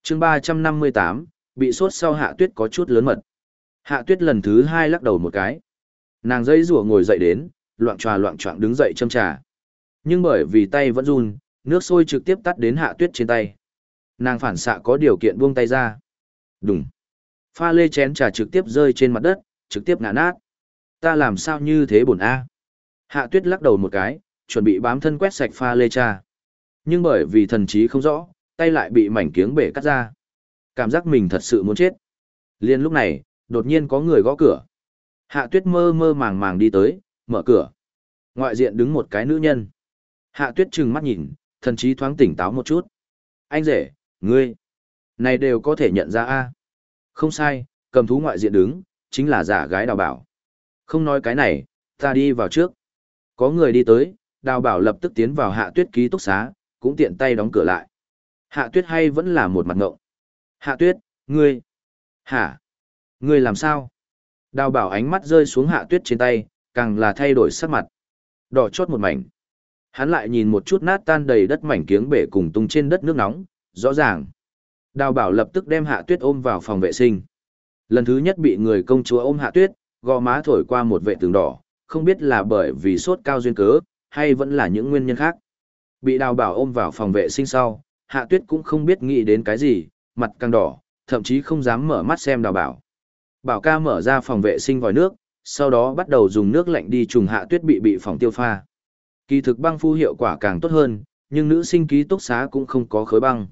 chương ba trăm năm mươi tám bị sốt sau hạ tuyết có chút lớn mật. Hạ tuyết lần thứ hai lắc đầu một cái. Nàng dây rủa ngồi dậy đến, loạn tròa loạn trọng đứng dậy châm trà. Nhưng bởi vì tay vẫn run, nước sôi trực tiếp tắt đến hạ tuyết trên tay. Nàng phản xạ có điều kiện buông tay ra. Đúng. Pha lê chén trà trực tiếp rơi trên mặt đất, trực tiếp ngã nát. Ta làm sao như thế bổn a? Hạ tuyết lắc đầu một cái, chuẩn bị bám thân quét sạch pha lê trà. Nhưng bởi vì thần trí không rõ, tay lại bị mảnh kiếng bể cắt ra. Cảm giác mình thật sự muốn chết. Liên lúc này, đột nhiên có người gõ cửa. Hạ tuyết mơ mơ màng màng đi tới, mở cửa. Ngoại diện đứng một cái nữ nhân. Hạ tuyết trừng mắt nhìn, thần trí thoáng tỉnh táo một chút. Anh rể, ngươi, này đều có thể nhận ra a Không sai, cầm thú ngoại diện đứng, chính là giả gái đào bảo. Không nói cái này, ta đi vào trước. Có người đi tới, đào bảo lập tức tiến vào hạ tuyết ký túc xá, cũng tiện tay đóng cửa lại. Hạ tuyết hay vẫn là một mặt ngộng. Hạ tuyết, ngươi, hả, ngươi làm sao? Đào bảo ánh mắt rơi xuống hạ tuyết trên tay, càng là thay đổi sắc mặt. Đỏ chót một mảnh. Hắn lại nhìn một chút nát tan đầy đất mảnh kiếng bể cùng tung trên đất nước nóng, rõ ràng. Đào bảo lập tức đem hạ tuyết ôm vào phòng vệ sinh. Lần thứ nhất bị người công chúa ôm hạ tuyết, gò má thổi qua một vệ tường đỏ, không biết là bởi vì sốt cao duyên cớ, hay vẫn là những nguyên nhân khác. Bị đào bảo ôm vào phòng vệ sinh sau, hạ tuyết cũng không biết nghĩ đến cái gì, mặt càng đỏ, thậm chí không dám mở mắt xem đào bảo. Bảo ca mở ra phòng vệ sinh vòi nước, sau đó bắt đầu dùng nước lạnh đi trùng hạ tuyết bị bị phòng tiêu pha. Kỳ thực băng phu hiệu quả càng tốt hơn, nhưng nữ sinh ký túc xá cũng không có khối băng.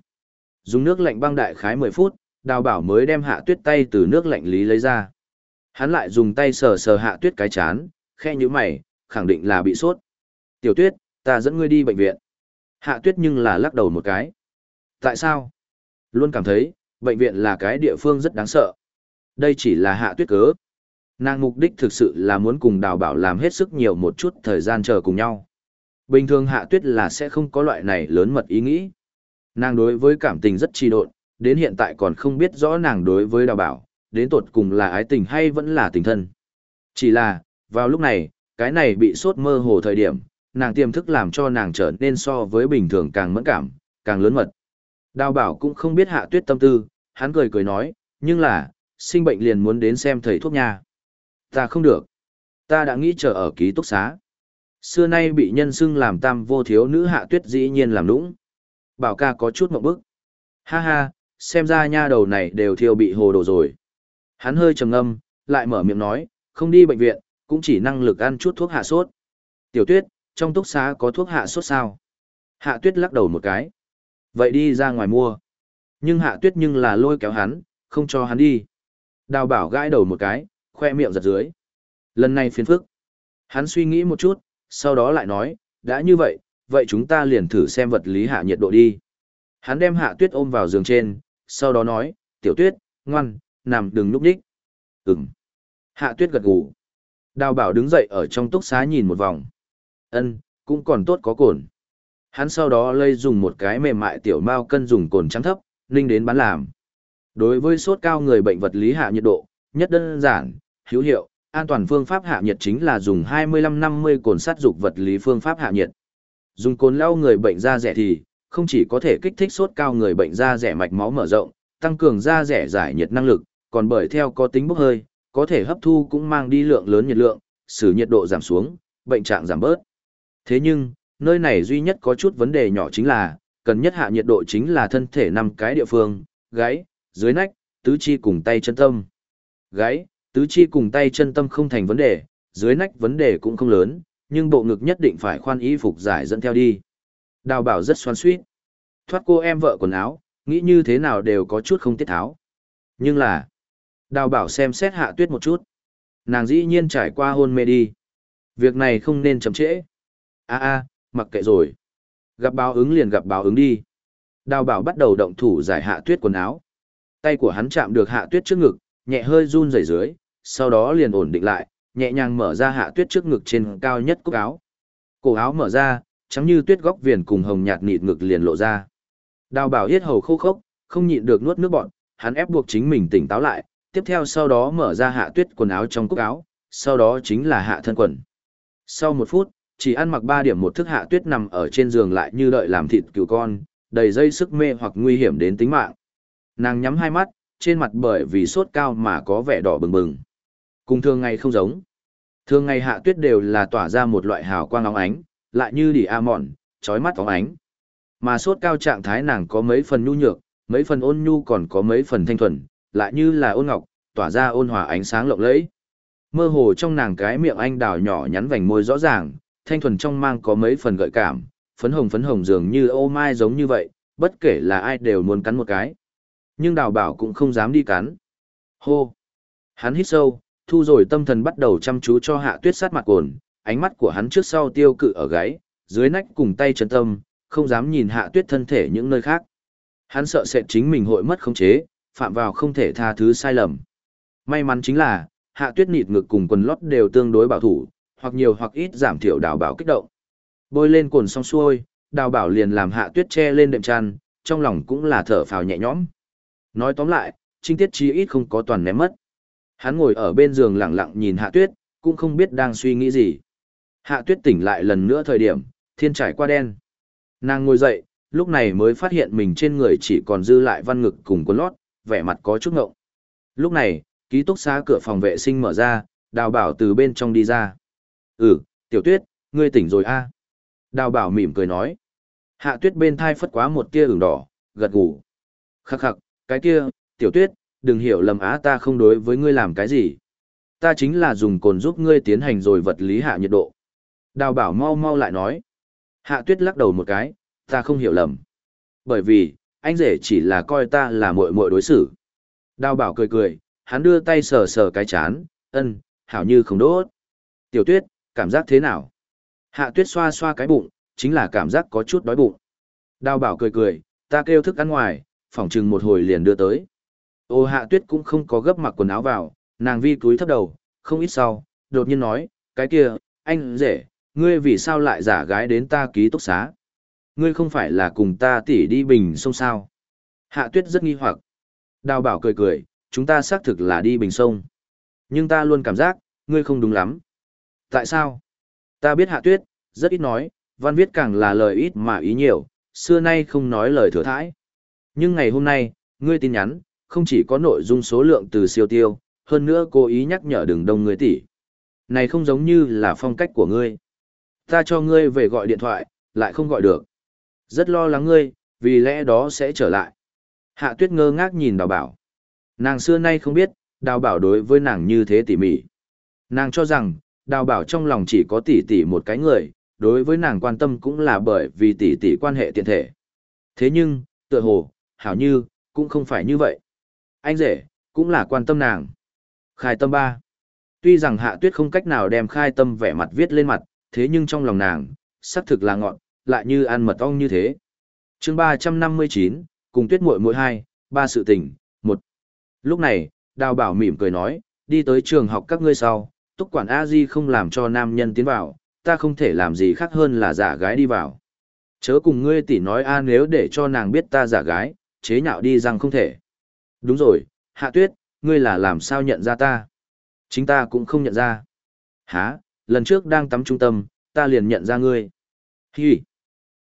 Dùng nước lạnh băng đại khái 10 phút, đào bảo mới đem hạ tuyết tay từ nước lạnh lý lấy ra. Hắn lại dùng tay sờ sờ hạ tuyết cái chán, khe như mày, khẳng định là bị sốt. Tiểu tuyết, ta dẫn ngươi đi bệnh viện. Hạ tuyết nhưng là lắc đầu một cái. Tại sao? Luôn cảm thấy, bệnh viện là cái địa phương rất đáng sợ. Đây chỉ là hạ tuyết cớ. Nàng mục đích thực sự là muốn cùng đào bảo làm hết sức nhiều một chút thời gian chờ cùng nhau. Bình thường hạ tuyết là sẽ không có loại này lớn mật ý nghĩ. Nàng đối với cảm tình rất trì độn, đến hiện tại còn không biết rõ nàng đối với đào bảo, đến tột cùng là ái tình hay vẫn là tình thân. Chỉ là, vào lúc này, cái này bị sốt mơ hồ thời điểm, nàng tiềm thức làm cho nàng trở nên so với bình thường càng mẫn cảm, càng lớn mật. Đào bảo cũng không biết hạ tuyết tâm tư, hắn cười cười nói, nhưng là, sinh bệnh liền muốn đến xem thầy thuốc nha. Ta không được. Ta đã nghĩ chờ ở ký túc xá. Xưa nay bị nhân xưng làm tam vô thiếu nữ hạ tuyết dĩ nhiên làm lũng. Bảo ca có chút mộng bức. Ha ha, xem ra nha đầu này đều thiêu bị hồ đồ rồi. Hắn hơi trầm ngâm, lại mở miệng nói, không đi bệnh viện, cũng chỉ năng lực ăn chút thuốc hạ sốt. Tiểu tuyết, trong túc xá có thuốc hạ sốt sao? Hạ tuyết lắc đầu một cái. Vậy đi ra ngoài mua. Nhưng hạ tuyết nhưng là lôi kéo hắn, không cho hắn đi. Đào bảo gãi đầu một cái, khoe miệng giật dưới. Lần này phiền phức. Hắn suy nghĩ một chút, sau đó lại nói, đã như vậy, vậy chúng ta liền thử xem vật lý hạ nhiệt độ đi. Hắn đem hạ tuyết ôm vào giường trên, sau đó nói, tiểu tuyết, ngoan, nằm đừng núp đích. Ừm. Hạ tuyết gật gù. Đào bảo đứng dậy ở trong túc xá nhìn một vòng. Ân, cũng còn tốt có cồn. Hắn sau đó lây dùng một cái mềm mại tiểu mao cân dùng cồn trắng thấp, ninh đến bán làm. Đối với sốt cao người bệnh vật lý hạ nhiệt độ, nhất đơn giản, hữu hiệu, an toàn phương pháp hạ nhiệt chính là dùng 25-50 cồn sát dục vật lý phương pháp hạ nhiệt. Dùng cồn lau người bệnh da rẻ thì, không chỉ có thể kích thích sốt cao người bệnh da rẻ mạch máu mở rộng, tăng cường da rẻ giải nhiệt năng lực, còn bởi theo có tính bốc hơi, có thể hấp thu cũng mang đi lượng lớn nhiệt lượng, xử nhiệt độ giảm xuống, bệnh trạng giảm bớt. Thế nhưng, nơi này duy nhất có chút vấn đề nhỏ chính là, cần nhất hạ nhiệt độ chính là thân thể năm cái địa phương, gáy, dưới nách, tứ chi cùng tay chân tâm. Gáy, tứ chi cùng tay chân tâm không thành vấn đề, dưới nách vấn đề cũng không lớn, nhưng bộ ngực nhất định phải khoan y phục giải dẫn theo đi. Đào bảo rất xoan suýt. Thoát cô em vợ quần áo, nghĩ như thế nào đều có chút không tiết tháo. Nhưng là, đào bảo xem xét hạ tuyết một chút. Nàng dĩ nhiên trải qua hôn mê đi. Việc này không nên chậm trễ. a a mặc kệ rồi. Gặp báo ứng liền gặp báo ứng đi. Đào bảo bắt đầu động thủ giải hạ tuyết quần áo. Tay của hắn chạm được hạ tuyết trước ngực, nhẹ hơi run rẩy dưới, sau đó liền ổn định lại, nhẹ nhàng mở ra hạ tuyết trước ngực trên cao nhất cúc áo. Cổ áo mở ra, trắng như tuyết góc viền cùng hồng nhạt nịt ngực liền lộ ra. Đào bảo yết hầu khô khốc, không nhịn được nuốt nước bọn, hắn ép buộc chính mình tỉnh táo lại, tiếp theo sau đó mở ra hạ tuyết quần áo trong cúc áo, sau đó chính là hạ thân quần. Sau một phút, chỉ ăn mặc ba điểm một thức hạ tuyết nằm ở trên giường lại như đợi làm thịt cừu con, đầy dây sức mê hoặc nguy hiểm đến tính mạng. Nàng nhắm hai mắt, trên mặt bởi vì sốt cao mà có vẻ đỏ bừng bừng. Cùng thường ngày không giống. Thường ngày hạ tuyết đều là tỏa ra một loại hào quang óng ánh, lại như đỉ a mòn, trói mắt óng ánh. Mà sốt cao trạng thái nàng có mấy phần nhu nhược, mấy phần ôn nhu còn có mấy phần thanh thuần, lại như là ôn ngọc, tỏa ra ôn hòa ánh sáng lộng lẫy. Mơ hồ trong nàng cái miệng anh đào nhỏ nhắn vành môi rõ ràng, thanh thuần trong mang có mấy phần gợi cảm, phấn hồng phấn hồng dường như ô mai giống như vậy, bất kể là ai đều muốn cắn một cái. Nhưng đào bảo cũng không dám đi cắn. Hô! Hắn hít sâu, thu rồi tâm thần bắt đầu chăm chú cho hạ tuyết sát mặt cồn, ánh mắt của hắn trước sau tiêu cự ở gáy, dưới nách cùng tay chân tâm, không dám nhìn hạ tuyết thân thể những nơi khác. Hắn sợ sẽ chính mình hội mất khống chế, phạm vào không thể tha thứ sai lầm. May mắn chính là, hạ tuyết nịt ngực cùng quần lót đều tương đối bảo thủ, hoặc nhiều hoặc ít giảm thiểu đào bảo kích động. Bôi lên cồn xong xuôi, đào bảo liền làm hạ tuyết che lên đệm chăn, trong lòng cũng là thở phào nhẹ nhõm. Nói tóm lại, trinh tiết chi ít không có toàn ném mất. Hắn ngồi ở bên giường lặng lặng nhìn hạ tuyết, cũng không biết đang suy nghĩ gì. Hạ tuyết tỉnh lại lần nữa thời điểm, thiên trải qua đen. Nàng ngồi dậy, lúc này mới phát hiện mình trên người chỉ còn dư lại văn ngực cùng quần lót, vẻ mặt có chút ngộng. Lúc này, ký túc xá cửa phòng vệ sinh mở ra, đào bảo từ bên trong đi ra. Ừ, tiểu tuyết, ngươi tỉnh rồi a Đào bảo mỉm cười nói. Hạ tuyết bên thai phất quá một tia ửng đỏ, gật gù. Khắc khắc, cái kia, tiểu tuyết, đừng hiểu lầm á ta không đối với ngươi làm cái gì. Ta chính là dùng cồn giúp ngươi tiến hành rồi vật lý hạ nhiệt độ. Đào bảo mau mau lại nói. Hạ tuyết lắc đầu một cái, ta không hiểu lầm. Bởi vì, anh rể chỉ là coi ta là muội muội đối xử. Đào bảo cười cười, hắn đưa tay sờ sờ cái chán, Ân, hảo như không đốt. Tiểu tuyết, cảm giác thế nào? Hạ tuyết xoa xoa cái bụng, chính là cảm giác có chút đói bụng. Đào bảo cười cười, ta kêu thức ăn ngoài, phỏng chừng một hồi liền đưa tới. Ô hạ tuyết cũng không có gấp mặc quần áo vào, nàng vi cúi thấp đầu, không ít sau, đột nhiên nói, cái kia, anh rể, ngươi vì sao lại giả gái đến ta ký túc xá? Ngươi không phải là cùng ta tỉ đi bình sông sao? Hạ tuyết rất nghi hoặc. Đào bảo cười cười, chúng ta xác thực là đi bình sông. Nhưng ta luôn cảm giác, ngươi không đúng lắm. Tại sao? Ta biết hạ tuyết, rất ít nói, văn viết càng là lời ít mà ý nhiều, xưa nay không nói lời thừa thãi. Nhưng ngày hôm nay, ngươi tin nhắn, không chỉ có nội dung số lượng từ siêu tiêu, hơn nữa cố ý nhắc nhở đường đông người tỷ. Này không giống như là phong cách của ngươi. Ta cho ngươi về gọi điện thoại, lại không gọi được. Rất lo lắng ngươi, vì lẽ đó sẽ trở lại. Hạ tuyết ngơ ngác nhìn đào bảo. Nàng xưa nay không biết, đào bảo đối với nàng như thế tỉ mỉ. Nàng cho rằng, đào bảo trong lòng chỉ có tỷ tỷ một cái người, đối với nàng quan tâm cũng là bởi vì tỷ tỷ quan hệ tiện thể. Thế nhưng, tựa hồ, hảo như, cũng không phải như vậy. Anh rể, cũng là quan tâm nàng. Khai tâm ba. Tuy rằng hạ tuyết không cách nào đem khai tâm vẻ mặt viết lên mặt, thế nhưng trong lòng nàng, xác thực là ngọn, lại như ăn mật ong như thế. chương ba trăm năm mươi chín cùng tuyết muội mỗi hai, ba sự tình, một. Lúc này, đào bảo mỉm cười nói, đi tới trường học các ngươi sau, túc quản a di không làm cho nam nhân tiến vào, ta không thể làm gì khác hơn là giả gái đi vào. Chớ cùng ngươi tỉ nói a nếu để cho nàng biết ta giả gái, chế nhạo đi rằng không thể. Đúng rồi, hạ tuyết, ngươi là làm sao nhận ra ta? Chính ta cũng không nhận ra. Hả, lần trước đang tắm trung tâm, ta liền nhận ra ngươi. Hi.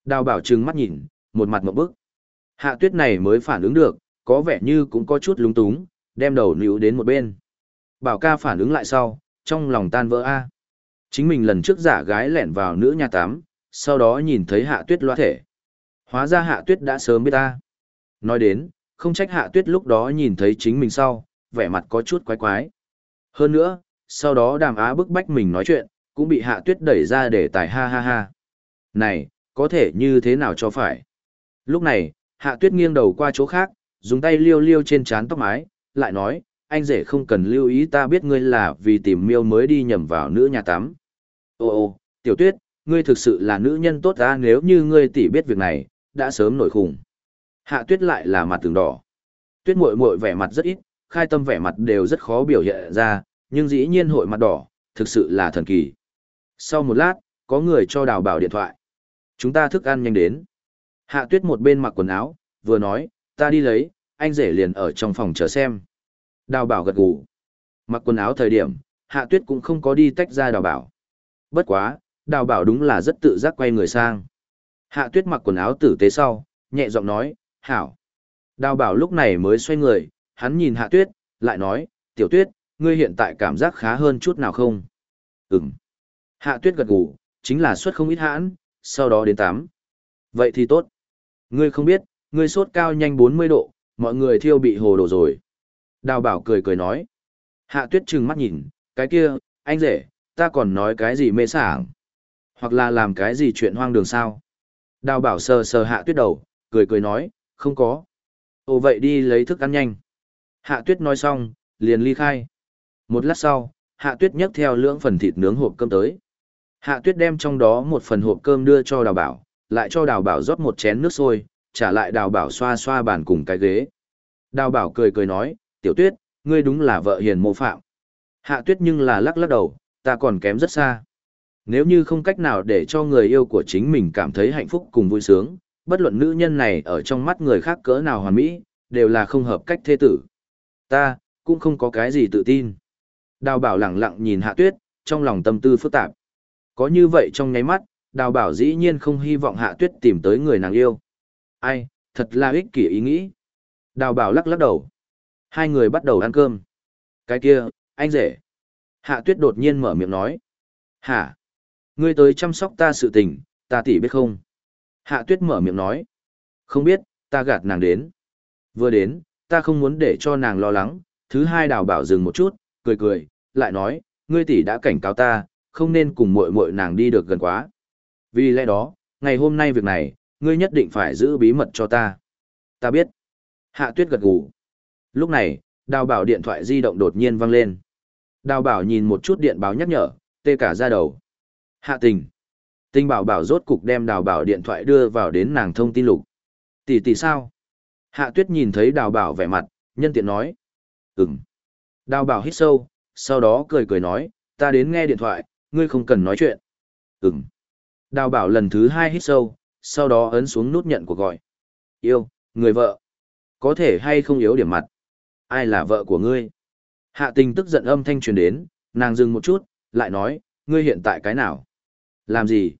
Đào bảo trừng mắt nhìn, một mặt một bức. Hạ tuyết này mới phản ứng được, có vẻ như cũng có chút lúng túng, đem đầu níu đến một bên. Bảo ca phản ứng lại sau, trong lòng tan vỡ a. Chính mình lần trước giả gái lẻn vào nữ nhà tắm, sau đó nhìn thấy hạ tuyết loa thể. Hóa ra hạ tuyết đã sớm biết ta. Nói đến, không trách hạ tuyết lúc đó nhìn thấy chính mình sau, vẻ mặt có chút quái quái. Hơn nữa, sau đó đàm á bức bách mình nói chuyện, cũng bị hạ tuyết đẩy ra để tài ha ha ha. Này, có thể như thế nào cho phải? Lúc này, hạ tuyết nghiêng đầu qua chỗ khác, dùng tay liêu liêu trên trán tóc mái, lại nói, anh rể không cần lưu ý ta biết ngươi là vì tìm miêu mới đi nhầm vào nữ nhà tắm. Ô ô, tiểu tuyết, ngươi thực sự là nữ nhân tốt ta nếu như ngươi tỷ biết việc này, đã sớm nổi khủng. Hạ tuyết lại là mặt tường đỏ. Tuyết muội muội vẻ mặt rất ít, khai tâm vẻ mặt đều rất khó biểu hiện ra, nhưng dĩ nhiên hội mặt đỏ, thực sự là thần kỳ. Sau một lát, có người cho đào bảo điện thoại. Chúng ta thức ăn nhanh đến. Hạ tuyết một bên mặc quần áo, vừa nói, ta đi lấy, anh rể liền ở trong phòng chờ xem. Đào bảo gật gù. Mặc quần áo thời điểm, hạ tuyết cũng không có đi tách ra đào bảo. Bất quá, đào bảo đúng là rất tự giác quay người sang. Hạ tuyết mặc quần áo tử tế sau, nhẹ giọng nói, hảo. Đào bảo lúc này mới xoay người, hắn nhìn hạ tuyết, lại nói, tiểu tuyết, ngươi hiện tại cảm giác khá hơn chút nào không? Ừm. Hạ tuyết gật gù, chính là suất không ít hãn, sau đó đến tám. Vậy thì tốt. Ngươi không biết, ngươi sốt cao nhanh 40 độ, mọi người thiêu bị hồ đồ rồi. Đào bảo cười cười nói. Hạ tuyết trừng mắt nhìn, cái kia, anh rể, ta còn nói cái gì mê sảng. Hoặc là làm cái gì chuyện hoang đường sao. Đào bảo sờ sờ hạ tuyết đầu, cười cười nói, không có. Ồ vậy đi lấy thức ăn nhanh. Hạ tuyết nói xong, liền ly khai. Một lát sau, hạ tuyết nhấc theo lưỡng phần thịt nướng hộp cơm tới. Hạ tuyết đem trong đó một phần hộp cơm đưa cho đào bảo, lại cho đào bảo rót một chén nước sôi, trả lại đào bảo xoa xoa bàn cùng cái ghế. Đào bảo cười cười nói, tiểu tuyết, ngươi đúng là vợ hiền mô phạm. Hạ tuyết nhưng là lắc lắc đầu, ta còn kém rất xa. Nếu như không cách nào để cho người yêu của chính mình cảm thấy hạnh phúc cùng vui sướng, bất luận nữ nhân này ở trong mắt người khác cỡ nào hoàn mỹ, đều là không hợp cách thế tử. Ta, cũng không có cái gì tự tin. Đào bảo lặng lặng nhìn hạ tuyết, trong lòng tâm tư phức tạp. Có như vậy trong nháy mắt, đào bảo dĩ nhiên không hy vọng hạ tuyết tìm tới người nàng yêu. Ai, thật là ích kỷ ý nghĩ. Đào bảo lắc lắc đầu. Hai người bắt đầu ăn cơm. Cái kia, anh rể. Hạ tuyết đột nhiên mở miệng nói. Hả? Ngươi tới chăm sóc ta sự tình, ta tỉ biết không? Hạ tuyết mở miệng nói. Không biết, ta gạt nàng đến. Vừa đến, ta không muốn để cho nàng lo lắng. Thứ hai đào bảo dừng một chút, cười cười, lại nói, ngươi tỷ đã cảnh cáo ta, không nên cùng muội muội nàng đi được gần quá. Vì lẽ đó, ngày hôm nay việc này, ngươi nhất định phải giữ bí mật cho ta. Ta biết. Hạ tuyết gật gù. Lúc này, đào bảo điện thoại di động đột nhiên vang lên. Đào bảo nhìn một chút điện báo nhắc nhở, tê cả ra đầu. Hạ tình. Tinh bảo bảo rốt cục đem đào bảo điện thoại đưa vào đến nàng thông tin lục. Tỷ tỷ sao? Hạ tuyết nhìn thấy đào bảo vẻ mặt, nhân tiện nói. Ừm. Đào bảo hít sâu, sau đó cười cười nói, ta đến nghe điện thoại, ngươi không cần nói chuyện. Ừm. Đào bảo lần thứ hai hít sâu, sau đó ấn xuống nút nhận cuộc gọi. Yêu, người vợ. Có thể hay không yếu điểm mặt. Ai là vợ của ngươi? Hạ tình tức giận âm thanh truyền đến, nàng dừng một chút, lại nói, ngươi hiện tại cái nào? Làm gì?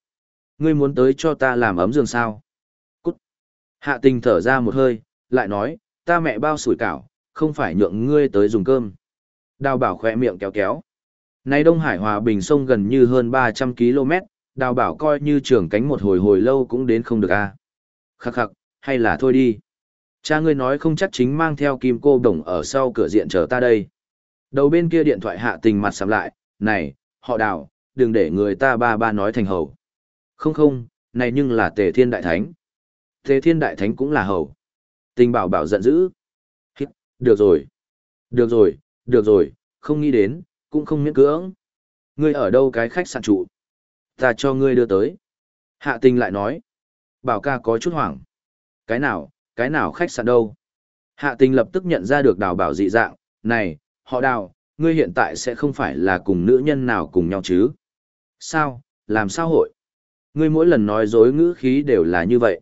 Ngươi muốn tới cho ta làm ấm giường sao? Cút. Hạ tình thở ra một hơi, lại nói, ta mẹ bao sủi cảo, không phải nhượng ngươi tới dùng cơm. Đào bảo khỏe miệng kéo kéo. Này Đông Hải Hòa Bình sông gần như hơn 300 km, đào bảo coi như trưởng cánh một hồi hồi lâu cũng đến không được a à. Khắc khắc, hay là thôi đi. Cha ngươi nói không chắc chính mang theo kim cô đồng ở sau cửa diện chờ ta đây. Đầu bên kia điện thoại hạ tình mặt sầm lại, này, họ đào, đừng để người ta ba ba nói thành hầu. Không không, này nhưng là tề thiên đại thánh. Tề thiên đại thánh cũng là hầu. Tình bảo bảo giận dữ. Hít, được rồi. Được rồi, được rồi, không nghĩ đến, cũng không miễn cưỡng. Ngươi ở đâu cái khách sạn trụ? Ta cho ngươi đưa tới. Hạ tình lại nói. Bảo ca có chút hoảng. Cái nào, cái nào khách sạn đâu? Hạ tình lập tức nhận ra được đào bảo dị dạng. Này, họ đào, ngươi hiện tại sẽ không phải là cùng nữ nhân nào cùng nhau chứ? Sao, làm sao hội? Ngươi mỗi lần nói dối ngữ khí đều là như vậy.